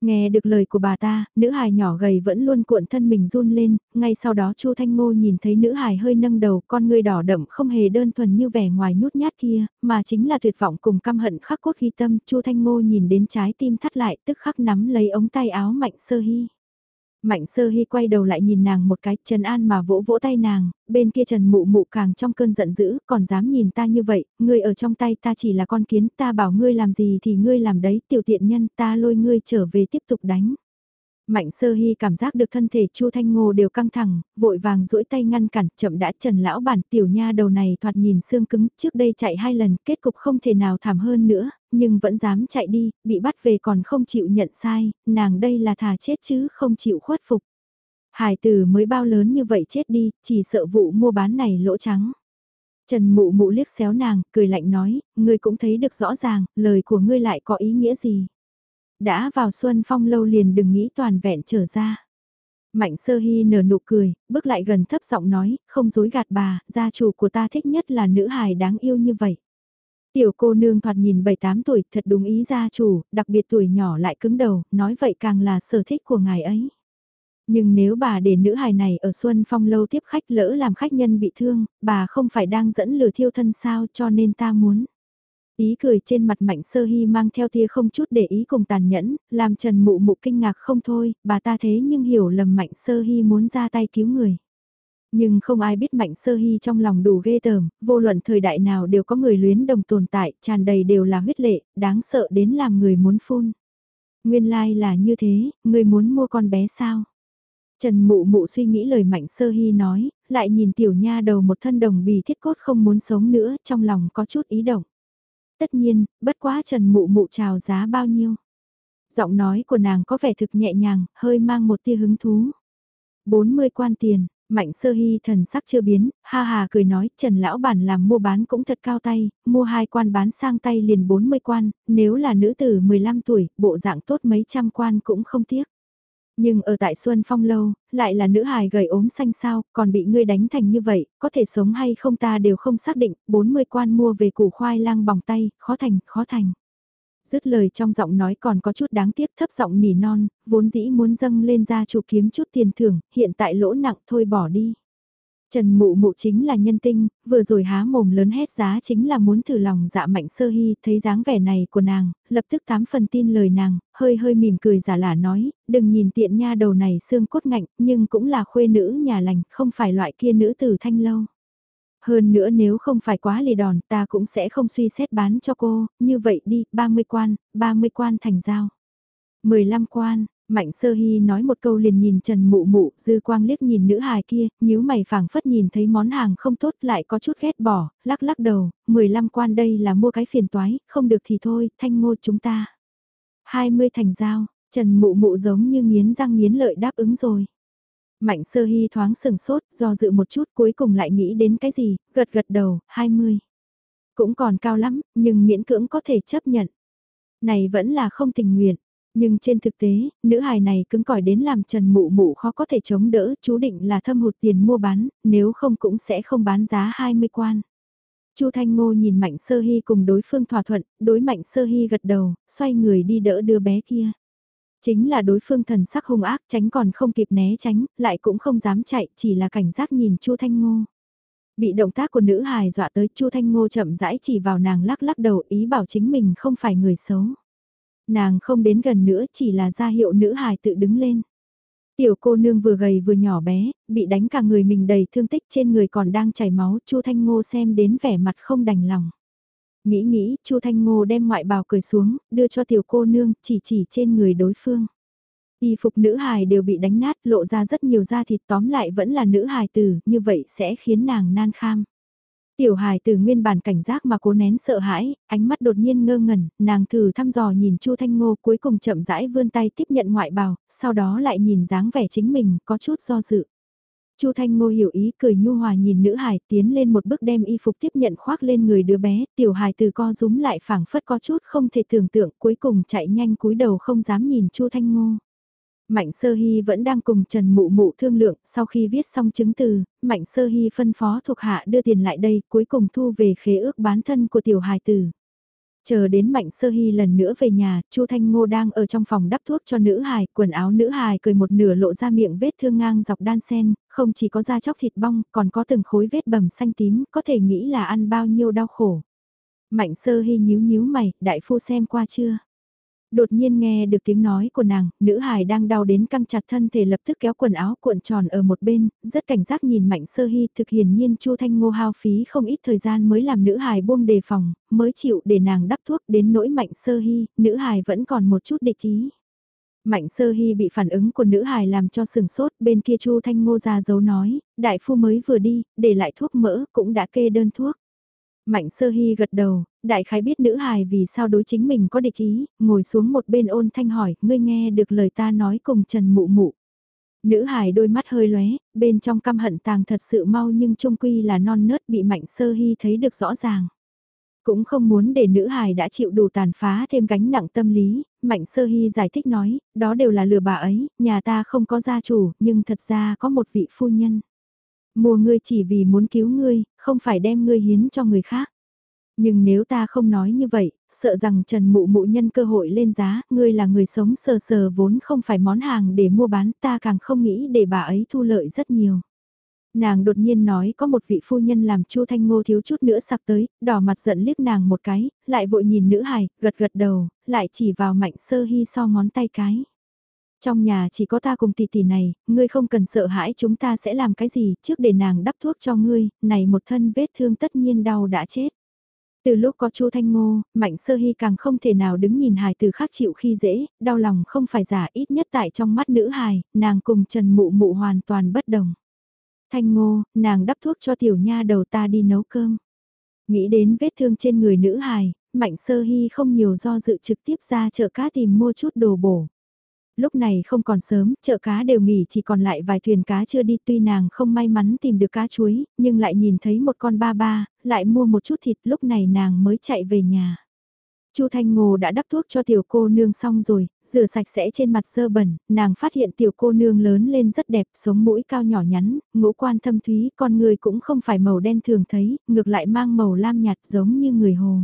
Nghe được lời của bà ta, nữ hài nhỏ gầy vẫn luôn cuộn thân mình run lên, ngay sau đó Chu Thanh Ngô nhìn thấy nữ hài hơi nâng đầu, con người đỏ đậm không hề đơn thuần như vẻ ngoài nhút nhát kia, mà chính là tuyệt vọng cùng căm hận khắc cốt ghi tâm, Chu Thanh Ngô nhìn đến trái tim thắt lại, tức khắc nắm lấy ống tay áo Mạnh Sơ Hy. Mạnh sơ hy quay đầu lại nhìn nàng một cái, Trần An mà vỗ vỗ tay nàng, bên kia Trần Mụ Mụ càng trong cơn giận dữ, còn dám nhìn ta như vậy, ngươi ở trong tay ta chỉ là con kiến, ta bảo ngươi làm gì thì ngươi làm đấy, tiểu tiện nhân ta lôi ngươi trở về tiếp tục đánh. Mạnh sơ hy cảm giác được thân thể Chu Thanh Ngô đều căng thẳng, vội vàng duỗi tay ngăn cản, chậm đã trần lão bản tiểu nha đầu này thoạt nhìn xương cứng, trước đây chạy hai lần, kết cục không thể nào thảm hơn nữa, nhưng vẫn dám chạy đi, bị bắt về còn không chịu nhận sai, nàng đây là thà chết chứ không chịu khuất phục. Hải tử mới bao lớn như vậy chết đi, chỉ sợ vụ mua bán này lỗ trắng. Trần mụ mụ liếc xéo nàng, cười lạnh nói, ngươi cũng thấy được rõ ràng, lời của ngươi lại có ý nghĩa gì. Đã vào xuân phong lâu liền đừng nghĩ toàn vẹn trở ra. Mạnh sơ hy nở nụ cười, bước lại gần thấp giọng nói, không dối gạt bà, gia chủ của ta thích nhất là nữ hài đáng yêu như vậy. Tiểu cô nương thoạt nhìn 7-8 tuổi, thật đúng ý gia chủ, đặc biệt tuổi nhỏ lại cứng đầu, nói vậy càng là sở thích của ngài ấy. Nhưng nếu bà để nữ hài này ở Xuân Phong lâu tiếp khách lỡ làm khách nhân bị thương, bà không phải đang dẫn lừa thiêu thân sao cho nên ta muốn. Ý cười trên mặt mạnh sơ hy mang theo tia không chút để ý cùng tàn nhẫn, làm Trần Mụ Mụ kinh ngạc không thôi, bà ta thế nhưng hiểu lầm mạnh sơ hy muốn ra tay cứu người. Nhưng không ai biết mạnh sơ hy trong lòng đủ ghê tởm, vô luận thời đại nào đều có người luyến đồng tồn tại, tràn đầy đều là huyết lệ, đáng sợ đến làm người muốn phun. Nguyên lai like là như thế, người muốn mua con bé sao? Trần Mụ Mụ suy nghĩ lời Mạnh Sơ Hy nói, lại nhìn tiểu nha đầu một thân đồng bì thiết cốt không muốn sống nữa, trong lòng có chút ý động. Tất nhiên, bất quá Trần Mụ Mụ chào giá bao nhiêu. Giọng nói của nàng có vẻ thực nhẹ nhàng, hơi mang một tia hứng thú. 40 quan tiền, Mạnh sơ hy thần sắc chưa biến, ha hà cười nói, Trần Lão Bản làm mua bán cũng thật cao tay, mua hai quan bán sang tay liền 40 quan, nếu là nữ tử 15 tuổi, bộ dạng tốt mấy trăm quan cũng không tiếc. Nhưng ở tại Xuân Phong Lâu, lại là nữ hài gầy ốm xanh sao, còn bị ngươi đánh thành như vậy, có thể sống hay không ta đều không xác định, 40 quan mua về củ khoai lang bỏng tay, khó thành, khó thành. Dứt lời trong giọng nói còn có chút đáng tiếc thấp giọng nỉ non, vốn dĩ muốn dâng lên ra chủ kiếm chút tiền thưởng, hiện tại lỗ nặng thôi bỏ đi. Trần mụ mụ chính là nhân tinh, vừa rồi há mồm lớn hét giá chính là muốn thử lòng dạ mạnh sơ hy, thấy dáng vẻ này của nàng, lập tức tám phần tin lời nàng, hơi hơi mỉm cười giả lả nói, đừng nhìn tiện nha đầu này xương cốt ngạnh, nhưng cũng là khuê nữ nhà lành, không phải loại kia nữ tử thanh lâu. Hơn nữa nếu không phải quá lì đòn ta cũng sẽ không suy xét bán cho cô, như vậy đi, 30 quan, 30 quan thành giao. 15 quan, Mạnh sơ hy nói một câu liền nhìn Trần Mụ Mụ, dư quang liếc nhìn nữ hài kia, nhíu mày phảng phất nhìn thấy món hàng không tốt lại có chút ghét bỏ, lắc lắc đầu, 15 quan đây là mua cái phiền toái, không được thì thôi, thanh ngô chúng ta. 20 thành giao, Trần Mụ Mụ giống như nghiến răng nghiến lợi đáp ứng rồi. Mạnh sơ hy thoáng sừng sốt, do dự một chút cuối cùng lại nghĩ đến cái gì, gật gật đầu, 20. Cũng còn cao lắm, nhưng miễn cưỡng có thể chấp nhận. Này vẫn là không tình nguyện. Nhưng trên thực tế, nữ hài này cứng cỏi đến làm Trần Mụ Mụ khó có thể chống đỡ, chú định là thâm hụt tiền mua bán, nếu không cũng sẽ không bán giá 20 quan. Chu Thanh Ngô nhìn Mạnh Sơ Hy cùng đối phương thỏa thuận, đối Mạnh Sơ Hy gật đầu, xoay người đi đỡ đứa bé kia. Chính là đối phương thần sắc hung ác tránh còn không kịp né tránh, lại cũng không dám chạy, chỉ là cảnh giác nhìn Chu Thanh Ngô. Bị động tác của nữ hài dọa tới Chu Thanh Ngô chậm rãi chỉ vào nàng lắc lắc đầu ý bảo chính mình không phải người xấu. Nàng không đến gần nữa chỉ là ra hiệu nữ hài tự đứng lên. Tiểu cô nương vừa gầy vừa nhỏ bé, bị đánh cả người mình đầy thương tích trên người còn đang chảy máu, Chu Thanh Ngô xem đến vẻ mặt không đành lòng. Nghĩ nghĩ, Chu Thanh Ngô đem ngoại bào cười xuống, đưa cho tiểu cô nương, chỉ chỉ trên người đối phương. Y phục nữ hài đều bị đánh nát, lộ ra rất nhiều da thịt tóm lại vẫn là nữ hài tử, như vậy sẽ khiến nàng nan kham. Tiểu hài từ nguyên bản cảnh giác mà cố nén sợ hãi, ánh mắt đột nhiên ngơ ngẩn, nàng thử thăm dò nhìn Chu Thanh Ngô cuối cùng chậm rãi vươn tay tiếp nhận ngoại bào, sau đó lại nhìn dáng vẻ chính mình, có chút do dự. Chu Thanh Ngô hiểu ý cười nhu hòa nhìn nữ hài tiến lên một bước đem y phục tiếp nhận khoác lên người đứa bé, tiểu hài từ co rúm lại phảng phất có chút không thể tưởng tượng cuối cùng chạy nhanh cúi đầu không dám nhìn Chu Thanh Ngô. Mạnh Sơ Hy vẫn đang cùng Trần Mụ Mụ thương lượng, sau khi viết xong chứng từ, Mạnh Sơ Hy phân phó thuộc hạ đưa tiền lại đây, cuối cùng thu về khế ước bán thân của tiểu hài tử. Chờ đến Mạnh Sơ Hy lần nữa về nhà, Chu Thanh Ngô đang ở trong phòng đắp thuốc cho nữ hài, quần áo nữ hài cười một nửa lộ ra miệng vết thương ngang dọc đan sen, không chỉ có da chóc thịt bong, còn có từng khối vết bầm xanh tím, có thể nghĩ là ăn bao nhiêu đau khổ. Mạnh Sơ Hy nhíu nhíu mày, đại phu xem qua chưa? Đột nhiên nghe được tiếng nói của nàng, nữ hài đang đau đến căng chặt thân thể lập tức kéo quần áo cuộn tròn ở một bên, rất cảnh giác nhìn mạnh sơ hy thực hiển nhiên chu thanh ngô hao phí không ít thời gian mới làm nữ hài buông đề phòng, mới chịu để nàng đắp thuốc đến nỗi mạnh sơ hy, nữ hài vẫn còn một chút địch ý. Mạnh sơ hy bị phản ứng của nữ hài làm cho sừng sốt, bên kia chu thanh ngô ra dấu nói, đại phu mới vừa đi, để lại thuốc mỡ, cũng đã kê đơn thuốc. Mạnh sơ hy gật đầu, đại khái biết nữ hài vì sao đối chính mình có địch ý, ngồi xuống một bên ôn thanh hỏi, ngươi nghe được lời ta nói cùng Trần Mụ Mụ. Nữ hài đôi mắt hơi lóe, bên trong căm hận tàng thật sự mau nhưng trung quy là non nớt bị mạnh sơ hy thấy được rõ ràng. Cũng không muốn để nữ hài đã chịu đủ tàn phá thêm gánh nặng tâm lý, mạnh sơ hy giải thích nói, đó đều là lừa bà ấy, nhà ta không có gia chủ, nhưng thật ra có một vị phu nhân. Mua ngươi chỉ vì muốn cứu ngươi, không phải đem ngươi hiến cho người khác. Nhưng nếu ta không nói như vậy, sợ rằng Trần Mụ Mụ nhân cơ hội lên giá, ngươi là người sống sờ sờ vốn không phải món hàng để mua bán, ta càng không nghĩ để bà ấy thu lợi rất nhiều. Nàng đột nhiên nói có một vị phu nhân làm Chu Thanh Ngô thiếu chút nữa sặc tới, đỏ mặt giận liếc nàng một cái, lại vội nhìn nữ hài, gật gật đầu, lại chỉ vào mạnh sơ hy so ngón tay cái. Trong nhà chỉ có ta cùng tỷ tỷ này, ngươi không cần sợ hãi chúng ta sẽ làm cái gì, trước để nàng đắp thuốc cho ngươi, này một thân vết thương tất nhiên đau đã chết. Từ lúc có Chu Thanh Ngô, Mạnh Sơ Hy càng không thể nào đứng nhìn hài từ khác chịu khi dễ, đau lòng không phải giả ít nhất tại trong mắt nữ hài, nàng cùng Trần Mụ Mụ hoàn toàn bất đồng. Thanh Ngô, nàng đắp thuốc cho tiểu nha đầu ta đi nấu cơm. Nghĩ đến vết thương trên người nữ hài, Mạnh Sơ Hy không nhiều do dự trực tiếp ra chợ cá tìm mua chút đồ bổ lúc này không còn sớm, chợ cá đều nghỉ chỉ còn lại vài thuyền cá chưa đi tuy nàng không may mắn tìm được cá chuối, nhưng lại nhìn thấy một con ba ba, lại mua một chút thịt lúc này nàng mới chạy về nhà. Chu Thanh Ngô đã đắp thuốc cho tiểu cô nương xong rồi, rửa sạch sẽ trên mặt sơ bẩn, nàng phát hiện tiểu cô nương lớn lên rất đẹp, sống mũi cao nhỏ nhắn, ngũ quan thâm thúy, con người cũng không phải màu đen thường thấy, ngược lại mang màu lam nhạt giống như người hồ.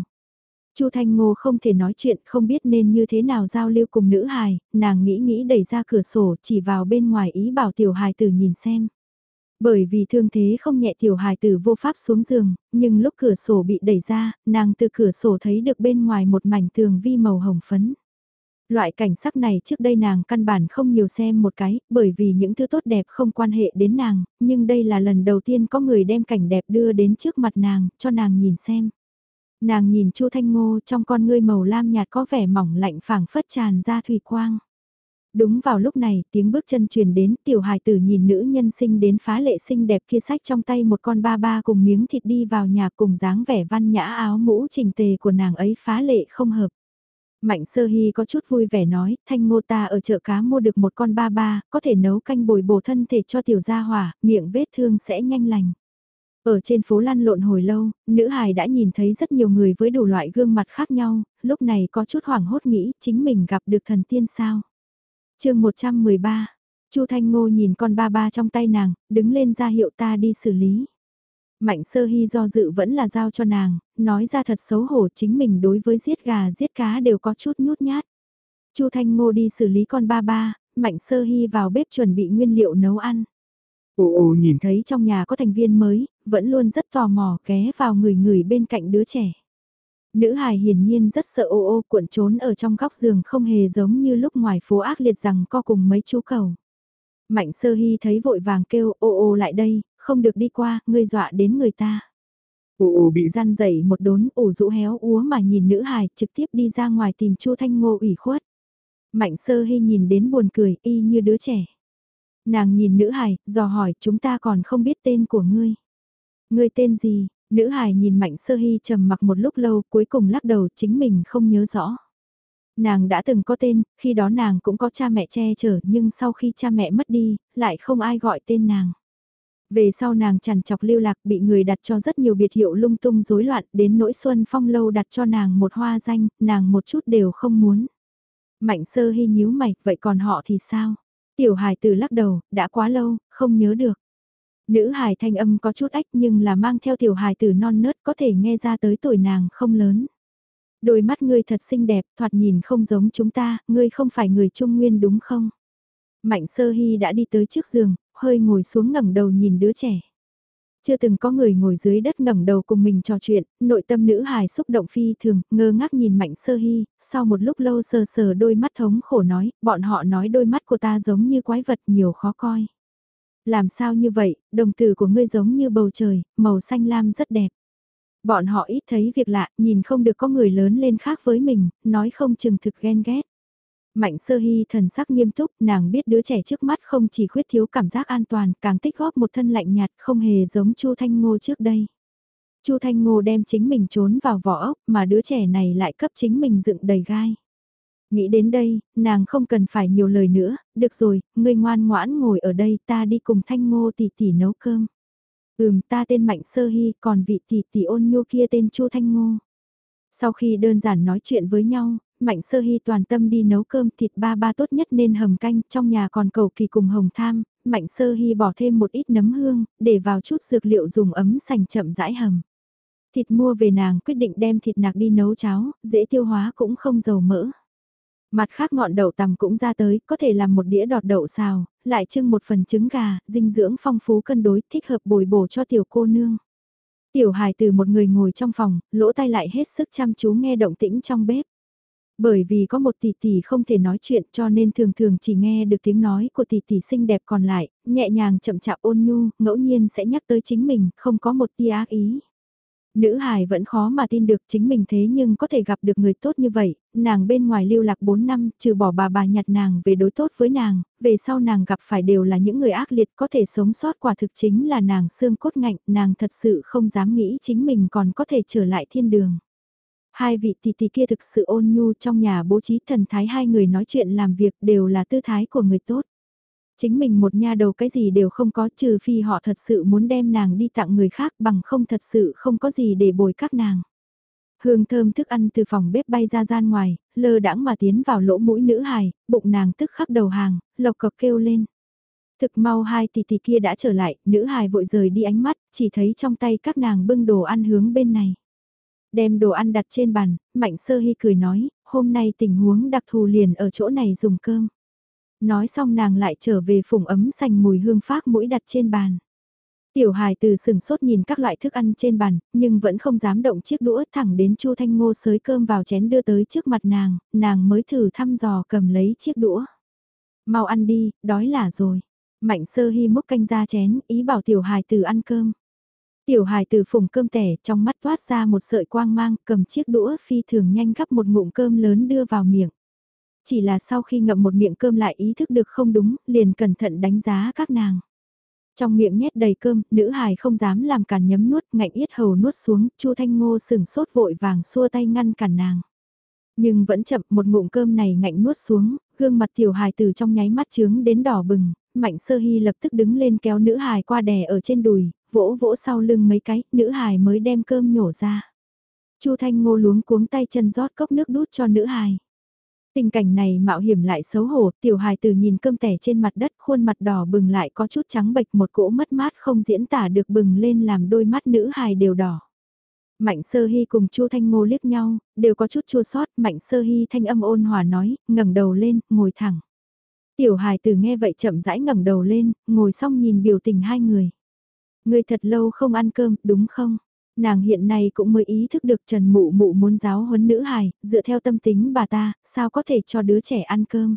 Chu Thanh Ngô không thể nói chuyện, không biết nên như thế nào giao lưu cùng nữ hài, nàng nghĩ nghĩ đẩy ra cửa sổ chỉ vào bên ngoài ý bảo tiểu hài tử nhìn xem. Bởi vì thương thế không nhẹ tiểu hài tử vô pháp xuống giường, nhưng lúc cửa sổ bị đẩy ra, nàng từ cửa sổ thấy được bên ngoài một mảnh tường vi màu hồng phấn. Loại cảnh sắc này trước đây nàng căn bản không nhiều xem một cái, bởi vì những thứ tốt đẹp không quan hệ đến nàng, nhưng đây là lần đầu tiên có người đem cảnh đẹp đưa đến trước mặt nàng, cho nàng nhìn xem. Nàng nhìn Chu Thanh Ngô trong con ngươi màu lam nhạt có vẻ mỏng lạnh phảng phất tràn ra thủy quang. Đúng vào lúc này, tiếng bước chân truyền đến, tiểu hài tử nhìn nữ nhân sinh đến phá lệ xinh đẹp kia sách trong tay một con ba ba cùng miếng thịt đi vào nhà cùng dáng vẻ văn nhã áo mũ trình tề của nàng ấy phá lệ không hợp. Mạnh sơ hy có chút vui vẻ nói, thanh ngô ta ở chợ cá mua được một con ba ba, có thể nấu canh bồi bổ thân thể cho tiểu gia hỏa, miệng vết thương sẽ nhanh lành. Ở trên phố lăn lộn hồi lâu, nữ hài đã nhìn thấy rất nhiều người với đủ loại gương mặt khác nhau, lúc này có chút hoảng hốt nghĩ chính mình gặp được thần tiên sao. chương 113, Chu Thanh Ngô nhìn con ba ba trong tay nàng, đứng lên ra hiệu ta đi xử lý. Mạnh sơ hy do dự vẫn là giao cho nàng, nói ra thật xấu hổ chính mình đối với giết gà giết cá đều có chút nhút nhát. Chu Thanh Ngô đi xử lý con ba ba, Mạnh sơ hy vào bếp chuẩn bị nguyên liệu nấu ăn. Ồ ồ nhìn thấy trong nhà có thành viên mới, vẫn luôn rất tò mò ghé vào người người bên cạnh đứa trẻ. Nữ hài hiển nhiên rất sợ ô ô cuộn trốn ở trong góc giường không hề giống như lúc ngoài phố ác liệt rằng co cùng mấy chú cầu. Mạnh sơ hy thấy vội vàng kêu ô ô lại đây, không được đi qua, ngươi dọa đến người ta. Ô ô bị gian dậy một đốn ủ rũ héo úa mà nhìn nữ hài trực tiếp đi ra ngoài tìm chu Thanh Ngô ủy khuất. Mạnh sơ hy nhìn đến buồn cười y như đứa trẻ. Nàng nhìn nữ hải dò hỏi chúng ta còn không biết tên của ngươi. Ngươi tên gì? Nữ hài nhìn mạnh sơ hy trầm mặc một lúc lâu cuối cùng lắc đầu chính mình không nhớ rõ. Nàng đã từng có tên, khi đó nàng cũng có cha mẹ che chở nhưng sau khi cha mẹ mất đi, lại không ai gọi tên nàng. Về sau nàng chằn chọc lưu lạc bị người đặt cho rất nhiều biệt hiệu lung tung rối loạn đến nỗi xuân phong lâu đặt cho nàng một hoa danh, nàng một chút đều không muốn. Mạnh sơ hy nhíu mày, vậy còn họ thì sao? Tiểu hài từ lắc đầu, đã quá lâu, không nhớ được. Nữ hài thanh âm có chút ách nhưng là mang theo tiểu hài từ non nớt có thể nghe ra tới tuổi nàng không lớn. Đôi mắt ngươi thật xinh đẹp, thoạt nhìn không giống chúng ta, ngươi không phải người Trung Nguyên đúng không? Mạnh sơ hy đã đi tới trước giường, hơi ngồi xuống ngẩng đầu nhìn đứa trẻ. Chưa từng có người ngồi dưới đất ngẩng đầu cùng mình trò chuyện, nội tâm nữ hài xúc động phi thường, ngơ ngác nhìn mạnh sơ hy, sau một lúc lâu sờ sờ đôi mắt thống khổ nói, bọn họ nói đôi mắt của ta giống như quái vật nhiều khó coi. Làm sao như vậy, đồng tử của ngươi giống như bầu trời, màu xanh lam rất đẹp. Bọn họ ít thấy việc lạ, nhìn không được có người lớn lên khác với mình, nói không chừng thực ghen ghét. Mạnh sơ hy thần sắc nghiêm túc, nàng biết đứa trẻ trước mắt không chỉ khuyết thiếu cảm giác an toàn, càng tích góp một thân lạnh nhạt không hề giống Chu Thanh Ngô trước đây. Chu Thanh Ngô đem chính mình trốn vào vỏ ốc mà đứa trẻ này lại cấp chính mình dựng đầy gai. Nghĩ đến đây, nàng không cần phải nhiều lời nữa, được rồi, ngươi ngoan ngoãn ngồi ở đây ta đi cùng Thanh Ngô tỷ tỷ nấu cơm. Ừm ta tên Mạnh Sơ Hy còn vị tỷ tỷ ôn nhu kia tên Chu Thanh Ngô. Sau khi đơn giản nói chuyện với nhau, Mạnh Sơ Hy toàn tâm đi nấu cơm thịt ba ba tốt nhất nên hầm canh, trong nhà còn cầu kỳ cùng hồng tham, Mạnh Sơ Hy bỏ thêm một ít nấm hương, để vào chút dược liệu dùng ấm sành chậm rãi hầm. Thịt mua về nàng quyết định đem thịt nạc đi nấu cháo, dễ tiêu hóa cũng không dầu mỡ. Mặt khác ngọn đậu tằm cũng ra tới, có thể làm một đĩa đọt đậu xào, lại trưng một phần trứng gà, dinh dưỡng phong phú cân đối, thích hợp bồi bổ cho tiểu cô nương. Tiểu hài từ một người ngồi trong phòng, lỗ tai lại hết sức chăm chú nghe động tĩnh trong bếp. Bởi vì có một tỷ tỷ không thể nói chuyện cho nên thường thường chỉ nghe được tiếng nói của tỷ tỷ xinh đẹp còn lại, nhẹ nhàng chậm chạp ôn nhu, ngẫu nhiên sẽ nhắc tới chính mình, không có một tia ác ý. Nữ hài vẫn khó mà tin được chính mình thế nhưng có thể gặp được người tốt như vậy, nàng bên ngoài lưu lạc 4 năm, trừ bỏ bà bà nhặt nàng về đối tốt với nàng, về sau nàng gặp phải đều là những người ác liệt có thể sống sót quả thực chính là nàng xương cốt ngạnh, nàng thật sự không dám nghĩ chính mình còn có thể trở lại thiên đường. Hai vị tỷ tỷ kia thực sự ôn nhu trong nhà bố trí thần thái hai người nói chuyện làm việc đều là tư thái của người tốt. Chính mình một nha đầu cái gì đều không có trừ phi họ thật sự muốn đem nàng đi tặng người khác bằng không thật sự không có gì để bồi các nàng. Hương thơm thức ăn từ phòng bếp bay ra gian ngoài, lơ đãng mà tiến vào lỗ mũi nữ hài, bụng nàng tức khắc đầu hàng, lộc cộc kêu lên. Thực mau hai tỷ tỷ kia đã trở lại, nữ hài vội rời đi ánh mắt, chỉ thấy trong tay các nàng bưng đồ ăn hướng bên này. Đem đồ ăn đặt trên bàn, Mạnh Sơ Hy cười nói, hôm nay tình huống đặc thù liền ở chỗ này dùng cơm. Nói xong nàng lại trở về phùng ấm xanh mùi hương phát mũi đặt trên bàn. Tiểu hài từ sừng sốt nhìn các loại thức ăn trên bàn, nhưng vẫn không dám động chiếc đũa thẳng đến Chu Thanh Ngô sới cơm vào chén đưa tới trước mặt nàng, nàng mới thử thăm dò cầm lấy chiếc đũa. Mau ăn đi, đói là rồi. Mạnh sơ hy múc canh ra chén, ý bảo tiểu hài từ ăn cơm. Tiểu hài từ phùng cơm tẻ trong mắt toát ra một sợi quang mang, cầm chiếc đũa phi thường nhanh gắp một ngụm cơm lớn đưa vào miệng. Chỉ là sau khi ngậm một miệng cơm lại ý thức được không đúng, liền cẩn thận đánh giá các nàng. Trong miệng nhét đầy cơm, nữ hài không dám làm cản nhấm nuốt, ngạnh yết hầu nuốt xuống, Chu Thanh Ngô sừng sốt vội vàng xua tay ngăn cản nàng. Nhưng vẫn chậm một ngụm cơm này ngạnh nuốt xuống, gương mặt tiểu hài từ trong nháy mắt trướng đến đỏ bừng, mạnh sơ hy lập tức đứng lên kéo nữ hài qua đè ở trên đùi, vỗ vỗ sau lưng mấy cái, nữ hài mới đem cơm nhổ ra. Chu Thanh Ngô luống cuống tay chân rót cốc nước đút cho nữ hài. Tình cảnh này mạo hiểm lại xấu hổ, tiểu hài từ nhìn cơm tẻ trên mặt đất khuôn mặt đỏ bừng lại có chút trắng bệch một cỗ mất mát không diễn tả được bừng lên làm đôi mắt nữ hài đều đỏ. Mạnh sơ hy cùng chu Thanh Ngô liếc nhau, đều có chút chua sót, mạnh sơ hy thanh âm ôn hòa nói, ngẩng đầu lên, ngồi thẳng. Tiểu hài từ nghe vậy chậm rãi ngẩng đầu lên, ngồi xong nhìn biểu tình hai người. Người thật lâu không ăn cơm, đúng không? Nàng hiện nay cũng mới ý thức được Trần Mụ Mụ muốn giáo huấn nữ hài, dựa theo tâm tính bà ta, sao có thể cho đứa trẻ ăn cơm.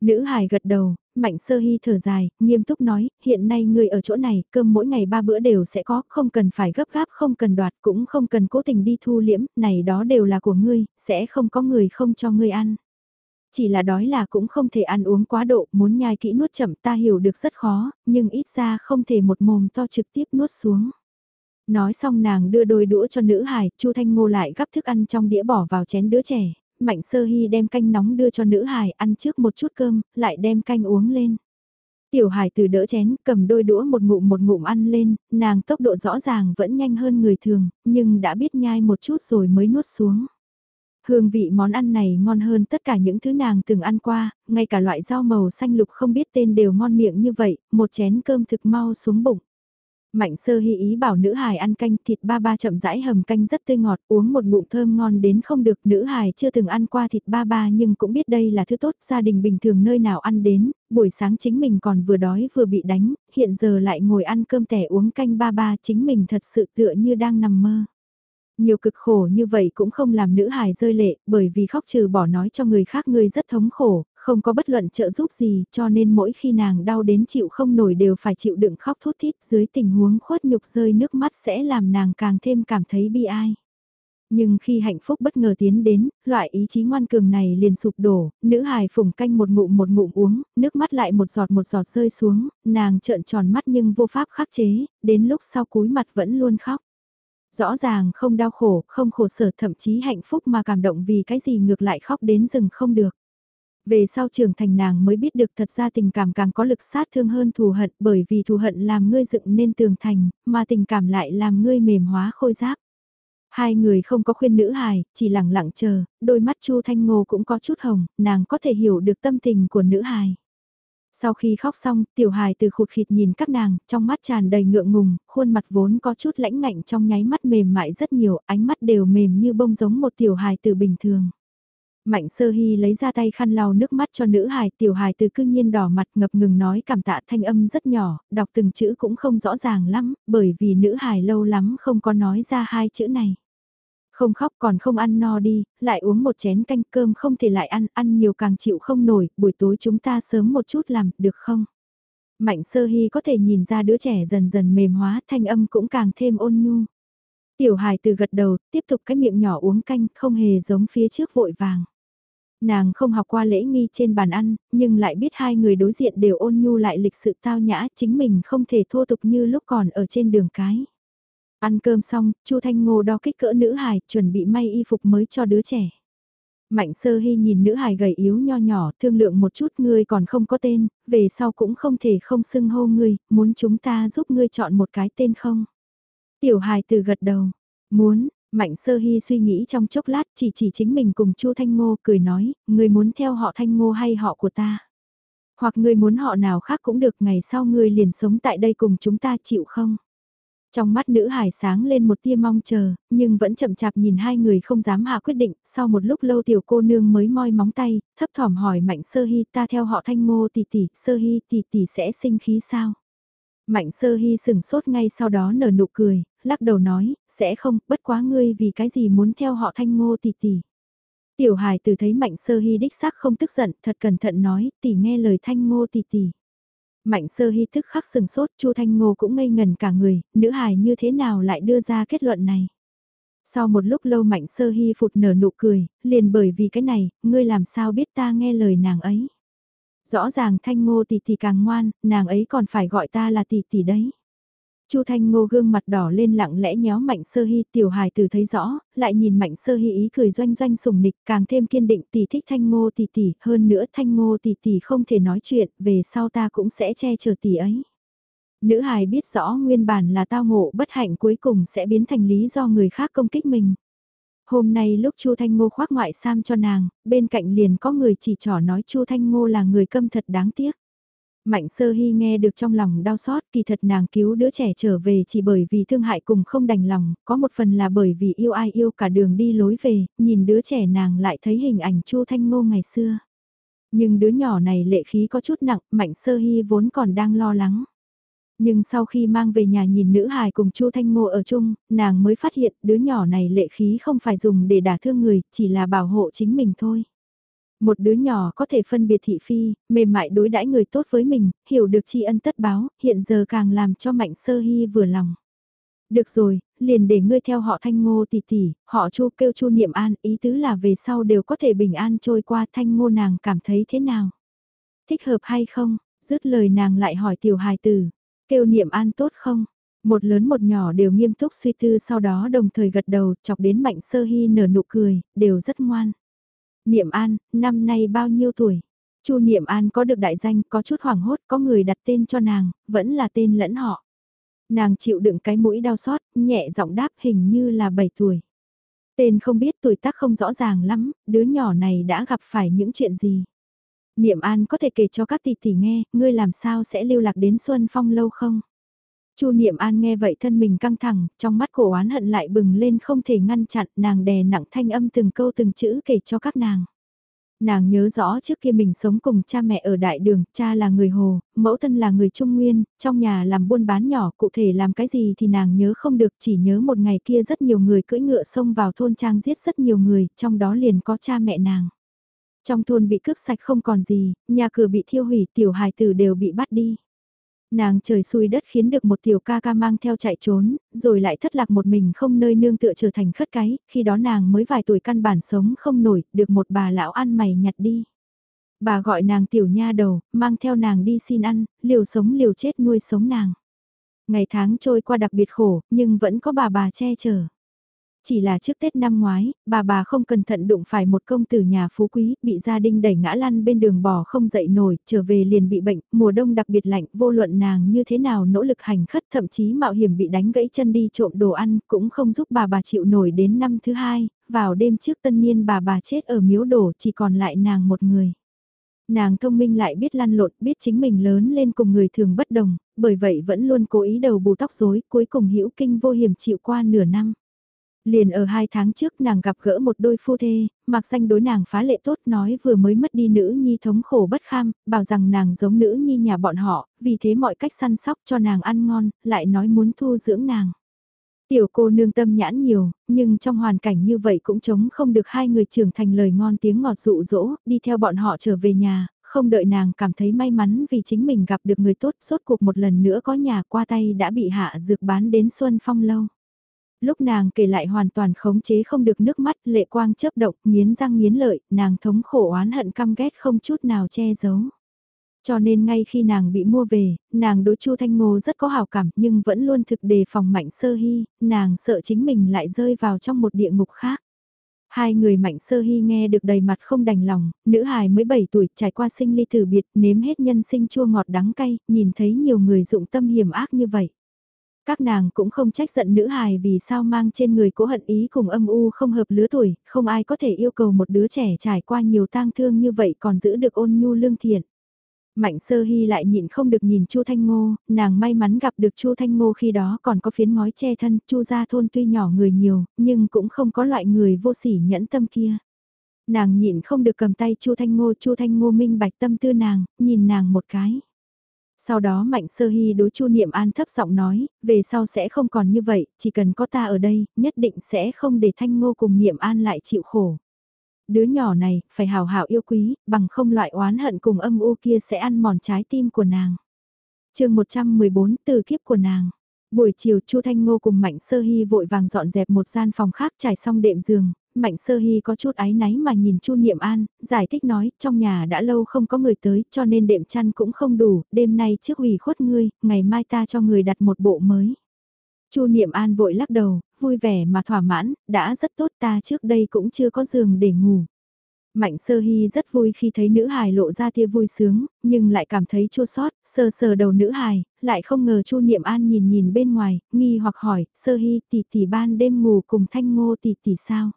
Nữ hài gật đầu, mạnh sơ hy thở dài, nghiêm túc nói, hiện nay người ở chỗ này, cơm mỗi ngày ba bữa đều sẽ có, không cần phải gấp gáp, không cần đoạt, cũng không cần cố tình đi thu liễm, này đó đều là của ngươi, sẽ không có người không cho ngươi ăn. Chỉ là đói là cũng không thể ăn uống quá độ, muốn nhai kỹ nuốt chậm ta hiểu được rất khó, nhưng ít ra không thể một mồm to trực tiếp nuốt xuống. Nói xong nàng đưa đôi đũa cho nữ hài, Chu Thanh Ngô lại gắp thức ăn trong đĩa bỏ vào chén đứa trẻ, Mạnh Sơ Hy đem canh nóng đưa cho nữ hài ăn trước một chút cơm, lại đem canh uống lên. Tiểu hài từ đỡ chén, cầm đôi đũa một ngụm một ngụm ăn lên, nàng tốc độ rõ ràng vẫn nhanh hơn người thường, nhưng đã biết nhai một chút rồi mới nuốt xuống. Hương vị món ăn này ngon hơn tất cả những thứ nàng từng ăn qua, ngay cả loại rau màu xanh lục không biết tên đều ngon miệng như vậy, một chén cơm thực mau xuống bụng. Mạnh sơ hy ý bảo nữ hài ăn canh thịt ba ba chậm rãi hầm canh rất tươi ngọt uống một bụng thơm ngon đến không được nữ hài chưa từng ăn qua thịt ba ba nhưng cũng biết đây là thứ tốt gia đình bình thường nơi nào ăn đến, buổi sáng chính mình còn vừa đói vừa bị đánh, hiện giờ lại ngồi ăn cơm tẻ uống canh ba ba chính mình thật sự tựa như đang nằm mơ. Nhiều cực khổ như vậy cũng không làm nữ hài rơi lệ, bởi vì khóc trừ bỏ nói cho người khác ngươi rất thống khổ, không có bất luận trợ giúp gì cho nên mỗi khi nàng đau đến chịu không nổi đều phải chịu đựng khóc thút thít dưới tình huống khuất nhục rơi nước mắt sẽ làm nàng càng thêm cảm thấy bi ai. Nhưng khi hạnh phúc bất ngờ tiến đến, loại ý chí ngoan cường này liền sụp đổ, nữ hài phùng canh một ngụm một ngụm uống, nước mắt lại một giọt một giọt rơi xuống, nàng trợn tròn mắt nhưng vô pháp khắc chế, đến lúc sau cúi mặt vẫn luôn khóc. Rõ ràng không đau khổ, không khổ sở thậm chí hạnh phúc mà cảm động vì cái gì ngược lại khóc đến rừng không được. Về sau trưởng thành nàng mới biết được thật ra tình cảm càng có lực sát thương hơn thù hận bởi vì thù hận làm ngươi dựng nên tường thành, mà tình cảm lại làm ngươi mềm hóa khôi giáp. Hai người không có khuyên nữ hài, chỉ lặng lặng chờ, đôi mắt Chu Thanh Ngô cũng có chút hồng, nàng có thể hiểu được tâm tình của nữ hài. Sau khi khóc xong, tiểu hài từ khụt khịt nhìn các nàng, trong mắt tràn đầy ngượng ngùng, khuôn mặt vốn có chút lãnh ngạnh trong nháy mắt mềm mại rất nhiều, ánh mắt đều mềm như bông giống một tiểu hài từ bình thường. Mạnh sơ hy lấy ra tay khăn lau nước mắt cho nữ hài, tiểu hài từ cương nhiên đỏ mặt ngập ngừng nói cảm tạ thanh âm rất nhỏ, đọc từng chữ cũng không rõ ràng lắm, bởi vì nữ hài lâu lắm không có nói ra hai chữ này. Không khóc còn không ăn no đi, lại uống một chén canh cơm không thể lại ăn, ăn nhiều càng chịu không nổi, buổi tối chúng ta sớm một chút làm, được không? Mạnh sơ hy có thể nhìn ra đứa trẻ dần dần mềm hóa, thanh âm cũng càng thêm ôn nhu. Tiểu hài từ gật đầu, tiếp tục cái miệng nhỏ uống canh, không hề giống phía trước vội vàng. Nàng không học qua lễ nghi trên bàn ăn, nhưng lại biết hai người đối diện đều ôn nhu lại lịch sự tao nhã, chính mình không thể thô tục như lúc còn ở trên đường cái. Ăn cơm xong, Chu Thanh Ngô đo kích cỡ nữ hài, chuẩn bị may y phục mới cho đứa trẻ. Mạnh sơ hy nhìn nữ hài gầy yếu nho nhỏ, thương lượng một chút ngươi còn không có tên, về sau cũng không thể không xưng hô ngươi, muốn chúng ta giúp ngươi chọn một cái tên không? Tiểu hài từ gật đầu, muốn, Mạnh sơ hy suy nghĩ trong chốc lát chỉ chỉ chính mình cùng Chu Thanh Ngô cười nói, ngươi muốn theo họ Thanh Ngô hay họ của ta? Hoặc ngươi muốn họ nào khác cũng được ngày sau ngươi liền sống tại đây cùng chúng ta chịu không? Trong mắt nữ hải sáng lên một tia mong chờ, nhưng vẫn chậm chạp nhìn hai người không dám hạ quyết định, sau một lúc lâu tiểu cô nương mới moi móng tay, thấp thỏm hỏi mạnh sơ hy ta theo họ thanh ngô tỷ tỷ, sơ hy tỷ tỷ sẽ sinh khí sao? Mạnh sơ hy sừng sốt ngay sau đó nở nụ cười, lắc đầu nói, sẽ không, bất quá ngươi vì cái gì muốn theo họ thanh ngô tỷ tỷ. Tiểu hải từ thấy mạnh sơ hy đích xác không tức giận, thật cẩn thận nói, tỷ nghe lời thanh ngô tỷ tỷ. Mạnh sơ hy thức khắc sừng sốt, chu thanh ngô cũng ngây ngần cả người, nữ hài như thế nào lại đưa ra kết luận này. Sau một lúc lâu mạnh sơ hy phụt nở nụ cười, liền bởi vì cái này, ngươi làm sao biết ta nghe lời nàng ấy. Rõ ràng thanh ngô tỷ tỷ càng ngoan, nàng ấy còn phải gọi ta là tỷ tỷ đấy. Chu Thanh Ngô gương mặt đỏ lên lặng lẽ nhéo Mạnh Sơ Hy, tiểu hài từ thấy rõ, lại nhìn Mạnh Sơ Hy ý cười doanh doanh sùng nịch, càng thêm kiên định tỷ thích Thanh Ngô tỷ tỷ, hơn nữa Thanh Ngô tỷ tỷ không thể nói chuyện, về sau ta cũng sẽ che chở tỷ ấy. Nữ hài biết rõ nguyên bản là tao ngộ bất hạnh cuối cùng sẽ biến thành lý do người khác công kích mình. Hôm nay lúc Chu Thanh Ngô khoác ngoại sam cho nàng, bên cạnh liền có người chỉ trỏ nói Chu Thanh Ngô là người câm thật đáng tiếc. Mạnh sơ hy nghe được trong lòng đau xót kỳ thật nàng cứu đứa trẻ trở về chỉ bởi vì thương hại cùng không đành lòng, có một phần là bởi vì yêu ai yêu cả đường đi lối về, nhìn đứa trẻ nàng lại thấy hình ảnh Chu Thanh Ngô ngày xưa. Nhưng đứa nhỏ này lệ khí có chút nặng, mạnh sơ hy vốn còn đang lo lắng. Nhưng sau khi mang về nhà nhìn nữ hài cùng Chu Thanh Ngô ở chung, nàng mới phát hiện đứa nhỏ này lệ khí không phải dùng để đả thương người, chỉ là bảo hộ chính mình thôi. Một đứa nhỏ có thể phân biệt thị phi, mềm mại đối đãi người tốt với mình, hiểu được tri ân tất báo, hiện giờ càng làm cho Mạnh Sơ Hy vừa lòng. Được rồi, liền để ngươi theo họ Thanh Ngô tỷ tỷ, họ Chu kêu Chu Niệm An, ý tứ là về sau đều có thể bình an trôi qua Thanh Ngô nàng cảm thấy thế nào? Thích hợp hay không? Dứt lời nàng lại hỏi tiểu hài tử, kêu Niệm An tốt không? Một lớn một nhỏ đều nghiêm túc suy tư sau đó đồng thời gật đầu chọc đến Mạnh Sơ Hy nở nụ cười, đều rất ngoan. Niệm An, năm nay bao nhiêu tuổi? Chu Niệm An có được đại danh, có chút hoảng hốt, có người đặt tên cho nàng, vẫn là tên lẫn họ. Nàng chịu đựng cái mũi đau xót, nhẹ giọng đáp hình như là 7 tuổi. Tên không biết tuổi tác không rõ ràng lắm, đứa nhỏ này đã gặp phải những chuyện gì. Niệm An có thể kể cho các tỷ tỷ nghe, ngươi làm sao sẽ lưu lạc đến Xuân Phong lâu không? Chu Niệm An nghe vậy thân mình căng thẳng, trong mắt cổ oán hận lại bừng lên không thể ngăn chặn, nàng đè nặng thanh âm từng câu từng chữ kể cho các nàng. Nàng nhớ rõ trước kia mình sống cùng cha mẹ ở đại đường, cha là người Hồ, mẫu thân là người Trung Nguyên, trong nhà làm buôn bán nhỏ, cụ thể làm cái gì thì nàng nhớ không được, chỉ nhớ một ngày kia rất nhiều người cưỡi ngựa xông vào thôn trang giết rất nhiều người, trong đó liền có cha mẹ nàng. Trong thôn bị cướp sạch không còn gì, nhà cửa bị thiêu hủy, tiểu hài tử đều bị bắt đi. Nàng trời xui đất khiến được một tiểu ca ca mang theo chạy trốn, rồi lại thất lạc một mình không nơi nương tựa trở thành khất cái, khi đó nàng mới vài tuổi căn bản sống không nổi, được một bà lão ăn mày nhặt đi. Bà gọi nàng tiểu nha đầu, mang theo nàng đi xin ăn, liều sống liều chết nuôi sống nàng. Ngày tháng trôi qua đặc biệt khổ, nhưng vẫn có bà bà che chở. Chỉ là trước Tết năm ngoái, bà bà không cẩn thận đụng phải một công tử nhà phú quý, bị gia đình đẩy ngã lăn bên đường bò không dậy nổi, trở về liền bị bệnh, mùa đông đặc biệt lạnh, vô luận nàng như thế nào nỗ lực hành khất thậm chí mạo hiểm bị đánh gãy chân đi trộm đồ ăn, cũng không giúp bà bà chịu nổi đến năm thứ hai, vào đêm trước tân niên bà bà chết ở miếu đổ chỉ còn lại nàng một người. Nàng thông minh lại biết lăn lộn, biết chính mình lớn lên cùng người thường bất đồng, bởi vậy vẫn luôn cố ý đầu bù tóc rối, cuối cùng hữu kinh vô hiểm chịu qua nửa năm. Liền ở hai tháng trước nàng gặp gỡ một đôi phu thê, mặc danh đối nàng phá lệ tốt nói vừa mới mất đi nữ nhi thống khổ bất kham, bảo rằng nàng giống nữ nhi nhà bọn họ, vì thế mọi cách săn sóc cho nàng ăn ngon, lại nói muốn thu dưỡng nàng. Tiểu cô nương tâm nhãn nhiều, nhưng trong hoàn cảnh như vậy cũng chống không được hai người trưởng thành lời ngon tiếng ngọt dụ dỗ, đi theo bọn họ trở về nhà, không đợi nàng cảm thấy may mắn vì chính mình gặp được người tốt, suốt cuộc một lần nữa có nhà qua tay đã bị hạ dược bán đến Xuân Phong lâu. Lúc nàng kể lại hoàn toàn khống chế không được nước mắt, lệ quang chớp động, nghiến răng nghiến lợi, nàng thống khổ oán hận căm ghét không chút nào che giấu. Cho nên ngay khi nàng bị mua về, nàng đối Chu Thanh Ngô rất có hào cảm nhưng vẫn luôn thực đề phòng mạnh sơ hy, nàng sợ chính mình lại rơi vào trong một địa ngục khác. Hai người mạnh sơ hy nghe được đầy mặt không đành lòng, nữ hài mới 7 tuổi trải qua sinh ly tử biệt nếm hết nhân sinh chua ngọt đắng cay, nhìn thấy nhiều người dụng tâm hiểm ác như vậy. Các nàng cũng không trách giận nữ hài vì sao mang trên người cố hận ý cùng âm u không hợp lứa tuổi, không ai có thể yêu cầu một đứa trẻ trải qua nhiều tang thương như vậy còn giữ được ôn nhu lương thiện. Mạnh sơ hy lại nhịn không được nhìn Chu Thanh Ngô, nàng may mắn gặp được Chu Thanh Ngô khi đó còn có phiến ngói che thân, Chu gia thôn tuy nhỏ người nhiều, nhưng cũng không có loại người vô sỉ nhẫn tâm kia. Nàng nhịn không được cầm tay Chu Thanh Ngô, Chu Thanh Ngô minh bạch tâm tư nàng, nhìn nàng một cái. Sau đó Mạnh Sơ Hy đối Chu Niệm An thấp giọng nói, về sau sẽ không còn như vậy, chỉ cần có ta ở đây, nhất định sẽ không để Thanh Ngô cùng Niệm An lại chịu khổ. Đứa nhỏ này, phải hào hảo yêu quý, bằng không loại oán hận cùng âm u kia sẽ ăn mòn trái tim của nàng. chương 114 từ kiếp của nàng. Buổi chiều Chu Thanh Ngô cùng Mạnh Sơ Hy vội vàng dọn dẹp một gian phòng khác trải xong đệm giường, Mạnh Sơ Hy có chút áy náy mà nhìn Chu Niệm An, giải thích nói, trong nhà đã lâu không có người tới, cho nên đệm chăn cũng không đủ, đêm nay trước ủy khuất ngươi, ngày mai ta cho người đặt một bộ mới. Chu Niệm An vội lắc đầu, vui vẻ mà thỏa mãn, đã rất tốt ta trước đây cũng chưa có giường để ngủ. Mạnh sơ hy rất vui khi thấy nữ hài lộ ra tia vui sướng, nhưng lại cảm thấy chua sót, sờ sờ đầu nữ hài, lại không ngờ chu niệm an nhìn nhìn bên ngoài, nghi hoặc hỏi, sơ hy tỷ tỷ ban đêm ngủ cùng thanh ngô tỷ tỷ sao?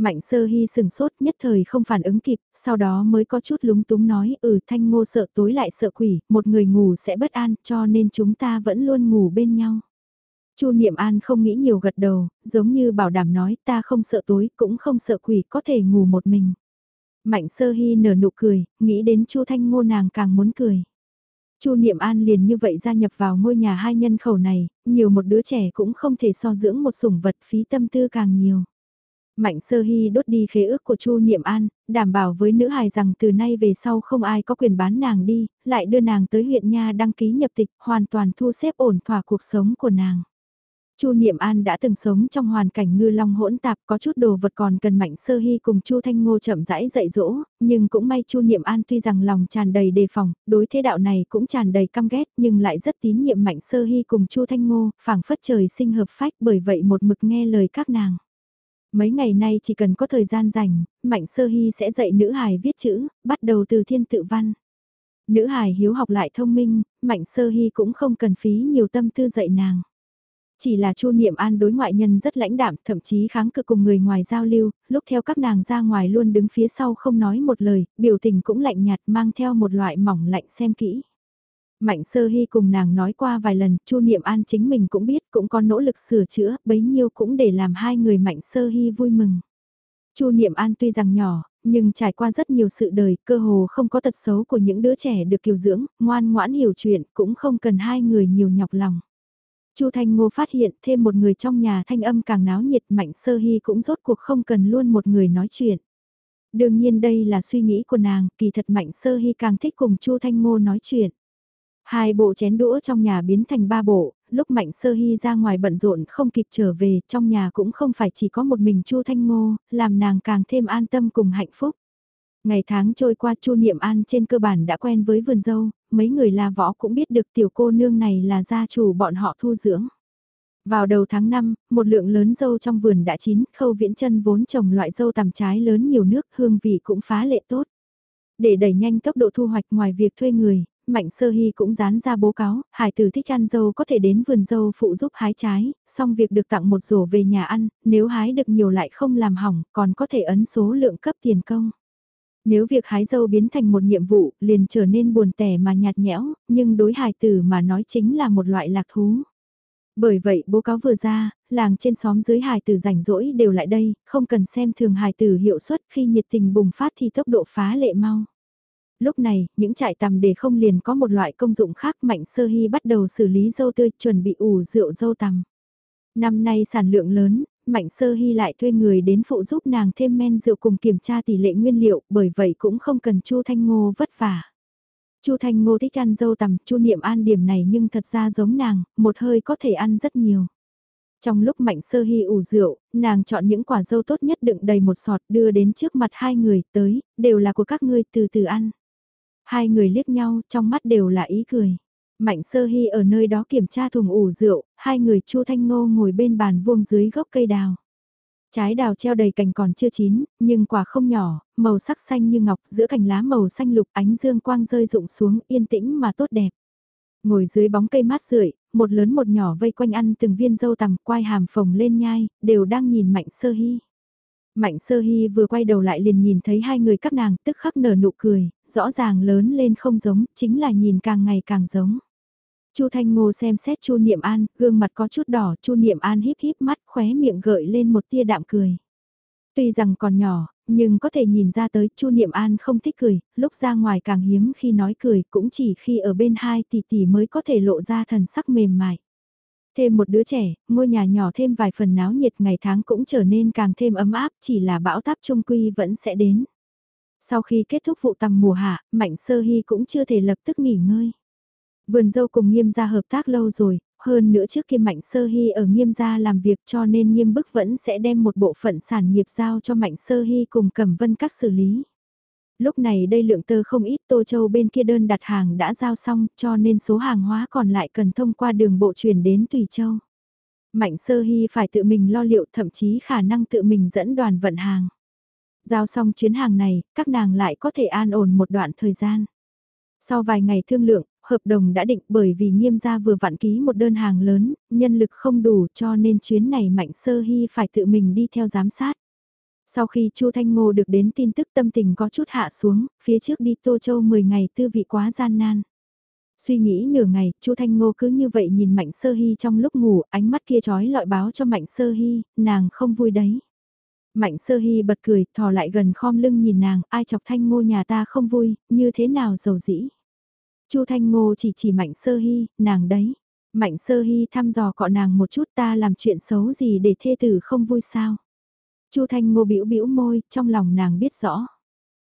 Mạnh sơ hy sừng sốt nhất thời không phản ứng kịp, sau đó mới có chút lúng túng nói, ừ thanh ngô sợ tối lại sợ quỷ, một người ngủ sẽ bất an cho nên chúng ta vẫn luôn ngủ bên nhau. Chu Niệm An không nghĩ nhiều gật đầu, giống như bảo đảm nói ta không sợ tối, cũng không sợ quỷ, có thể ngủ một mình. Mạnh sơ hy nở nụ cười, nghĩ đến Chu Thanh Ngô nàng càng muốn cười. Chu Niệm An liền như vậy gia nhập vào ngôi nhà hai nhân khẩu này, nhiều một đứa trẻ cũng không thể so dưỡng một sủng vật phí tâm tư càng nhiều. Mạnh sơ hy đốt đi khế ước của Chu Niệm An, đảm bảo với nữ hài rằng từ nay về sau không ai có quyền bán nàng đi, lại đưa nàng tới huyện Nha đăng ký nhập tịch, hoàn toàn thu xếp ổn thỏa cuộc sống của nàng. Chu Niệm An đã từng sống trong hoàn cảnh ngư long hỗn tạp, có chút đồ vật còn cần Mạnh Sơ Hy cùng Chu Thanh Ngô chậm rãi dạy dỗ, nhưng cũng may Chu Niệm An tuy rằng lòng tràn đầy đề phòng, đối thế đạo này cũng tràn đầy căm ghét, nhưng lại rất tín nhiệm Mạnh Sơ Hy cùng Chu Thanh Ngô, phảng phất trời sinh hợp phách, bởi vậy một mực nghe lời các nàng. Mấy ngày nay chỉ cần có thời gian rảnh, Mạnh Sơ Hy sẽ dạy nữ hài viết chữ, bắt đầu từ thiên tự văn. Nữ hài hiếu học lại thông minh, Mạnh Sơ Hy cũng không cần phí nhiều tâm tư dạy nàng. Chỉ là Chu Niệm An đối ngoại nhân rất lãnh đạm, thậm chí kháng cự cùng người ngoài giao lưu, lúc theo các nàng ra ngoài luôn đứng phía sau không nói một lời, biểu tình cũng lạnh nhạt mang theo một loại mỏng lạnh xem kỹ. Mạnh sơ hy cùng nàng nói qua vài lần, Chu Niệm An chính mình cũng biết, cũng có nỗ lực sửa chữa, bấy nhiêu cũng để làm hai người mạnh sơ hy vui mừng. Chu Niệm An tuy rằng nhỏ, nhưng trải qua rất nhiều sự đời, cơ hồ không có tật xấu của những đứa trẻ được kiều dưỡng, ngoan ngoãn hiểu chuyện, cũng không cần hai người nhiều nhọc lòng. Chu Thanh Ngô phát hiện thêm một người trong nhà thanh âm càng náo nhiệt mạnh sơ hy cũng rốt cuộc không cần luôn một người nói chuyện. Đương nhiên đây là suy nghĩ của nàng, kỳ thật mạnh sơ hy càng thích cùng Chu Thanh Ngô nói chuyện. Hai bộ chén đũa trong nhà biến thành ba bộ, lúc Mạnh Sơ Hy ra ngoài bận rộn không kịp trở về, trong nhà cũng không phải chỉ có một mình Chu Thanh Ngô, làm nàng càng thêm an tâm cùng hạnh phúc. Ngày tháng trôi qua Chu Niệm An trên cơ bản đã quen với vườn dâu, mấy người là võ cũng biết được tiểu cô nương này là gia chủ bọn họ thu dưỡng. Vào đầu tháng 5, một lượng lớn dâu trong vườn đã chín, khâu viễn chân vốn trồng loại dâu tằm trái lớn nhiều nước, hương vị cũng phá lệ tốt. Để đẩy nhanh tốc độ thu hoạch ngoài việc thuê người, Mạnh Sơ Hy cũng dán ra bố cáo, hải tử thích ăn dâu có thể đến vườn dâu phụ giúp hái trái, xong việc được tặng một rổ về nhà ăn, nếu hái được nhiều lại không làm hỏng, còn có thể ấn số lượng cấp tiền công. Nếu việc hái dâu biến thành một nhiệm vụ, liền trở nên buồn tẻ mà nhạt nhẽo, nhưng đối hài tử mà nói chính là một loại lạc thú. Bởi vậy bố cáo vừa ra, làng trên xóm dưới hài tử rảnh rỗi đều lại đây, không cần xem thường hài tử hiệu suất khi nhiệt tình bùng phát thì tốc độ phá lệ mau. Lúc này, những trại tằm để không liền có một loại công dụng khác mạnh sơ hy bắt đầu xử lý dâu tươi chuẩn bị ủ rượu dâu tằm. Năm nay sản lượng lớn, Mạnh Sơ Hy lại thuê người đến phụ giúp nàng thêm men rượu cùng kiểm tra tỷ lệ nguyên liệu, bởi vậy cũng không cần Chu Thanh Ngô vất vả. Chu Thanh Ngô thích ăn dâu tằm, Chu Niệm An điểm này nhưng thật ra giống nàng, một hơi có thể ăn rất nhiều. Trong lúc Mạnh Sơ Hy ủ rượu, nàng chọn những quả dâu tốt nhất đựng đầy một sọt đưa đến trước mặt hai người tới, đều là của các ngươi từ từ ăn. Hai người liếc nhau, trong mắt đều là ý cười. Mạnh sơ hy ở nơi đó kiểm tra thùng ủ rượu, hai người Chu Thanh Ngô ngồi bên bàn vuông dưới gốc cây đào. Trái đào treo đầy cành còn chưa chín, nhưng quả không nhỏ, màu sắc xanh như ngọc giữa cành lá màu xanh lục ánh dương quang rơi rụng xuống yên tĩnh mà tốt đẹp. Ngồi dưới bóng cây mát rượi, một lớn một nhỏ vây quanh ăn từng viên dâu tằm quai hàm phồng lên nhai, đều đang nhìn mạnh sơ hy. Mạnh sơ hy vừa quay đầu lại liền nhìn thấy hai người các nàng tức khắc nở nụ cười, rõ ràng lớn lên không giống, chính là nhìn càng ngày càng giống. Chu Thanh Ngô xem xét Chu Niệm An, gương mặt có chút đỏ, Chu Niệm An híp híp mắt, khóe miệng gợi lên một tia đạm cười. Tuy rằng còn nhỏ, nhưng có thể nhìn ra tới Chu Niệm An không thích cười, lúc ra ngoài càng hiếm khi nói cười, cũng chỉ khi ở bên hai tỷ tỷ mới có thể lộ ra thần sắc mềm mại. Thêm một đứa trẻ, ngôi nhà nhỏ thêm vài phần náo nhiệt ngày tháng cũng trở nên càng thêm ấm áp, chỉ là bão táp trung quy vẫn sẽ đến. Sau khi kết thúc vụ tầm mùa hạ, Mạnh Sơ Hy cũng chưa thể lập tức nghỉ ngơi. Vườn dâu cùng nghiêm gia hợp tác lâu rồi, hơn nữa trước kia Mạnh Sơ Hy ở nghiêm gia làm việc cho nên nghiêm bức vẫn sẽ đem một bộ phận sản nghiệp giao cho Mạnh Sơ Hy cùng Cẩm Vân các xử lý. Lúc này đây lượng tơ không ít Tô Châu bên kia đơn đặt hàng đã giao xong cho nên số hàng hóa còn lại cần thông qua đường bộ chuyển đến Tùy Châu. Mạnh Sơ Hy phải tự mình lo liệu thậm chí khả năng tự mình dẫn đoàn vận hàng. Giao xong chuyến hàng này, các nàng lại có thể an ổn một đoạn thời gian. Sau vài ngày thương lượng, hợp đồng đã định bởi vì nghiêm gia vừa vặn ký một đơn hàng lớn, nhân lực không đủ cho nên chuyến này Mạnh Sơ Hy phải tự mình đi theo giám sát. Sau khi Chu Thanh Ngô được đến tin tức tâm tình có chút hạ xuống, phía trước đi Tô Châu 10 ngày tư vị quá gian nan. Suy nghĩ nửa ngày, Chu Thanh Ngô cứ như vậy nhìn Mạnh Sơ Hy trong lúc ngủ, ánh mắt kia trói lọi báo cho Mạnh Sơ Hy, nàng không vui đấy. Mạnh Sơ Hy bật cười, thò lại gần khom lưng nhìn nàng, ai chọc Thanh Ngô nhà ta không vui, như thế nào giàu dĩ. Chu Thanh Ngô chỉ chỉ Mạnh Sơ Hy, nàng đấy. Mạnh Sơ Hy thăm dò cọ nàng một chút ta làm chuyện xấu gì để thê tử không vui sao. Chu Thanh Ngô bĩu bĩu môi, trong lòng nàng biết rõ.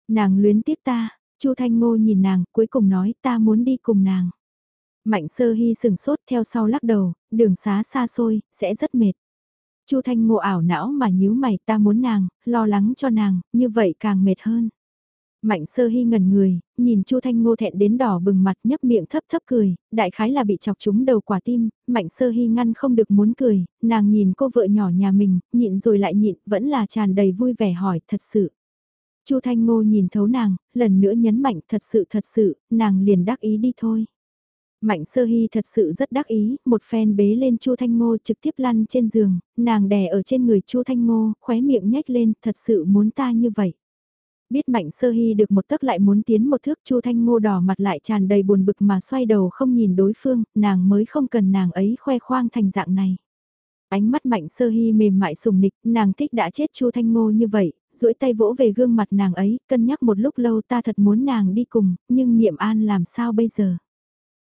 Nàng luyến tiếc ta, Chu Thanh Ngô nhìn nàng, cuối cùng nói ta muốn đi cùng nàng. Mạnh Sơ Hy sừng sốt theo sau lắc đầu, đường xá xa xôi, sẽ rất mệt. Chu Thanh Ngô ảo não mà nhíu mày ta muốn nàng, lo lắng cho nàng, như vậy càng mệt hơn. Mạnh sơ hy ngẩn người, nhìn Chu Thanh Ngô thẹn đến đỏ bừng mặt nhấp miệng thấp thấp cười, đại khái là bị chọc trúng đầu quả tim, mạnh sơ hy ngăn không được muốn cười, nàng nhìn cô vợ nhỏ nhà mình, nhịn rồi lại nhịn, vẫn là tràn đầy vui vẻ hỏi, thật sự. Chu Thanh Ngô nhìn thấu nàng, lần nữa nhấn mạnh thật sự thật sự, nàng liền đắc ý đi thôi. Mạnh sơ hy thật sự rất đắc ý, một phen bế lên Chu Thanh Ngô trực tiếp lăn trên giường, nàng đè ở trên người Chu Thanh Ngô, khóe miệng nhếch lên, thật sự muốn ta như vậy. Biết Mạnh Sơ Hy được một tấc lại muốn tiến một thước Chu Thanh Ngô đỏ mặt lại tràn đầy buồn bực mà xoay đầu không nhìn đối phương, nàng mới không cần nàng ấy khoe khoang thành dạng này. Ánh mắt Mạnh Sơ Hy mềm mại sùng nịch, nàng thích đã chết Chu Thanh Ngô như vậy, duỗi tay vỗ về gương mặt nàng ấy, cân nhắc một lúc lâu ta thật muốn nàng đi cùng, nhưng niệm an làm sao bây giờ.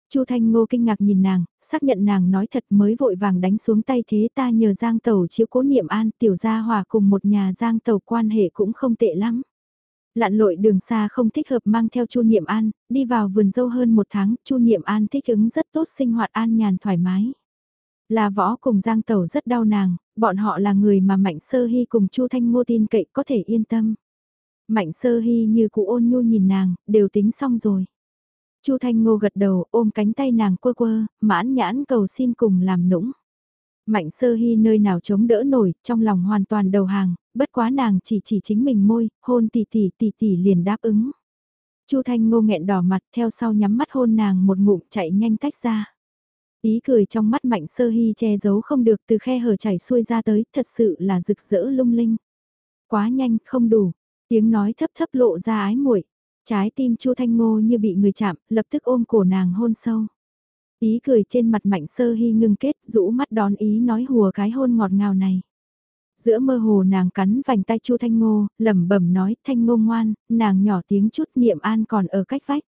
Chu Thanh Ngô kinh ngạc nhìn nàng, xác nhận nàng nói thật mới vội vàng đánh xuống tay thế ta nhờ Giang Tẩu chiếu cố niệm an tiểu gia hòa cùng một nhà Giang Tẩu quan hệ cũng không tệ lắm. Lặn lội đường xa không thích hợp mang theo Chu Niệm An, đi vào vườn dâu hơn một tháng, Chu Niệm An thích ứng rất tốt sinh hoạt an nhàn thoải mái. Là võ cùng Giang Tẩu rất đau nàng, bọn họ là người mà Mạnh Sơ Hy cùng Chu Thanh Ngô tin cậy có thể yên tâm. Mạnh Sơ Hy như cụ ôn nhu nhìn nàng, đều tính xong rồi. Chu Thanh Ngô gật đầu ôm cánh tay nàng quơ quơ, mãn nhãn cầu xin cùng làm nũng. Mạnh sơ hy nơi nào chống đỡ nổi, trong lòng hoàn toàn đầu hàng, bất quá nàng chỉ chỉ chính mình môi, hôn tỷ tỷ tỷ tỷ liền đáp ứng. Chu Thanh Ngô nghẹn đỏ mặt theo sau nhắm mắt hôn nàng một ngụm chạy nhanh tách ra. Ý cười trong mắt mạnh sơ hy che giấu không được từ khe hở chảy xuôi ra tới, thật sự là rực rỡ lung linh. Quá nhanh, không đủ, tiếng nói thấp thấp lộ ra ái muội Trái tim Chu Thanh Ngô như bị người chạm, lập tức ôm cổ nàng hôn sâu. Ý cười trên mặt mạnh sơ hy ngưng kết, rũ mắt đón ý nói hùa cái hôn ngọt ngào này. Giữa mơ hồ nàng cắn vành tay Chu Thanh Ngô, lẩm bẩm nói, Thanh Ngô ngoan, nàng nhỏ tiếng chút niệm an còn ở cách vách.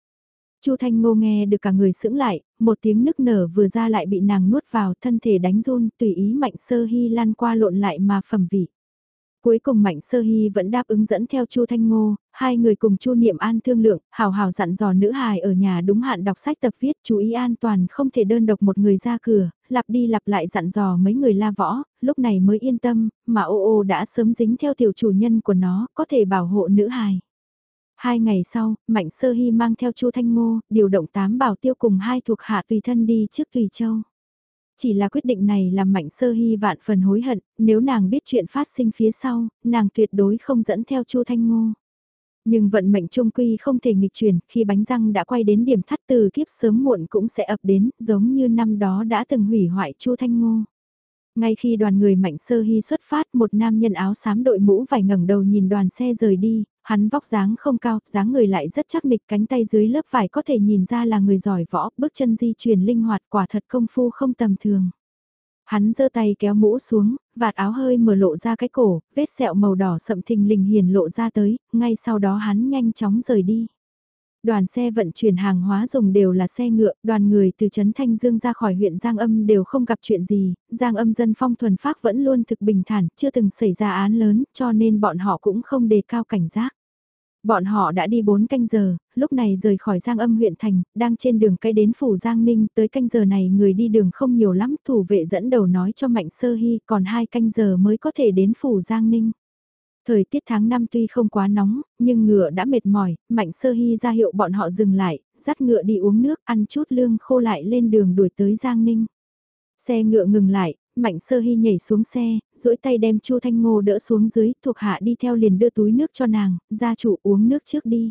Chu Thanh Ngô nghe được cả người sững lại, một tiếng nức nở vừa ra lại bị nàng nuốt vào thân thể đánh run, tùy ý mạnh sơ hy lan qua lộn lại mà phẩm vị. Cuối cùng Mạnh Sơ Hy vẫn đáp ứng dẫn theo Chu Thanh Ngô, hai người cùng Chu Niệm An thương lượng, hào hào dặn dò nữ hài ở nhà đúng hạn đọc sách tập viết, chú ý an toàn không thể đơn độc một người ra cửa, lặp đi lặp lại dặn dò mấy người la võ, lúc này mới yên tâm, mà ô ô đã sớm dính theo tiểu chủ nhân của nó, có thể bảo hộ nữ hài. Hai ngày sau, Mạnh Sơ Hy mang theo Chu Thanh Ngô, điều động tám bảo tiêu cùng hai thuộc hạ tùy thân đi trước Tùy Châu. Chỉ là quyết định này làm mạnh sơ hy vạn phần hối hận, nếu nàng biết chuyện phát sinh phía sau, nàng tuyệt đối không dẫn theo Chu Thanh Ngô. Nhưng vận mệnh trung quy không thể nghịch chuyển, khi bánh răng đã quay đến điểm thắt từ kiếp sớm muộn cũng sẽ ập đến, giống như năm đó đã từng hủy hoại Chu Thanh Ngô. Ngay khi đoàn người mạnh sơ hy xuất phát một nam nhân áo xám đội mũ vải ngẩng đầu nhìn đoàn xe rời đi, hắn vóc dáng không cao, dáng người lại rất chắc nịch cánh tay dưới lớp vải có thể nhìn ra là người giỏi võ, bước chân di chuyển linh hoạt quả thật công phu không tầm thường. Hắn giơ tay kéo mũ xuống, vạt áo hơi mở lộ ra cái cổ, vết sẹo màu đỏ sậm thình lình hiền lộ ra tới, ngay sau đó hắn nhanh chóng rời đi. Đoàn xe vận chuyển hàng hóa dùng đều là xe ngựa, đoàn người từ Trấn Thanh Dương ra khỏi huyện Giang Âm đều không gặp chuyện gì, Giang Âm dân phong thuần phác vẫn luôn thực bình thản, chưa từng xảy ra án lớn, cho nên bọn họ cũng không đề cao cảnh giác. Bọn họ đã đi 4 canh giờ, lúc này rời khỏi Giang Âm huyện thành, đang trên đường cây đến phủ Giang Ninh, tới canh giờ này người đi đường không nhiều lắm, thủ vệ dẫn đầu nói cho Mạnh Sơ Hy, còn hai canh giờ mới có thể đến phủ Giang Ninh. Thời tiết tháng 5 tuy không quá nóng, nhưng ngựa đã mệt mỏi, Mạnh Sơ Hy ra hiệu bọn họ dừng lại, dắt ngựa đi uống nước, ăn chút lương khô lại lên đường đuổi tới Giang Ninh. Xe ngựa ngừng lại, Mạnh Sơ Hy nhảy xuống xe, duỗi tay đem Chu Thanh Ngô đỡ xuống dưới, thuộc hạ đi theo liền đưa túi nước cho nàng, gia chủ uống nước trước đi.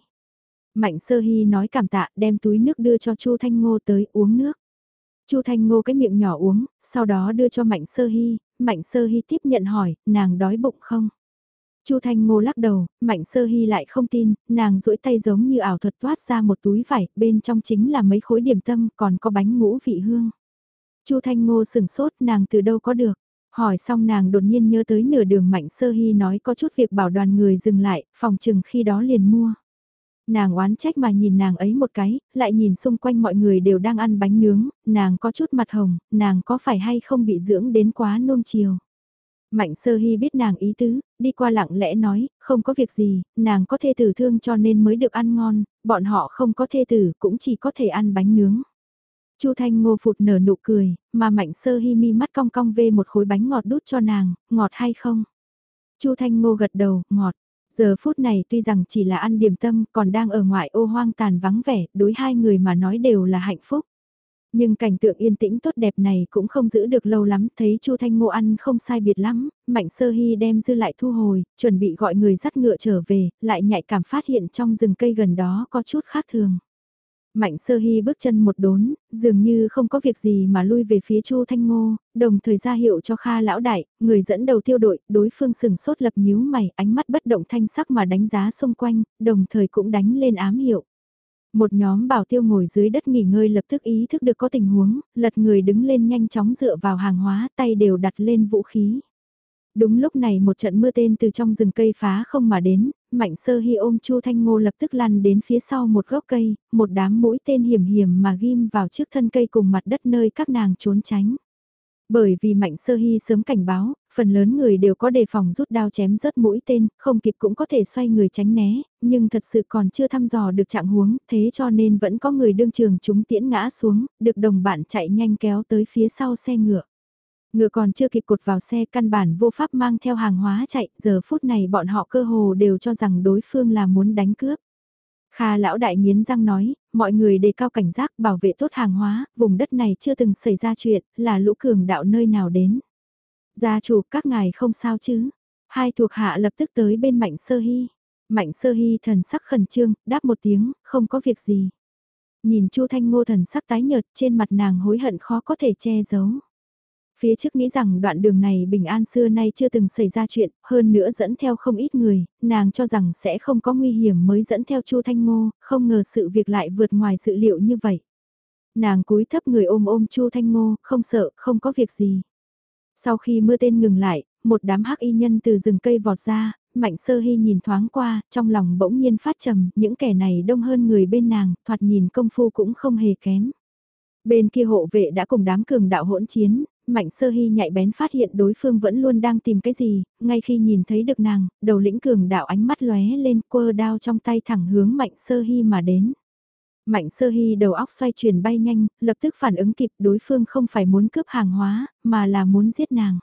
Mạnh Sơ Hy nói cảm tạ, đem túi nước đưa cho Chu Thanh Ngô tới uống nước. Chu Thanh Ngô cái miệng nhỏ uống, sau đó đưa cho Mạnh Sơ Hy, Mạnh Sơ Hy tiếp nhận hỏi, nàng đói bụng không? Chu Thanh Ngô lắc đầu, Mạnh Sơ Hy lại không tin, nàng duỗi tay giống như ảo thuật toát ra một túi vải, bên trong chính là mấy khối điểm tâm, còn có bánh ngũ vị hương. Chu Thanh Ngô sừng sốt, nàng từ đâu có được? Hỏi xong nàng đột nhiên nhớ tới nửa đường Mạnh Sơ Hy nói có chút việc bảo đoàn người dừng lại, phòng chừng khi đó liền mua. Nàng oán trách mà nhìn nàng ấy một cái, lại nhìn xung quanh mọi người đều đang ăn bánh nướng, nàng có chút mặt hồng, nàng có phải hay không bị dưỡng đến quá nôm chiều. Mạnh sơ hy biết nàng ý tứ, đi qua lặng lẽ nói, không có việc gì, nàng có thê tử thương cho nên mới được ăn ngon, bọn họ không có thê tử cũng chỉ có thể ăn bánh nướng. Chu Thanh Ngô phụt nở nụ cười, mà Mạnh Sơ Hi mi mắt cong cong về một khối bánh ngọt đút cho nàng, ngọt hay không? Chu Thanh Ngô gật đầu, ngọt. Giờ phút này tuy rằng chỉ là ăn điểm tâm còn đang ở ngoại ô hoang tàn vắng vẻ, đối hai người mà nói đều là hạnh phúc. Nhưng cảnh tượng yên tĩnh tốt đẹp này cũng không giữ được lâu lắm, thấy Chu Thanh Ngô ăn không sai biệt lắm, Mạnh Sơ Hy đem dư lại thu hồi, chuẩn bị gọi người dắt ngựa trở về, lại nhạy cảm phát hiện trong rừng cây gần đó có chút khác thường. Mạnh sơ hy bước chân một đốn, dường như không có việc gì mà lui về phía Chu Thanh Ngô, đồng thời ra hiệu cho Kha lão đại, người dẫn đầu tiêu đội, đối phương sừng sốt lập nhíu mày, ánh mắt bất động thanh sắc mà đánh giá xung quanh, đồng thời cũng đánh lên ám hiệu. Một nhóm bảo tiêu ngồi dưới đất nghỉ ngơi lập tức ý thức được có tình huống, lật người đứng lên nhanh chóng dựa vào hàng hóa, tay đều đặt lên vũ khí. Đúng lúc này một trận mưa tên từ trong rừng cây phá không mà đến, Mạnh Sơ hy ôm Chu Thanh Ngô lập tức lăn đến phía sau một gốc cây, một đám mũi tên hiểm hiểm mà ghim vào trước thân cây cùng mặt đất nơi các nàng trốn tránh. Bởi vì Mạnh Sơ Hy sớm cảnh báo, phần lớn người đều có đề phòng rút đao chém rớt mũi tên, không kịp cũng có thể xoay người tránh né, nhưng thật sự còn chưa thăm dò được trạng huống, thế cho nên vẫn có người đương trường chúng tiễn ngã xuống, được đồng bạn chạy nhanh kéo tới phía sau xe ngựa. Ngựa còn chưa kịp cột vào xe căn bản vô pháp mang theo hàng hóa chạy, giờ phút này bọn họ cơ hồ đều cho rằng đối phương là muốn đánh cướp. Kha lão đại nghiến răng nói, mọi người đề cao cảnh giác bảo vệ tốt hàng hóa, vùng đất này chưa từng xảy ra chuyện, là lũ cường đạo nơi nào đến. Gia chủ các ngài không sao chứ. Hai thuộc hạ lập tức tới bên Mạnh Sơ Hy. Mạnh Sơ Hy thần sắc khẩn trương, đáp một tiếng, không có việc gì. Nhìn Chu Thanh Ngô thần sắc tái nhợt trên mặt nàng hối hận khó có thể che giấu. Phía trước nghĩ rằng đoạn đường này bình an xưa nay chưa từng xảy ra chuyện, hơn nữa dẫn theo không ít người, nàng cho rằng sẽ không có nguy hiểm mới dẫn theo Chu Thanh Ngô, không ngờ sự việc lại vượt ngoài dự liệu như vậy. Nàng cúi thấp người ôm ôm Chu Thanh Ngô, không sợ, không có việc gì. Sau khi mưa tên ngừng lại, một đám hắc y nhân từ rừng cây vọt ra, Mạnh Sơ Hy nhìn thoáng qua, trong lòng bỗng nhiên phát trầm, những kẻ này đông hơn người bên nàng, thoạt nhìn công phu cũng không hề kém. Bên kia hộ vệ đã cùng đám cường đạo hỗn chiến, Mạnh sơ hy nhạy bén phát hiện đối phương vẫn luôn đang tìm cái gì, ngay khi nhìn thấy được nàng, đầu lĩnh cường đạo ánh mắt lóe lên quơ đao trong tay thẳng hướng mạnh sơ hy mà đến. Mạnh sơ hy đầu óc xoay chuyển bay nhanh, lập tức phản ứng kịp đối phương không phải muốn cướp hàng hóa, mà là muốn giết nàng.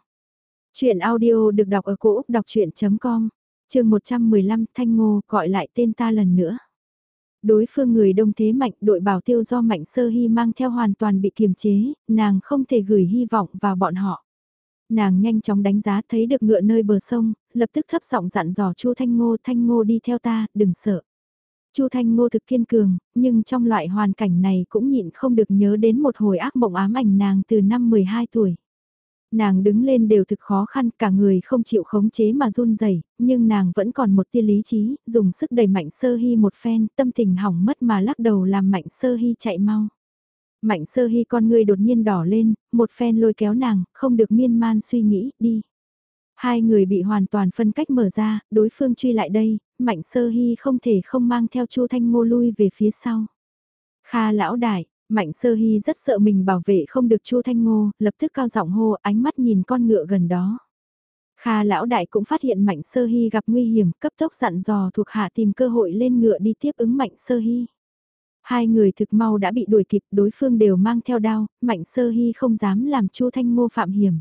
Chuyện audio được đọc ở cổ Úc đọc chuyện.com, trường 115 Thanh Ngô gọi lại tên ta lần nữa. Đối phương người đông thế mạnh đội bảo tiêu do mạnh sơ hy mang theo hoàn toàn bị kiềm chế, nàng không thể gửi hy vọng vào bọn họ. Nàng nhanh chóng đánh giá thấy được ngựa nơi bờ sông, lập tức thấp giọng dặn dò Chu Thanh Ngô, Thanh Ngô đi theo ta, đừng sợ. Chu Thanh Ngô thực kiên cường, nhưng trong loại hoàn cảnh này cũng nhịn không được nhớ đến một hồi ác mộng ám ảnh nàng từ năm 12 tuổi. Nàng đứng lên đều thực khó khăn, cả người không chịu khống chế mà run rẩy, nhưng nàng vẫn còn một tia lý trí, dùng sức đẩy Mạnh Sơ Hy một phen, tâm tình hỏng mất mà lắc đầu làm Mạnh Sơ Hy chạy mau. Mạnh Sơ Hy con người đột nhiên đỏ lên, một phen lôi kéo nàng, không được miên man suy nghĩ, đi. Hai người bị hoàn toàn phân cách mở ra, đối phương truy lại đây, Mạnh Sơ Hy không thể không mang theo Chu Thanh Ngô lui về phía sau. Kha lão đại, Mạnh sơ hy rất sợ mình bảo vệ không được Chu Thanh Ngô, lập tức cao giọng hô ánh mắt nhìn con ngựa gần đó. Kha lão đại cũng phát hiện Mạnh sơ hy gặp nguy hiểm, cấp tốc dặn dò thuộc hạ tìm cơ hội lên ngựa đi tiếp ứng Mạnh sơ hy. Hai người thực mau đã bị đuổi kịp, đối phương đều mang theo đao, Mạnh sơ hy không dám làm Chu Thanh Ngô phạm hiểm.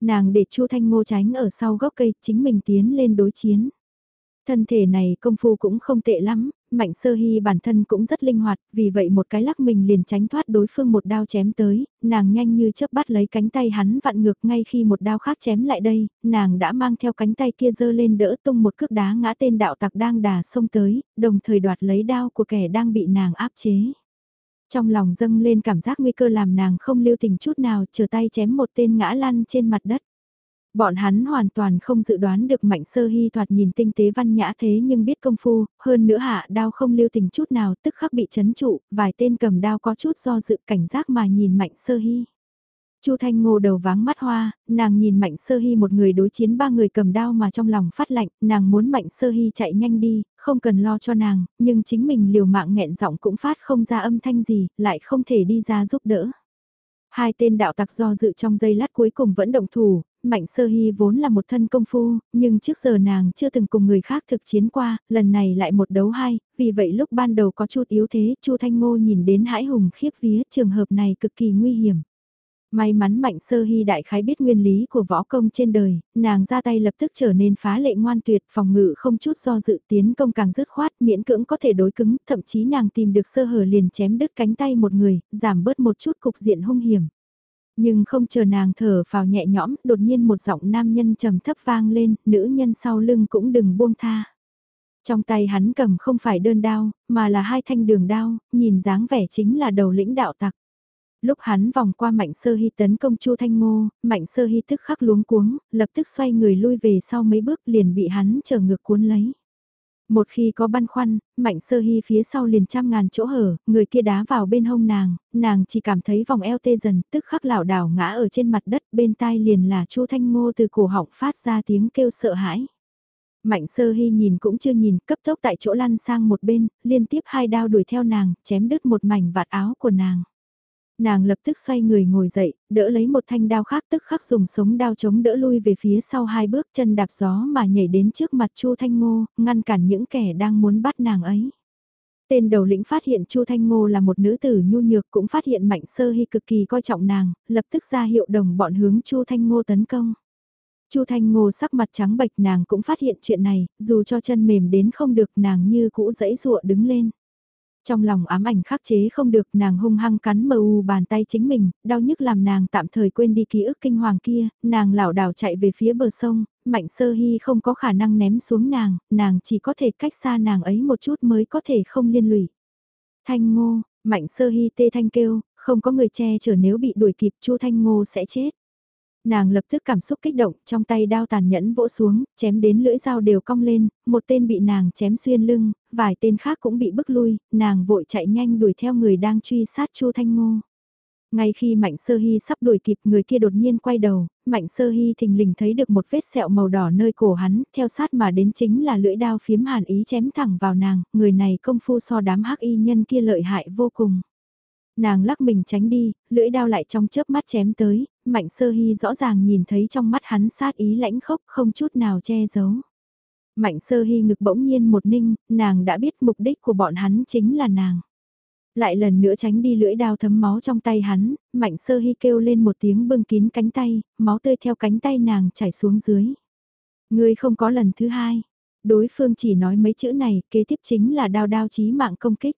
Nàng để Chu Thanh Ngô tránh ở sau gốc cây, chính mình tiến lên đối chiến. Thân thể này công phu cũng không tệ lắm, Mạnh Sơ Hy bản thân cũng rất linh hoạt, vì vậy một cái lắc mình liền tránh thoát đối phương một đao chém tới, nàng nhanh như chớp bắt lấy cánh tay hắn vặn ngược ngay khi một đao khác chém lại đây, nàng đã mang theo cánh tay kia dơ lên đỡ tung một cước đá ngã tên đạo tặc đang đà xông tới, đồng thời đoạt lấy đao của kẻ đang bị nàng áp chế. Trong lòng dâng lên cảm giác nguy cơ làm nàng không lưu tình chút nào, chờ tay chém một tên ngã lăn trên mặt đất. Bọn hắn hoàn toàn không dự đoán được mạnh sơ hy thoạt nhìn tinh tế văn nhã thế nhưng biết công phu, hơn nữa hạ đao không lưu tình chút nào tức khắc bị chấn trụ, vài tên cầm đao có chút do dự cảnh giác mà nhìn mạnh sơ hy. Chu Thanh Ngô đầu váng mắt hoa, nàng nhìn Mạnh Sơ Hy một người đối chiến ba người cầm đao mà trong lòng phát lạnh, nàng muốn Mạnh Sơ Hy chạy nhanh đi, không cần lo cho nàng, nhưng chính mình liều mạng nghẹn giọng cũng phát không ra âm thanh gì, lại không thể đi ra giúp đỡ. Hai tên đạo tặc do dự trong giây lát cuối cùng vẫn động thủ, Mạnh Sơ Hy vốn là một thân công phu, nhưng trước giờ nàng chưa từng cùng người khác thực chiến qua, lần này lại một đấu hai, vì vậy lúc ban đầu có chút yếu thế, Chu Thanh Ngô nhìn đến hãi hùng khiếp vía trường hợp này cực kỳ nguy hiểm. May mắn Mạnh Sơ Hy đại khái biết nguyên lý của võ công trên đời, nàng ra tay lập tức trở nên phá lệ ngoan tuyệt, phòng ngự không chút do dự tiến công càng dứt khoát, miễn cưỡng có thể đối cứng, thậm chí nàng tìm được sơ hở liền chém đứt cánh tay một người, giảm bớt một chút cục diện hung hiểm. Nhưng không chờ nàng thở vào nhẹ nhõm, đột nhiên một giọng nam nhân trầm thấp vang lên, nữ nhân sau lưng cũng đừng buông tha. Trong tay hắn cầm không phải đơn đao, mà là hai thanh đường đao, nhìn dáng vẻ chính là đầu lĩnh đạo tặc. Lúc hắn vòng qua Mạnh Sơ Hy tấn công Chu Thanh Ngô, Mạnh Sơ Hy tức khắc luống cuống, lập tức xoay người lui về sau mấy bước liền bị hắn chờ ngược cuốn lấy. Một khi có băn khoăn, Mạnh Sơ Hy phía sau liền trăm ngàn chỗ hở, người kia đá vào bên hông nàng, nàng chỉ cảm thấy vòng eo tê dần, tức khắc lảo đảo ngã ở trên mặt đất, bên tai liền là Chu Thanh Ngô từ cổ họng phát ra tiếng kêu sợ hãi. Mạnh Sơ Hy nhìn cũng chưa nhìn, cấp tốc tại chỗ lăn sang một bên, liên tiếp hai đao đuổi theo nàng, chém đứt một mảnh vạt áo của nàng nàng lập tức xoay người ngồi dậy, đỡ lấy một thanh đao khác tức khắc dùng sống đao chống đỡ lui về phía sau hai bước chân đạp gió mà nhảy đến trước mặt Chu Thanh Ngô, ngăn cản những kẻ đang muốn bắt nàng ấy. Tên đầu lĩnh phát hiện Chu Thanh Ngô là một nữ tử nhu nhược cũng phát hiện Mạnh Sơ Hy cực kỳ coi trọng nàng, lập tức ra hiệu đồng bọn hướng Chu Thanh Ngô tấn công. Chu Thanh Ngô sắc mặt trắng bệch nàng cũng phát hiện chuyện này, dù cho chân mềm đến không được nàng như cũ dãy dụa đứng lên. Trong lòng ám ảnh khắc chế không được nàng hung hăng cắn mờ u bàn tay chính mình, đau nhức làm nàng tạm thời quên đi ký ức kinh hoàng kia, nàng lảo đảo chạy về phía bờ sông, mạnh sơ hy không có khả năng ném xuống nàng, nàng chỉ có thể cách xa nàng ấy một chút mới có thể không liên lụy. Thanh ngô, mạnh sơ hy tê thanh kêu, không có người che chở nếu bị đuổi kịp chu thanh ngô sẽ chết. Nàng lập tức cảm xúc kích động, trong tay đao tàn nhẫn vỗ xuống, chém đến lưỡi dao đều cong lên, một tên bị nàng chém xuyên lưng, vài tên khác cũng bị bức lui, nàng vội chạy nhanh đuổi theo người đang truy sát Chu Thanh Ngô. Ngay khi Mạnh Sơ Hy sắp đuổi kịp người kia đột nhiên quay đầu, Mạnh Sơ Hy thình lình thấy được một vết sẹo màu đỏ nơi cổ hắn, theo sát mà đến chính là lưỡi đao phiếm hàn ý chém thẳng vào nàng, người này công phu so đám hắc y nhân kia lợi hại vô cùng. Nàng lắc mình tránh đi, lưỡi đao lại trong chớp mắt chém tới, mạnh sơ hy rõ ràng nhìn thấy trong mắt hắn sát ý lãnh khốc không chút nào che giấu. Mạnh sơ hy ngực bỗng nhiên một ninh, nàng đã biết mục đích của bọn hắn chính là nàng. Lại lần nữa tránh đi lưỡi đao thấm máu trong tay hắn, mạnh sơ hy kêu lên một tiếng bưng kín cánh tay, máu tươi theo cánh tay nàng chảy xuống dưới. Người không có lần thứ hai. Đối phương chỉ nói mấy chữ này, kế tiếp chính là đao đao chí mạng công kích.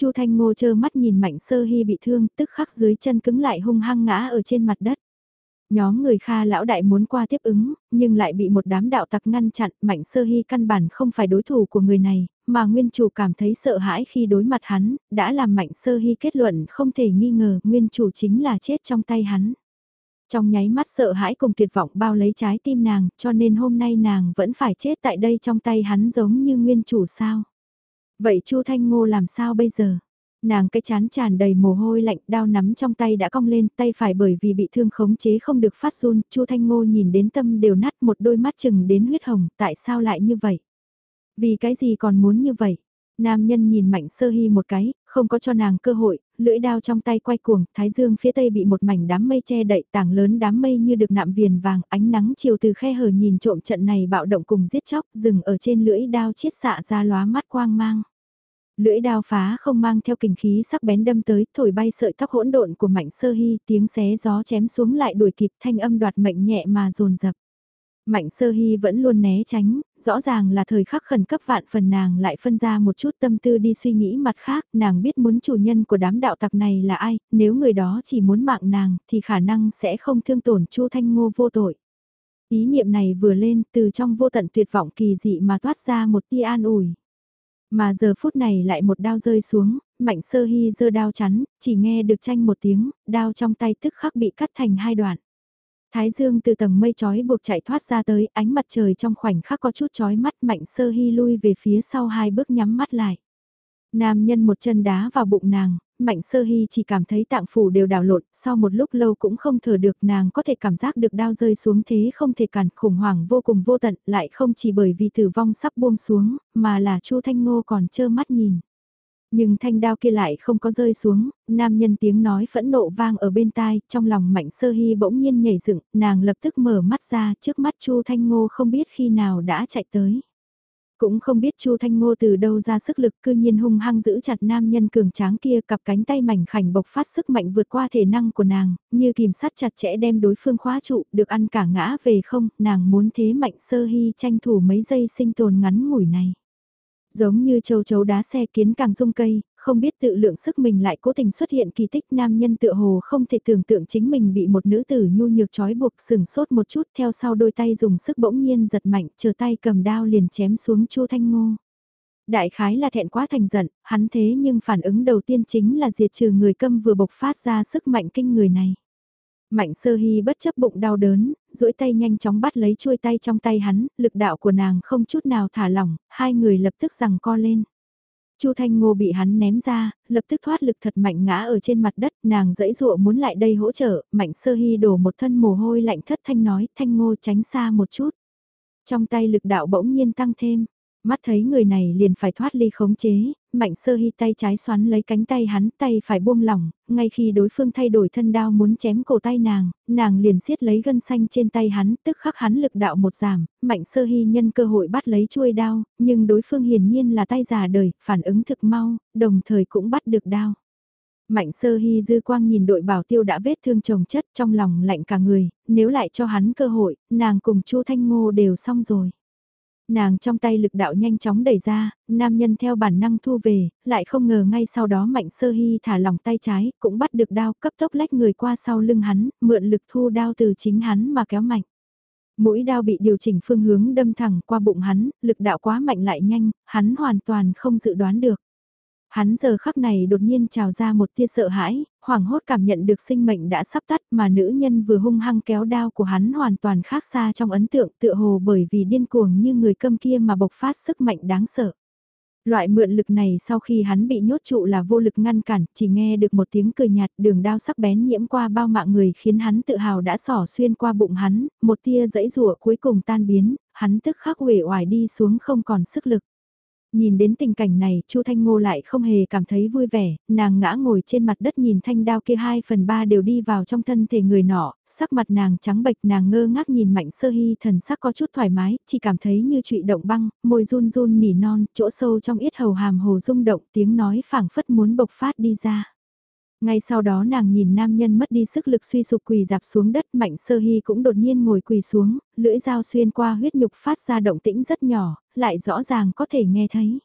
Chu Thanh Ngô chơ mắt nhìn Mạnh Sơ Hy bị thương, tức khắc dưới chân cứng lại hung hăng ngã ở trên mặt đất. Nhóm người Kha lão đại muốn qua tiếp ứng, nhưng lại bị một đám đạo tặc ngăn chặn, Mạnh Sơ Hy căn bản không phải đối thủ của người này, mà nguyên chủ cảm thấy sợ hãi khi đối mặt hắn, đã làm Mạnh Sơ Hy kết luận không thể nghi ngờ nguyên chủ chính là chết trong tay hắn. Trong nháy mắt sợ hãi cùng tuyệt vọng bao lấy trái tim nàng, cho nên hôm nay nàng vẫn phải chết tại đây trong tay hắn giống như nguyên chủ sao. Vậy Chu Thanh Ngô làm sao bây giờ? Nàng cái chán tràn đầy mồ hôi lạnh, đao nắm trong tay đã cong lên, tay phải bởi vì bị thương khống chế không được phát run, Chu Thanh Ngô nhìn đến tâm đều nát một đôi mắt chừng đến huyết hồng, tại sao lại như vậy? Vì cái gì còn muốn như vậy? Nam nhân nhìn Mạnh Sơ Hy một cái, không có cho nàng cơ hội, lưỡi đao trong tay quay cuồng, thái dương phía tây bị một mảnh đám mây che đậy, tảng lớn đám mây như được nạm viền vàng, ánh nắng chiều từ khe hở nhìn trộm trận này bạo động cùng giết chóc, dừng ở trên lưỡi đao chiết xạ ra lóa mắt quang mang. Lưỡi đao phá không mang theo kình khí sắc bén đâm tới, thổi bay sợi tóc hỗn độn của Mạnh Sơ Hy, tiếng xé gió chém xuống lại đuổi kịp thanh âm đoạt mệnh nhẹ mà dồn dập. Mạnh sơ hy vẫn luôn né tránh, rõ ràng là thời khắc khẩn cấp vạn phần nàng lại phân ra một chút tâm tư đi suy nghĩ mặt khác, nàng biết muốn chủ nhân của đám đạo tặc này là ai, nếu người đó chỉ muốn mạng nàng thì khả năng sẽ không thương tổn Chu Thanh Ngô vô tội. Ý niệm này vừa lên từ trong vô tận tuyệt vọng kỳ dị mà toát ra một tia an ủi. Mà giờ phút này lại một đao rơi xuống, mạnh sơ hy giơ đao chắn, chỉ nghe được tranh một tiếng, đao trong tay tức khắc bị cắt thành hai đoạn. Thái dương từ tầng mây chói buộc chạy thoát ra tới, ánh mặt trời trong khoảnh khắc có chút chói mắt mạnh sơ hy lui về phía sau hai bước nhắm mắt lại. Nam nhân một chân đá vào bụng nàng, mạnh sơ hy chỉ cảm thấy tạng phủ đều đảo lộn, sau một lúc lâu cũng không thở được nàng có thể cảm giác được đau rơi xuống thế không thể cản khủng hoảng vô cùng vô tận, lại không chỉ bởi vì tử vong sắp buông xuống, mà là Chu Thanh Ngô còn trơ mắt nhìn. Nhưng thanh đao kia lại không có rơi xuống, nam nhân tiếng nói phẫn nộ vang ở bên tai, trong lòng mạnh sơ hy bỗng nhiên nhảy dựng, nàng lập tức mở mắt ra trước mắt Chu Thanh Ngô không biết khi nào đã chạy tới. Cũng không biết Chu Thanh Ngô từ đâu ra sức lực cư nhiên hung hăng giữ chặt nam nhân cường tráng kia cặp cánh tay mảnh khảnh bộc phát sức mạnh vượt qua thể năng của nàng, như kìm sắt chặt chẽ đem đối phương khóa trụ, được ăn cả ngã về không, nàng muốn thế mạnh sơ hy tranh thủ mấy giây sinh tồn ngắn ngủi này. Giống như châu chấu đá xe kiến càng rung cây, không biết tự lượng sức mình lại cố tình xuất hiện kỳ tích nam nhân tựa hồ không thể tưởng tượng chính mình bị một nữ tử nhu nhược trói buộc sừng sốt một chút theo sau đôi tay dùng sức bỗng nhiên giật mạnh chờ tay cầm đao liền chém xuống chu thanh ngô. Đại khái là thẹn quá thành giận, hắn thế nhưng phản ứng đầu tiên chính là diệt trừ người câm vừa bộc phát ra sức mạnh kinh người này. Mạnh sơ hy bất chấp bụng đau đớn, duỗi tay nhanh chóng bắt lấy chuôi tay trong tay hắn, lực đạo của nàng không chút nào thả lỏng, hai người lập tức rằng co lên. Chu Thanh Ngô bị hắn ném ra, lập tức thoát lực thật mạnh ngã ở trên mặt đất, nàng dẫy dụa muốn lại đây hỗ trợ, Mạnh Sơ Hy đổ một thân mồ hôi lạnh thất thanh nói, Thanh Ngô tránh xa một chút. Trong tay lực đạo bỗng nhiên tăng thêm, Mắt thấy người này liền phải thoát ly khống chế, mạnh sơ hy tay trái xoắn lấy cánh tay hắn tay phải buông lỏng, ngay khi đối phương thay đổi thân đao muốn chém cổ tay nàng, nàng liền siết lấy gân xanh trên tay hắn, tức khắc hắn lực đạo một giảm, mạnh sơ hy nhân cơ hội bắt lấy chuôi đao, nhưng đối phương hiển nhiên là tay già đời, phản ứng thực mau, đồng thời cũng bắt được đao. Mạnh sơ hy dư quang nhìn đội bảo tiêu đã vết thương chồng chất trong lòng lạnh cả người, nếu lại cho hắn cơ hội, nàng cùng chu Thanh Ngô đều xong rồi. Nàng trong tay lực đạo nhanh chóng đẩy ra, nam nhân theo bản năng thu về, lại không ngờ ngay sau đó mạnh sơ hy thả lỏng tay trái, cũng bắt được đao cấp tốc lách người qua sau lưng hắn, mượn lực thu đao từ chính hắn mà kéo mạnh. Mũi đao bị điều chỉnh phương hướng đâm thẳng qua bụng hắn, lực đạo quá mạnh lại nhanh, hắn hoàn toàn không dự đoán được. Hắn giờ khắc này đột nhiên trào ra một tia sợ hãi, hoảng hốt cảm nhận được sinh mệnh đã sắp tắt mà nữ nhân vừa hung hăng kéo đao của hắn hoàn toàn khác xa trong ấn tượng tựa hồ bởi vì điên cuồng như người câm kia mà bộc phát sức mạnh đáng sợ. Loại mượn lực này sau khi hắn bị nhốt trụ là vô lực ngăn cản, chỉ nghe được một tiếng cười nhạt đường đao sắc bén nhiễm qua bao mạng người khiến hắn tự hào đã sỏ xuyên qua bụng hắn, một tia dãy rùa cuối cùng tan biến, hắn tức khắc uể oải đi xuống không còn sức lực. Nhìn đến tình cảnh này, Chu Thanh Ngô lại không hề cảm thấy vui vẻ, nàng ngã ngồi trên mặt đất nhìn thanh đao kia 2 phần 3 đều đi vào trong thân thể người nọ, sắc mặt nàng trắng bệch nàng ngơ ngác nhìn mạnh sơ hy thần sắc có chút thoải mái, chỉ cảm thấy như trụy động băng, môi run run nỉ non, chỗ sâu trong yết hầu hàm hồ rung động tiếng nói phảng phất muốn bộc phát đi ra. Ngay sau đó nàng nhìn nam nhân mất đi sức lực suy sụp quỳ dạp xuống đất mạnh sơ hy cũng đột nhiên ngồi quỳ xuống, lưỡi dao xuyên qua huyết nhục phát ra động tĩnh rất nhỏ, lại rõ ràng có thể nghe thấy.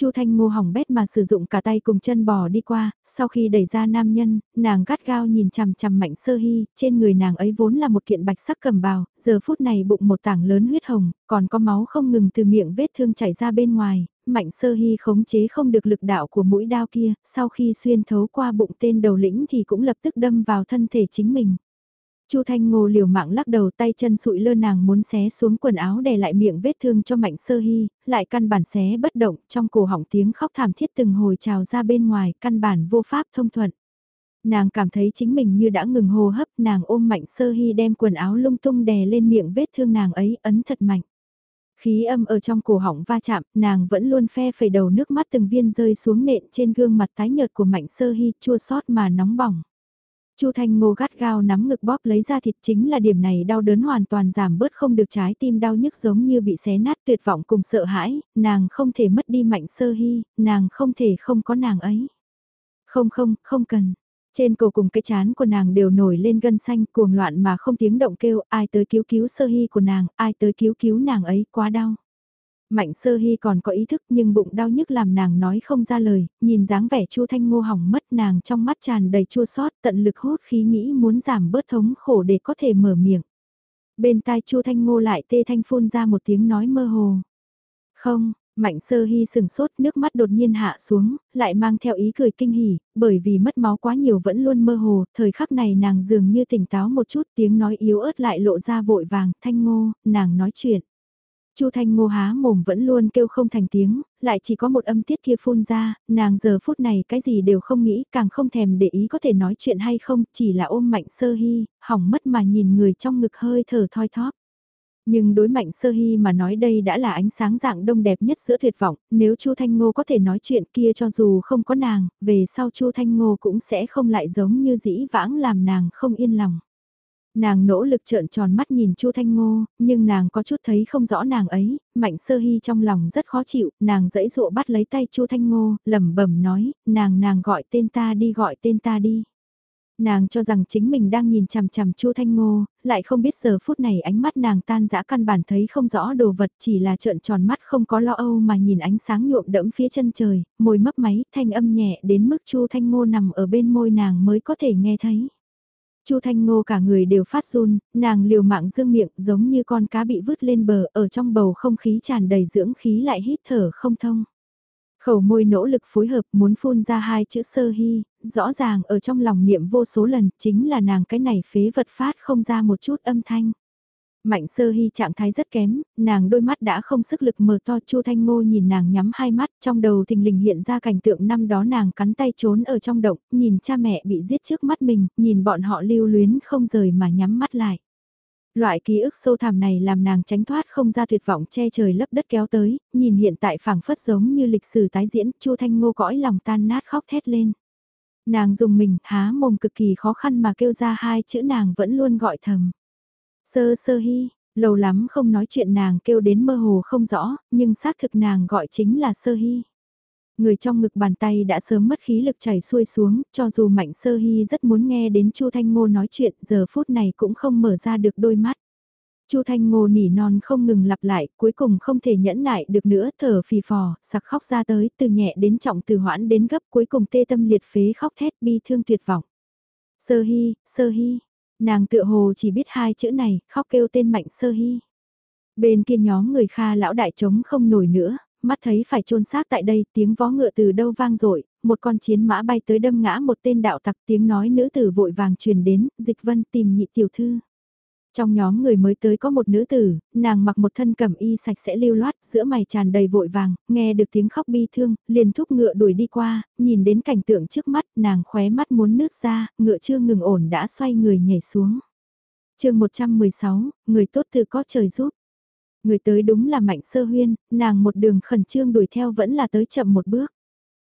Chu Thanh Ngô hỏng bét mà sử dụng cả tay cùng chân bò đi qua, sau khi đẩy ra nam nhân, nàng gắt gao nhìn chằm chằm mạnh sơ hy, trên người nàng ấy vốn là một kiện bạch sắc cầm bào, giờ phút này bụng một tảng lớn huyết hồng, còn có máu không ngừng từ miệng vết thương chảy ra bên ngoài, mạnh sơ hy khống chế không được lực đạo của mũi đao kia, sau khi xuyên thấu qua bụng tên đầu lĩnh thì cũng lập tức đâm vào thân thể chính mình. Chu Thanh Ngô liều mạng lắc đầu tay chân sụi lơ nàng muốn xé xuống quần áo đè lại miệng vết thương cho Mạnh Sơ Hy, lại căn bản xé bất động, trong cổ họng tiếng khóc thảm thiết từng hồi trào ra bên ngoài, căn bản vô pháp thông thuận. Nàng cảm thấy chính mình như đã ngừng hô hấp, nàng ôm Mạnh Sơ Hy đem quần áo lung tung đè lên miệng vết thương nàng ấy, ấn thật mạnh. Khí âm ở trong cổ họng va chạm, nàng vẫn luôn phe phẩy đầu nước mắt từng viên rơi xuống nện trên gương mặt tái nhợt của Mạnh Sơ Hy, chua xót mà nóng bỏng. Chu Thanh Ngô gắt gao nắm ngực bóp lấy ra thịt chính là điểm này đau đớn hoàn toàn giảm bớt không được trái tim đau nhức giống như bị xé nát tuyệt vọng cùng sợ hãi, nàng không thể mất đi mạnh sơ hy, nàng không thể không có nàng ấy. Không không, không cần. Trên cổ cùng cái chán của nàng đều nổi lên gân xanh cuồng loạn mà không tiếng động kêu ai tới cứu cứu sơ hy của nàng, ai tới cứu cứu nàng ấy quá đau. Mạnh sơ hy còn có ý thức nhưng bụng đau nhức làm nàng nói không ra lời, nhìn dáng vẻ chu thanh ngô hỏng mất nàng trong mắt tràn đầy chua sót tận lực hút khí nghĩ muốn giảm bớt thống khổ để có thể mở miệng. Bên tai chu thanh ngô lại tê thanh phun ra một tiếng nói mơ hồ. Không, Mạnh sơ hy sừng sốt nước mắt đột nhiên hạ xuống, lại mang theo ý cười kinh hỉ, bởi vì mất máu quá nhiều vẫn luôn mơ hồ, thời khắc này nàng dường như tỉnh táo một chút tiếng nói yếu ớt lại lộ ra vội vàng, thanh ngô, nàng nói chuyện. Chu Thanh Ngô há mồm vẫn luôn kêu không thành tiếng, lại chỉ có một âm tiết kia phun ra, nàng giờ phút này cái gì đều không nghĩ, càng không thèm để ý có thể nói chuyện hay không, chỉ là ôm mạnh sơ hy, hỏng mất mà nhìn người trong ngực hơi thở thoi thóp. Nhưng đối mạnh sơ hy mà nói đây đã là ánh sáng dạng đông đẹp nhất giữa tuyệt vọng, nếu Chu Thanh Ngô có thể nói chuyện kia cho dù không có nàng, về sau Chu Thanh Ngô cũng sẽ không lại giống như dĩ vãng làm nàng không yên lòng. Nàng nỗ lực trợn tròn mắt nhìn Chu Thanh Ngô, nhưng nàng có chút thấy không rõ nàng ấy, Mạnh Sơ Hy trong lòng rất khó chịu, nàng dãy dụa bắt lấy tay Chu Thanh Ngô, lẩm bẩm nói, nàng nàng gọi tên ta đi gọi tên ta đi. Nàng cho rằng chính mình đang nhìn chằm chằm Chu Thanh Ngô, lại không biết giờ phút này ánh mắt nàng tan dã căn bản thấy không rõ đồ vật chỉ là trợn tròn mắt không có lo âu mà nhìn ánh sáng nhuộm đẫm phía chân trời, môi mấp máy, thanh âm nhẹ đến mức Chu Thanh Ngô nằm ở bên môi nàng mới có thể nghe thấy. Chu Thanh Ngô cả người đều phát run, nàng liều mạng dương miệng giống như con cá bị vứt lên bờ ở trong bầu không khí tràn đầy dưỡng khí lại hít thở không thông. Khẩu môi nỗ lực phối hợp muốn phun ra hai chữ sơ hy, rõ ràng ở trong lòng niệm vô số lần chính là nàng cái này phế vật phát không ra một chút âm thanh. Mạnh sơ hy trạng thái rất kém, nàng đôi mắt đã không sức lực mở to Chu Thanh Ngô nhìn nàng nhắm hai mắt trong đầu thình lình hiện ra cảnh tượng năm đó nàng cắn tay trốn ở trong động, nhìn cha mẹ bị giết trước mắt mình, nhìn bọn họ lưu luyến không rời mà nhắm mắt lại. Loại ký ức sâu thẳm này làm nàng tránh thoát không ra tuyệt vọng che trời lấp đất kéo tới, nhìn hiện tại phảng phất giống như lịch sử tái diễn, Chu Thanh Ngô cõi lòng tan nát khóc thét lên. Nàng dùng mình há mồm cực kỳ khó khăn mà kêu ra hai chữ nàng vẫn luôn gọi thầm. Sơ sơ hy, lâu lắm không nói chuyện nàng kêu đến mơ hồ không rõ, nhưng xác thực nàng gọi chính là sơ hy. Người trong ngực bàn tay đã sớm mất khí lực chảy xuôi xuống, cho dù Mạnh Sơ Hy rất muốn nghe đến Chu Thanh Ngô nói chuyện, giờ phút này cũng không mở ra được đôi mắt. Chu Thanh Ngô nỉ non không ngừng lặp lại, cuối cùng không thể nhẫn nại được nữa, thở phì phò, sặc khóc ra tới, từ nhẹ đến trọng từ hoãn đến gấp, cuối cùng tê tâm liệt phế khóc thét bi thương tuyệt vọng. Sơ Hy, Sơ Hy, nàng tựa hồ chỉ biết hai chữ này, khóc kêu tên Mạnh Sơ Hy. Bên kia nhóm người Kha lão đại trống không nổi nữa, mắt thấy phải chôn xác tại đây, tiếng vó ngựa từ đâu vang dội một con chiến mã bay tới đâm ngã một tên đạo tặc tiếng nói nữ tử vội vàng truyền đến, dịch vân tìm nhị tiểu thư. Trong nhóm người mới tới có một nữ tử, nàng mặc một thân cẩm y sạch sẽ lưu loát, giữa mày tràn đầy vội vàng, nghe được tiếng khóc bi thương, liền thúc ngựa đuổi đi qua, nhìn đến cảnh tượng trước mắt, nàng khóe mắt muốn nước ra, ngựa chưa ngừng ổn đã xoay người nhảy xuống. chương 116, người tốt tự có trời giúp. Người tới đúng là Mạnh Sơ Huyên, nàng một đường khẩn trương đuổi theo vẫn là tới chậm một bước.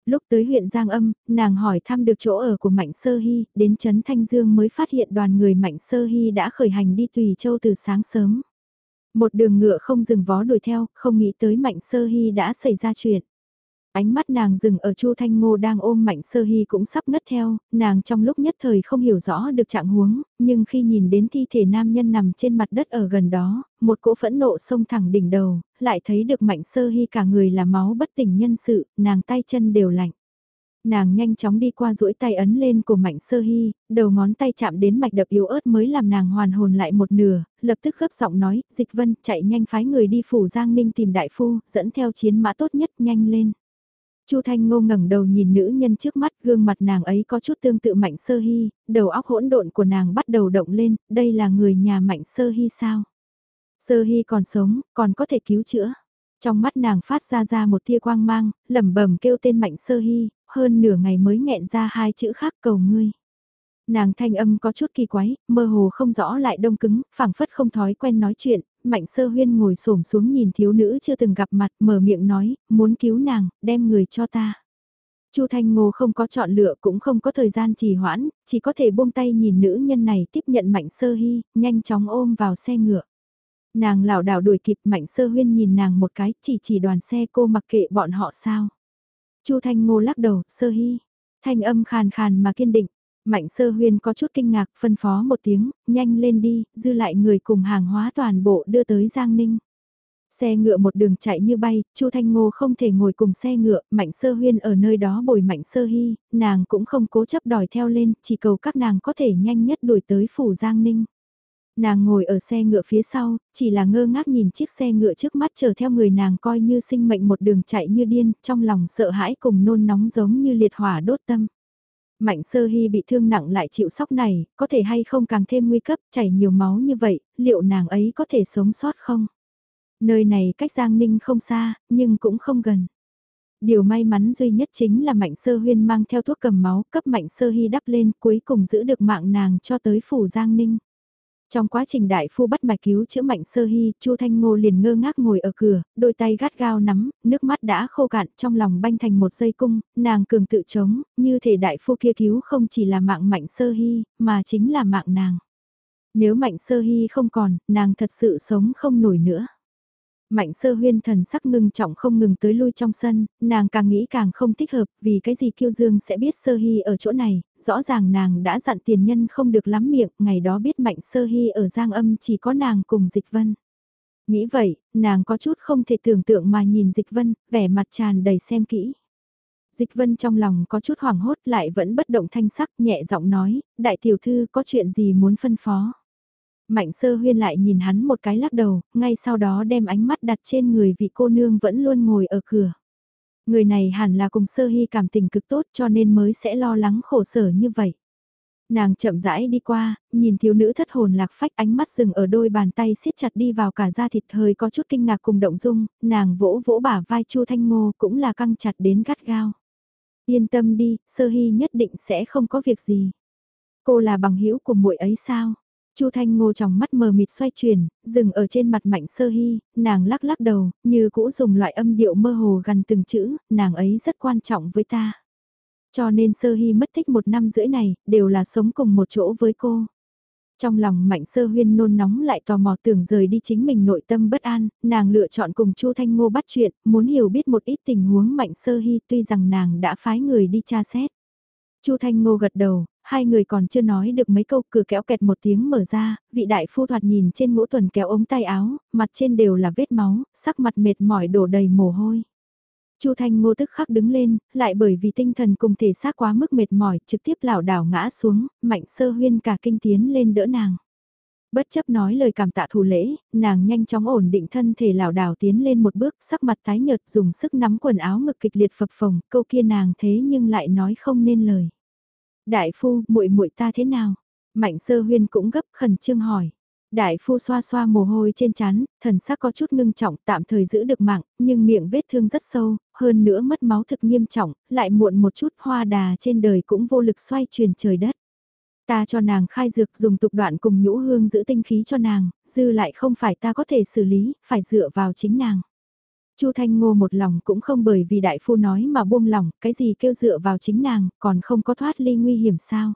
Lúc tới huyện Giang Âm, nàng hỏi thăm được chỗ ở của Mạnh Sơ Hy, đến Trấn Thanh Dương mới phát hiện đoàn người Mạnh Sơ Hy đã khởi hành đi Tùy Châu từ sáng sớm. Một đường ngựa không dừng vó đuổi theo, không nghĩ tới Mạnh Sơ Hy đã xảy ra chuyện. Ánh mắt nàng dừng ở Chu Thanh Ngô đang ôm Mạnh Sơ Hy cũng sắp ngất theo, nàng trong lúc nhất thời không hiểu rõ được trạng huống, nhưng khi nhìn đến thi thể nam nhân nằm trên mặt đất ở gần đó, một cỗ phẫn nộ xông thẳng đỉnh đầu, lại thấy được Mạnh Sơ Hy cả người là máu bất tỉnh nhân sự, nàng tay chân đều lạnh. Nàng nhanh chóng đi qua duỗi tay ấn lên của Mạnh Sơ Hy, đầu ngón tay chạm đến mạch đập yếu ớt mới làm nàng hoàn hồn lại một nửa, lập tức gấp giọng nói, Dịch Vân chạy nhanh phái người đi phủ Giang Ninh tìm đại phu, dẫn theo chiến mã tốt nhất nhanh lên. Chu Thanh Ngô ngẩng đầu nhìn nữ nhân trước mắt, gương mặt nàng ấy có chút tương tự Mạnh Sơ Hy, đầu óc hỗn độn của nàng bắt đầu động lên, đây là người nhà Mạnh Sơ Hy sao? Sơ Hy còn sống, còn có thể cứu chữa. Trong mắt nàng phát ra ra một tia quang mang, lẩm bẩm kêu tên Mạnh Sơ Hy, hơn nửa ngày mới nghẹn ra hai chữ khác cầu ngươi. Nàng thanh âm có chút kỳ quái, mơ hồ không rõ lại đông cứng, phảng phất không thói quen nói chuyện, Mạnh Sơ Huyên ngồi xổm xuống nhìn thiếu nữ chưa từng gặp mặt, mở miệng nói, muốn cứu nàng, đem người cho ta. Chu Thanh Ngô không có chọn lựa cũng không có thời gian trì hoãn, chỉ có thể buông tay nhìn nữ nhân này tiếp nhận Mạnh Sơ Hy, nhanh chóng ôm vào xe ngựa. Nàng lảo đảo đuổi kịp Mạnh Sơ Huyên nhìn nàng một cái, chỉ chỉ đoàn xe cô mặc kệ bọn họ sao. Chu Thanh Ngô lắc đầu, Sơ Hy, thanh âm khàn khàn mà kiên định, Mạnh sơ huyên có chút kinh ngạc phân phó một tiếng, nhanh lên đi, dư lại người cùng hàng hóa toàn bộ đưa tới Giang Ninh. Xe ngựa một đường chạy như bay, Chu Thanh Ngô không thể ngồi cùng xe ngựa, Mạnh Sơ Huyên ở nơi đó bồi Mạnh Sơ Hy, nàng cũng không cố chấp đòi theo lên, chỉ cầu các nàng có thể nhanh nhất đuổi tới phủ Giang Ninh. Nàng ngồi ở xe ngựa phía sau, chỉ là ngơ ngác nhìn chiếc xe ngựa trước mắt chờ theo người nàng coi như sinh mệnh một đường chạy như điên, trong lòng sợ hãi cùng nôn nóng giống như liệt hỏa đốt tâm. Mạnh sơ hy bị thương nặng lại chịu sóc này, có thể hay không càng thêm nguy cấp, chảy nhiều máu như vậy, liệu nàng ấy có thể sống sót không? Nơi này cách Giang Ninh không xa, nhưng cũng không gần. Điều may mắn duy nhất chính là Mạnh Sơ Huyên mang theo thuốc cầm máu cấp Mạnh Sơ Hy đắp lên cuối cùng giữ được mạng nàng cho tới phủ Giang Ninh. Trong quá trình đại phu bắt mạch cứu chữa Mạnh Sơ Hy, Chu Thanh Ngô liền ngơ ngác ngồi ở cửa, đôi tay gắt gao nắm, nước mắt đã khô cạn trong lòng banh thành một dây cung, nàng cường tự chống, như thể đại phu kia cứu không chỉ là mạng Mạnh Sơ Hy, mà chính là mạng nàng. Nếu Mạnh Sơ Hy không còn, nàng thật sự sống không nổi nữa. Mạnh sơ huyên thần sắc ngưng trọng không ngừng tới lui trong sân, nàng càng nghĩ càng không thích hợp vì cái gì kiêu dương sẽ biết sơ hy ở chỗ này, rõ ràng nàng đã dặn tiền nhân không được lắm miệng, ngày đó biết mạnh sơ hy ở giang âm chỉ có nàng cùng dịch vân. Nghĩ vậy, nàng có chút không thể tưởng tượng mà nhìn dịch vân, vẻ mặt tràn đầy xem kỹ. Dịch vân trong lòng có chút hoảng hốt lại vẫn bất động thanh sắc nhẹ giọng nói, đại tiểu thư có chuyện gì muốn phân phó. Mạnh sơ huyên lại nhìn hắn một cái lắc đầu, ngay sau đó đem ánh mắt đặt trên người vị cô nương vẫn luôn ngồi ở cửa. Người này hẳn là cùng sơ hy cảm tình cực tốt cho nên mới sẽ lo lắng khổ sở như vậy. Nàng chậm rãi đi qua, nhìn thiếu nữ thất hồn lạc phách ánh mắt dừng ở đôi bàn tay siết chặt đi vào cả da thịt hơi có chút kinh ngạc cùng động dung, nàng vỗ vỗ bả vai Chu Thanh Ngô cũng là căng chặt đến gắt gao. Yên tâm đi, sơ hy nhất định sẽ không có việc gì. Cô là bằng hữu của muội ấy sao? Chu Thanh Ngô trong mắt mờ mịt xoay chuyển, dừng ở trên mặt Mạnh Sơ Hy, nàng lắc lắc đầu, như cũ dùng loại âm điệu mơ hồ gần từng chữ, nàng ấy rất quan trọng với ta. Cho nên Sơ Hy mất tích một năm rưỡi này, đều là sống cùng một chỗ với cô. Trong lòng Mạnh Sơ Huyên nôn nóng lại tò mò tưởng rời đi chính mình nội tâm bất an, nàng lựa chọn cùng Chu Thanh Ngô bắt chuyện, muốn hiểu biết một ít tình huống Mạnh Sơ Hy tuy rằng nàng đã phái người đi tra xét. Chu Thanh Ngô gật đầu, hai người còn chưa nói được mấy câu cửa kéo kẹt một tiếng mở ra, vị đại phu thoạt nhìn trên ngũ tuần kéo ống tay áo, mặt trên đều là vết máu, sắc mặt mệt mỏi đổ đầy mồ hôi. Chu Thanh Ngô tức khắc đứng lên, lại bởi vì tinh thần cùng thể xác quá mức mệt mỏi, trực tiếp lảo đảo ngã xuống, mạnh sơ huyên cả kinh tiến lên đỡ nàng. Bất chấp nói lời cảm tạ thủ lễ, nàng nhanh chóng ổn định thân thể lảo đảo tiến lên một bước, sắc mặt tái nhợt dùng sức nắm quần áo ngực kịch liệt phập phồng, câu kia nàng thế nhưng lại nói không nên lời. Đại phu, muội muội ta thế nào? Mạnh sơ huyên cũng gấp khẩn trương hỏi. Đại phu xoa xoa mồ hôi trên trán, thần sắc có chút ngưng trọng tạm thời giữ được mạng, nhưng miệng vết thương rất sâu, hơn nữa mất máu thực nghiêm trọng, lại muộn một chút hoa đà trên đời cũng vô lực xoay chuyển trời đất. Ta cho nàng khai dược dùng tục đoạn cùng nhũ hương giữ tinh khí cho nàng, dư lại không phải ta có thể xử lý, phải dựa vào chính nàng. Chu Thanh Ngô một lòng cũng không bởi vì đại phu nói mà buông lòng, cái gì kêu dựa vào chính nàng, còn không có thoát ly nguy hiểm sao.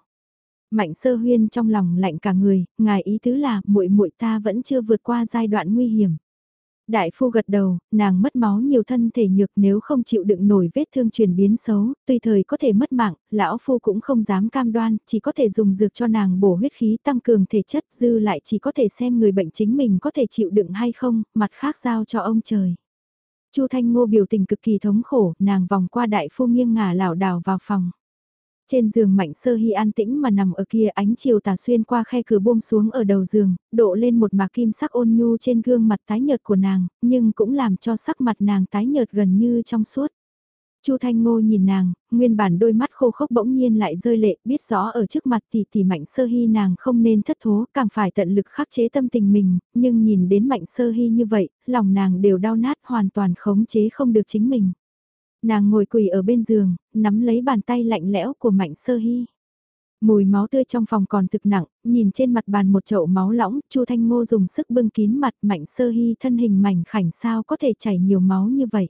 Mạnh sơ huyên trong lòng lạnh cả người, ngài ý tứ là muội muội ta vẫn chưa vượt qua giai đoạn nguy hiểm. Đại phu gật đầu, nàng mất máu nhiều thân thể nhược nếu không chịu đựng nổi vết thương chuyển biến xấu, tùy thời có thể mất mạng, lão phu cũng không dám cam đoan, chỉ có thể dùng dược cho nàng bổ huyết khí tăng cường thể chất dư lại chỉ có thể xem người bệnh chính mình có thể chịu đựng hay không, mặt khác giao cho ông trời. Chu Thanh Ngô biểu tình cực kỳ thống khổ, nàng vòng qua đại phu nghiêng ngả lảo đảo vào phòng. Trên giường mạnh sơ hy an tĩnh mà nằm ở kia ánh chiều tà xuyên qua khe cửa buông xuống ở đầu giường, độ lên một mạc kim sắc ôn nhu trên gương mặt tái nhợt của nàng, nhưng cũng làm cho sắc mặt nàng tái nhợt gần như trong suốt. Chu Thanh Ngô nhìn nàng, nguyên bản đôi mắt khô khốc bỗng nhiên lại rơi lệ, biết rõ ở trước mặt thì tỷ Mạnh Sơ Hy nàng không nên thất thố, càng phải tận lực khắc chế tâm tình mình, nhưng nhìn đến Mạnh Sơ Hy như vậy, lòng nàng đều đau nát hoàn toàn khống chế không được chính mình. Nàng ngồi quỳ ở bên giường, nắm lấy bàn tay lạnh lẽo của Mạnh Sơ Hy. Mùi máu tươi trong phòng còn thực nặng, nhìn trên mặt bàn một chậu máu lỏng, Chu Thanh Ngô dùng sức bưng kín mặt Mạnh Sơ Hy thân hình mảnh khảnh sao có thể chảy nhiều máu như vậy.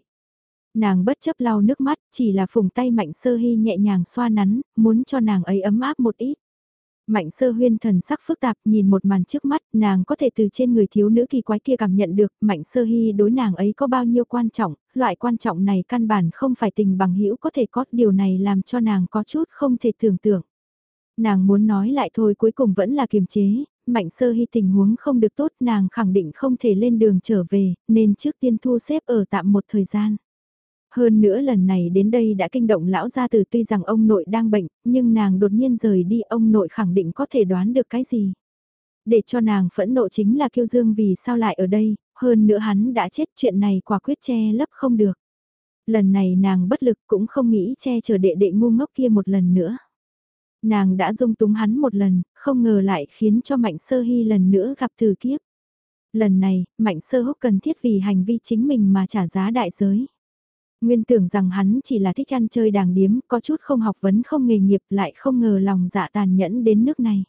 Nàng bất chấp lau nước mắt, chỉ là phùng tay Mạnh Sơ Hy nhẹ nhàng xoa nắn, muốn cho nàng ấy ấm áp một ít. Mạnh sơ huyên thần sắc phức tạp nhìn một màn trước mắt, nàng có thể từ trên người thiếu nữ kỳ quái kia cảm nhận được mạnh sơ hy đối nàng ấy có bao nhiêu quan trọng, loại quan trọng này căn bản không phải tình bằng hữu có thể có điều này làm cho nàng có chút không thể tưởng tượng. Nàng muốn nói lại thôi cuối cùng vẫn là kiềm chế, mạnh sơ hy tình huống không được tốt nàng khẳng định không thể lên đường trở về, nên trước tiên thu xếp ở tạm một thời gian. Hơn nữa lần này đến đây đã kinh động lão gia từ tuy rằng ông nội đang bệnh, nhưng nàng đột nhiên rời đi ông nội khẳng định có thể đoán được cái gì. Để cho nàng phẫn nộ chính là kiêu dương vì sao lại ở đây, hơn nữa hắn đã chết chuyện này quả quyết che lấp không được. Lần này nàng bất lực cũng không nghĩ che chở đệ đệ ngu ngốc kia một lần nữa. Nàng đã dung túng hắn một lần, không ngờ lại khiến cho Mạnh Sơ Hy lần nữa gặp thử kiếp. Lần này, Mạnh Sơ Húc cần thiết vì hành vi chính mình mà trả giá đại giới. Nguyên tưởng rằng hắn chỉ là thích ăn chơi đàng điếm, có chút không học vấn không nghề nghiệp lại không ngờ lòng dạ tàn nhẫn đến nước này.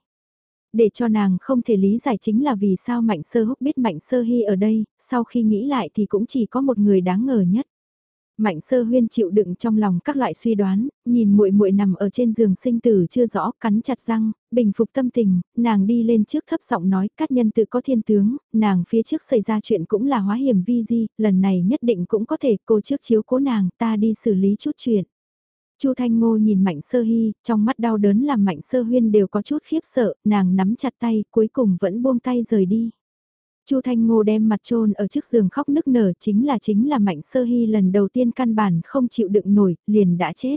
Để cho nàng không thể lý giải chính là vì sao Mạnh Sơ Húc biết Mạnh Sơ Hy ở đây, sau khi nghĩ lại thì cũng chỉ có một người đáng ngờ nhất. Mạnh Sơ Huyên chịu đựng trong lòng các loại suy đoán, nhìn muội muội nằm ở trên giường sinh tử chưa rõ, cắn chặt răng, bình phục tâm tình, nàng đi lên trước thấp giọng nói, các nhân tự có thiên tướng, nàng phía trước xảy ra chuyện cũng là hóa hiểm vi di, lần này nhất định cũng có thể, cô trước chiếu cố nàng, ta đi xử lý chút chuyện. Chu Thanh Ngô nhìn Mạnh Sơ Hy, trong mắt đau đớn làm Mạnh Sơ Huyên đều có chút khiếp sợ, nàng nắm chặt tay, cuối cùng vẫn buông tay rời đi. Chu Thanh Ngô đem mặt trôn ở trước giường khóc nức nở chính là chính là Mạnh Sơ Hy lần đầu tiên căn bản không chịu đựng nổi, liền đã chết.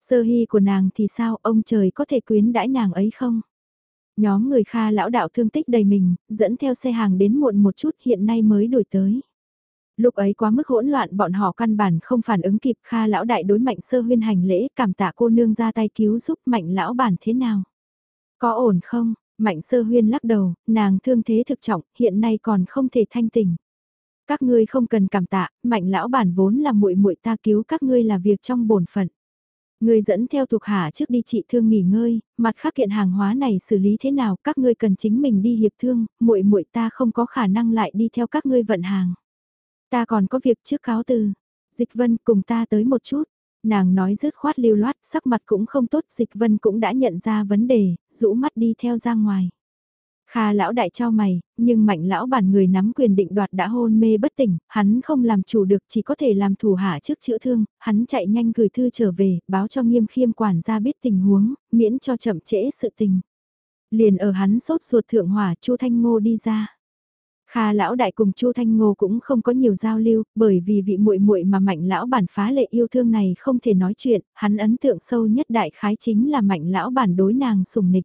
Sơ Hy của nàng thì sao, ông trời có thể quyến đãi nàng ấy không? Nhóm người Kha lão đạo thương tích đầy mình, dẫn theo xe hàng đến muộn một chút hiện nay mới đổi tới. Lúc ấy quá mức hỗn loạn bọn họ căn bản không phản ứng kịp Kha lão đại đối mạnh sơ huyên hành lễ cảm tạ cô nương ra tay cứu giúp mạnh lão bản thế nào. Có ổn không? Mạnh sơ huyên lắc đầu, nàng thương thế thực trọng, hiện nay còn không thể thanh tình. Các ngươi không cần cảm tạ, mạnh lão bản vốn là muội muội ta cứu các ngươi là việc trong bổn phận. Ngươi dẫn theo thuộc hạ trước đi trị thương nghỉ ngơi, mặt khác kiện hàng hóa này xử lý thế nào, các ngươi cần chính mình đi hiệp thương, muội muội ta không có khả năng lại đi theo các ngươi vận hàng. Ta còn có việc trước cáo từ. Dịch vân cùng ta tới một chút. Nàng nói rứt khoát lưu loát, sắc mặt cũng không tốt, dịch vân cũng đã nhận ra vấn đề, rũ mắt đi theo ra ngoài. Kha lão đại trao mày, nhưng mạnh lão bản người nắm quyền định đoạt đã hôn mê bất tỉnh, hắn không làm chủ được chỉ có thể làm thủ hạ trước chữa thương, hắn chạy nhanh gửi thư trở về, báo cho nghiêm khiêm quản gia biết tình huống, miễn cho chậm trễ sự tình. Liền ở hắn sốt ruột thượng hỏa, chu Thanh Ngô đi ra. Kha lão đại cùng Chu Thanh Ngô cũng không có nhiều giao lưu, bởi vì vị muội muội mà Mạnh lão bản phá lệ yêu thương này không thể nói chuyện, hắn ấn tượng sâu nhất đại khái chính là Mạnh lão bản đối nàng sùng nịch.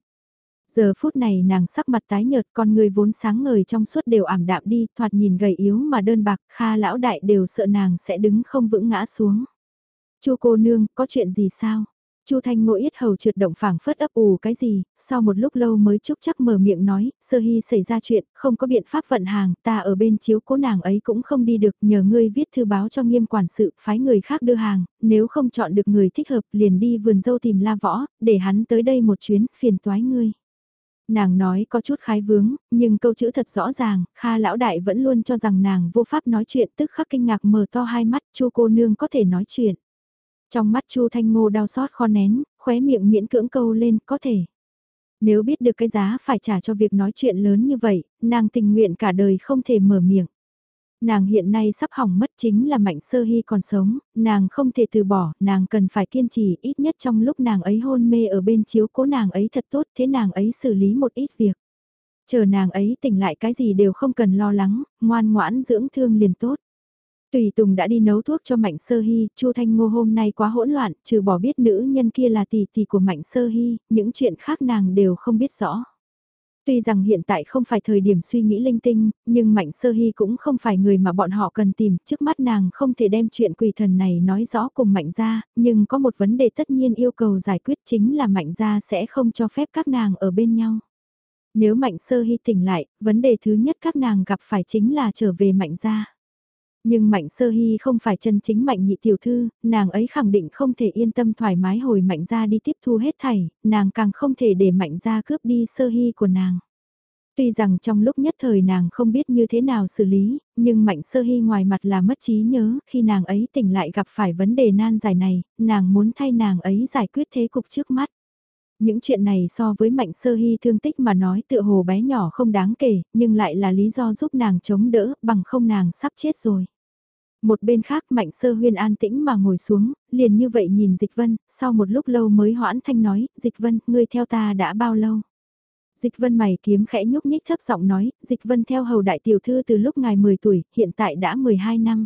Giờ phút này nàng sắc mặt tái nhợt, con người vốn sáng ngời trong suốt đều ảm đạm đi, thoạt nhìn gầy yếu mà đơn bạc, Kha lão đại đều sợ nàng sẽ đứng không vững ngã xuống. Chu cô nương, có chuyện gì sao? Chu Thanh Ngộ yết hầu trượt động phảng phất ấp ủ cái gì, sau một lúc lâu mới chúc chắc mở miệng nói, sơ hy xảy ra chuyện, không có biện pháp vận hàng, ta ở bên chiếu cố nàng ấy cũng không đi được, nhờ ngươi viết thư báo cho nghiêm quản sự, phái người khác đưa hàng, nếu không chọn được người thích hợp liền đi vườn dâu tìm la võ, để hắn tới đây một chuyến, phiền toái ngươi. Nàng nói có chút khái vướng, nhưng câu chữ thật rõ ràng, Kha lão đại vẫn luôn cho rằng nàng vô pháp nói chuyện tức khắc kinh ngạc mở to hai mắt, chu cô nương có thể nói chuyện. Trong mắt Chu Thanh Ngô đau xót kho nén, khóe miệng miễn cưỡng câu lên, có thể. Nếu biết được cái giá phải trả cho việc nói chuyện lớn như vậy, nàng tình nguyện cả đời không thể mở miệng. Nàng hiện nay sắp hỏng mất chính là mạnh sơ hy còn sống, nàng không thể từ bỏ, nàng cần phải kiên trì ít nhất trong lúc nàng ấy hôn mê ở bên chiếu cố nàng ấy thật tốt thế nàng ấy xử lý một ít việc. Chờ nàng ấy tỉnh lại cái gì đều không cần lo lắng, ngoan ngoãn dưỡng thương liền tốt. Tùy Tùng đã đi nấu thuốc cho Mạnh Sơ Hy, Chu Thanh Ngô hôm nay quá hỗn loạn, trừ bỏ biết nữ nhân kia là tỷ tỷ của Mạnh Sơ Hy, những chuyện khác nàng đều không biết rõ. Tuy rằng hiện tại không phải thời điểm suy nghĩ linh tinh, nhưng Mạnh Sơ Hy cũng không phải người mà bọn họ cần tìm, trước mắt nàng không thể đem chuyện quỷ thần này nói rõ cùng Mạnh gia, nhưng có một vấn đề tất nhiên yêu cầu giải quyết chính là Mạnh gia sẽ không cho phép các nàng ở bên nhau. Nếu Mạnh Sơ Hy tỉnh lại, vấn đề thứ nhất các nàng gặp phải chính là trở về Mạnh gia. Nhưng Mạnh Sơ Hy không phải chân chính Mạnh nhị tiểu thư, nàng ấy khẳng định không thể yên tâm thoải mái hồi Mạnh ra đi tiếp thu hết thảy, nàng càng không thể để Mạnh ra cướp đi Sơ Hy của nàng. Tuy rằng trong lúc nhất thời nàng không biết như thế nào xử lý, nhưng Mạnh Sơ Hy ngoài mặt là mất trí nhớ, khi nàng ấy tỉnh lại gặp phải vấn đề nan giải này, nàng muốn thay nàng ấy giải quyết thế cục trước mắt. Những chuyện này so với Mạnh Sơ Hy thương tích mà nói tựa hồ bé nhỏ không đáng kể, nhưng lại là lý do giúp nàng chống đỡ, bằng không nàng sắp chết rồi. Một bên khác Mạnh Sơ Huyên an tĩnh mà ngồi xuống, liền như vậy nhìn Dịch Vân, sau một lúc lâu mới hoãn thanh nói, Dịch Vân, ngươi theo ta đã bao lâu? Dịch Vân mày kiếm khẽ nhúc nhích thấp giọng nói, Dịch Vân theo hầu đại tiểu thư từ lúc ngài 10 tuổi, hiện tại đã 12 năm.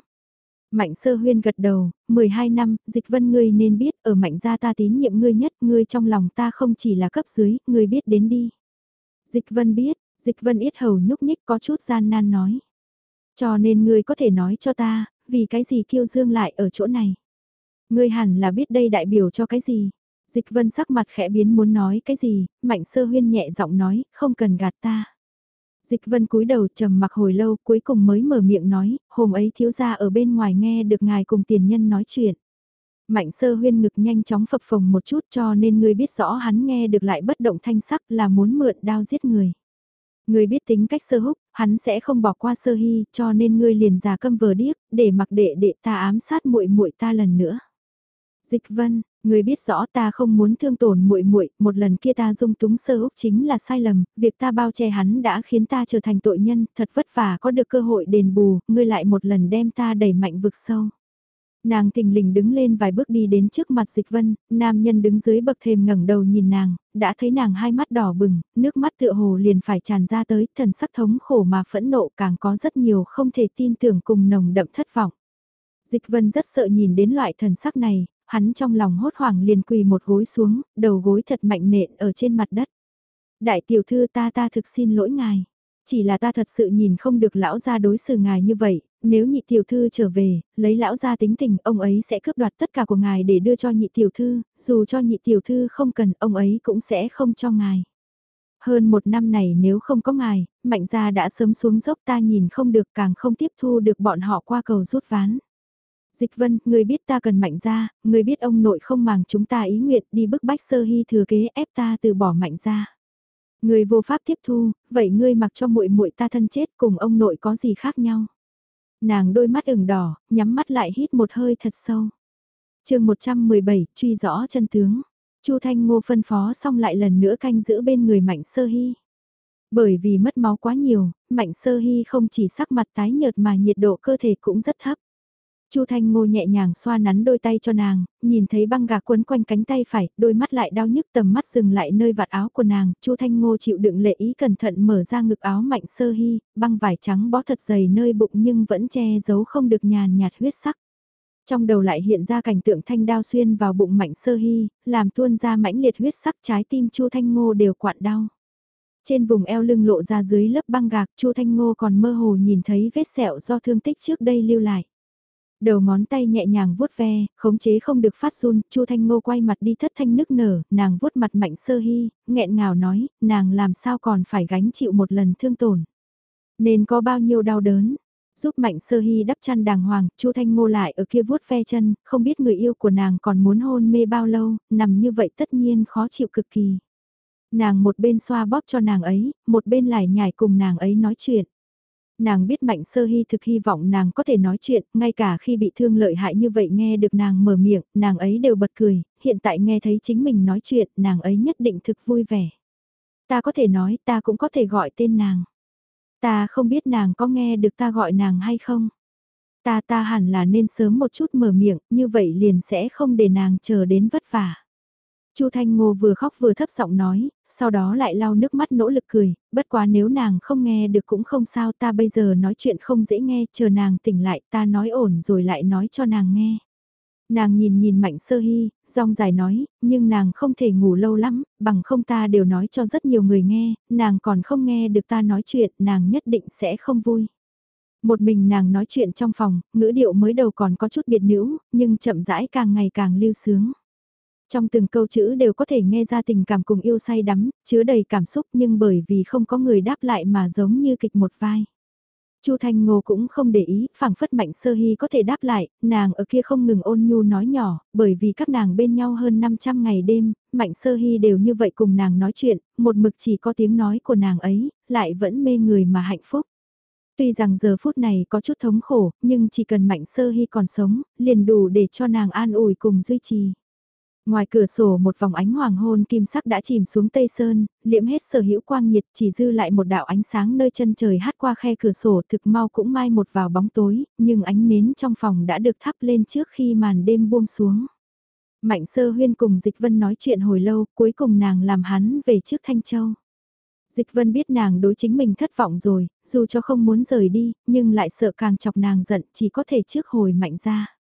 Mạnh sơ huyên gật đầu, 12 năm, dịch vân ngươi nên biết, ở mạnh gia ta tín nhiệm ngươi nhất, ngươi trong lòng ta không chỉ là cấp dưới, ngươi biết đến đi. Dịch vân biết, dịch vân ít hầu nhúc nhích có chút gian nan nói. Cho nên ngươi có thể nói cho ta, vì cái gì kiêu dương lại ở chỗ này. Ngươi hẳn là biết đây đại biểu cho cái gì. Dịch vân sắc mặt khẽ biến muốn nói cái gì, mạnh sơ huyên nhẹ giọng nói, không cần gạt ta. Dịch vân cúi đầu trầm mặc hồi lâu cuối cùng mới mở miệng nói, hôm ấy thiếu gia ở bên ngoài nghe được ngài cùng tiền nhân nói chuyện. Mạnh sơ huyên ngực nhanh chóng phập phồng một chút cho nên ngươi biết rõ hắn nghe được lại bất động thanh sắc là muốn mượn đao giết người. Ngươi biết tính cách sơ húc, hắn sẽ không bỏ qua sơ hy cho nên ngươi liền già câm vờ điếc để mặc đệ đệ ta ám sát muội muội ta lần nữa. Dịch vân, ngươi biết rõ ta không muốn thương tổn muội muội, một lần kia ta dung túng sơ húc chính là sai lầm, việc ta bao che hắn đã khiến ta trở thành tội nhân, thật vất vả có được cơ hội đền bù, ngươi lại một lần đem ta đẩy mạnh vực sâu. Nàng tình lình đứng lên vài bước đi đến trước mặt dịch vân, nam nhân đứng dưới bậc thềm ngẩng đầu nhìn nàng, đã thấy nàng hai mắt đỏ bừng, nước mắt tựa hồ liền phải tràn ra tới, thần sắc thống khổ mà phẫn nộ càng có rất nhiều không thể tin tưởng cùng nồng đậm thất vọng. Dịch vân rất sợ nhìn đến loại thần sắc này, hắn trong lòng hốt hoảng liền quỳ một gối xuống, đầu gối thật mạnh nện ở trên mặt đất. Đại tiểu thư ta ta thực xin lỗi ngài. Chỉ là ta thật sự nhìn không được lão gia đối xử ngài như vậy, nếu nhị tiểu thư trở về, lấy lão gia tính tình, ông ấy sẽ cướp đoạt tất cả của ngài để đưa cho nhị tiểu thư, dù cho nhị tiểu thư không cần, ông ấy cũng sẽ không cho ngài. Hơn một năm này nếu không có ngài, mạnh gia đã sớm xuống dốc ta nhìn không được càng không tiếp thu được bọn họ qua cầu rút ván. Dịch vân, người biết ta cần mạnh gia người biết ông nội không màng chúng ta ý nguyện đi bức bách sơ hy thừa kế ép ta từ bỏ mạnh gia Người vô pháp tiếp thu, vậy ngươi mặc cho muội muội ta thân chết cùng ông nội có gì khác nhau. Nàng đôi mắt ửng đỏ, nhắm mắt lại hít một hơi thật sâu. chương 117, truy rõ chân tướng. Chu Thanh Ngô phân phó xong lại lần nữa canh giữ bên người Mạnh Sơ Hy. Bởi vì mất máu quá nhiều, Mạnh Sơ Hy không chỉ sắc mặt tái nhợt mà nhiệt độ cơ thể cũng rất thấp. Chu Thanh Ngô nhẹ nhàng xoa nắn đôi tay cho nàng, nhìn thấy băng gạc quấn quanh cánh tay phải, đôi mắt lại đau nhức tầm mắt dừng lại nơi vạt áo của nàng, Chu Thanh Ngô chịu đựng lệ ý cẩn thận mở ra ngực áo mạnh sơ hy, băng vải trắng bó thật dày nơi bụng nhưng vẫn che giấu không được nhàn nhạt huyết sắc. Trong đầu lại hiện ra cảnh tượng thanh đao xuyên vào bụng mạnh sơ hy, làm tuôn ra mãnh liệt huyết sắc trái tim Chu Thanh Ngô đều quặn đau. Trên vùng eo lưng lộ ra dưới lớp băng gạc Chu Thanh Ngô còn mơ hồ nhìn thấy vết sẹo do thương tích trước đây lưu lại. Đầu ngón tay nhẹ nhàng vuốt ve, khống chế không được phát run, Chu Thanh Ngô quay mặt đi thất thanh nức nở, nàng vuốt mặt mạnh sơ hy, nghẹn ngào nói, nàng làm sao còn phải gánh chịu một lần thương tổn. Nên có bao nhiêu đau đớn, giúp mạnh sơ hy đắp chăn đàng hoàng, Chu Thanh Ngô lại ở kia vuốt ve chân, không biết người yêu của nàng còn muốn hôn mê bao lâu, nằm như vậy tất nhiên khó chịu cực kỳ. Nàng một bên xoa bóp cho nàng ấy, một bên lại nhảy cùng nàng ấy nói chuyện nàng biết mạnh sơ hy thực hy vọng nàng có thể nói chuyện, ngay cả khi bị thương lợi hại như vậy nghe được nàng mở miệng, nàng ấy đều bật cười, hiện tại nghe thấy chính mình nói chuyện, nàng ấy nhất định thực vui vẻ. Ta có thể nói, ta cũng có thể gọi tên nàng. Ta không biết nàng có nghe được ta gọi nàng hay không. Ta ta hẳn là nên sớm một chút mở miệng, như vậy liền sẽ không để nàng chờ đến vất vả. Chu Thanh Ngô vừa khóc vừa thấp giọng nói, sau đó lại lau nước mắt nỗ lực cười, bất quá nếu nàng không nghe được cũng không sao ta bây giờ nói chuyện không dễ nghe, chờ nàng tỉnh lại ta nói ổn rồi lại nói cho nàng nghe. Nàng nhìn nhìn mạnh sơ hy, rong dài nói, nhưng nàng không thể ngủ lâu lắm, bằng không ta đều nói cho rất nhiều người nghe, nàng còn không nghe được ta nói chuyện, nàng nhất định sẽ không vui. Một mình nàng nói chuyện trong phòng, ngữ điệu mới đầu còn có chút biệt nữ, nhưng chậm rãi càng ngày càng lưu sướng. Trong từng câu chữ đều có thể nghe ra tình cảm cùng yêu say đắm, chứa đầy cảm xúc nhưng bởi vì không có người đáp lại mà giống như kịch một vai. Chu Thanh Ngô cũng không để ý, phảng phất Mạnh Sơ Hy có thể đáp lại, nàng ở kia không ngừng ôn nhu nói nhỏ, bởi vì các nàng bên nhau hơn 500 ngày đêm, Mạnh Sơ Hy đều như vậy cùng nàng nói chuyện, một mực chỉ có tiếng nói của nàng ấy, lại vẫn mê người mà hạnh phúc. Tuy rằng giờ phút này có chút thống khổ, nhưng chỉ cần Mạnh Sơ Hy còn sống, liền đủ để cho nàng an ủi cùng duy trì. Ngoài cửa sổ một vòng ánh hoàng hôn kim sắc đã chìm xuống tây sơn, liễm hết sở hữu quang nhiệt chỉ dư lại một đạo ánh sáng nơi chân trời hát qua khe cửa sổ thực mau cũng mai một vào bóng tối, nhưng ánh nến trong phòng đã được thắp lên trước khi màn đêm buông xuống. Mạnh sơ huyên cùng Dịch Vân nói chuyện hồi lâu, cuối cùng nàng làm hắn về trước Thanh Châu. Dịch Vân biết nàng đối chính mình thất vọng rồi, dù cho không muốn rời đi, nhưng lại sợ càng chọc nàng giận chỉ có thể trước hồi mạnh ra.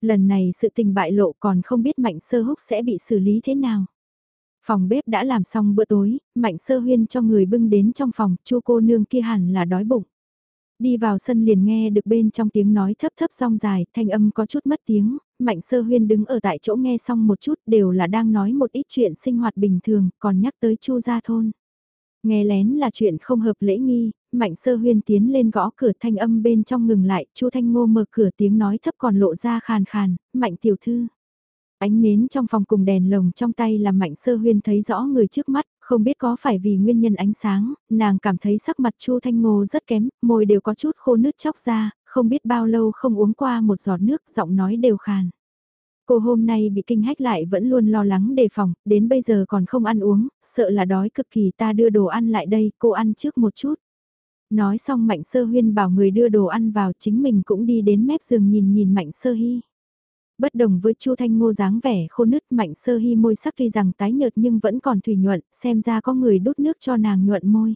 Lần này sự tình bại lộ còn không biết mạnh sơ húc sẽ bị xử lý thế nào. Phòng bếp đã làm xong bữa tối, mạnh sơ huyên cho người bưng đến trong phòng, chu cô nương kia hẳn là đói bụng. Đi vào sân liền nghe được bên trong tiếng nói thấp thấp song dài, thanh âm có chút mất tiếng, mạnh sơ huyên đứng ở tại chỗ nghe xong một chút đều là đang nói một ít chuyện sinh hoạt bình thường, còn nhắc tới chu gia thôn. Nghe lén là chuyện không hợp lễ nghi, Mạnh Sơ Huyên tiến lên gõ cửa thanh âm bên trong ngừng lại, Chu Thanh Ngô mở cửa tiếng nói thấp còn lộ ra khàn khàn, "Mạnh tiểu thư." Ánh nến trong phòng cùng đèn lồng trong tay làm Mạnh Sơ Huyên thấy rõ người trước mắt, không biết có phải vì nguyên nhân ánh sáng, nàng cảm thấy sắc mặt Chu Thanh Ngô rất kém, môi đều có chút khô nứt chóc ra, không biết bao lâu không uống qua một giọt nước, giọng nói đều khàn. Cô hôm nay bị kinh hách lại vẫn luôn lo lắng đề phòng, đến bây giờ còn không ăn uống, sợ là đói cực kỳ ta đưa đồ ăn lại đây, cô ăn trước một chút. Nói xong Mạnh Sơ Huyên bảo người đưa đồ ăn vào chính mình cũng đi đến mép giường nhìn nhìn Mạnh Sơ Hy. Bất đồng với Chu Thanh Ngô dáng vẻ khô nứt Mạnh Sơ Hy môi sắc tuy rằng tái nhợt nhưng vẫn còn thủy nhuận, xem ra có người đút nước cho nàng nhuận môi.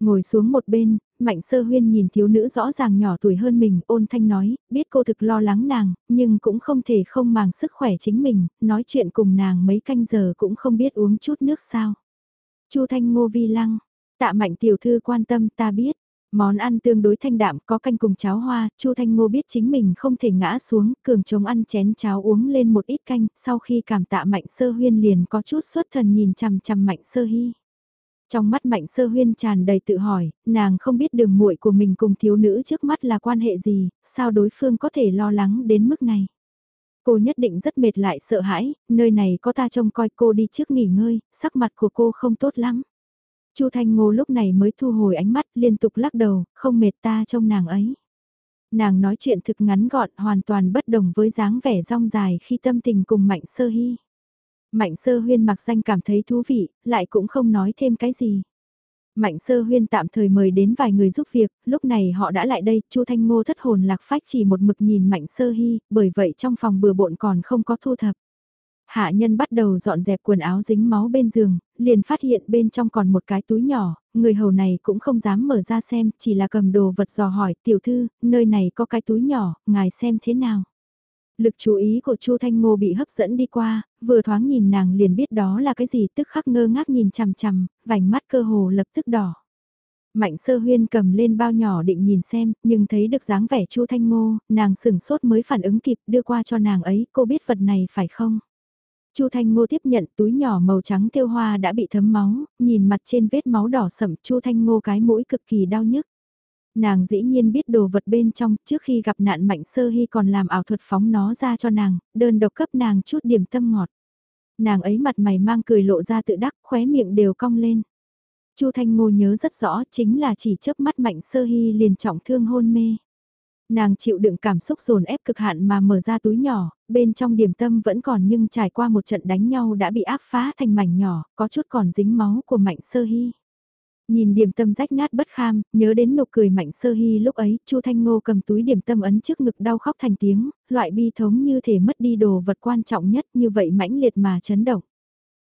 Ngồi xuống một bên, Mạnh Sơ Huyên nhìn thiếu nữ rõ ràng nhỏ tuổi hơn mình, ôn thanh nói, biết cô thực lo lắng nàng, nhưng cũng không thể không màng sức khỏe chính mình, nói chuyện cùng nàng mấy canh giờ cũng không biết uống chút nước sao. Chu Thanh Ngô vi lăng, tạ Mạnh tiểu thư quan tâm ta biết. Món ăn tương đối thanh đạm có canh cùng cháo hoa, Chu Thanh Ngô biết chính mình không thể ngã xuống, cường chống ăn chén cháo uống lên một ít canh, sau khi cảm tạ Mạnh Sơ Huyên liền có chút xuất thần nhìn chằm chằm Mạnh Sơ Hy. Trong mắt Mạnh Sơ Huyên tràn đầy tự hỏi, nàng không biết đường muội của mình cùng thiếu nữ trước mắt là quan hệ gì, sao đối phương có thể lo lắng đến mức này. Cô nhất định rất mệt lại sợ hãi, nơi này có ta trông coi cô đi trước nghỉ ngơi, sắc mặt của cô không tốt lắm. Chu Thanh Ngô lúc này mới thu hồi ánh mắt liên tục lắc đầu, không mệt ta trông nàng ấy. Nàng nói chuyện thực ngắn gọn hoàn toàn bất đồng với dáng vẻ rong dài khi tâm tình cùng Mạnh Sơ Hy. Mạnh sơ huyên mặc danh cảm thấy thú vị, lại cũng không nói thêm cái gì. Mạnh sơ huyên tạm thời mời đến vài người giúp việc, lúc này họ đã lại đây, Chu Thanh Ngô thất hồn lạc phách chỉ một mực nhìn Mạnh sơ hy, bởi vậy trong phòng bừa bộn còn không có thu thập. Hạ nhân bắt đầu dọn dẹp quần áo dính máu bên giường, liền phát hiện bên trong còn một cái túi nhỏ, người hầu này cũng không dám mở ra xem, chỉ là cầm đồ vật dò hỏi, tiểu thư, nơi này có cái túi nhỏ, ngài xem thế nào. Lực chú ý của Chu Thanh Ngô bị hấp dẫn đi qua, vừa thoáng nhìn nàng liền biết đó là cái gì tức khắc ngơ ngác nhìn chằm chằm, vành mắt cơ hồ lập tức đỏ. Mạnh sơ huyên cầm lên bao nhỏ định nhìn xem, nhưng thấy được dáng vẻ Chu Thanh Ngô, nàng sửng sốt mới phản ứng kịp đưa qua cho nàng ấy, cô biết vật này phải không? Chu Thanh Ngô tiếp nhận túi nhỏ màu trắng tiêu hoa đã bị thấm máu, nhìn mặt trên vết máu đỏ sậm Chu Thanh Ngô cái mũi cực kỳ đau nhức. Nàng dĩ nhiên biết đồ vật bên trong trước khi gặp nạn mạnh sơ hy còn làm ảo thuật phóng nó ra cho nàng, đơn độc cấp nàng chút điểm tâm ngọt. Nàng ấy mặt mày mang cười lộ ra tự đắc khóe miệng đều cong lên. Chu Thanh Ngô nhớ rất rõ chính là chỉ chớp mắt mạnh sơ hy liền trọng thương hôn mê. Nàng chịu đựng cảm xúc dồn ép cực hạn mà mở ra túi nhỏ, bên trong điểm tâm vẫn còn nhưng trải qua một trận đánh nhau đã bị áp phá thành mảnh nhỏ, có chút còn dính máu của mạnh sơ hy. Nhìn điểm tâm rách nát bất kham, nhớ đến nụ cười mạnh sơ hy lúc ấy, Chu Thanh Ngô cầm túi điểm tâm ấn trước ngực đau khóc thành tiếng, loại bi thống như thể mất đi đồ vật quan trọng nhất như vậy mãnh liệt mà chấn động.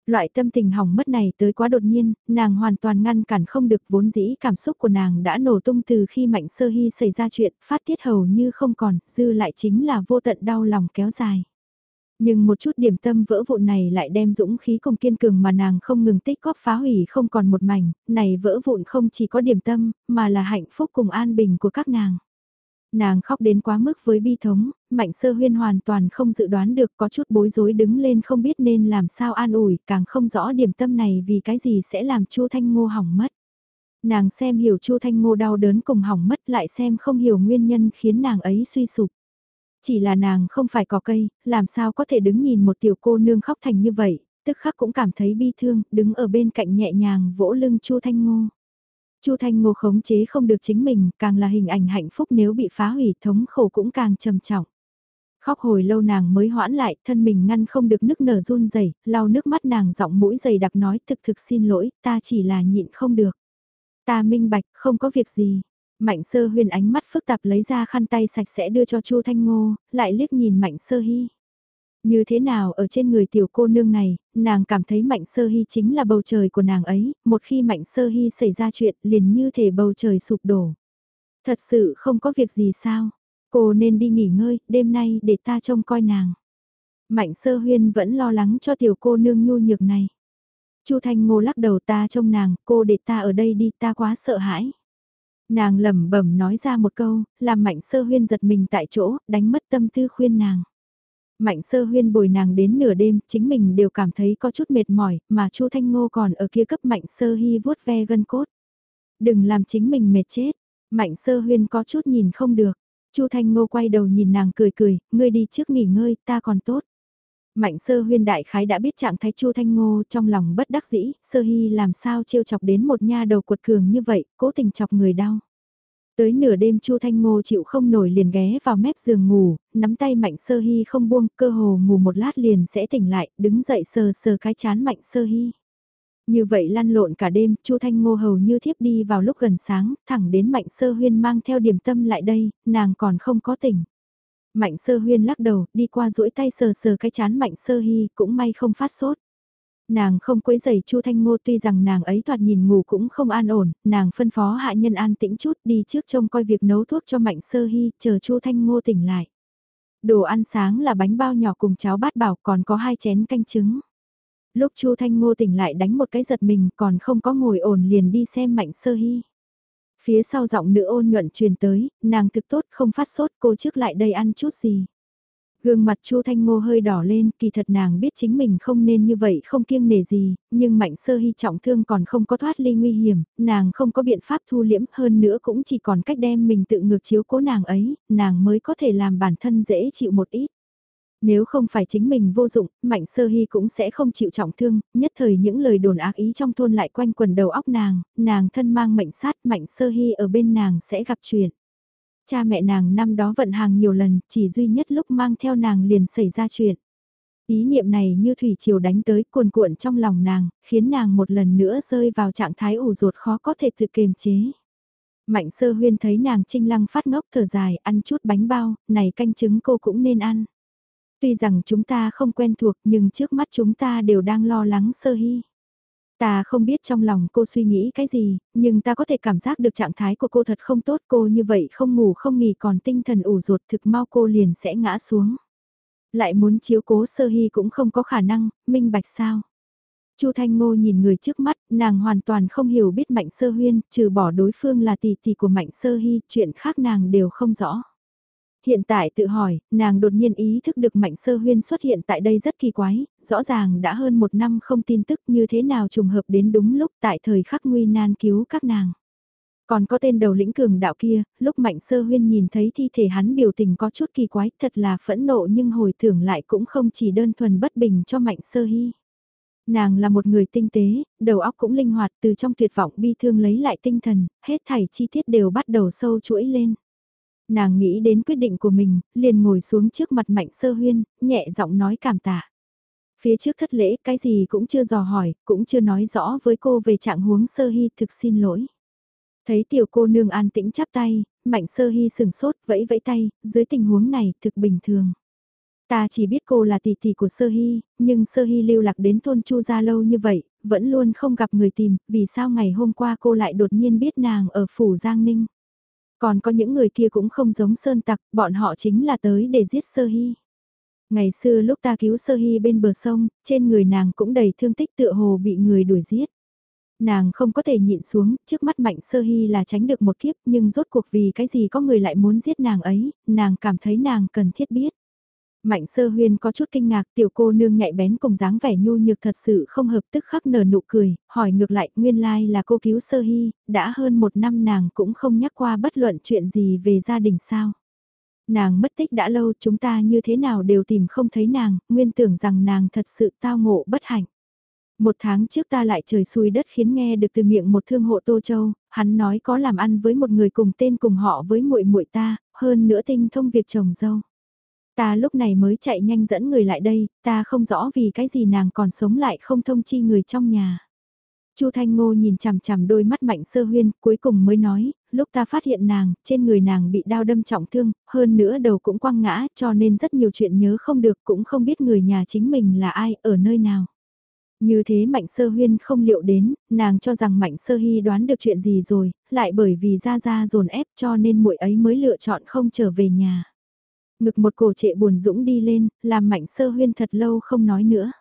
Loại tâm tình hỏng mất này tới quá đột nhiên, nàng hoàn toàn ngăn cản không được vốn dĩ cảm xúc của nàng đã nổ tung từ khi mạnh sơ hy xảy ra chuyện, phát tiết hầu như không còn, dư lại chính là vô tận đau lòng kéo dài. Nhưng một chút điểm tâm vỡ vụn này lại đem dũng khí cùng kiên cường mà nàng không ngừng tích góp phá hủy không còn một mảnh, này vỡ vụn không chỉ có điểm tâm, mà là hạnh phúc cùng an bình của các nàng. Nàng khóc đến quá mức với bi thống, mạnh sơ huyên hoàn toàn không dự đoán được có chút bối rối đứng lên không biết nên làm sao an ủi, càng không rõ điểm tâm này vì cái gì sẽ làm chu thanh ngô hỏng mất. Nàng xem hiểu chu thanh ngô đau đớn cùng hỏng mất lại xem không hiểu nguyên nhân khiến nàng ấy suy sụp. Chỉ là nàng không phải có cây, làm sao có thể đứng nhìn một tiểu cô nương khóc thành như vậy, tức khắc cũng cảm thấy bi thương, đứng ở bên cạnh nhẹ nhàng vỗ lưng Chu Thanh Ngô. Chu Thanh Ngô khống chế không được chính mình, càng là hình ảnh hạnh phúc nếu bị phá hủy thống khổ cũng càng trầm trọng. Khóc hồi lâu nàng mới hoãn lại, thân mình ngăn không được nức nở run rẩy, lau nước mắt nàng giọng mũi dày đặc nói thực thực xin lỗi, ta chỉ là nhịn không được. Ta minh bạch, không có việc gì. Mạnh sơ huyền ánh mắt phức tạp lấy ra khăn tay sạch sẽ đưa cho Chu Thanh Ngô, lại liếc nhìn mạnh sơ hy. Như thế nào ở trên người tiểu cô nương này, nàng cảm thấy mạnh sơ hy chính là bầu trời của nàng ấy, một khi mạnh sơ hy xảy ra chuyện liền như thể bầu trời sụp đổ. Thật sự không có việc gì sao, cô nên đi nghỉ ngơi, đêm nay để ta trông coi nàng. Mạnh sơ huyên vẫn lo lắng cho tiểu cô nương nhu nhược này. Chu Thanh Ngô lắc đầu ta trông nàng, cô để ta ở đây đi, ta quá sợ hãi. Nàng lẩm bẩm nói ra một câu, làm mạnh sơ huyên giật mình tại chỗ, đánh mất tâm tư khuyên nàng. Mạnh sơ huyên bồi nàng đến nửa đêm, chính mình đều cảm thấy có chút mệt mỏi, mà Chu Thanh Ngô còn ở kia cấp mạnh sơ hy vuốt ve gân cốt. Đừng làm chính mình mệt chết, mạnh sơ huyên có chút nhìn không được. Chu Thanh Ngô quay đầu nhìn nàng cười cười, ngươi đi trước nghỉ ngơi, ta còn tốt. Mạnh sơ huyên đại khái đã biết trạng thái Chu Thanh Ngô trong lòng bất đắc dĩ, sơ hy làm sao trêu chọc đến một nha đầu cuột cường như vậy, cố tình chọc người đau. Tới nửa đêm Chu Thanh Ngô chịu không nổi liền ghé vào mép giường ngủ, nắm tay Mạnh Sơ Hy không buông, cơ hồ ngủ một lát liền sẽ tỉnh lại, đứng dậy sờ sờ cái chán Mạnh Sơ Hy. Như vậy lăn lộn cả đêm, Chu Thanh Ngô hầu như thiếp đi vào lúc gần sáng, thẳng đến Mạnh Sơ Huyên mang theo điểm tâm lại đây, nàng còn không có tỉnh. Mạnh Sơ Huyên lắc đầu, đi qua duỗi tay sờ sờ cái chán Mạnh Sơ Hy, cũng may không phát sốt. Nàng không quấy giày Chu Thanh Ngô tuy rằng nàng ấy thoạt nhìn ngủ cũng không an ổn, nàng phân phó hạ nhân an tĩnh chút đi trước trông coi việc nấu thuốc cho Mạnh Sơ Hy, chờ Chu Thanh Ngô tỉnh lại. Đồ ăn sáng là bánh bao nhỏ cùng cháo bát bảo còn có hai chén canh trứng. Lúc Chu Thanh Ngô tỉnh lại đánh một cái giật mình còn không có ngồi ổn liền đi xem Mạnh Sơ Hy. Phía sau giọng nữ ôn nhuận truyền tới, nàng thực tốt không phát sốt cô trước lại đây ăn chút gì. Gương mặt Chu Thanh Ngô hơi đỏ lên, kỳ thật nàng biết chính mình không nên như vậy không kiêng nể gì, nhưng mạnh sơ hy trọng thương còn không có thoát ly nguy hiểm, nàng không có biện pháp thu liễm hơn nữa cũng chỉ còn cách đem mình tự ngược chiếu cố nàng ấy, nàng mới có thể làm bản thân dễ chịu một ít. Nếu không phải chính mình vô dụng, Mạnh Sơ Hy cũng sẽ không chịu trọng thương, nhất thời những lời đồn ác ý trong thôn lại quanh quần đầu óc nàng, nàng thân mang mệnh sát Mạnh Sơ Hy ở bên nàng sẽ gặp chuyện. Cha mẹ nàng năm đó vận hàng nhiều lần, chỉ duy nhất lúc mang theo nàng liền xảy ra chuyện. Ý niệm này như thủy triều đánh tới cuồn cuộn trong lòng nàng, khiến nàng một lần nữa rơi vào trạng thái ủ ruột khó có thể tự kiềm chế. Mạnh sơ huyên thấy nàng trinh lăng phát ngốc thở dài, ăn chút bánh bao, này canh trứng cô cũng nên ăn. Tuy rằng chúng ta không quen thuộc nhưng trước mắt chúng ta đều đang lo lắng sơ hy. Ta không biết trong lòng cô suy nghĩ cái gì, nhưng ta có thể cảm giác được trạng thái của cô thật không tốt cô như vậy không ngủ không nghỉ còn tinh thần ủ ruột thực mau cô liền sẽ ngã xuống. Lại muốn chiếu cố sơ hy cũng không có khả năng, minh bạch sao. Chu Thanh Ngô nhìn người trước mắt, nàng hoàn toàn không hiểu biết Mạnh Sơ Huyên, trừ bỏ đối phương là tỷ tỷ của Mạnh Sơ Hy, chuyện khác nàng đều không rõ. Hiện tại tự hỏi, nàng đột nhiên ý thức được Mạnh Sơ Huyên xuất hiện tại đây rất kỳ quái, rõ ràng đã hơn một năm không tin tức như thế nào trùng hợp đến đúng lúc tại thời khắc nguy nan cứu các nàng. Còn có tên đầu lĩnh cường đạo kia, lúc Mạnh Sơ Huyên nhìn thấy thi thể hắn biểu tình có chút kỳ quái, thật là phẫn nộ nhưng hồi tưởng lại cũng không chỉ đơn thuần bất bình cho Mạnh Sơ Hy. Nàng là một người tinh tế, đầu óc cũng linh hoạt từ trong tuyệt vọng bi thương lấy lại tinh thần, hết thảy chi tiết đều bắt đầu sâu chuỗi lên. Nàng nghĩ đến quyết định của mình, liền ngồi xuống trước mặt Mạnh Sơ Huyên, nhẹ giọng nói cảm tạ. Phía trước thất lễ cái gì cũng chưa dò hỏi, cũng chưa nói rõ với cô về trạng huống Sơ Hy thực xin lỗi. Thấy tiểu cô nương an tĩnh chắp tay, Mạnh Sơ Hy sừng sốt, vẫy vẫy tay, dưới tình huống này thực bình thường. Ta chỉ biết cô là tỷ tỷ của Sơ Hy, nhưng Sơ Hy lưu lạc đến thôn Chu gia lâu như vậy, vẫn luôn không gặp người tìm, vì sao ngày hôm qua cô lại đột nhiên biết nàng ở phủ Giang Ninh. Còn có những người kia cũng không giống sơn tặc, bọn họ chính là tới để giết sơ hy. Ngày xưa lúc ta cứu sơ hy bên bờ sông, trên người nàng cũng đầy thương tích tựa hồ bị người đuổi giết. Nàng không có thể nhịn xuống, trước mắt mạnh sơ hy là tránh được một kiếp nhưng rốt cuộc vì cái gì có người lại muốn giết nàng ấy, nàng cảm thấy nàng cần thiết biết. Mạnh sơ huyên có chút kinh ngạc tiểu cô nương nhạy bén cùng dáng vẻ nhu nhược thật sự không hợp tức khắc nở nụ cười, hỏi ngược lại nguyên lai là cô cứu sơ hy, đã hơn một năm nàng cũng không nhắc qua bất luận chuyện gì về gia đình sao. Nàng mất tích đã lâu chúng ta như thế nào đều tìm không thấy nàng, nguyên tưởng rằng nàng thật sự tao ngộ bất hạnh. Một tháng trước ta lại trời xui đất khiến nghe được từ miệng một thương hộ Tô Châu, hắn nói có làm ăn với một người cùng tên cùng họ với muội muội ta, hơn nữa tinh thông việc chồng dâu. Ta lúc này mới chạy nhanh dẫn người lại đây, ta không rõ vì cái gì nàng còn sống lại không thông chi người trong nhà. Chu Thanh Ngô nhìn chằm chằm đôi mắt Mạnh Sơ Huyên, cuối cùng mới nói, lúc ta phát hiện nàng, trên người nàng bị đau đâm trọng thương, hơn nữa đầu cũng quăng ngã, cho nên rất nhiều chuyện nhớ không được, cũng không biết người nhà chính mình là ai, ở nơi nào. Như thế Mạnh Sơ Huyên không liệu đến, nàng cho rằng Mạnh Sơ Hy đoán được chuyện gì rồi, lại bởi vì ra ra dồn ép cho nên muội ấy mới lựa chọn không trở về nhà. Ngực một cổ trệ buồn dũng đi lên, làm Mạnh Sơ Huyên thật lâu không nói nữa.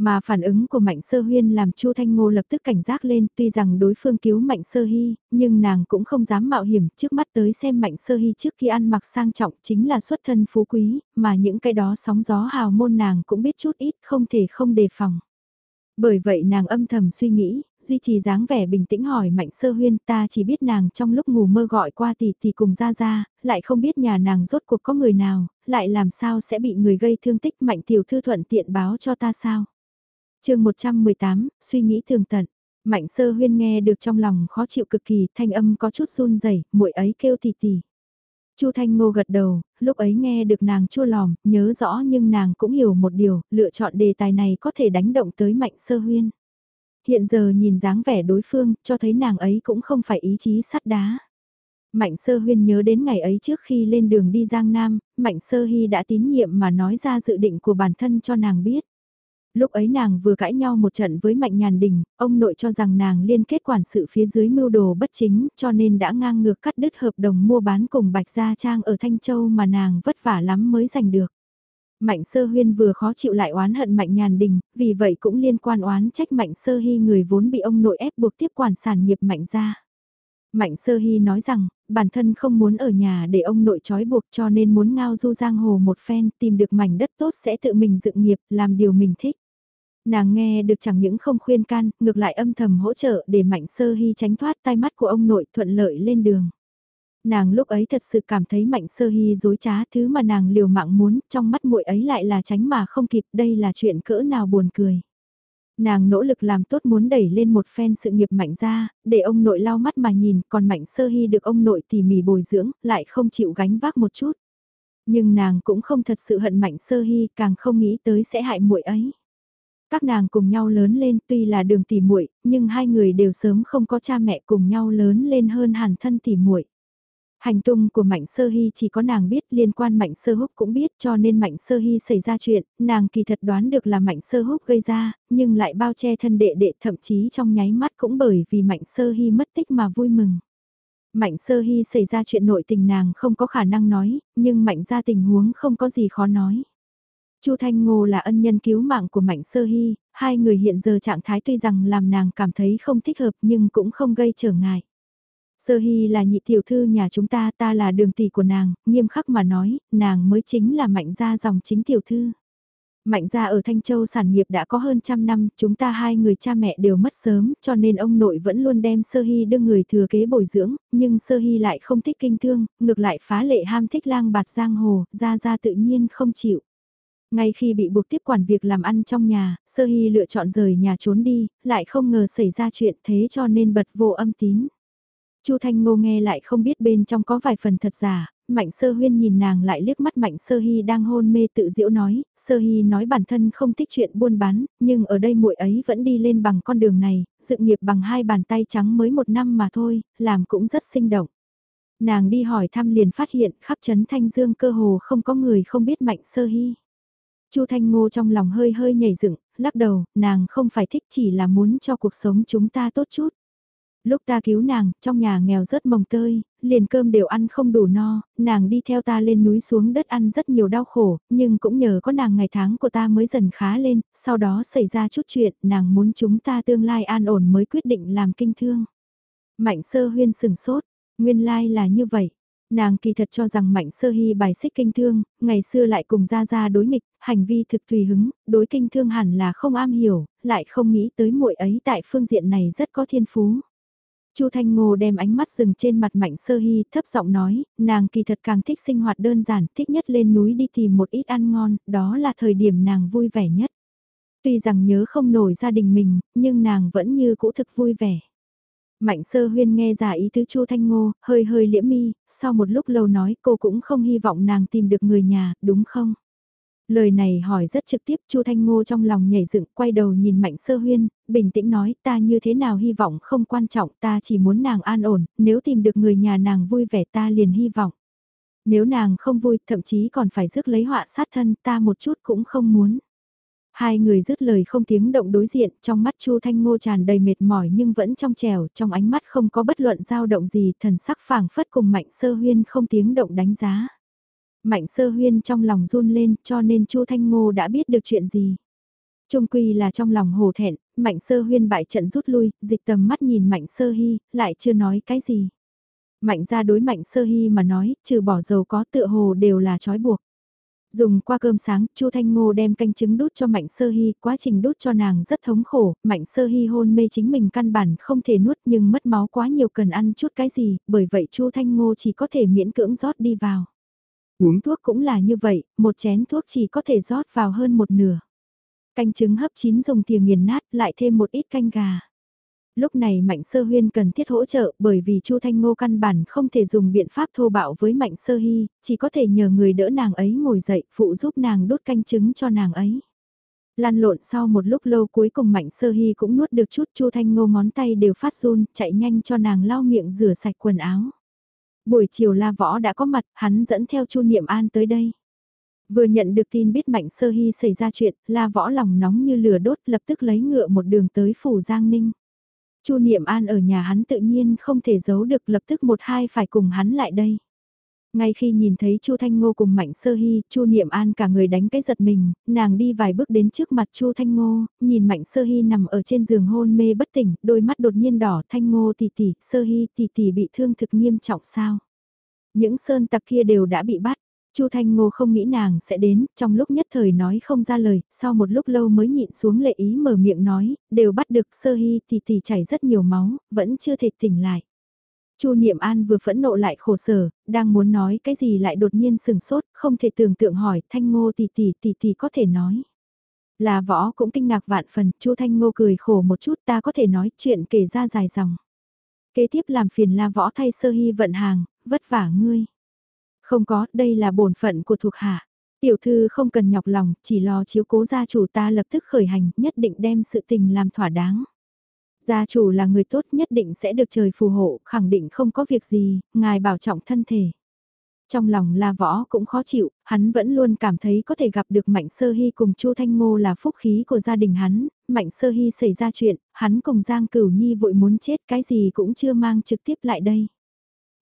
Mà phản ứng của Mạnh Sơ Huyên làm Chu Thanh Ngô lập tức cảnh giác lên, tuy rằng đối phương cứu Mạnh Sơ Hy, nhưng nàng cũng không dám mạo hiểm trước mắt tới xem Mạnh Sơ Hy trước khi ăn mặc sang trọng chính là xuất thân phú quý, mà những cái đó sóng gió hào môn nàng cũng biết chút ít không thể không đề phòng. Bởi vậy nàng âm thầm suy nghĩ, duy trì dáng vẻ bình tĩnh hỏi Mạnh Sơ Huyên ta chỉ biết nàng trong lúc ngủ mơ gọi qua tỷ tỷ cùng ra ra, lại không biết nhà nàng rốt cuộc có người nào, lại làm sao sẽ bị người gây thương tích Mạnh Tiểu Thư thuận tiện báo cho ta sao chương 118, suy nghĩ thường tận. Mạnh sơ huyên nghe được trong lòng khó chịu cực kỳ, thanh âm có chút run rẩy muội ấy kêu tì tì. Chu Thanh Ngô gật đầu, lúc ấy nghe được nàng chua lòm, nhớ rõ nhưng nàng cũng hiểu một điều, lựa chọn đề tài này có thể đánh động tới Mạnh Sơ Huyên. Hiện giờ nhìn dáng vẻ đối phương, cho thấy nàng ấy cũng không phải ý chí sắt đá. Mạnh Sơ Huyên nhớ đến ngày ấy trước khi lên đường đi Giang Nam, Mạnh Sơ Hy đã tín nhiệm mà nói ra dự định của bản thân cho nàng biết. Lúc ấy nàng vừa cãi nhau một trận với Mạnh Nhàn Đình, ông nội cho rằng nàng liên kết quản sự phía dưới mưu đồ bất chính cho nên đã ngang ngược cắt đứt hợp đồng mua bán cùng Bạch Gia Trang ở Thanh Châu mà nàng vất vả lắm mới giành được. Mạnh Sơ Huyên vừa khó chịu lại oán hận Mạnh Nhàn Đình, vì vậy cũng liên quan oán trách Mạnh Sơ Hy người vốn bị ông nội ép buộc tiếp quản sản nghiệp Mạnh Gia. Mạnh Sơ Hy nói rằng, bản thân không muốn ở nhà để ông nội trói buộc cho nên muốn ngao du giang hồ một phen tìm được mảnh đất tốt sẽ tự mình dựng nghiệp, làm điều mình thích. Nàng nghe được chẳng những không khuyên can, ngược lại âm thầm hỗ trợ để Mạnh Sơ Hy tránh thoát tai mắt của ông nội thuận lợi lên đường. Nàng lúc ấy thật sự cảm thấy Mạnh Sơ Hy dối trá thứ mà nàng liều mạng muốn, trong mắt muội ấy lại là tránh mà không kịp, đây là chuyện cỡ nào buồn cười. Nàng nỗ lực làm tốt muốn đẩy lên một phen sự nghiệp mạnh ra, để ông nội lau mắt mà nhìn, còn Mạnh Sơ Hy được ông nội tỉ mỉ bồi dưỡng, lại không chịu gánh vác một chút. Nhưng nàng cũng không thật sự hận Mạnh Sơ Hy, càng không nghĩ tới sẽ hại muội ấy. Các nàng cùng nhau lớn lên tuy là đường tỉ muội, nhưng hai người đều sớm không có cha mẹ cùng nhau lớn lên hơn hẳn thân tỉ muội. Hành tung của Mạnh Sơ Hy chỉ có nàng biết liên quan Mạnh Sơ Húc cũng biết cho nên Mạnh Sơ Hy xảy ra chuyện, nàng kỳ thật đoán được là Mạnh Sơ Húc gây ra, nhưng lại bao che thân đệ đệ thậm chí trong nháy mắt cũng bởi vì Mạnh Sơ Hy mất tích mà vui mừng. Mạnh Sơ Hy xảy ra chuyện nội tình nàng không có khả năng nói, nhưng Mạnh ra tình huống không có gì khó nói. Chu Thanh Ngô là ân nhân cứu mạng của Mạnh Sơ Hy, hai người hiện giờ trạng thái tuy rằng làm nàng cảm thấy không thích hợp nhưng cũng không gây trở ngại. Sơ Hy là nhị tiểu thư nhà chúng ta, ta là đường tỷ của nàng, nghiêm khắc mà nói, nàng mới chính là mạnh gia dòng chính tiểu thư. Mạnh gia ở Thanh Châu sản nghiệp đã có hơn trăm năm, chúng ta hai người cha mẹ đều mất sớm, cho nên ông nội vẫn luôn đem Sơ Hy đưa người thừa kế bồi dưỡng, nhưng Sơ Hy lại không thích kinh thương, ngược lại phá lệ ham thích lang bạt giang hồ, gia gia tự nhiên không chịu. Ngay khi bị buộc tiếp quản việc làm ăn trong nhà, Sơ Hy lựa chọn rời nhà trốn đi, lại không ngờ xảy ra chuyện thế cho nên bật vô âm tín. Chu Thanh Ngô nghe lại không biết bên trong có vài phần thật giả, Mạnh Sơ Huyên nhìn nàng lại liếc mắt Mạnh Sơ Hy đang hôn mê tự diễu nói, Sơ Hy nói bản thân không thích chuyện buôn bán, nhưng ở đây muội ấy vẫn đi lên bằng con đường này, sự nghiệp bằng hai bàn tay trắng mới một năm mà thôi, làm cũng rất sinh động. Nàng đi hỏi thăm liền phát hiện khắp chấn Thanh Dương cơ hồ không có người không biết Mạnh Sơ Hy. Chu Thanh Ngô trong lòng hơi hơi nhảy dựng, lắc đầu, nàng không phải thích chỉ là muốn cho cuộc sống chúng ta tốt chút. Lúc ta cứu nàng, trong nhà nghèo rất mồng tơi, liền cơm đều ăn không đủ no, nàng đi theo ta lên núi xuống đất ăn rất nhiều đau khổ, nhưng cũng nhờ có nàng ngày tháng của ta mới dần khá lên, sau đó xảy ra chút chuyện, nàng muốn chúng ta tương lai an ổn mới quyết định làm kinh thương. Mạnh sơ huyên sừng sốt, nguyên lai là như vậy. Nàng kỳ thật cho rằng Mạnh Sơ Hy bài xích kinh thương, ngày xưa lại cùng ra ra đối nghịch, hành vi thực tùy hứng, đối kinh thương hẳn là không am hiểu, lại không nghĩ tới muội ấy tại phương diện này rất có thiên phú. Chu Thanh Ngô đem ánh mắt dừng trên mặt Mạnh Sơ Hy, thấp giọng nói, nàng kỳ thật càng thích sinh hoạt đơn giản, thích nhất lên núi đi tìm một ít ăn ngon, đó là thời điểm nàng vui vẻ nhất. Tuy rằng nhớ không nổi gia đình mình, nhưng nàng vẫn như cũ thực vui vẻ. Mạnh sơ huyên nghe giả ý tứ Chu Thanh Ngô, hơi hơi liễm mi, sau một lúc lâu nói cô cũng không hy vọng nàng tìm được người nhà, đúng không? Lời này hỏi rất trực tiếp, Chu Thanh Ngô trong lòng nhảy dựng, quay đầu nhìn Mạnh Sơ Huyên, bình tĩnh nói, ta như thế nào hy vọng không quan trọng, ta chỉ muốn nàng an ổn, nếu tìm được người nhà nàng vui vẻ ta liền hy vọng. Nếu nàng không vui, thậm chí còn phải rước lấy họa sát thân, ta một chút cũng không muốn. Hai người dứt lời không tiếng động đối diện, trong mắt Chu Thanh Ngô tràn đầy mệt mỏi nhưng vẫn trong trẻo, trong ánh mắt không có bất luận dao động gì, thần sắc phảng phất cùng Mạnh Sơ Huyên không tiếng động đánh giá. Mạnh Sơ Huyên trong lòng run lên, cho nên Chu Thanh Ngô đã biết được chuyện gì. Trung quy là trong lòng hồ thẹn, Mạnh Sơ Huyên bại trận rút lui, dịch tầm mắt nhìn Mạnh Sơ Hy, lại chưa nói cái gì. Mạnh ra đối Mạnh Sơ Hy mà nói, trừ bỏ dầu có tựa hồ đều là trói buộc. Dùng qua cơm sáng, Chu Thanh Ngô đem canh trứng đút cho Mạnh Sơ Hy, quá trình đút cho nàng rất thống khổ, Mạnh Sơ Hy hôn mê chính mình căn bản không thể nuốt nhưng mất máu quá nhiều cần ăn chút cái gì, bởi vậy Chu Thanh Ngô chỉ có thể miễn cưỡng rót đi vào. Uống thuốc cũng là như vậy, một chén thuốc chỉ có thể rót vào hơn một nửa. Canh trứng hấp chín dùng thìa nghiền nát lại thêm một ít canh gà. Lúc này Mạnh Sơ Huyên cần thiết hỗ trợ bởi vì Chu Thanh Ngô căn bản không thể dùng biện pháp thô bạo với Mạnh Sơ Hy, chỉ có thể nhờ người đỡ nàng ấy ngồi dậy phụ giúp nàng đốt canh trứng cho nàng ấy. lan lộn sau một lúc lâu cuối cùng Mạnh Sơ Hy cũng nuốt được chút Chu Thanh Ngô ngón tay đều phát run, chạy nhanh cho nàng lau miệng rửa sạch quần áo. Buổi chiều La Võ đã có mặt, hắn dẫn theo Chu Niệm An tới đây. Vừa nhận được tin biết Mạnh Sơ Hy xảy ra chuyện, La Võ lòng nóng như lửa đốt lập tức lấy ngựa một đường tới phủ Giang Ninh. Chu Niệm An ở nhà hắn tự nhiên không thể giấu được lập tức một hai phải cùng hắn lại đây. Ngay khi nhìn thấy Chu Thanh Ngô cùng Mạnh Sơ Hy, Chu Niệm An cả người đánh cái giật mình, nàng đi vài bước đến trước mặt Chu Thanh Ngô, nhìn Mạnh Sơ Hy nằm ở trên giường hôn mê bất tỉnh, đôi mắt đột nhiên đỏ, Thanh Ngô tỷ tỷ, Sơ Hy tỷ tỷ bị thương thực nghiêm trọng sao? Những sơn tặc kia đều đã bị bắt. Chu Thanh Ngô không nghĩ nàng sẽ đến, trong lúc nhất thời nói không ra lời, sau một lúc lâu mới nhịn xuống lệ ý mở miệng nói, đều bắt được sơ hy thì thì chảy rất nhiều máu, vẫn chưa thể tỉnh lại. Chu Niệm An vừa phẫn nộ lại khổ sở, đang muốn nói cái gì lại đột nhiên sừng sốt, không thể tưởng tượng hỏi, Thanh Ngô tỷ tỷ tỷ tỷ có thể nói. Là võ cũng kinh ngạc vạn phần, Chu Thanh Ngô cười khổ một chút ta có thể nói chuyện kể ra dài dòng. Kế tiếp làm phiền la võ thay sơ hy vận hàng, vất vả ngươi. Không có, đây là bổn phận của thuộc hạ. Tiểu thư không cần nhọc lòng, chỉ lo chiếu cố gia chủ ta lập tức khởi hành, nhất định đem sự tình làm thỏa đáng. Gia chủ là người tốt nhất định sẽ được trời phù hộ, khẳng định không có việc gì, ngài bảo trọng thân thể. Trong lòng La Võ cũng khó chịu, hắn vẫn luôn cảm thấy có thể gặp được Mạnh Sơ Hy cùng Chu Thanh Ngô là phúc khí của gia đình hắn, Mạnh Sơ Hy xảy ra chuyện, hắn cùng Giang Cửu Nhi vội muốn chết cái gì cũng chưa mang trực tiếp lại đây.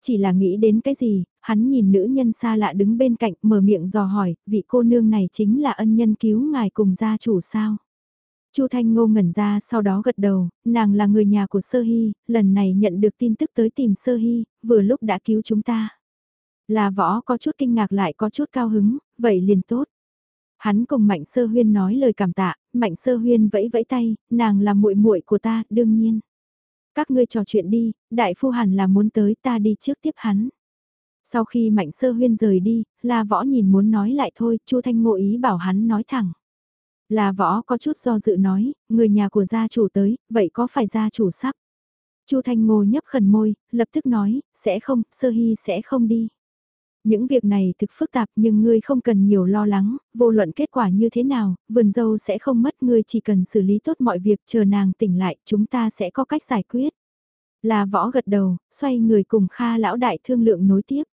Chỉ là nghĩ đến cái gì, hắn nhìn nữ nhân xa lạ đứng bên cạnh mở miệng dò hỏi, vị cô nương này chính là ân nhân cứu ngài cùng gia chủ sao? Chu Thanh Ngô ngẩn ra sau đó gật đầu, nàng là người nhà của Sơ Hy, lần này nhận được tin tức tới tìm Sơ Hy, vừa lúc đã cứu chúng ta. Là võ có chút kinh ngạc lại có chút cao hứng, vậy liền tốt. Hắn cùng Mạnh Sơ Huyên nói lời cảm tạ, Mạnh Sơ Huyên vẫy vẫy tay, nàng là muội muội của ta, đương nhiên. Các ngươi trò chuyện đi, đại phu hẳn là muốn tới ta đi trước tiếp hắn. Sau khi Mạnh Sơ Huyên rời đi, La Võ nhìn muốn nói lại thôi, Chu Thanh ngộ ý bảo hắn nói thẳng. La Võ có chút do dự nói, người nhà của gia chủ tới, vậy có phải gia chủ sắp? Chu Thanh Ngô nhấp khẩn môi, lập tức nói, sẽ không, Sơ Hy sẽ không đi. Những việc này thực phức tạp nhưng ngươi không cần nhiều lo lắng, vô luận kết quả như thế nào, vườn dâu sẽ không mất ngươi chỉ cần xử lý tốt mọi việc chờ nàng tỉnh lại chúng ta sẽ có cách giải quyết. Là võ gật đầu, xoay người cùng Kha lão đại thương lượng nối tiếp.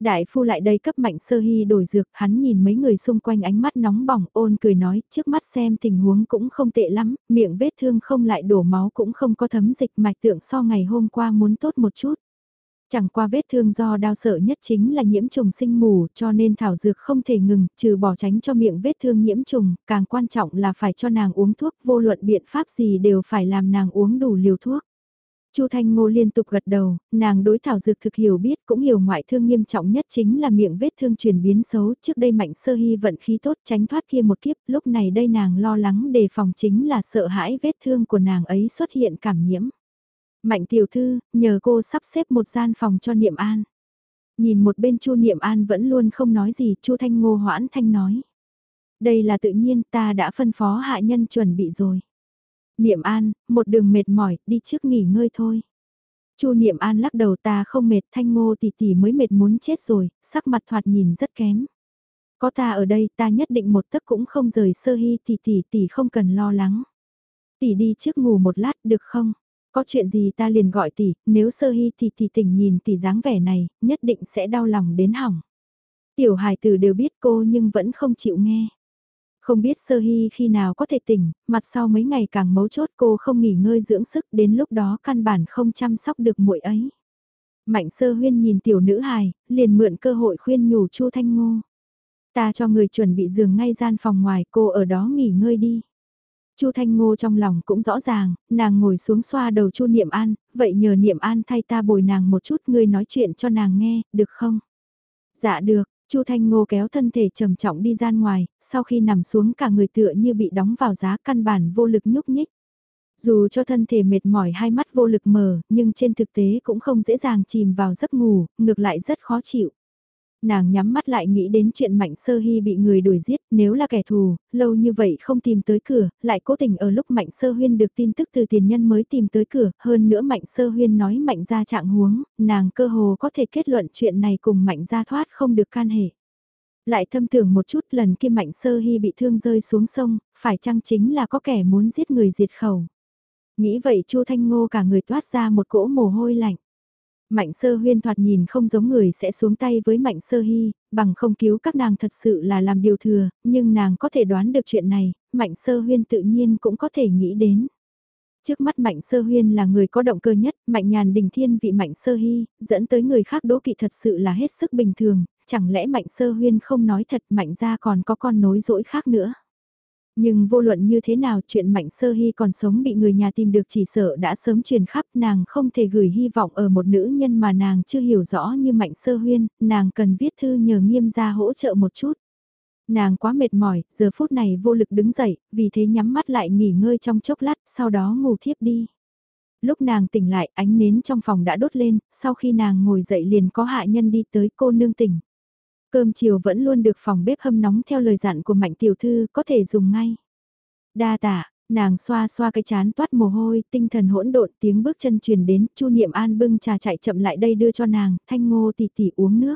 Đại phu lại đây cấp mạnh sơ hy đổi dược, hắn nhìn mấy người xung quanh ánh mắt nóng bỏng ôn cười nói, trước mắt xem tình huống cũng không tệ lắm, miệng vết thương không lại đổ máu cũng không có thấm dịch mạch tượng so ngày hôm qua muốn tốt một chút. Chẳng qua vết thương do đau sợ nhất chính là nhiễm trùng sinh mù cho nên thảo dược không thể ngừng, trừ bỏ tránh cho miệng vết thương nhiễm trùng, càng quan trọng là phải cho nàng uống thuốc vô luận biện pháp gì đều phải làm nàng uống đủ liều thuốc. Chu Thanh Ngô liên tục gật đầu, nàng đối thảo dược thực hiểu biết cũng hiểu ngoại thương nghiêm trọng nhất chính là miệng vết thương chuyển biến xấu, trước đây mạnh sơ hy vận khí tốt tránh thoát kia một kiếp, lúc này đây nàng lo lắng đề phòng chính là sợ hãi vết thương của nàng ấy xuất hiện cảm nhiễm. Mạnh tiểu thư, nhờ cô sắp xếp một gian phòng cho Niệm An. Nhìn một bên Chu Niệm An vẫn luôn không nói gì, Chu Thanh Ngô hoãn thanh nói. Đây là tự nhiên ta đã phân phó hạ nhân chuẩn bị rồi. Niệm An, một đường mệt mỏi, đi trước nghỉ ngơi thôi. Chu Niệm An lắc đầu ta không mệt, Thanh Ngô tỷ tỷ mới mệt muốn chết rồi, sắc mặt thoạt nhìn rất kém. Có ta ở đây, ta nhất định một tấc cũng không rời Sơ hy tỷ tỷ tỷ không cần lo lắng. Tỷ đi trước ngủ một lát được không? Có chuyện gì ta liền gọi tỷ, nếu Sơ hy thì tỷ tỉnh nhìn tỷ dáng vẻ này, nhất định sẽ đau lòng đến hỏng. Tiểu hài tử đều biết cô nhưng vẫn không chịu nghe. Không biết sơ hy khi nào có thể tỉnh, mặt sau mấy ngày càng mấu chốt cô không nghỉ ngơi dưỡng sức đến lúc đó căn bản không chăm sóc được muội ấy. Mạnh sơ huyên nhìn tiểu nữ hài, liền mượn cơ hội khuyên nhủ Chu Thanh Ngô. Ta cho người chuẩn bị giường ngay gian phòng ngoài cô ở đó nghỉ ngơi đi. Chu Thanh Ngô trong lòng cũng rõ ràng, nàng ngồi xuống xoa đầu Chu Niệm An, vậy nhờ Niệm An thay ta bồi nàng một chút ngươi nói chuyện cho nàng nghe, được không? Dạ được, Chu Thanh Ngô kéo thân thể trầm trọng đi ra ngoài, sau khi nằm xuống cả người tựa như bị đóng vào giá căn bản vô lực nhúc nhích. Dù cho thân thể mệt mỏi hai mắt vô lực mờ, nhưng trên thực tế cũng không dễ dàng chìm vào giấc ngủ, ngược lại rất khó chịu. Nàng nhắm mắt lại nghĩ đến chuyện Mạnh Sơ Hy bị người đuổi giết, nếu là kẻ thù, lâu như vậy không tìm tới cửa, lại cố tình ở lúc Mạnh Sơ Huyên được tin tức từ tiền nhân mới tìm tới cửa, hơn nữa Mạnh Sơ Huyên nói Mạnh ra trạng huống, nàng cơ hồ có thể kết luận chuyện này cùng Mạnh ra thoát không được can hệ. Lại thâm tưởng một chút lần kia Mạnh Sơ Hy bị thương rơi xuống sông, phải chăng chính là có kẻ muốn giết người diệt khẩu. Nghĩ vậy Chu Thanh Ngô cả người toát ra một cỗ mồ hôi lạnh. Mạnh sơ huyên thoạt nhìn không giống người sẽ xuống tay với mạnh sơ hy, bằng không cứu các nàng thật sự là làm điều thừa, nhưng nàng có thể đoán được chuyện này, mạnh sơ huyên tự nhiên cũng có thể nghĩ đến. Trước mắt Mạnh Sơ Huyên là người có động cơ nhất, Mạnh Nhàn Đình Thiên vị Mạnh Sơ Hy, dẫn tới người khác đố kỵ thật sự là hết sức bình thường, chẳng lẽ Mạnh Sơ Huyên không nói thật Mạnh ra còn có con nối dỗi khác nữa. Nhưng vô luận như thế nào chuyện Mạnh Sơ Hy còn sống bị người nhà tìm được chỉ sợ đã sớm truyền khắp nàng không thể gửi hy vọng ở một nữ nhân mà nàng chưa hiểu rõ như Mạnh Sơ Huyên, nàng cần viết thư nhờ nghiêm gia hỗ trợ một chút. Nàng quá mệt mỏi, giờ phút này vô lực đứng dậy, vì thế nhắm mắt lại nghỉ ngơi trong chốc lát, sau đó ngủ thiếp đi. Lúc nàng tỉnh lại, ánh nến trong phòng đã đốt lên, sau khi nàng ngồi dậy liền có hạ nhân đi tới cô nương tỉnh. Cơm chiều vẫn luôn được phòng bếp hâm nóng theo lời dặn của mạnh tiểu thư có thể dùng ngay. Đa tạ, nàng xoa xoa cái chán toát mồ hôi, tinh thần hỗn độn tiếng bước chân truyền đến, Chu Niệm An bưng trà chạy chậm lại đây đưa cho nàng, Thanh Ngô tỉ tỉ uống nước.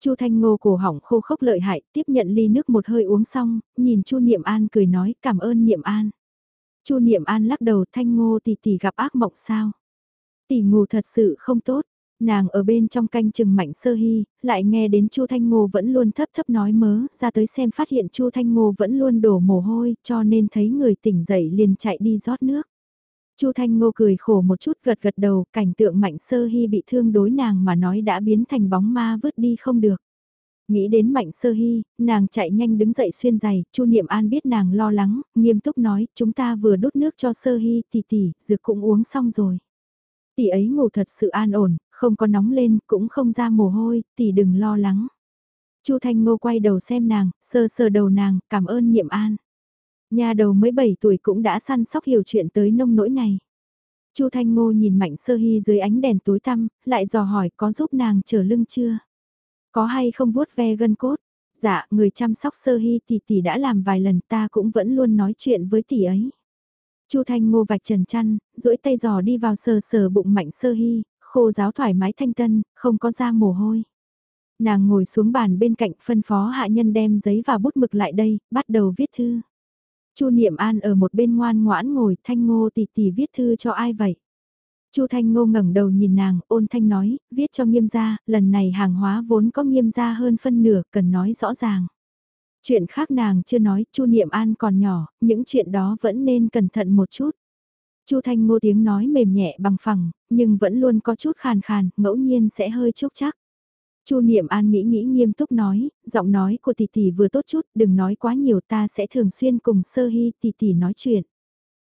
Chu Thanh Ngô cổ họng khô khốc lợi hại, tiếp nhận ly nước một hơi uống xong, nhìn Chu Niệm An cười nói, cảm ơn Niệm An. Chu Niệm An lắc đầu, Thanh Ngô tỉ tỉ gặp ác mộng sao? Tỷ ngủ thật sự không tốt. Nàng ở bên trong canh chừng mạnh sơ hy, lại nghe đến Chu Thanh Ngô vẫn luôn thấp thấp nói mớ, ra tới xem phát hiện Chu Thanh Ngô vẫn luôn đổ mồ hôi, cho nên thấy người tỉnh dậy liền chạy đi rót nước. Chu Thanh Ngô cười khổ một chút gật gật đầu, cảnh tượng mạnh sơ hy bị thương đối nàng mà nói đã biến thành bóng ma vứt đi không được. Nghĩ đến mạnh sơ hy, nàng chạy nhanh đứng dậy xuyên giày, Chu Niệm An biết nàng lo lắng, nghiêm túc nói, chúng ta vừa đốt nước cho sơ hy, tỷ tỷ, dược cũng uống xong rồi. Tỷ ấy ngủ thật sự an ổn, không có nóng lên, cũng không ra mồ hôi, tỷ đừng lo lắng. Chu Thanh Ngô quay đầu xem nàng, sơ sờ đầu nàng, cảm ơn Niệm An. Nhà đầu mới 7 tuổi cũng đã săn sóc hiểu chuyện tới nông nỗi này. Chu Thanh Ngô nhìn Mạnh Sơ Hy dưới ánh đèn tối tăm, lại dò hỏi có giúp nàng trở lưng chưa? Có hay không vuốt ve gân cốt? Dạ, người chăm sóc Sơ Hy tỷ tỷ đã làm vài lần ta cũng vẫn luôn nói chuyện với tỷ ấy. Chu Thanh Ngô vạch trần chăn, duỗi tay giò đi vào sờ sờ bụng Mạnh Sơ Hy, khô giáo thoải mái thanh tân, không có da mồ hôi. Nàng ngồi xuống bàn bên cạnh phân phó hạ nhân đem giấy và bút mực lại đây, bắt đầu viết thư. Chu Niệm An ở một bên ngoan ngoãn ngồi, Thanh Ngô tỉ tỉ viết thư cho ai vậy? Chu Thanh Ngô ngẩng đầu nhìn nàng, ôn thanh nói, viết cho nghiêm gia, lần này hàng hóa vốn có nghiêm gia hơn phân nửa, cần nói rõ ràng. Chuyện khác nàng chưa nói, Chu Niệm An còn nhỏ, những chuyện đó vẫn nên cẩn thận một chút. Chu Thanh Ngô tiếng nói mềm nhẹ bằng phẳng, nhưng vẫn luôn có chút khàn khàn, ngẫu nhiên sẽ hơi chốc chắc. Chu Niệm An nghĩ nghĩ nghiêm túc nói, giọng nói của tỷ tỷ vừa tốt chút, đừng nói quá nhiều ta sẽ thường xuyên cùng Sơ Hy tỷ tỷ nói chuyện.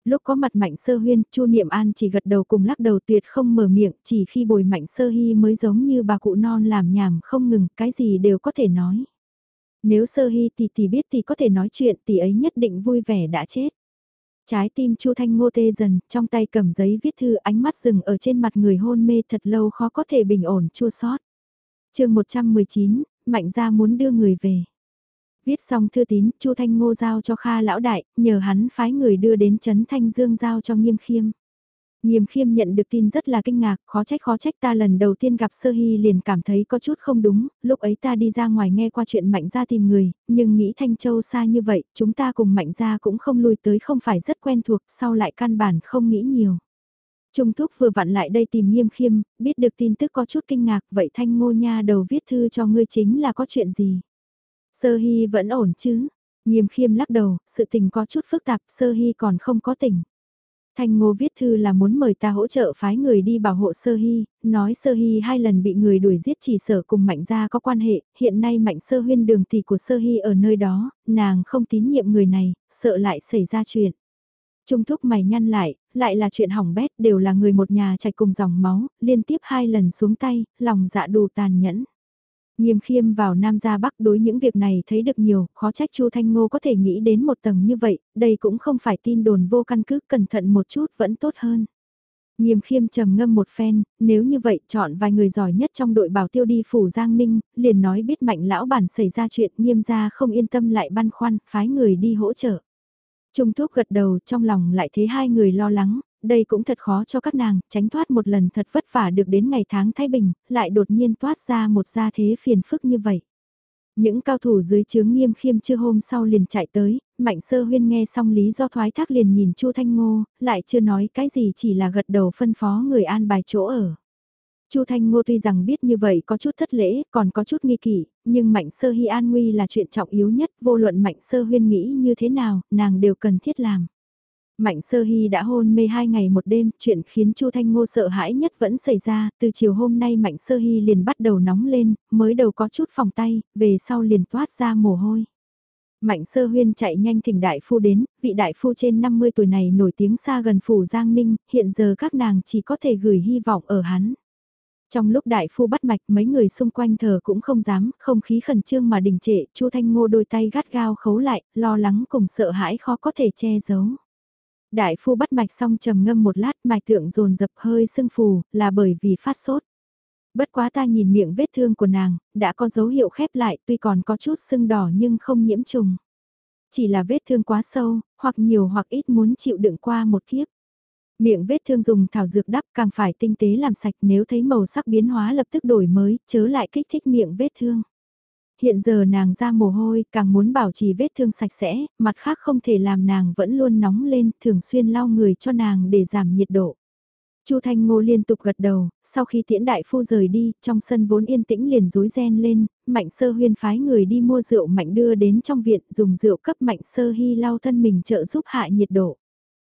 Lúc có mặt Mạnh Sơ Huyên, Chu Niệm An chỉ gật đầu cùng lắc đầu tuyệt không mở miệng, chỉ khi bồi Mạnh Sơ Hy mới giống như bà cụ non làm nhảm không ngừng, cái gì đều có thể nói. Nếu Sơ Hy tỷ tỷ biết thì có thể nói chuyện, tỷ ấy nhất định vui vẻ đã chết. Trái tim Chu Thanh Ngô tê dần, trong tay cầm giấy viết thư ánh mắt dừng ở trên mặt người hôn mê thật lâu khó có thể bình ổn chua sót. chương 119, Mạnh gia muốn đưa người về. Viết xong thư tín, Chu Thanh Ngô giao cho Kha lão đại, nhờ hắn phái người đưa đến Trấn Thanh Dương giao cho Nghiêm Khiêm. Nghiêm khiêm nhận được tin rất là kinh ngạc, khó trách khó trách ta lần đầu tiên gặp sơ hy liền cảm thấy có chút không đúng, lúc ấy ta đi ra ngoài nghe qua chuyện mạnh gia tìm người, nhưng nghĩ Thanh Châu xa như vậy, chúng ta cùng mạnh gia cũng không lui tới không phải rất quen thuộc, sau lại căn bản không nghĩ nhiều. Trung Thúc vừa vặn lại đây tìm nghiêm khiêm, biết được tin tức có chút kinh ngạc, vậy Thanh Ngô Nha đầu viết thư cho ngươi chính là có chuyện gì? Sơ Hy vẫn ổn chứ? Nghiêm khiêm lắc đầu, sự tình có chút phức tạp, Sơ Hy còn không có tỉnh. Thanh Ngô viết thư là muốn mời ta hỗ trợ phái người đi bảo hộ Sơ Hy, nói Sơ Hy hai lần bị người đuổi giết chỉ sở cùng Mạnh Gia có quan hệ, hiện nay Mạnh Sơ huyên đường tỷ của Sơ Hy ở nơi đó, nàng không tín nhiệm người này, sợ lại xảy ra chuyện. Trung thúc mày nhăn lại, lại là chuyện hỏng bét đều là người một nhà chạy cùng dòng máu, liên tiếp hai lần xuống tay, lòng dạ đủ tàn nhẫn. Nghiêm khiêm vào Nam ra Bắc đối những việc này thấy được nhiều, khó trách Chu Thanh Ngô có thể nghĩ đến một tầng như vậy, đây cũng không phải tin đồn vô căn cứ, cẩn thận một chút vẫn tốt hơn. Nghiêm khiêm trầm ngâm một phen, nếu như vậy chọn vài người giỏi nhất trong đội bảo tiêu đi phủ Giang Ninh, liền nói biết mạnh lão bản xảy ra chuyện nghiêm ra không yên tâm lại băn khoăn, phái người đi hỗ trợ. Trung thuốc gật đầu trong lòng lại thấy hai người lo lắng, đây cũng thật khó cho các nàng, tránh thoát một lần thật vất vả được đến ngày tháng Thái Bình, lại đột nhiên toát ra một gia thế phiền phức như vậy. Những cao thủ dưới chướng nghiêm khiêm chưa hôm sau liền chạy tới, mạnh sơ huyên nghe xong lý do thoái thác liền nhìn chu Thanh Ngô, lại chưa nói cái gì chỉ là gật đầu phân phó người an bài chỗ ở. Chu Thanh Ngô tuy rằng biết như vậy có chút thất lễ, còn có chút nghi kỷ, nhưng Mạnh Sơ Hy an nguy là chuyện trọng yếu nhất, vô luận Mạnh Sơ Huyên nghĩ như thế nào, nàng đều cần thiết làm. Mạnh Sơ Hy đã hôn mê hai ngày một đêm, chuyện khiến Chu Thanh Ngô sợ hãi nhất vẫn xảy ra, từ chiều hôm nay Mạnh Sơ Hy liền bắt đầu nóng lên, mới đầu có chút phòng tay, về sau liền toát ra mồ hôi. Mạnh Sơ Huyên chạy nhanh thỉnh đại phu đến, vị đại phu trên 50 tuổi này nổi tiếng xa gần phủ Giang Ninh, hiện giờ các nàng chỉ có thể gửi hy vọng ở hắn. Trong lúc đại phu bắt mạch mấy người xung quanh thờ cũng không dám, không khí khẩn trương mà đình trệ, Chu Thanh Ngô đôi tay gắt gao khấu lại, lo lắng cùng sợ hãi khó có thể che giấu. Đại phu bắt mạch xong trầm ngâm một lát mạch tượng dồn dập hơi sưng phù, là bởi vì phát sốt. Bất quá ta nhìn miệng vết thương của nàng, đã có dấu hiệu khép lại tuy còn có chút sưng đỏ nhưng không nhiễm trùng. Chỉ là vết thương quá sâu, hoặc nhiều hoặc ít muốn chịu đựng qua một kiếp. Miệng vết thương dùng thảo dược đắp càng phải tinh tế làm sạch nếu thấy màu sắc biến hóa lập tức đổi mới, chớ lại kích thích miệng vết thương. Hiện giờ nàng ra mồ hôi, càng muốn bảo trì vết thương sạch sẽ, mặt khác không thể làm nàng vẫn luôn nóng lên, thường xuyên lau người cho nàng để giảm nhiệt độ. Chu Thanh Ngô liên tục gật đầu, sau khi tiễn đại phu rời đi, trong sân vốn yên tĩnh liền rối ren lên, Mạnh Sơ Huyên phái người đi mua rượu Mạnh đưa đến trong viện, dùng rượu cấp Mạnh Sơ Hy lau thân mình trợ giúp hạ nhiệt độ.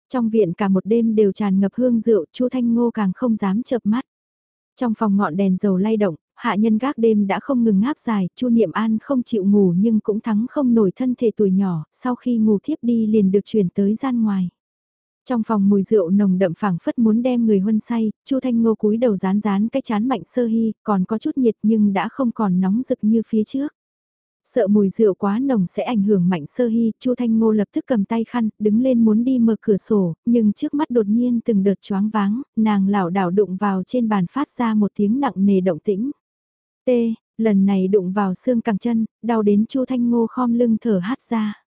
Trong viện cả một đêm đều tràn ngập hương rượu, Chu Thanh Ngô càng không dám chợp mắt. Trong phòng ngọn đèn dầu lay động, hạ nhân gác đêm đã không ngừng ngáp dài, Chu Niệm An không chịu ngủ nhưng cũng thắng không nổi thân thể tuổi nhỏ, sau khi ngủ thiếp đi liền được chuyển tới gian ngoài. Trong phòng mùi rượu nồng đậm phảng phất muốn đem người huân say, Chu Thanh Ngô cúi đầu rán rán cái chán mạnh sơ hy, còn có chút nhiệt nhưng đã không còn nóng rực như phía trước. Sợ mùi rượu quá nồng sẽ ảnh hưởng mạnh sơ hy, Chu Thanh Ngô lập tức cầm tay khăn, đứng lên muốn đi mở cửa sổ, nhưng trước mắt đột nhiên từng đợt choáng váng, nàng lảo đảo đụng vào trên bàn phát ra một tiếng nặng nề động tĩnh. T, lần này đụng vào xương cẳng chân, đau đến Chu Thanh Ngô khom lưng thở hát ra.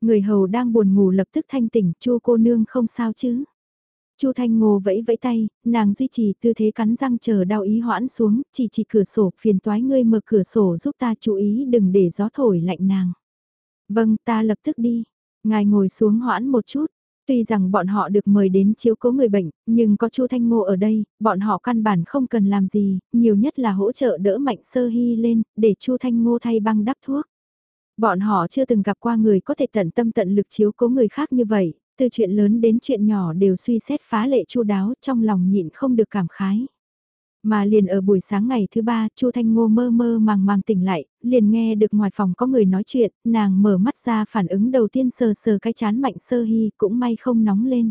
Người hầu đang buồn ngủ lập tức thanh tỉnh, Chu cô nương không sao chứ? Chu Thanh Ngô vẫy vẫy tay, nàng duy trì tư thế cắn răng chờ đau ý hoãn xuống, chỉ chỉ cửa sổ, phiền toái ngươi mở cửa sổ giúp ta chú ý đừng để gió thổi lạnh nàng. Vâng, ta lập tức đi. Ngài ngồi xuống hoãn một chút. Tuy rằng bọn họ được mời đến chiếu cố người bệnh, nhưng có Chu Thanh Ngô ở đây, bọn họ căn bản không cần làm gì, nhiều nhất là hỗ trợ đỡ Mạnh Sơ Hy lên, để Chu Thanh Ngô thay băng đắp thuốc. Bọn họ chưa từng gặp qua người có thể tận tâm tận lực chiếu cố người khác như vậy, từ chuyện lớn đến chuyện nhỏ đều suy xét phá lệ chu đáo trong lòng nhịn không được cảm khái. Mà liền ở buổi sáng ngày thứ ba, Chu Thanh Ngô mơ mơ màng màng tỉnh lại, liền nghe được ngoài phòng có người nói chuyện, nàng mở mắt ra phản ứng đầu tiên sờ sờ cái chán mạnh sơ hy, cũng may không nóng lên.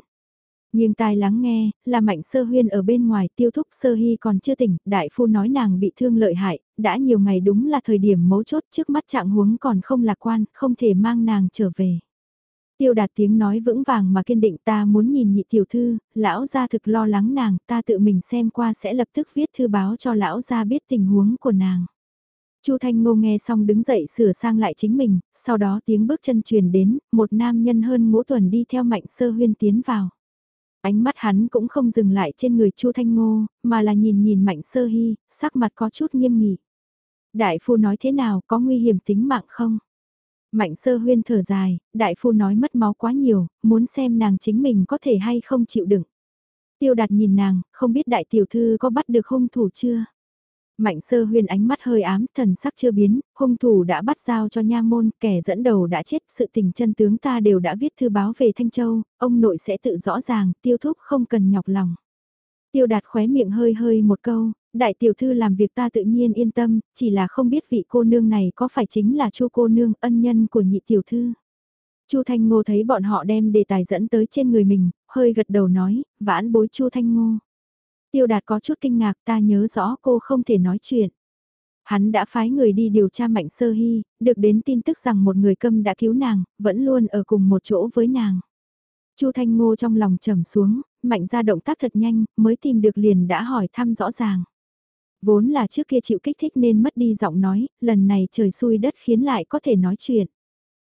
Nhưng tai lắng nghe, là mạnh sơ huyên ở bên ngoài tiêu thúc sơ hy còn chưa tỉnh, đại phu nói nàng bị thương lợi hại, đã nhiều ngày đúng là thời điểm mấu chốt trước mắt trạng huống còn không lạc quan, không thể mang nàng trở về. Tiêu đạt tiếng nói vững vàng mà kiên định ta muốn nhìn nhị tiểu thư, lão gia thực lo lắng nàng, ta tự mình xem qua sẽ lập tức viết thư báo cho lão gia biết tình huống của nàng. Chu Thanh Ngô nghe xong đứng dậy sửa sang lại chính mình, sau đó tiếng bước chân truyền đến, một nam nhân hơn ngũ tuần đi theo mạnh sơ huyên tiến vào. Ánh mắt hắn cũng không dừng lại trên người Chu Thanh Ngô, mà là nhìn nhìn Mạnh Sơ Hy, sắc mặt có chút nghiêm nghị. Đại phu nói thế nào, có nguy hiểm tính mạng không? Mạnh sơ huyên thở dài, đại phu nói mất máu quá nhiều, muốn xem nàng chính mình có thể hay không chịu đựng. Tiêu đạt nhìn nàng, không biết đại tiểu thư có bắt được hung thủ chưa? Mạnh sơ huyên ánh mắt hơi ám, thần sắc chưa biến, hung thủ đã bắt giao cho nha môn, kẻ dẫn đầu đã chết, sự tình chân tướng ta đều đã viết thư báo về Thanh Châu, ông nội sẽ tự rõ ràng, tiêu thúc không cần nhọc lòng. Tiêu đạt khóe miệng hơi hơi một câu, đại tiểu thư làm việc ta tự nhiên yên tâm, chỉ là không biết vị cô nương này có phải chính là chu cô nương ân nhân của nhị tiểu thư. Chu Thanh Ngô thấy bọn họ đem đề tài dẫn tới trên người mình, hơi gật đầu nói, vãn bối Chu Thanh Ngô. Tiêu đạt có chút kinh ngạc ta nhớ rõ cô không thể nói chuyện. Hắn đã phái người đi điều tra Mạnh Sơ Hy, được đến tin tức rằng một người câm đã cứu nàng, vẫn luôn ở cùng một chỗ với nàng. Chu Thanh Ngô trong lòng trầm xuống, mạnh ra động tác thật nhanh, mới tìm được liền đã hỏi thăm rõ ràng. Vốn là trước kia chịu kích thích nên mất đi giọng nói, lần này trời xui đất khiến lại có thể nói chuyện.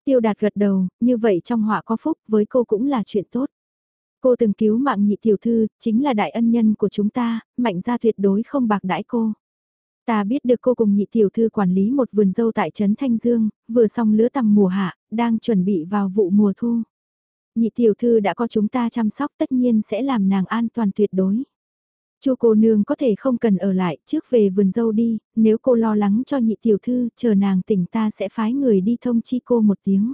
Tiêu đạt gật đầu, như vậy trong họa có phúc với cô cũng là chuyện tốt. Cô từng cứu mạng nhị tiểu thư, chính là đại ân nhân của chúng ta, mạnh gia tuyệt đối không bạc đãi cô. Ta biết được cô cùng nhị tiểu thư quản lý một vườn dâu tại Trấn Thanh Dương, vừa xong lứa tầm mùa hạ, đang chuẩn bị vào vụ mùa thu. Nhị tiểu thư đã có chúng ta chăm sóc tất nhiên sẽ làm nàng an toàn tuyệt đối. Chu cô nương có thể không cần ở lại, trước về vườn dâu đi, nếu cô lo lắng cho nhị tiểu thư, chờ nàng tỉnh ta sẽ phái người đi thông chi cô một tiếng.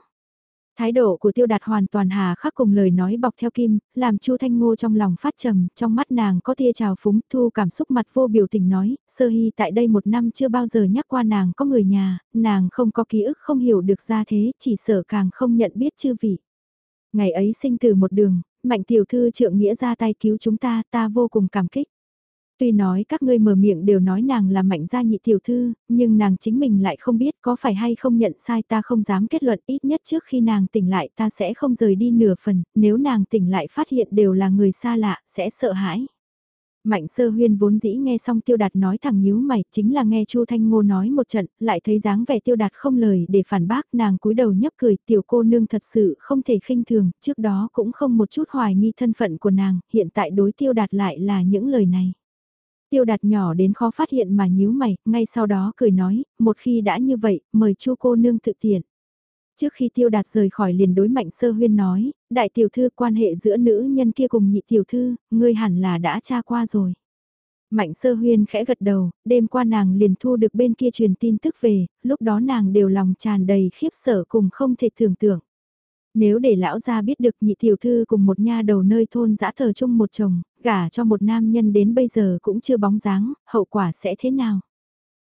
Thái độ của tiêu đạt hoàn toàn hà khắc cùng lời nói bọc theo kim, làm chu Thanh Ngô trong lòng phát trầm, trong mắt nàng có tia trào phúng, thu cảm xúc mặt vô biểu tình nói, sơ hy tại đây một năm chưa bao giờ nhắc qua nàng có người nhà, nàng không có ký ức không hiểu được ra thế, chỉ sợ càng không nhận biết chư vị. Ngày ấy sinh từ một đường, mạnh tiểu thư trượng nghĩa ra tay cứu chúng ta, ta vô cùng cảm kích. Tuy nói các ngươi mở miệng đều nói nàng là mạnh gia nhị tiểu thư, nhưng nàng chính mình lại không biết có phải hay không nhận sai ta không dám kết luận ít nhất trước khi nàng tỉnh lại ta sẽ không rời đi nửa phần, nếu nàng tỉnh lại phát hiện đều là người xa lạ, sẽ sợ hãi. Mạnh sơ huyên vốn dĩ nghe xong tiêu đạt nói thẳng nhíu mày, chính là nghe Chu Thanh Ngô nói một trận, lại thấy dáng vẻ tiêu đạt không lời để phản bác nàng cúi đầu nhấp cười, tiểu cô nương thật sự không thể khinh thường, trước đó cũng không một chút hoài nghi thân phận của nàng, hiện tại đối tiêu đạt lại là những lời này. Tiêu đạt nhỏ đến khó phát hiện mà nhíu mày, ngay sau đó cười nói, một khi đã như vậy, mời chu cô nương tự tiện. Trước khi tiêu đạt rời khỏi liền đối mạnh sơ huyên nói, đại tiểu thư quan hệ giữa nữ nhân kia cùng nhị tiểu thư, ngươi hẳn là đã tra qua rồi. Mạnh sơ huyên khẽ gật đầu, đêm qua nàng liền thu được bên kia truyền tin tức về, lúc đó nàng đều lòng tràn đầy khiếp sợ cùng không thể tưởng tượng. Nếu để lão gia biết được nhị tiểu thư cùng một nha đầu nơi thôn dã thờ chung một chồng, gả cho một nam nhân đến bây giờ cũng chưa bóng dáng, hậu quả sẽ thế nào?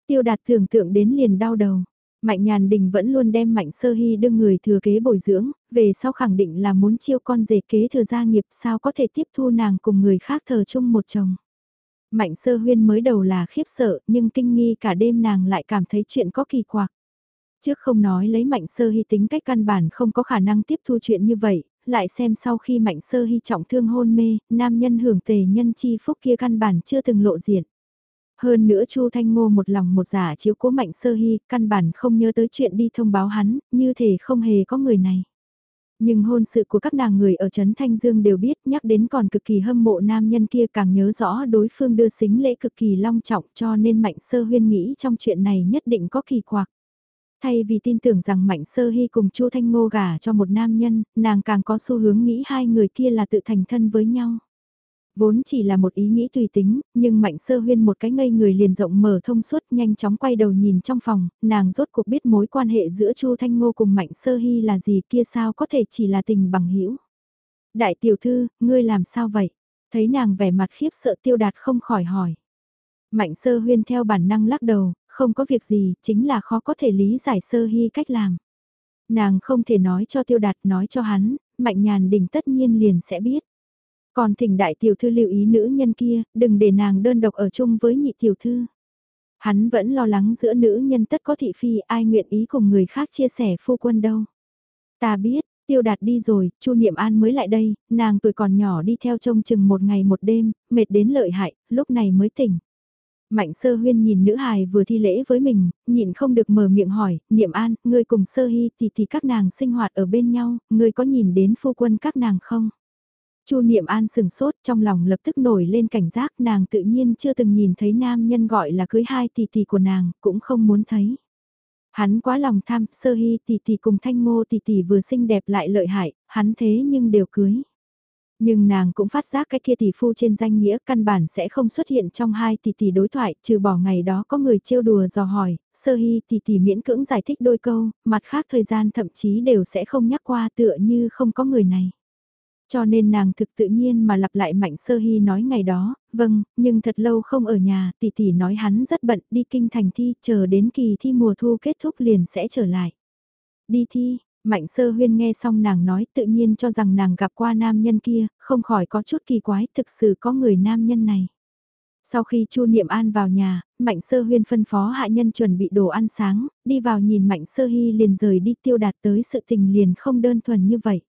Tiêu đạt tưởng tượng đến liền đau đầu. Mạnh nhàn đình vẫn luôn đem mạnh sơ hy đương người thừa kế bồi dưỡng, về sau khẳng định là muốn chiêu con rể kế thừa gia nghiệp sao có thể tiếp thu nàng cùng người khác thờ chung một chồng. Mạnh sơ huyên mới đầu là khiếp sợ nhưng kinh nghi cả đêm nàng lại cảm thấy chuyện có kỳ quặc. Trước không nói lấy mạnh sơ hy tính cách căn bản không có khả năng tiếp thu chuyện như vậy, lại xem sau khi mạnh sơ hy trọng thương hôn mê, nam nhân hưởng tề nhân chi phúc kia căn bản chưa từng lộ diện. Hơn nữa Chu Thanh Ngô một lòng một giả chiếu cố mạnh sơ hy, căn bản không nhớ tới chuyện đi thông báo hắn, như thể không hề có người này. Nhưng hôn sự của các nàng người ở Trấn Thanh Dương đều biết nhắc đến còn cực kỳ hâm mộ nam nhân kia càng nhớ rõ đối phương đưa xính lễ cực kỳ long trọng cho nên mạnh sơ huyên nghĩ trong chuyện này nhất định có kỳ quặc. Thay vì tin tưởng rằng Mạnh Sơ Hy cùng Chu Thanh Ngô gả cho một nam nhân, nàng càng có xu hướng nghĩ hai người kia là tự thành thân với nhau. Vốn chỉ là một ý nghĩ tùy tính, nhưng Mạnh Sơ Huyên một cái ngây người liền rộng mở thông suốt nhanh chóng quay đầu nhìn trong phòng, nàng rốt cuộc biết mối quan hệ giữa Chu Thanh Ngô cùng Mạnh Sơ Hy là gì kia sao có thể chỉ là tình bằng hữu Đại tiểu thư, ngươi làm sao vậy? Thấy nàng vẻ mặt khiếp sợ tiêu đạt không khỏi hỏi. Mạnh sơ huyên theo bản năng lắc đầu, không có việc gì, chính là khó có thể lý giải sơ hy cách làm. Nàng không thể nói cho tiêu đạt nói cho hắn, mạnh nhàn đỉnh tất nhiên liền sẽ biết. Còn thỉnh đại tiểu thư lưu ý nữ nhân kia, đừng để nàng đơn độc ở chung với nhị tiểu thư. Hắn vẫn lo lắng giữa nữ nhân tất có thị phi ai nguyện ý cùng người khác chia sẻ phu quân đâu. Ta biết, tiêu đạt đi rồi, chu niệm an mới lại đây, nàng tuổi còn nhỏ đi theo trông chừng một ngày một đêm, mệt đến lợi hại, lúc này mới tỉnh. Mạnh sơ huyên nhìn nữ hài vừa thi lễ với mình, nhịn không được mở miệng hỏi, niệm an, ngươi cùng sơ hy thì thì các nàng sinh hoạt ở bên nhau, ngươi có nhìn đến phu quân các nàng không? Chu Niệm An sừng sốt trong lòng lập tức nổi lên cảnh giác nàng tự nhiên chưa từng nhìn thấy nam nhân gọi là cưới hai tỷ tỷ của nàng, cũng không muốn thấy. Hắn quá lòng tham, sơ hy tỷ tỷ cùng thanh ngô tỷ tỷ vừa xinh đẹp lại lợi hại, hắn thế nhưng đều cưới. Nhưng nàng cũng phát giác cái kia tỷ phu trên danh nghĩa căn bản sẽ không xuất hiện trong hai tỷ tỷ đối thoại, trừ bỏ ngày đó có người trêu đùa dò hỏi, sơ hy tỷ tỷ miễn cưỡng giải thích đôi câu, mặt khác thời gian thậm chí đều sẽ không nhắc qua tựa như không có người này. Cho nên nàng thực tự nhiên mà lặp lại Mạnh Sơ Hy nói ngày đó, vâng, nhưng thật lâu không ở nhà, tỷ tỷ nói hắn rất bận đi kinh thành thi, chờ đến kỳ thi mùa thu kết thúc liền sẽ trở lại. Đi thi, Mạnh Sơ Huyên nghe xong nàng nói tự nhiên cho rằng nàng gặp qua nam nhân kia, không khỏi có chút kỳ quái, thực sự có người nam nhân này. Sau khi Chu Niệm An vào nhà, Mạnh Sơ Huyên phân phó hạ nhân chuẩn bị đồ ăn sáng, đi vào nhìn Mạnh Sơ Hy liền rời đi tiêu đạt tới sự tình liền không đơn thuần như vậy.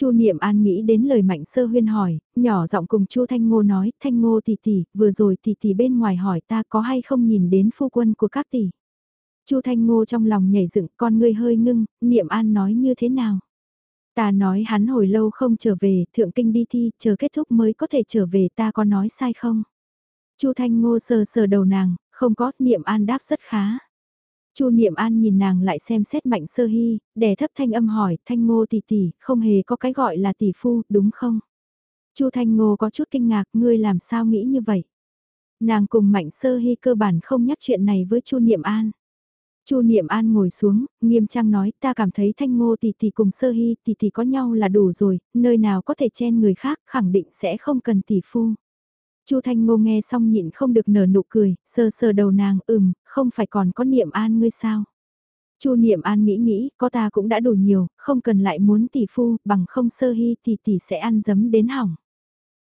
Chu Niệm An nghĩ đến lời Mạnh Sơ Huyên hỏi, nhỏ giọng cùng Chu Thanh Ngô nói, Thanh Ngô tỷ tỷ, vừa rồi tỷ tỷ bên ngoài hỏi ta có hay không nhìn đến phu quân của các tỷ. Chu Thanh Ngô trong lòng nhảy dựng, con ngươi hơi ngưng, Niệm An nói như thế nào? Ta nói hắn hồi lâu không trở về, thượng kinh đi thi, chờ kết thúc mới có thể trở về, ta có nói sai không? Chu Thanh Ngô sờ sờ đầu nàng, không có, Niệm An đáp rất khá. Chu Niệm An nhìn nàng lại xem xét Mạnh Sơ Hy, đè thấp thanh âm hỏi, Thanh Ngô tỷ tỷ, không hề có cái gọi là tỷ phu, đúng không? Chu Thanh Ngô có chút kinh ngạc, ngươi làm sao nghĩ như vậy? Nàng cùng Mạnh Sơ Hy cơ bản không nhắc chuyện này với Chu Niệm An. Chu Niệm An ngồi xuống, nghiêm trang nói, ta cảm thấy Thanh Ngô tỷ tỷ cùng Sơ Hy tỷ tỷ có nhau là đủ rồi, nơi nào có thể chen người khác, khẳng định sẽ không cần tỷ phu. Chu Thanh Ngô nghe xong nhịn không được nở nụ cười, sờ sờ đầu nàng, ừm, không phải còn có niệm an ngươi sao? Chu Niệm An nghĩ nghĩ, có ta cũng đã đủ nhiều, không cần lại muốn tỷ phu, bằng không sơ hy tỷ tỷ sẽ ăn dấm đến hỏng.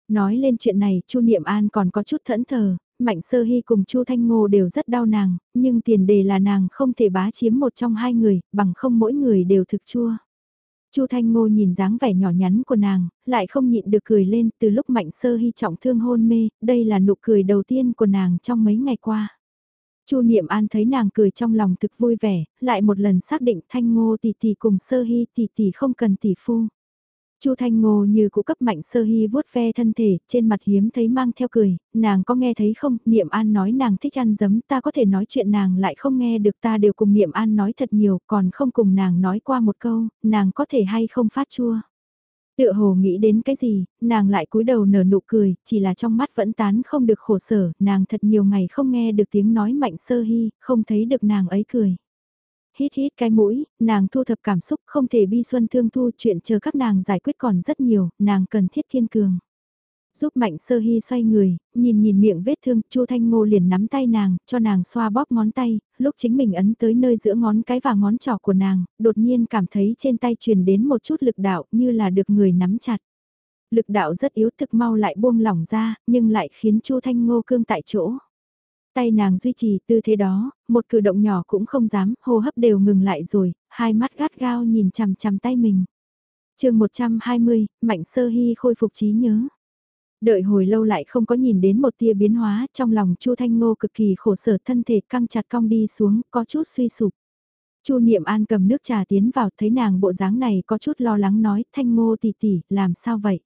Nói lên chuyện này, Chu Niệm An còn có chút thẫn thờ, Mạnh Sơ Hy cùng Chu Thanh Ngô đều rất đau nàng, nhưng tiền đề là nàng không thể bá chiếm một trong hai người, bằng không mỗi người đều thực chua. Chu Thanh Ngô nhìn dáng vẻ nhỏ nhắn của nàng, lại không nhịn được cười lên từ lúc Mạnh Sơ Hy trọng thương hôn mê, đây là nụ cười đầu tiên của nàng trong mấy ngày qua. Chu Niệm An thấy nàng cười trong lòng thực vui vẻ, lại một lần xác định Thanh Ngô tỷ tỷ cùng Sơ Hy tỷ tỷ không cần tỷ phu. Chu Thanh Ngô như cũ cấp mạnh sơ hy vuốt ve thân thể, trên mặt hiếm thấy mang theo cười, nàng có nghe thấy không, Niệm An nói nàng thích ăn giấm, ta có thể nói chuyện nàng lại không nghe được ta đều cùng Niệm An nói thật nhiều, còn không cùng nàng nói qua một câu, nàng có thể hay không phát chua. Tựa hồ nghĩ đến cái gì, nàng lại cúi đầu nở nụ cười, chỉ là trong mắt vẫn tán không được khổ sở, nàng thật nhiều ngày không nghe được tiếng nói mạnh sơ hy, không thấy được nàng ấy cười hít hít cái mũi, nàng thu thập cảm xúc không thể bi xuân thương thu chuyện chờ các nàng giải quyết còn rất nhiều, nàng cần thiết kiên cường. Giúp mạnh sơ hy xoay người, nhìn nhìn miệng vết thương, chu Thanh Ngô liền nắm tay nàng, cho nàng xoa bóp ngón tay, lúc chính mình ấn tới nơi giữa ngón cái và ngón trỏ của nàng, đột nhiên cảm thấy trên tay truyền đến một chút lực đạo như là được người nắm chặt. Lực đạo rất yếu thực mau lại buông lỏng ra, nhưng lại khiến chu Thanh Ngô cương tại chỗ. Tay nàng duy trì tư thế đó, một cử động nhỏ cũng không dám, hô hấp đều ngừng lại rồi, hai mắt gắt gao nhìn chằm chằm tay mình. chương 120, Mạnh Sơ Hy khôi phục trí nhớ. Đợi hồi lâu lại không có nhìn đến một tia biến hóa, trong lòng Chu Thanh Ngô cực kỳ khổ sở thân thể căng chặt cong đi xuống, có chút suy sụp. Chu Niệm An cầm nước trà tiến vào, thấy nàng bộ dáng này có chút lo lắng nói, Thanh Ngô tỷ tỷ, làm sao vậy?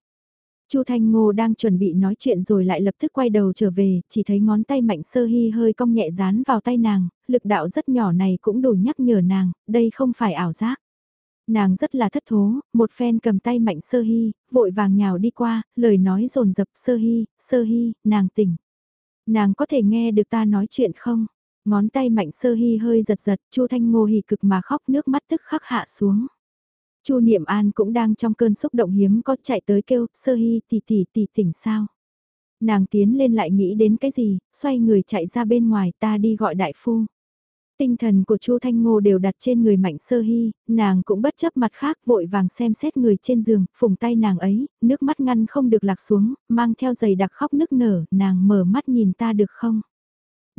Chu Thanh Ngô đang chuẩn bị nói chuyện rồi lại lập tức quay đầu trở về, chỉ thấy ngón tay mạnh sơ hy hơi cong nhẹ dán vào tay nàng, lực đạo rất nhỏ này cũng đủ nhắc nhở nàng, đây không phải ảo giác. Nàng rất là thất thố, một phen cầm tay mạnh sơ hy, vội vàng nhào đi qua, lời nói dồn dập, sơ hy, sơ hy, nàng tỉnh. Nàng có thể nghe được ta nói chuyện không? Ngón tay mạnh sơ hy hơi giật giật, Chu Thanh Ngô hì cực mà khóc nước mắt tức khắc hạ xuống. Chu Niệm An cũng đang trong cơn xúc động hiếm có chạy tới kêu, sơ hy tỷ tỷ tỷ tỉnh sao. Nàng tiến lên lại nghĩ đến cái gì, xoay người chạy ra bên ngoài ta đi gọi đại phu. Tinh thần của Chu Thanh Ngô đều đặt trên người Mạnh Sơ Hy, nàng cũng bất chấp mặt khác vội vàng xem xét người trên giường, phùng tay nàng ấy, nước mắt ngăn không được lạc xuống, mang theo giày đặc khóc nức nở, nàng mở mắt nhìn ta được không?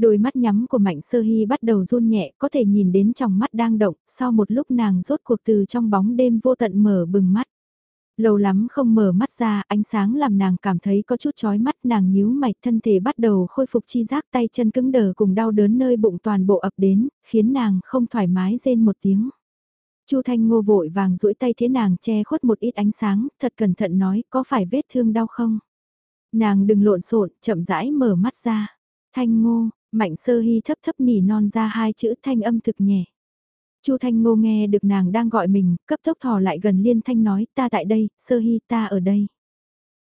Đôi mắt nhắm của Mạnh Sơ Hy bắt đầu run nhẹ, có thể nhìn đến trong mắt đang động, sau một lúc nàng rốt cuộc từ trong bóng đêm vô tận mở bừng mắt. Lâu lắm không mở mắt ra, ánh sáng làm nàng cảm thấy có chút chói mắt, nàng nhíu mạch thân thể bắt đầu khôi phục chi giác tay chân cứng đờ cùng đau đớn nơi bụng toàn bộ ập đến, khiến nàng không thoải mái rên một tiếng. Chu Thanh Ngô vội vàng duỗi tay thế nàng che khuất một ít ánh sáng, thật cẩn thận nói, có phải vết thương đau không? Nàng đừng lộn xộn, chậm rãi mở mắt ra. Thanh Ngô, Mạnh Sơ Hy thấp thấp nỉ non ra hai chữ thanh âm thực nhẹ. Chu Thanh Ngô nghe được nàng đang gọi mình, cấp tốc thò lại gần liên thanh nói, ta tại đây, Sơ Hy ta ở đây.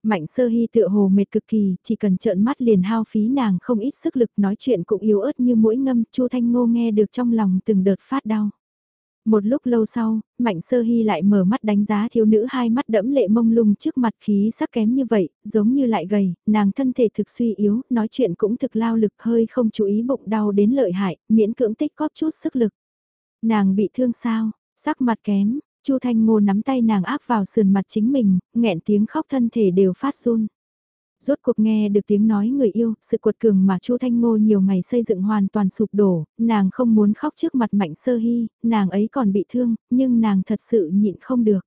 Mạnh sơ hy tựa hồ mệt cực kỳ, chỉ cần trợn mắt liền hao phí nàng không ít sức lực nói chuyện cũng yếu ớt như mũi ngâm, Chu Thanh Ngô nghe được trong lòng từng đợt phát đau. Một lúc lâu sau, Mạnh Sơ Hy lại mở mắt đánh giá thiếu nữ hai mắt đẫm lệ mông lung trước mặt khí sắc kém như vậy, giống như lại gầy, nàng thân thể thực suy yếu, nói chuyện cũng thực lao lực hơi không chú ý bụng đau đến lợi hại, miễn cưỡng tích góp chút sức lực. Nàng bị thương sao, sắc mặt kém, Chu Thanh Ngô nắm tay nàng áp vào sườn mặt chính mình, nghẹn tiếng khóc thân thể đều phát run. Rốt cuộc nghe được tiếng nói người yêu, sự cuột cường mà Chu Thanh Ngô nhiều ngày xây dựng hoàn toàn sụp đổ, nàng không muốn khóc trước mặt Mạnh Sơ Hy, nàng ấy còn bị thương, nhưng nàng thật sự nhịn không được.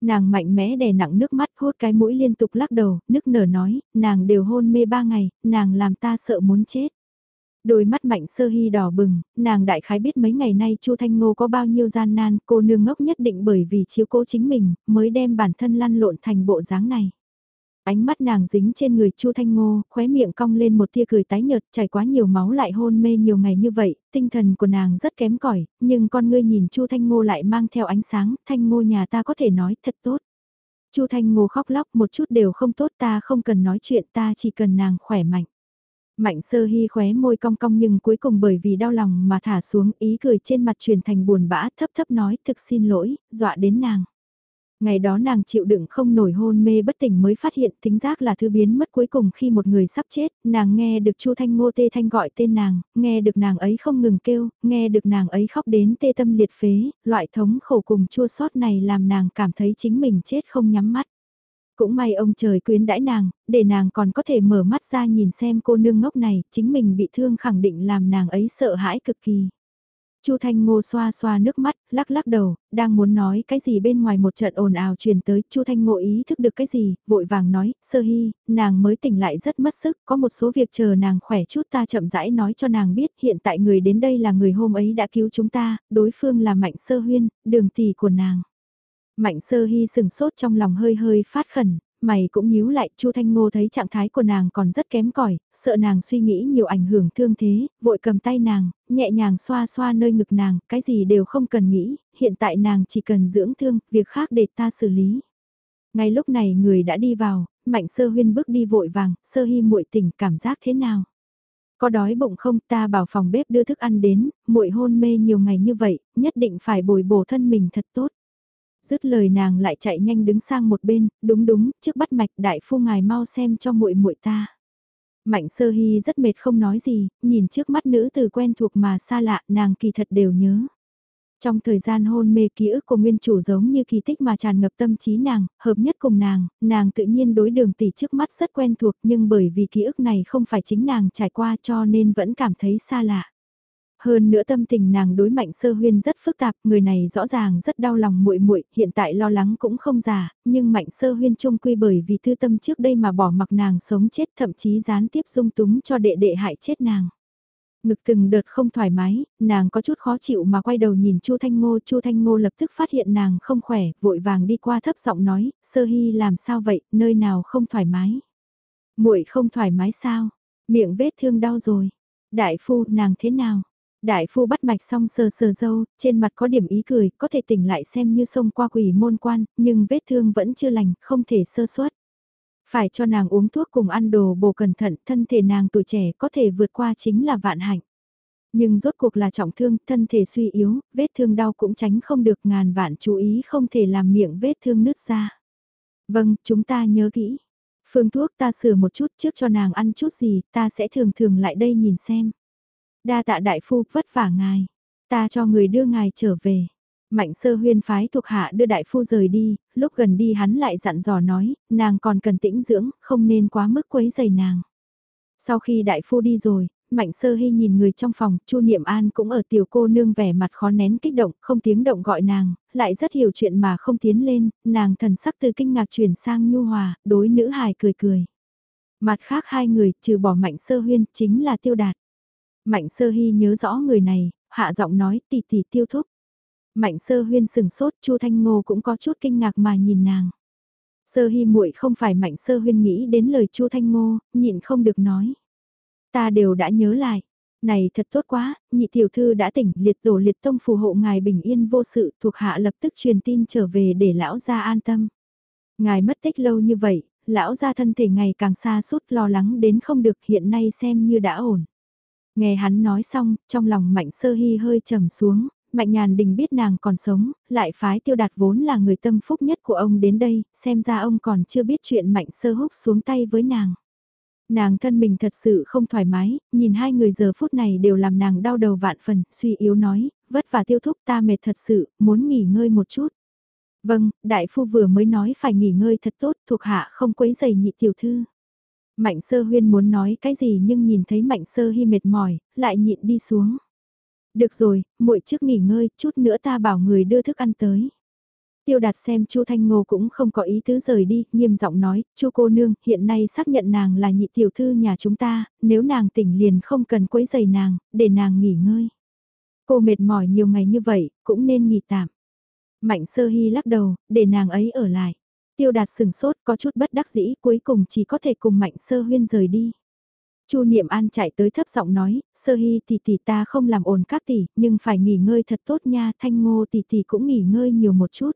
Nàng mạnh mẽ đè nặng nước mắt hốt cái mũi liên tục lắc đầu, nức nở nói, nàng đều hôn mê ba ngày, nàng làm ta sợ muốn chết. Đôi mắt mạnh sơ hy đỏ bừng, nàng đại khái biết mấy ngày nay Chu Thanh Ngô có bao nhiêu gian nan, cô nương ngốc nhất định bởi vì chiếu cố chính mình, mới đem bản thân lăn lộn thành bộ dáng này. Ánh mắt nàng dính trên người Chu Thanh Ngô, khóe miệng cong lên một tia cười tái nhợt, chảy quá nhiều máu lại hôn mê nhiều ngày như vậy, tinh thần của nàng rất kém cỏi, nhưng con ngươi nhìn Chu Thanh Ngô lại mang theo ánh sáng, Thanh Ngô nhà ta có thể nói thật tốt. Chu Thanh Ngô khóc lóc một chút đều không tốt ta không cần nói chuyện ta chỉ cần nàng khỏe mạnh. Mạnh sơ hy khóe môi cong cong nhưng cuối cùng bởi vì đau lòng mà thả xuống ý cười trên mặt truyền thành buồn bã thấp thấp nói thực xin lỗi, dọa đến nàng. Ngày đó nàng chịu đựng không nổi hôn mê bất tỉnh mới phát hiện tính giác là thứ biến mất cuối cùng khi một người sắp chết, nàng nghe được Chu Thanh Ngô tê thanh gọi tên nàng, nghe được nàng ấy không ngừng kêu, nghe được nàng ấy khóc đến tê tâm liệt phế, loại thống khổ cùng chua xót này làm nàng cảm thấy chính mình chết không nhắm mắt. Cũng may ông trời quyến đãi nàng, để nàng còn có thể mở mắt ra nhìn xem cô nương ngốc này, chính mình bị thương khẳng định làm nàng ấy sợ hãi cực kỳ. Chu Thanh Ngô xoa xoa nước mắt, lắc lắc đầu, đang muốn nói cái gì bên ngoài một trận ồn ào truyền tới, Chu Thanh Ngô ý thức được cái gì, vội vàng nói, sơ Hi, nàng mới tỉnh lại rất mất sức, có một số việc chờ nàng khỏe chút ta chậm rãi nói cho nàng biết, hiện tại người đến đây là người hôm ấy đã cứu chúng ta, đối phương là Mạnh Sơ Huyên, đường tỷ của nàng. Mạnh sơ Hi sừng sốt trong lòng hơi hơi phát khẩn, mày cũng nhíu lại, Chu Thanh Ngô thấy trạng thái của nàng còn rất kém cỏi, sợ nàng suy nghĩ nhiều ảnh hưởng thương thế, vội cầm tay nàng, nhẹ nhàng xoa xoa nơi ngực nàng, cái gì đều không cần nghĩ, hiện tại nàng chỉ cần dưỡng thương, việc khác để ta xử lý. Ngay lúc này người đã đi vào, Mạnh Sơ Huyên bước đi vội vàng, Sơ Hy muội tỉnh cảm giác thế nào? Có đói bụng không ta bảo phòng bếp đưa thức ăn đến, muội hôn mê nhiều ngày như vậy, nhất định phải bồi bổ thân mình thật tốt. Dứt lời nàng lại chạy nhanh đứng sang một bên, đúng đúng, trước bắt mạch đại phu ngài mau xem cho muội muội ta. Mạnh sơ hy rất mệt không nói gì, nhìn trước mắt nữ từ quen thuộc mà xa lạ, nàng kỳ thật đều nhớ. Trong thời gian hôn mê ký ức của nguyên chủ giống như kỳ tích mà tràn ngập tâm trí nàng, hợp nhất cùng nàng, nàng tự nhiên đối đường tỷ trước mắt rất quen thuộc nhưng bởi vì ký ức này không phải chính nàng trải qua cho nên vẫn cảm thấy xa lạ. Hơn nữa tâm tình nàng đối mạnh sơ huyên rất phức tạp, người này rõ ràng rất đau lòng muội muội, hiện tại lo lắng cũng không già, nhưng mạnh sơ huyên trung quy bởi vì thư tâm trước đây mà bỏ mặc nàng sống chết thậm chí gián tiếp dung túng cho đệ đệ hại chết nàng. Ngực từng đợt không thoải mái, nàng có chút khó chịu mà quay đầu nhìn Chu Thanh Ngô, Chu Thanh Ngô lập tức phát hiện nàng không khỏe, vội vàng đi qua thấp giọng nói, "Sơ Hi làm sao vậy, nơi nào không thoải mái?" "Muội không thoải mái sao? Miệng vết thương đau rồi." "Đại phu, nàng thế nào?" Đại phu bắt mạch xong sờ sờ dâu, trên mặt có điểm ý cười, có thể tỉnh lại xem như sông qua quỷ môn quan, nhưng vết thương vẫn chưa lành, không thể sơ suất. Phải cho nàng uống thuốc cùng ăn đồ bổ cẩn thận, thân thể nàng tuổi trẻ có thể vượt qua chính là vạn hạnh. Nhưng rốt cuộc là trọng thương, thân thể suy yếu, vết thương đau cũng tránh không được ngàn vạn chú ý không thể làm miệng vết thương nứt ra. Vâng, chúng ta nhớ kỹ. Phương thuốc ta sửa một chút trước cho nàng ăn chút gì, ta sẽ thường thường lại đây nhìn xem. Đa tạ đại phu vất vả ngài. Ta cho người đưa ngài trở về. Mạnh sơ huyên phái thuộc hạ đưa đại phu rời đi, lúc gần đi hắn lại dặn dò nói, nàng còn cần tĩnh dưỡng, không nên quá mức quấy dày nàng. Sau khi đại phu đi rồi, Mạnh sơ hy nhìn người trong phòng, Chu Niệm An cũng ở tiểu cô nương vẻ mặt khó nén kích động, không tiếng động gọi nàng, lại rất hiểu chuyện mà không tiến lên, nàng thần sắc từ kinh ngạc chuyển sang nhu hòa, đối nữ hài cười cười. Mặt khác hai người, trừ bỏ Mạnh sơ huyên, chính là tiêu đạt. Mạnh sơ hy nhớ rõ người này, hạ giọng nói tỷ tỷ tiêu thúc. Mạnh sơ huyên sừng sốt, Chu Thanh Ngô cũng có chút kinh ngạc mà nhìn nàng. Sơ hy muội không phải mạnh sơ huyên nghĩ đến lời Chu Thanh Ngô, nhịn không được nói. Ta đều đã nhớ lại. Này thật tốt quá, nhị tiểu thư đã tỉnh, liệt tổ liệt tông phù hộ ngài bình yên vô sự, thuộc hạ lập tức truyền tin trở về để lão gia an tâm. Ngài mất tích lâu như vậy, lão gia thân thể ngày càng xa suốt lo lắng đến không được hiện nay xem như đã ổn. Nghe hắn nói xong, trong lòng mạnh sơ hy hơi trầm xuống, mạnh nhàn đình biết nàng còn sống, lại phái tiêu đạt vốn là người tâm phúc nhất của ông đến đây, xem ra ông còn chưa biết chuyện mạnh sơ húc xuống tay với nàng. Nàng thân mình thật sự không thoải mái, nhìn hai người giờ phút này đều làm nàng đau đầu vạn phần, suy yếu nói, vất vả tiêu thúc ta mệt thật sự, muốn nghỉ ngơi một chút. Vâng, đại phu vừa mới nói phải nghỉ ngơi thật tốt, thuộc hạ không quấy giày nhị tiểu thư. Mạnh sơ huyên muốn nói cái gì nhưng nhìn thấy mạnh sơ hy mệt mỏi, lại nhịn đi xuống. Được rồi, muội trước nghỉ ngơi, chút nữa ta bảo người đưa thức ăn tới. Tiêu đạt xem Chu Thanh Ngô cũng không có ý tứ rời đi, nghiêm giọng nói, Chu cô nương, hiện nay xác nhận nàng là nhị tiểu thư nhà chúng ta, nếu nàng tỉnh liền không cần quấy giày nàng, để nàng nghỉ ngơi. Cô mệt mỏi nhiều ngày như vậy, cũng nên nghỉ tạm. Mạnh sơ hy lắc đầu, để nàng ấy ở lại. Tiêu đạt sừng sốt có chút bất đắc dĩ cuối cùng chỉ có thể cùng mạnh sơ huyên rời đi. Chu Niệm An chạy tới thấp giọng nói, sơ hy tỷ tỷ ta không làm ồn các tỷ, nhưng phải nghỉ ngơi thật tốt nha, thanh ngô tỷ tỷ cũng nghỉ ngơi nhiều một chút.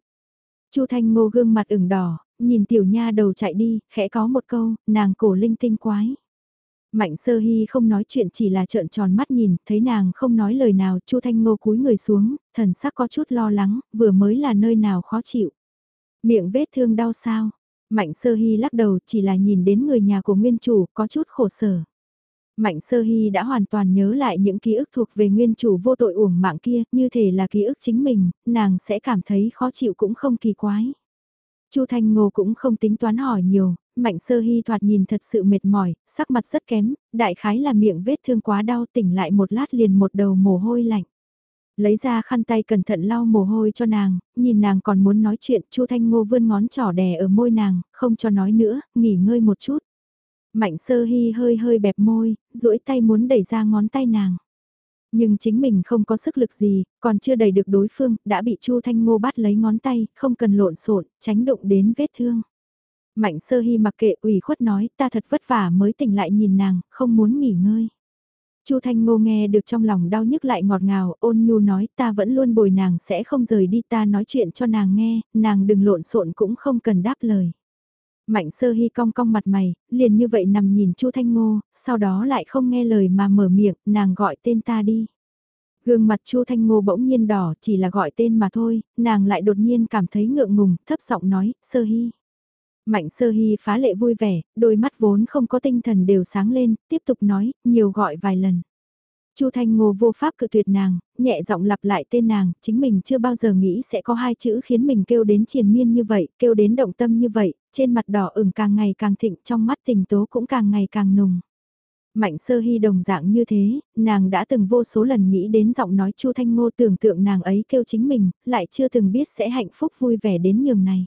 Chu Thanh Ngô gương mặt ửng đỏ, nhìn tiểu nha đầu chạy đi, khẽ có một câu, nàng cổ linh tinh quái. Mạnh sơ hy không nói chuyện chỉ là trợn tròn mắt nhìn, thấy nàng không nói lời nào, Chu Thanh Ngô cúi người xuống, thần sắc có chút lo lắng, vừa mới là nơi nào khó chịu. Miệng vết thương đau sao? Mạnh sơ hy lắc đầu chỉ là nhìn đến người nhà của nguyên chủ có chút khổ sở. Mạnh sơ hy đã hoàn toàn nhớ lại những ký ức thuộc về nguyên chủ vô tội uổng mạng kia, như thể là ký ức chính mình, nàng sẽ cảm thấy khó chịu cũng không kỳ quái. Chu Thanh Ngô cũng không tính toán hỏi nhiều, Mạnh Sơ Hy thoạt nhìn thật sự mệt mỏi, sắc mặt rất kém, đại khái là miệng vết thương quá đau tỉnh lại một lát liền một đầu mồ hôi lạnh. Lấy ra khăn tay cẩn thận lau mồ hôi cho nàng, nhìn nàng còn muốn nói chuyện, Chu Thanh Ngô vươn ngón trỏ đè ở môi nàng, không cho nói nữa, nghỉ ngơi một chút. Mạnh sơ hy hơi hơi bẹp môi, duỗi tay muốn đẩy ra ngón tay nàng. Nhưng chính mình không có sức lực gì, còn chưa đẩy được đối phương, đã bị Chu Thanh Ngô bắt lấy ngón tay, không cần lộn xộn, tránh đụng đến vết thương. Mạnh sơ hy mặc kệ ủy khuất nói ta thật vất vả mới tỉnh lại nhìn nàng, không muốn nghỉ ngơi. Chu Thanh Ngô nghe được trong lòng đau nhức lại ngọt ngào, ôn nhu nói ta vẫn luôn bồi nàng sẽ không rời đi ta nói chuyện cho nàng nghe, nàng đừng lộn xộn cũng không cần đáp lời. Mạnh sơ hy cong cong mặt mày, liền như vậy nằm nhìn Chu Thanh Ngô, sau đó lại không nghe lời mà mở miệng, nàng gọi tên ta đi. Gương mặt Chu Thanh Ngô bỗng nhiên đỏ, chỉ là gọi tên mà thôi, nàng lại đột nhiên cảm thấy ngượng ngùng, thấp giọng nói, sơ hy. Mạnh sơ hy phá lệ vui vẻ, đôi mắt vốn không có tinh thần đều sáng lên, tiếp tục nói, nhiều gọi vài lần. Chu Thanh Ngô vô pháp cự tuyệt nàng, nhẹ giọng lặp lại tên nàng, chính mình chưa bao giờ nghĩ sẽ có hai chữ khiến mình kêu đến triền miên như vậy, kêu đến động tâm như vậy, trên mặt đỏ ửng càng ngày càng thịnh, trong mắt tình tố cũng càng ngày càng nùng. Mạnh sơ hy đồng dạng như thế, nàng đã từng vô số lần nghĩ đến giọng nói Chu Thanh Ngô tưởng tượng nàng ấy kêu chính mình, lại chưa từng biết sẽ hạnh phúc vui vẻ đến nhường này.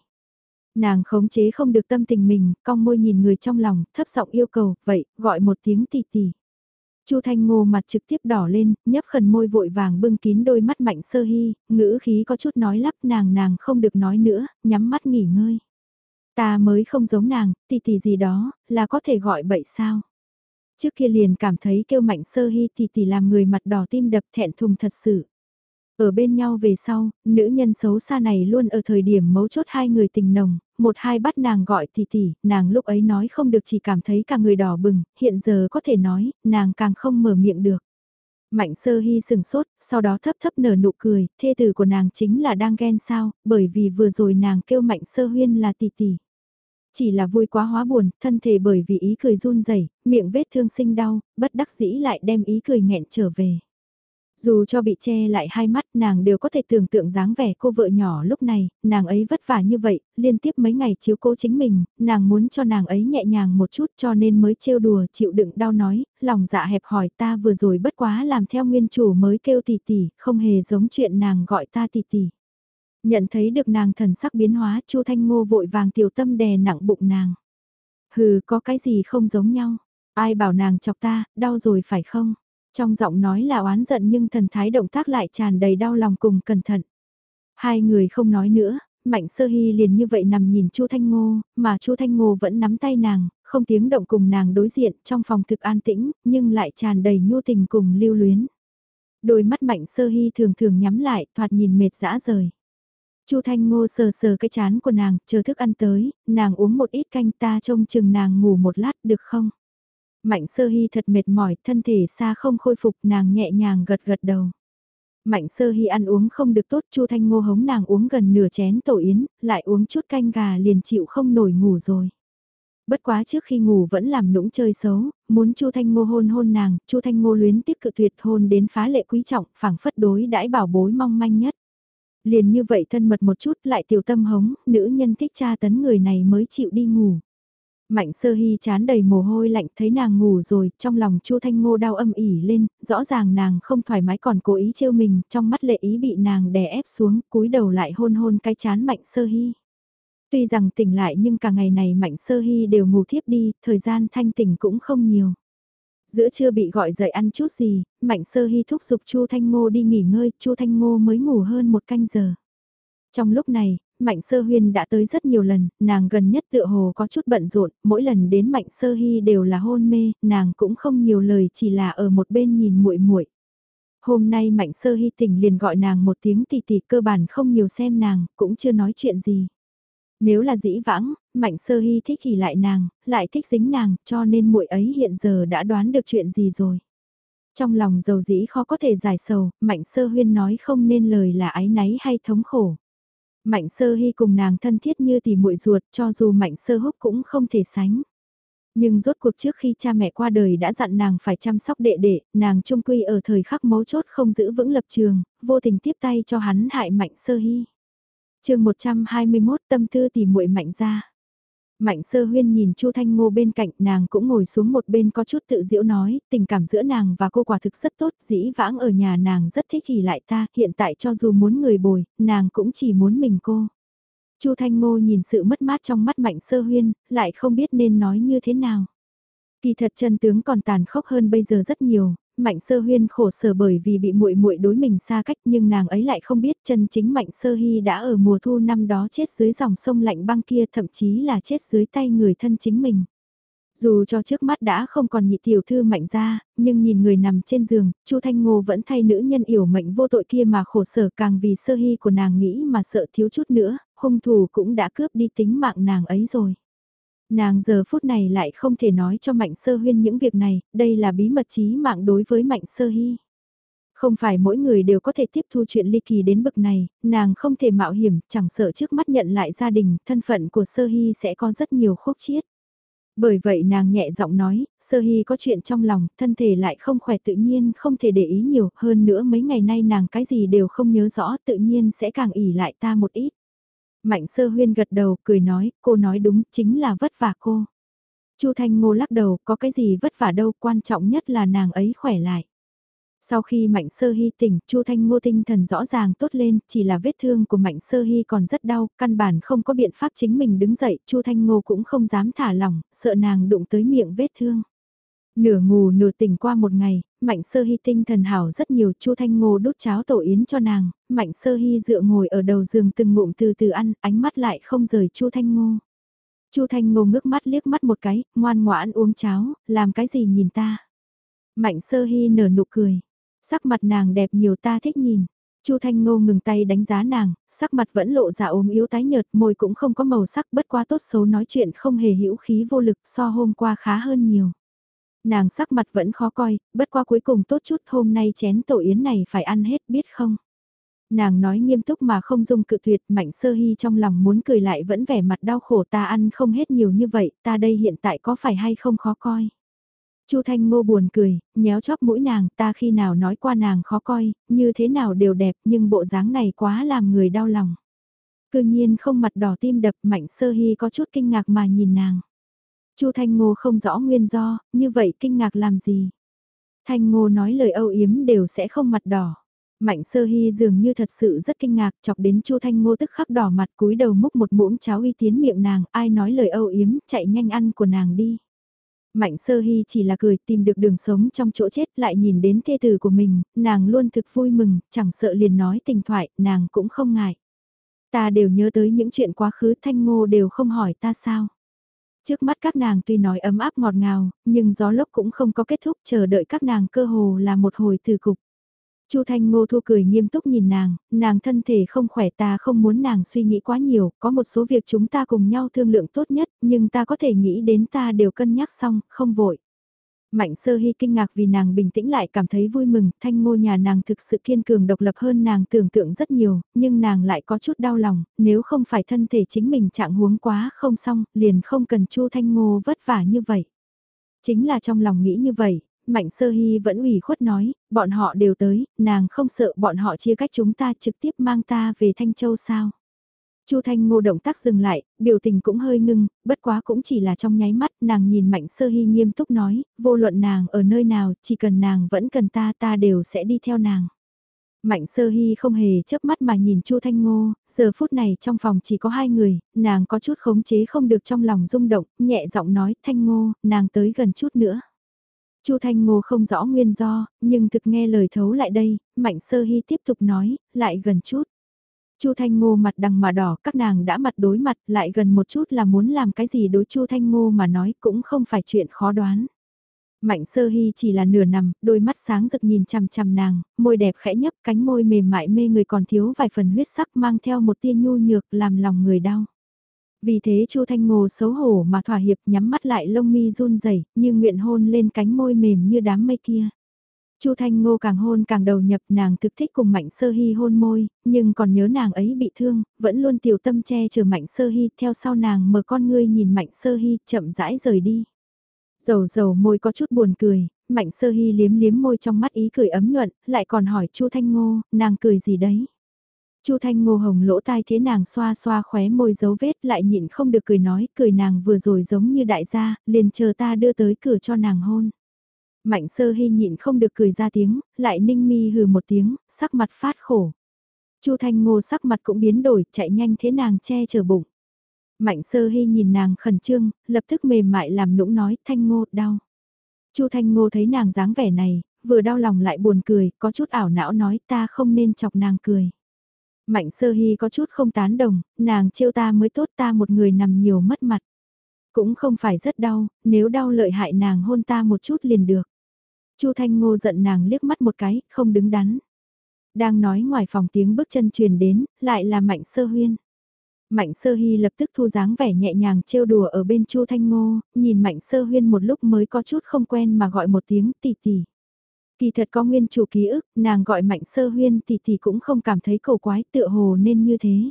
Nàng khống chế không được tâm tình mình, cong môi nhìn người trong lòng, thấp giọng yêu cầu, vậy, gọi một tiếng tì tì. Chu Thanh Ngô mặt trực tiếp đỏ lên, nhấp khẩn môi vội vàng bưng kín đôi mắt mạnh sơ hy, ngữ khí có chút nói lắp nàng nàng không được nói nữa, nhắm mắt nghỉ ngơi. Ta mới không giống nàng, tì tì gì đó, là có thể gọi bậy sao. Trước kia liền cảm thấy kêu mạnh sơ hy tì tì làm người mặt đỏ tim đập thẹn thùng thật sự. Ở bên nhau về sau, nữ nhân xấu xa này luôn ở thời điểm mấu chốt hai người tình nồng, một hai bắt nàng gọi tỷ tỷ, nàng lúc ấy nói không được chỉ cảm thấy cả người đỏ bừng, hiện giờ có thể nói, nàng càng không mở miệng được. Mạnh sơ hy sừng sốt, sau đó thấp thấp nở nụ cười, thê tử của nàng chính là đang ghen sao, bởi vì vừa rồi nàng kêu mạnh sơ huyên là tỷ tỷ. Chỉ là vui quá hóa buồn, thân thể bởi vì ý cười run rẩy miệng vết thương sinh đau, bất đắc dĩ lại đem ý cười nghẹn trở về. Dù cho bị che lại hai mắt nàng đều có thể tưởng tượng dáng vẻ cô vợ nhỏ lúc này, nàng ấy vất vả như vậy, liên tiếp mấy ngày chiếu cố chính mình, nàng muốn cho nàng ấy nhẹ nhàng một chút cho nên mới trêu đùa chịu đựng đau nói, lòng dạ hẹp hỏi ta vừa rồi bất quá làm theo nguyên chủ mới kêu tỷ tỷ, không hề giống chuyện nàng gọi ta tỷ tỷ. Nhận thấy được nàng thần sắc biến hóa chu Thanh Ngô vội vàng tiểu tâm đè nặng bụng nàng. Hừ có cái gì không giống nhau, ai bảo nàng chọc ta, đau rồi phải không? Trong giọng nói là oán giận nhưng thần thái động tác lại tràn đầy đau lòng cùng cẩn thận. Hai người không nói nữa, Mạnh Sơ Hy liền như vậy nằm nhìn Chu Thanh Ngô, mà Chu Thanh Ngô vẫn nắm tay nàng, không tiếng động cùng nàng đối diện trong phòng thực an tĩnh, nhưng lại tràn đầy nhu tình cùng lưu luyến. Đôi mắt Mạnh Sơ Hy thường thường nhắm lại, thoạt nhìn mệt dã rời. Chu Thanh Ngô sờ sờ cái chán của nàng, chờ thức ăn tới, nàng uống một ít canh ta trông chừng nàng ngủ một lát được không? Mạnh Sơ Hy thật mệt mỏi, thân thể xa không khôi phục, nàng nhẹ nhàng gật gật đầu. Mạnh sơ hy ăn uống không được tốt Chu Thanh Ngô hống nàng uống gần nửa chén tổ yến, lại uống chút canh gà liền chịu không nổi ngủ rồi. Bất quá trước khi ngủ vẫn làm nũng chơi xấu, muốn Chu Thanh Ngô hôn hôn nàng, Chu Thanh Ngô luyến tiếp cự tuyệt hôn đến phá lệ quý trọng, phảng phất đối đãi bảo bối mong manh nhất. Liền như vậy thân mật một chút lại tiểu tâm hống, nữ nhân thích tra tấn người này mới chịu đi ngủ. Mạnh sơ hy chán đầy mồ hôi lạnh thấy nàng ngủ rồi, trong lòng Chu Thanh Ngô đau âm ỉ lên, rõ ràng nàng không thoải mái còn cố ý trêu mình, trong mắt lệ ý bị nàng đè ép xuống, cúi đầu lại hôn hôn cái chán mạnh sơ hy. Tuy rằng tỉnh lại nhưng cả ngày này mạnh sơ hy đều ngủ thiếp đi, thời gian thanh tỉnh cũng không nhiều. Giữa trưa bị gọi dậy ăn chút gì, mạnh sơ hy thúc giục Chu Thanh Ngô đi nghỉ ngơi, Chu Thanh Ngô mới ngủ hơn một canh giờ. Trong lúc này, Mạnh Sơ Huyên đã tới rất nhiều lần, nàng gần nhất tựa hồ có chút bận rộn, mỗi lần đến Mạnh Sơ Hy đều là hôn mê, nàng cũng không nhiều lời chỉ là ở một bên nhìn muội muội. Hôm nay Mạnh Sơ Hy tỉnh liền gọi nàng một tiếng tỷ tỷ cơ bản không nhiều xem nàng, cũng chưa nói chuyện gì. Nếu là dĩ vãng, Mạnh Sơ Hy thích thì lại nàng, lại thích dính nàng, cho nên muội ấy hiện giờ đã đoán được chuyện gì rồi. Trong lòng dầu dĩ khó có thể giải sầu, Mạnh Sơ Huyên nói không nên lời là ái náy hay thống khổ. Mạnh sơ hy cùng nàng thân thiết như tỷ muội ruột cho dù mạnh sơ húc cũng không thể sánh. Nhưng rốt cuộc trước khi cha mẹ qua đời đã dặn nàng phải chăm sóc đệ đệ, nàng trung quy ở thời khắc mấu chốt không giữ vững lập trường, vô tình tiếp tay cho hắn hại mạnh sơ hy. chương 121 tâm tư tỷ muội mạnh ra. Mạnh sơ huyên nhìn Chu Thanh Ngô bên cạnh nàng cũng ngồi xuống một bên có chút tự diễu nói, tình cảm giữa nàng và cô quả thực rất tốt, dĩ vãng ở nhà nàng rất thích thì lại ta, hiện tại cho dù muốn người bồi, nàng cũng chỉ muốn mình cô. Chu Thanh Ngô nhìn sự mất mát trong mắt Mạnh sơ huyên, lại không biết nên nói như thế nào. Kỳ thật chân tướng còn tàn khốc hơn bây giờ rất nhiều, Mạnh Sơ Huyên khổ sở bởi vì bị muội muội đối mình xa cách nhưng nàng ấy lại không biết chân chính Mạnh Sơ Hy đã ở mùa thu năm đó chết dưới dòng sông lạnh băng kia thậm chí là chết dưới tay người thân chính mình. Dù cho trước mắt đã không còn nhị tiểu thư mạnh ra, nhưng nhìn người nằm trên giường, Chu Thanh Ngô vẫn thay nữ nhân yểu mệnh vô tội kia mà khổ sở càng vì sơ hy của nàng nghĩ mà sợ thiếu chút nữa, hung thủ cũng đã cướp đi tính mạng nàng ấy rồi. Nàng giờ phút này lại không thể nói cho Mạnh Sơ Huyên những việc này, đây là bí mật trí mạng đối với Mạnh Sơ Hy. Không phải mỗi người đều có thể tiếp thu chuyện ly kỳ đến bực này, nàng không thể mạo hiểm, chẳng sợ trước mắt nhận lại gia đình, thân phận của Sơ Hy sẽ có rất nhiều khúc chiết. Bởi vậy nàng nhẹ giọng nói, Sơ Hy có chuyện trong lòng, thân thể lại không khỏe tự nhiên không thể để ý nhiều, hơn nữa mấy ngày nay nàng cái gì đều không nhớ rõ tự nhiên sẽ càng ỉ lại ta một ít. Mạnh sơ huyên gật đầu, cười nói, cô nói đúng, chính là vất vả cô. Chu Thanh Ngô lắc đầu, có cái gì vất vả đâu, quan trọng nhất là nàng ấy khỏe lại. Sau khi Mạnh Sơ Hy tỉnh, Chu Thanh Ngô tinh thần rõ ràng tốt lên, chỉ là vết thương của Mạnh Sơ Hy còn rất đau, căn bản không có biện pháp chính mình đứng dậy, Chu Thanh Ngô cũng không dám thả lỏng, sợ nàng đụng tới miệng vết thương. Nửa ngủ nửa tỉnh qua một ngày, Mạnh Sơ Hy tinh thần hảo rất nhiều, Chu Thanh Ngô đút cháo tổ yến cho nàng, Mạnh Sơ Hy dựa ngồi ở đầu giường từng ngụm từ từ ăn, ánh mắt lại không rời Chu Thanh Ngô. Chu Thanh Ngô ngước mắt liếc mắt một cái, ngoan ngoãn uống cháo, làm cái gì nhìn ta. Mạnh Sơ Hy nở nụ cười, sắc mặt nàng đẹp nhiều ta thích nhìn. Chu Thanh Ngô ngừng tay đánh giá nàng, sắc mặt vẫn lộ ra ốm yếu tái nhợt, môi cũng không có màu sắc, bất quá tốt xấu nói chuyện không hề hữu khí vô lực, so hôm qua khá hơn nhiều nàng sắc mặt vẫn khó coi, bất qua cuối cùng tốt chút hôm nay chén tổ yến này phải ăn hết biết không. Nàng nói nghiêm túc mà không dung cự tuyệt mạnh sơ hy trong lòng muốn cười lại vẫn vẻ mặt đau khổ ta ăn không hết nhiều như vậy, ta đây hiện tại có phải hay không khó coi. Chu Thanh Ngô buồn cười, nhéo chóp mũi nàng, ta khi nào nói qua nàng khó coi, như thế nào đều đẹp nhưng bộ dáng này quá làm người đau lòng. Cư nhiên không mặt đỏ tim đập mạnh sơ hy có chút kinh ngạc mà nhìn nàng. Chu Thanh Ngô không rõ nguyên do, như vậy kinh ngạc làm gì? Thanh Ngô nói lời âu yếm đều sẽ không mặt đỏ. Mạnh sơ hy dường như thật sự rất kinh ngạc chọc đến Chu Thanh Ngô tức khắc đỏ mặt cúi đầu múc một muỗng cháo uy tiến miệng nàng, ai nói lời âu yếm, chạy nhanh ăn của nàng đi. Mạnh sơ hy chỉ là cười tìm được đường sống trong chỗ chết lại nhìn đến thê tử của mình, nàng luôn thực vui mừng, chẳng sợ liền nói tình thoại, nàng cũng không ngại. Ta đều nhớ tới những chuyện quá khứ thanh ngô đều không hỏi ta sao. Trước mắt các nàng tuy nói ấm áp ngọt ngào, nhưng gió lốc cũng không có kết thúc chờ đợi các nàng cơ hồ là một hồi từ cục. Chu Thanh Ngô thu cười nghiêm túc nhìn nàng, nàng thân thể không khỏe ta không muốn nàng suy nghĩ quá nhiều, có một số việc chúng ta cùng nhau thương lượng tốt nhất, nhưng ta có thể nghĩ đến ta đều cân nhắc xong, không vội. Mạnh sơ hy kinh ngạc vì nàng bình tĩnh lại cảm thấy vui mừng, thanh ngô nhà nàng thực sự kiên cường độc lập hơn nàng tưởng tượng rất nhiều, nhưng nàng lại có chút đau lòng, nếu không phải thân thể chính mình trạng huống quá không xong, liền không cần chu thanh ngô vất vả như vậy. Chính là trong lòng nghĩ như vậy, Mạnh Sơ Hy vẫn ủy khuất nói, bọn họ đều tới, nàng không sợ bọn họ chia cách chúng ta trực tiếp mang ta về Thanh Châu sao. Chu Thanh Ngô động tác dừng lại, biểu tình cũng hơi ngưng, bất quá cũng chỉ là trong nháy mắt, nàng nhìn Mạnh Sơ Hy nghiêm túc nói, vô luận nàng ở nơi nào, chỉ cần nàng vẫn cần ta ta đều sẽ đi theo nàng. Mạnh Sơ Hy không hề chớp mắt mà nhìn Chu Thanh Ngô, giờ phút này trong phòng chỉ có hai người, nàng có chút khống chế không được trong lòng rung động, nhẹ giọng nói, Thanh Ngô, nàng tới gần chút nữa. Chu Thanh Ngô không rõ nguyên do, nhưng thực nghe lời thấu lại đây, Mạnh Sơ Hy tiếp tục nói, lại gần chút. Chu Thanh Ngô mặt đằng mà đỏ, các nàng đã mặt đối mặt, lại gần một chút là muốn làm cái gì đối Chu Thanh Ngô mà nói cũng không phải chuyện khó đoán. Mạnh Sơ Hy chỉ là nửa nằm, đôi mắt sáng rực nhìn chằm chằm nàng, môi đẹp khẽ nhấp, cánh môi mềm mại mê người còn thiếu vài phần huyết sắc mang theo một tia nhu nhược làm lòng người đau. Vì thế Chu Thanh Ngô xấu hổ mà thỏa hiệp nhắm mắt lại lông mi run rẩy, như nguyện hôn lên cánh môi mềm như đám mây kia. Chu Thanh Ngô càng hôn càng đầu nhập nàng thực thích cùng Mạnh Sơ Hy hôn môi, nhưng còn nhớ nàng ấy bị thương, vẫn luôn tiểu tâm che chở Mạnh Sơ Hy, theo sau nàng mở con ngươi nhìn Mạnh Sơ Hy, chậm rãi rời đi. Dầu dầu môi có chút buồn cười, Mạnh Sơ Hy liếm liếm môi trong mắt ý cười ấm nhuận, lại còn hỏi Chu Thanh Ngô, nàng cười gì đấy? Chu Thanh Ngô hồng lỗ tai thế nàng xoa xoa khóe môi dấu vết lại nhịn không được cười nói, cười nàng vừa rồi giống như đại gia, liền chờ ta đưa tới cửa cho nàng hôn. Mạnh sơ hy nhịn không được cười ra tiếng, lại ninh mi hừ một tiếng, sắc mặt phát khổ. Chu Thanh Ngô sắc mặt cũng biến đổi, chạy nhanh thế nàng che chở bụng. Mạnh sơ hy nhìn nàng khẩn trương, lập tức mềm mại làm nũng nói, Thanh Ngô, đau. Chu Thanh Ngô thấy nàng dáng vẻ này, vừa đau lòng lại buồn cười, có chút ảo não nói ta không nên chọc nàng cười. Mạnh sơ hy có chút không tán đồng, nàng trêu ta mới tốt ta một người nằm nhiều mất mặt. Cũng không phải rất đau, nếu đau lợi hại nàng hôn ta một chút liền được. Chu Thanh Ngô giận nàng liếc mắt một cái, không đứng đắn. Đang nói ngoài phòng tiếng bước chân truyền đến, lại là Mạnh Sơ Huyên. Mạnh Sơ Hy lập tức thu dáng vẻ nhẹ nhàng trêu đùa ở bên Chu Thanh Ngô, nhìn Mạnh Sơ Huyên một lúc mới có chút không quen mà gọi một tiếng tỷ tỷ. Kỳ thật có nguyên chủ ký ức, nàng gọi Mạnh Sơ Huyên tỷ tỷ cũng không cảm thấy cầu quái tựa hồ nên như thế.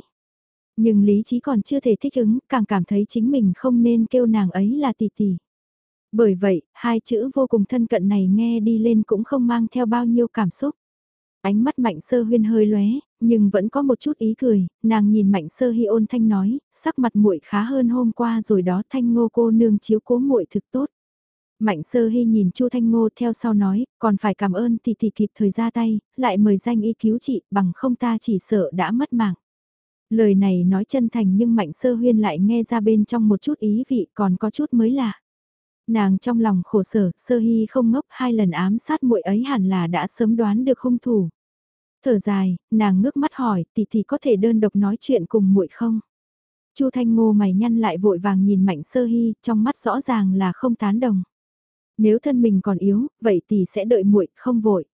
Nhưng lý trí còn chưa thể thích ứng, càng cảm thấy chính mình không nên kêu nàng ấy là tỷ tỷ. Bởi vậy, hai chữ vô cùng thân cận này nghe đi lên cũng không mang theo bao nhiêu cảm xúc. Ánh mắt mạnh sơ huyên hơi lóe, nhưng vẫn có một chút ý cười, nàng nhìn mạnh sơ hi ôn thanh nói, sắc mặt muội khá hơn hôm qua rồi đó thanh ngô cô nương chiếu cố muội thực tốt. Mạnh sơ hy nhìn Chu Thanh Ngô theo sau nói, còn phải cảm ơn thì thì kịp thời ra tay, lại mời danh y cứu trị, bằng không ta chỉ sợ đã mất mạng. Lời này nói chân thành nhưng Mạnh sơ huyên lại nghe ra bên trong một chút ý vị còn có chút mới lạ. Nàng trong lòng khổ sở, sơ hy không ngốc hai lần ám sát muội ấy hẳn là đã sớm đoán được hung thủ. Thở dài, nàng ngước mắt hỏi, tỷ tỷ có thể đơn độc nói chuyện cùng muội không? Chu Thanh Ngô mày nhăn lại vội vàng nhìn Mạnh Sơ Hy, trong mắt rõ ràng là không tán đồng. Nếu thân mình còn yếu, vậy tỷ sẽ đợi muội, không vội.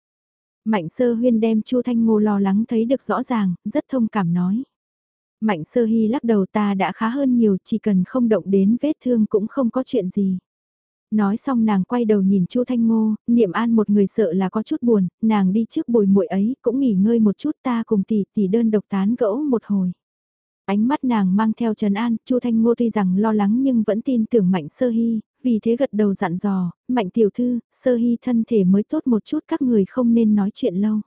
Mạnh Sơ Huyên đem Chu Thanh Ngô lo lắng thấy được rõ ràng, rất thông cảm nói. Mạnh Sơ Hy lắc đầu ta đã khá hơn nhiều, chỉ cần không động đến vết thương cũng không có chuyện gì. Nói xong nàng quay đầu nhìn Chu Thanh Ngô, niệm an một người sợ là có chút buồn, nàng đi trước bồi muội ấy cũng nghỉ ngơi một chút ta cùng tỷ tỷ đơn độc tán gẫu một hồi. Ánh mắt nàng mang theo trần an, Chu Thanh Ngô tuy rằng lo lắng nhưng vẫn tin tưởng Mạnh Sơ Hy, vì thế gật đầu dặn dò, Mạnh tiểu thư, Sơ Hy thân thể mới tốt một chút các người không nên nói chuyện lâu.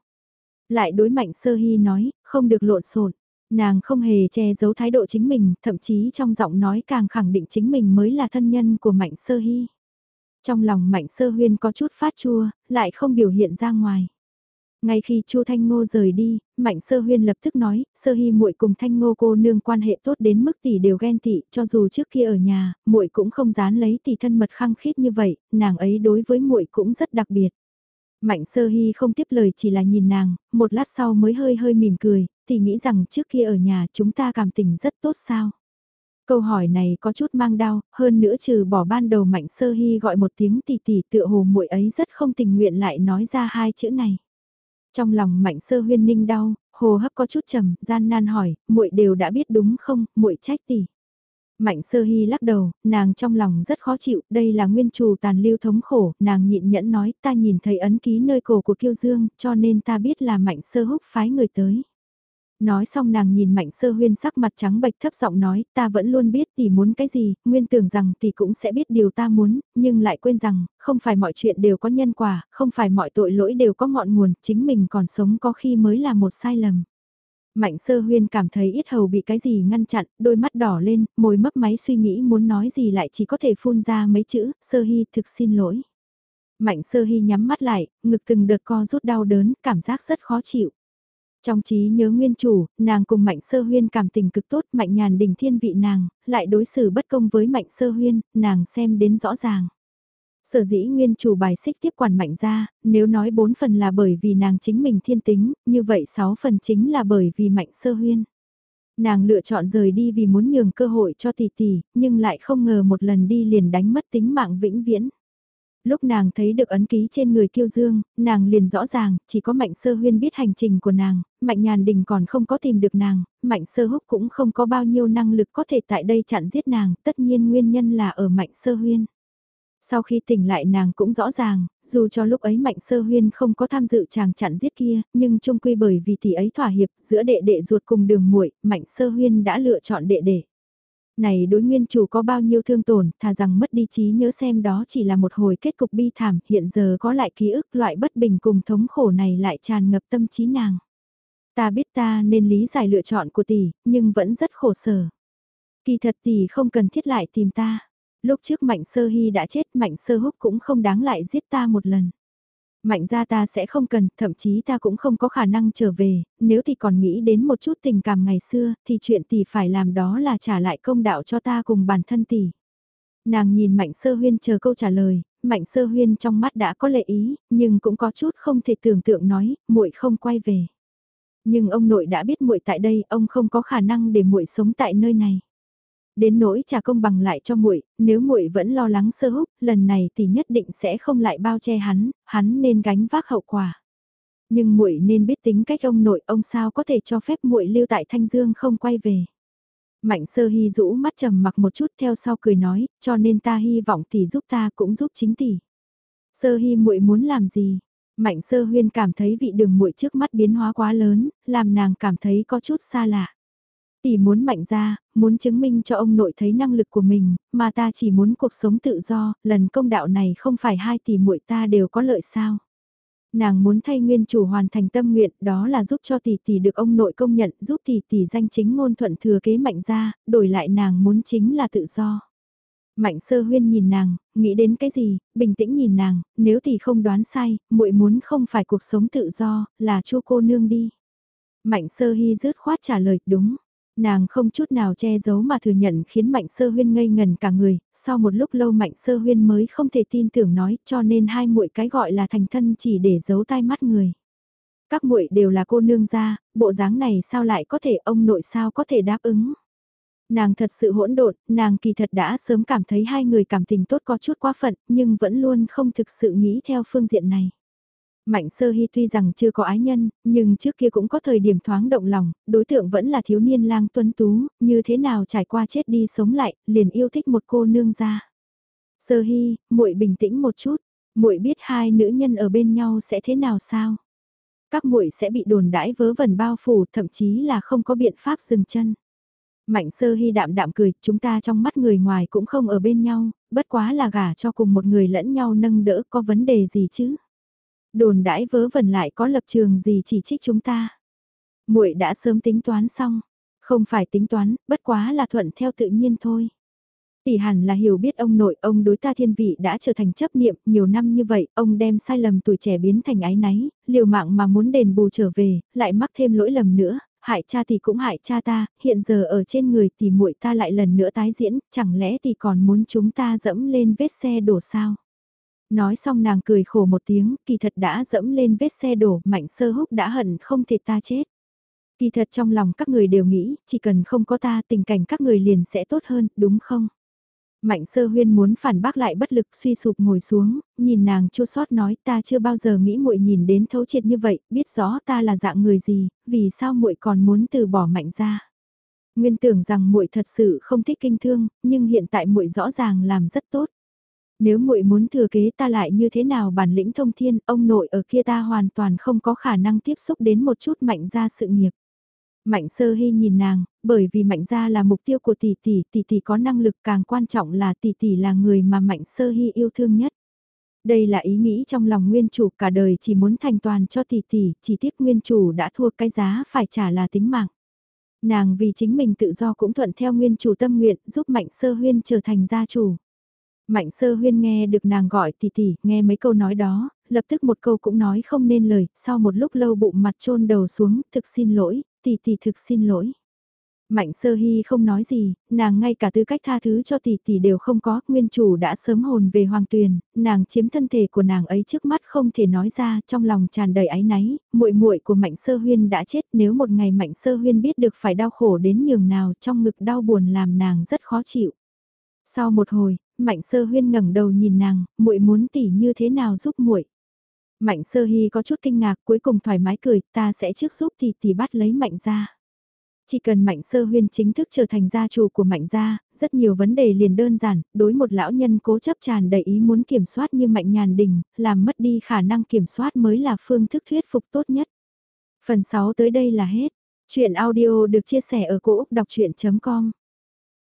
Lại đối Mạnh Sơ Hy nói, không được lộn xộn. Nàng không hề che giấu thái độ chính mình, thậm chí trong giọng nói càng khẳng định chính mình mới là thân nhân của Mạnh Sơ Hy. Trong lòng Mạnh Sơ Huyên có chút phát chua, lại không biểu hiện ra ngoài. Ngay khi Chu Thanh Ngô rời đi, Mạnh Sơ Huyên lập tức nói, Sơ Hy muội cùng Thanh Ngô cô nương quan hệ tốt đến mức tỷ đều ghen tị, cho dù trước kia ở nhà, muội cũng không dán lấy tỷ thân mật khăng khít như vậy, nàng ấy đối với muội cũng rất đặc biệt. Mạnh sơ hy không tiếp lời chỉ là nhìn nàng, một lát sau mới hơi hơi mỉm cười, thì nghĩ rằng trước kia ở nhà chúng ta cảm tình rất tốt sao. Câu hỏi này có chút mang đau, hơn nữa trừ bỏ ban đầu mạnh sơ hy gọi một tiếng tỷ tỷ tựa hồ muội ấy rất không tình nguyện lại nói ra hai chữ này. Trong lòng mạnh sơ huyên ninh đau, hồ hấp có chút trầm, gian nan hỏi, muội đều đã biết đúng không, muội trách tỷ. Mạnh sơ hy lắc đầu, nàng trong lòng rất khó chịu, đây là nguyên trù tàn lưu thống khổ, nàng nhịn nhẫn nói ta nhìn thấy ấn ký nơi cổ của kiêu dương, cho nên ta biết là mạnh sơ húc phái người tới. Nói xong nàng nhìn mạnh sơ huyên sắc mặt trắng bệch thấp giọng nói, ta vẫn luôn biết tỷ muốn cái gì, nguyên tưởng rằng tỷ cũng sẽ biết điều ta muốn, nhưng lại quên rằng, không phải mọi chuyện đều có nhân quả, không phải mọi tội lỗi đều có ngọn nguồn, chính mình còn sống có khi mới là một sai lầm. Mạnh sơ huyên cảm thấy ít hầu bị cái gì ngăn chặn, đôi mắt đỏ lên, môi mấp máy suy nghĩ muốn nói gì lại chỉ có thể phun ra mấy chữ, sơ hy thực xin lỗi. Mạnh sơ hy nhắm mắt lại, ngực từng đợt co rút đau đớn, cảm giác rất khó chịu. Trong trí nhớ nguyên chủ, nàng cùng Mạnh Sơ Huyên cảm tình cực tốt, Mạnh Nhàn đình thiên vị nàng, lại đối xử bất công với Mạnh Sơ Huyên, nàng xem đến rõ ràng. Sở dĩ nguyên chủ bài xích tiếp quản Mạnh ra, nếu nói 4 phần là bởi vì nàng chính mình thiên tính, như vậy 6 phần chính là bởi vì Mạnh Sơ Huyên. Nàng lựa chọn rời đi vì muốn nhường cơ hội cho tỷ tỷ, nhưng lại không ngờ một lần đi liền đánh mất tính mạng vĩnh viễn lúc nàng thấy được ấn ký trên người kiêu dương, nàng liền rõ ràng, chỉ có mạnh sơ huyên biết hành trình của nàng, mạnh nhàn đình còn không có tìm được nàng, mạnh sơ húc cũng không có bao nhiêu năng lực có thể tại đây chặn giết nàng, tất nhiên nguyên nhân là ở mạnh sơ huyên. Sau khi tỉnh lại nàng cũng rõ ràng, dù cho lúc ấy Mạnh Sơ Huyên không có tham dự chàng chặn giết kia, nhưng chung quy bởi vì tỷ ấy thỏa hiệp giữa đệ đệ ruột cùng đường muội Mạnh Sơ Huyên đã lựa chọn đệ đệ. Này đối nguyên chủ có bao nhiêu thương tổn, thà rằng mất đi trí nhớ xem đó chỉ là một hồi kết cục bi thảm, hiện giờ có lại ký ức loại bất bình cùng thống khổ này lại tràn ngập tâm trí nàng. Ta biết ta nên lý giải lựa chọn của tỷ, nhưng vẫn rất khổ sở. Kỳ thật tỷ không cần thiết lại tìm ta. Lúc trước Mạnh Sơ Hy đã chết, Mạnh Sơ Húc cũng không đáng lại giết ta một lần mạnh ra ta sẽ không cần, thậm chí ta cũng không có khả năng trở về, nếu thì còn nghĩ đến một chút tình cảm ngày xưa, thì chuyện tỷ phải làm đó là trả lại công đạo cho ta cùng bản thân tỷ. Nàng nhìn Mạnh Sơ Huyên chờ câu trả lời, Mạnh Sơ Huyên trong mắt đã có lệ ý, nhưng cũng có chút không thể tưởng tượng nói, muội không quay về. Nhưng ông nội đã biết muội tại đây, ông không có khả năng để muội sống tại nơi này. Đến nỗi trả công bằng lại cho muội, nếu muội vẫn lo lắng sơ húc, lần này thì nhất định sẽ không lại bao che hắn, hắn nên gánh vác hậu quả. Nhưng muội nên biết tính cách ông nội, ông sao có thể cho phép muội lưu tại Thanh Dương không quay về. Mạnh sơ hy rũ mắt trầm mặc một chút theo sau cười nói, cho nên ta hy vọng tỷ giúp ta cũng giúp chính tỷ. Sơ hy muội muốn làm gì? Mạnh sơ huyên cảm thấy vị đường muội trước mắt biến hóa quá lớn, làm nàng cảm thấy có chút xa lạ. Tỷ muốn mạnh ra, muốn chứng minh cho ông nội thấy năng lực của mình, mà ta chỉ muốn cuộc sống tự do, lần công đạo này không phải hai tỷ muội ta đều có lợi sao. Nàng muốn thay nguyên chủ hoàn thành tâm nguyện, đó là giúp cho tỷ tỷ được ông nội công nhận, giúp tỷ tỷ danh chính ngôn thuận thừa kế mạnh ra, đổi lại nàng muốn chính là tự do. Mạnh sơ huyên nhìn nàng, nghĩ đến cái gì, bình tĩnh nhìn nàng, nếu tỷ không đoán sai, muội muốn không phải cuộc sống tự do, là chu cô nương đi. Mạnh sơ hy rứt khoát trả lời, đúng. Nàng không chút nào che giấu mà thừa nhận khiến Mạnh Sơ Huyên ngây ngần cả người, sau một lúc lâu Mạnh Sơ Huyên mới không thể tin tưởng nói cho nên hai muội cái gọi là thành thân chỉ để giấu tai mắt người. Các muội đều là cô nương gia, bộ dáng này sao lại có thể ông nội sao có thể đáp ứng. Nàng thật sự hỗn độn, nàng kỳ thật đã sớm cảm thấy hai người cảm tình tốt có chút quá phận, nhưng vẫn luôn không thực sự nghĩ theo phương diện này. Mạnh sơ hy tuy rằng chưa có ái nhân, nhưng trước kia cũng có thời điểm thoáng động lòng, đối tượng vẫn là thiếu niên lang tuấn tú, như thế nào trải qua chết đi sống lại, liền yêu thích một cô nương ra. Sơ hy, muội bình tĩnh một chút, muội biết hai nữ nhân ở bên nhau sẽ thế nào sao? Các muội sẽ bị đồn đãi vớ vẩn bao phủ, thậm chí là không có biện pháp dừng chân. Mạnh sơ hy đạm đạm cười, chúng ta trong mắt người ngoài cũng không ở bên nhau, bất quá là gả cho cùng một người lẫn nhau nâng đỡ có vấn đề gì chứ? Đồn đãi vớ vẩn lại có lập trường gì chỉ trích chúng ta. muội đã sớm tính toán xong, không phải tính toán, bất quá là thuận theo tự nhiên thôi. Tỷ hẳn là hiểu biết ông nội, ông đối ta thiên vị đã trở thành chấp niệm, nhiều năm như vậy, ông đem sai lầm tuổi trẻ biến thành ái náy, liều mạng mà muốn đền bù trở về, lại mắc thêm lỗi lầm nữa, hại cha thì cũng hại cha ta, hiện giờ ở trên người thì muội ta lại lần nữa tái diễn, chẳng lẽ thì còn muốn chúng ta dẫm lên vết xe đổ sao? Nói xong nàng cười khổ một tiếng, kỳ thật đã dẫm lên vết xe đổ, mạnh sơ húc đã hận không thể ta chết. Kỳ thật trong lòng các người đều nghĩ, chỉ cần không có ta tình cảnh các người liền sẽ tốt hơn, đúng không? Mạnh sơ huyên muốn phản bác lại bất lực suy sụp ngồi xuống, nhìn nàng chua sót nói ta chưa bao giờ nghĩ muội nhìn đến thấu triệt như vậy, biết rõ ta là dạng người gì, vì sao muội còn muốn từ bỏ mạnh ra. Nguyên tưởng rằng muội thật sự không thích kinh thương, nhưng hiện tại muội rõ ràng làm rất tốt. Nếu muội muốn thừa kế ta lại như thế nào bản lĩnh thông thiên, ông nội ở kia ta hoàn toàn không có khả năng tiếp xúc đến một chút mạnh ra sự nghiệp. Mạnh sơ hy nhìn nàng, bởi vì mạnh gia là mục tiêu của tỷ tỷ, tỷ tỷ có năng lực càng quan trọng là tỷ tỷ là người mà mạnh sơ hy yêu thương nhất. Đây là ý nghĩ trong lòng nguyên chủ cả đời chỉ muốn thành toàn cho tỷ tỷ, chỉ tiếc nguyên chủ đã thua cái giá phải trả là tính mạng. Nàng vì chính mình tự do cũng thuận theo nguyên chủ tâm nguyện giúp mạnh sơ huyên trở thành gia chủ. Mạnh sơ huyên nghe được nàng gọi tỷ tỷ, nghe mấy câu nói đó, lập tức một câu cũng nói không nên lời, sau một lúc lâu bụng mặt trôn đầu xuống, thực xin lỗi, tỷ tỷ thực xin lỗi. Mạnh sơ hy không nói gì, nàng ngay cả tư cách tha thứ cho tỷ tỷ đều không có, nguyên chủ đã sớm hồn về hoàng tuyền, nàng chiếm thân thể của nàng ấy trước mắt không thể nói ra, trong lòng tràn đầy áy náy, muội muội của mạnh sơ huyên đã chết, nếu một ngày mạnh sơ huyên biết được phải đau khổ đến nhường nào trong ngực đau buồn làm nàng rất khó chịu. Sau một hồi, mạnh sơ huyên ngẩng đầu nhìn nàng, muội muốn tỷ như thế nào giúp muội Mạnh sơ hy có chút kinh ngạc cuối cùng thoải mái cười, ta sẽ trước giúp thì tỷ bắt lấy mạnh ra. Chỉ cần mạnh sơ huyên chính thức trở thành gia chủ của mạnh gia, rất nhiều vấn đề liền đơn giản, đối một lão nhân cố chấp tràn đầy ý muốn kiểm soát như mạnh nhàn đình, làm mất đi khả năng kiểm soát mới là phương thức thuyết phục tốt nhất. Phần 6 tới đây là hết. Chuyện audio được chia sẻ ở cỗ đọc chuyện.com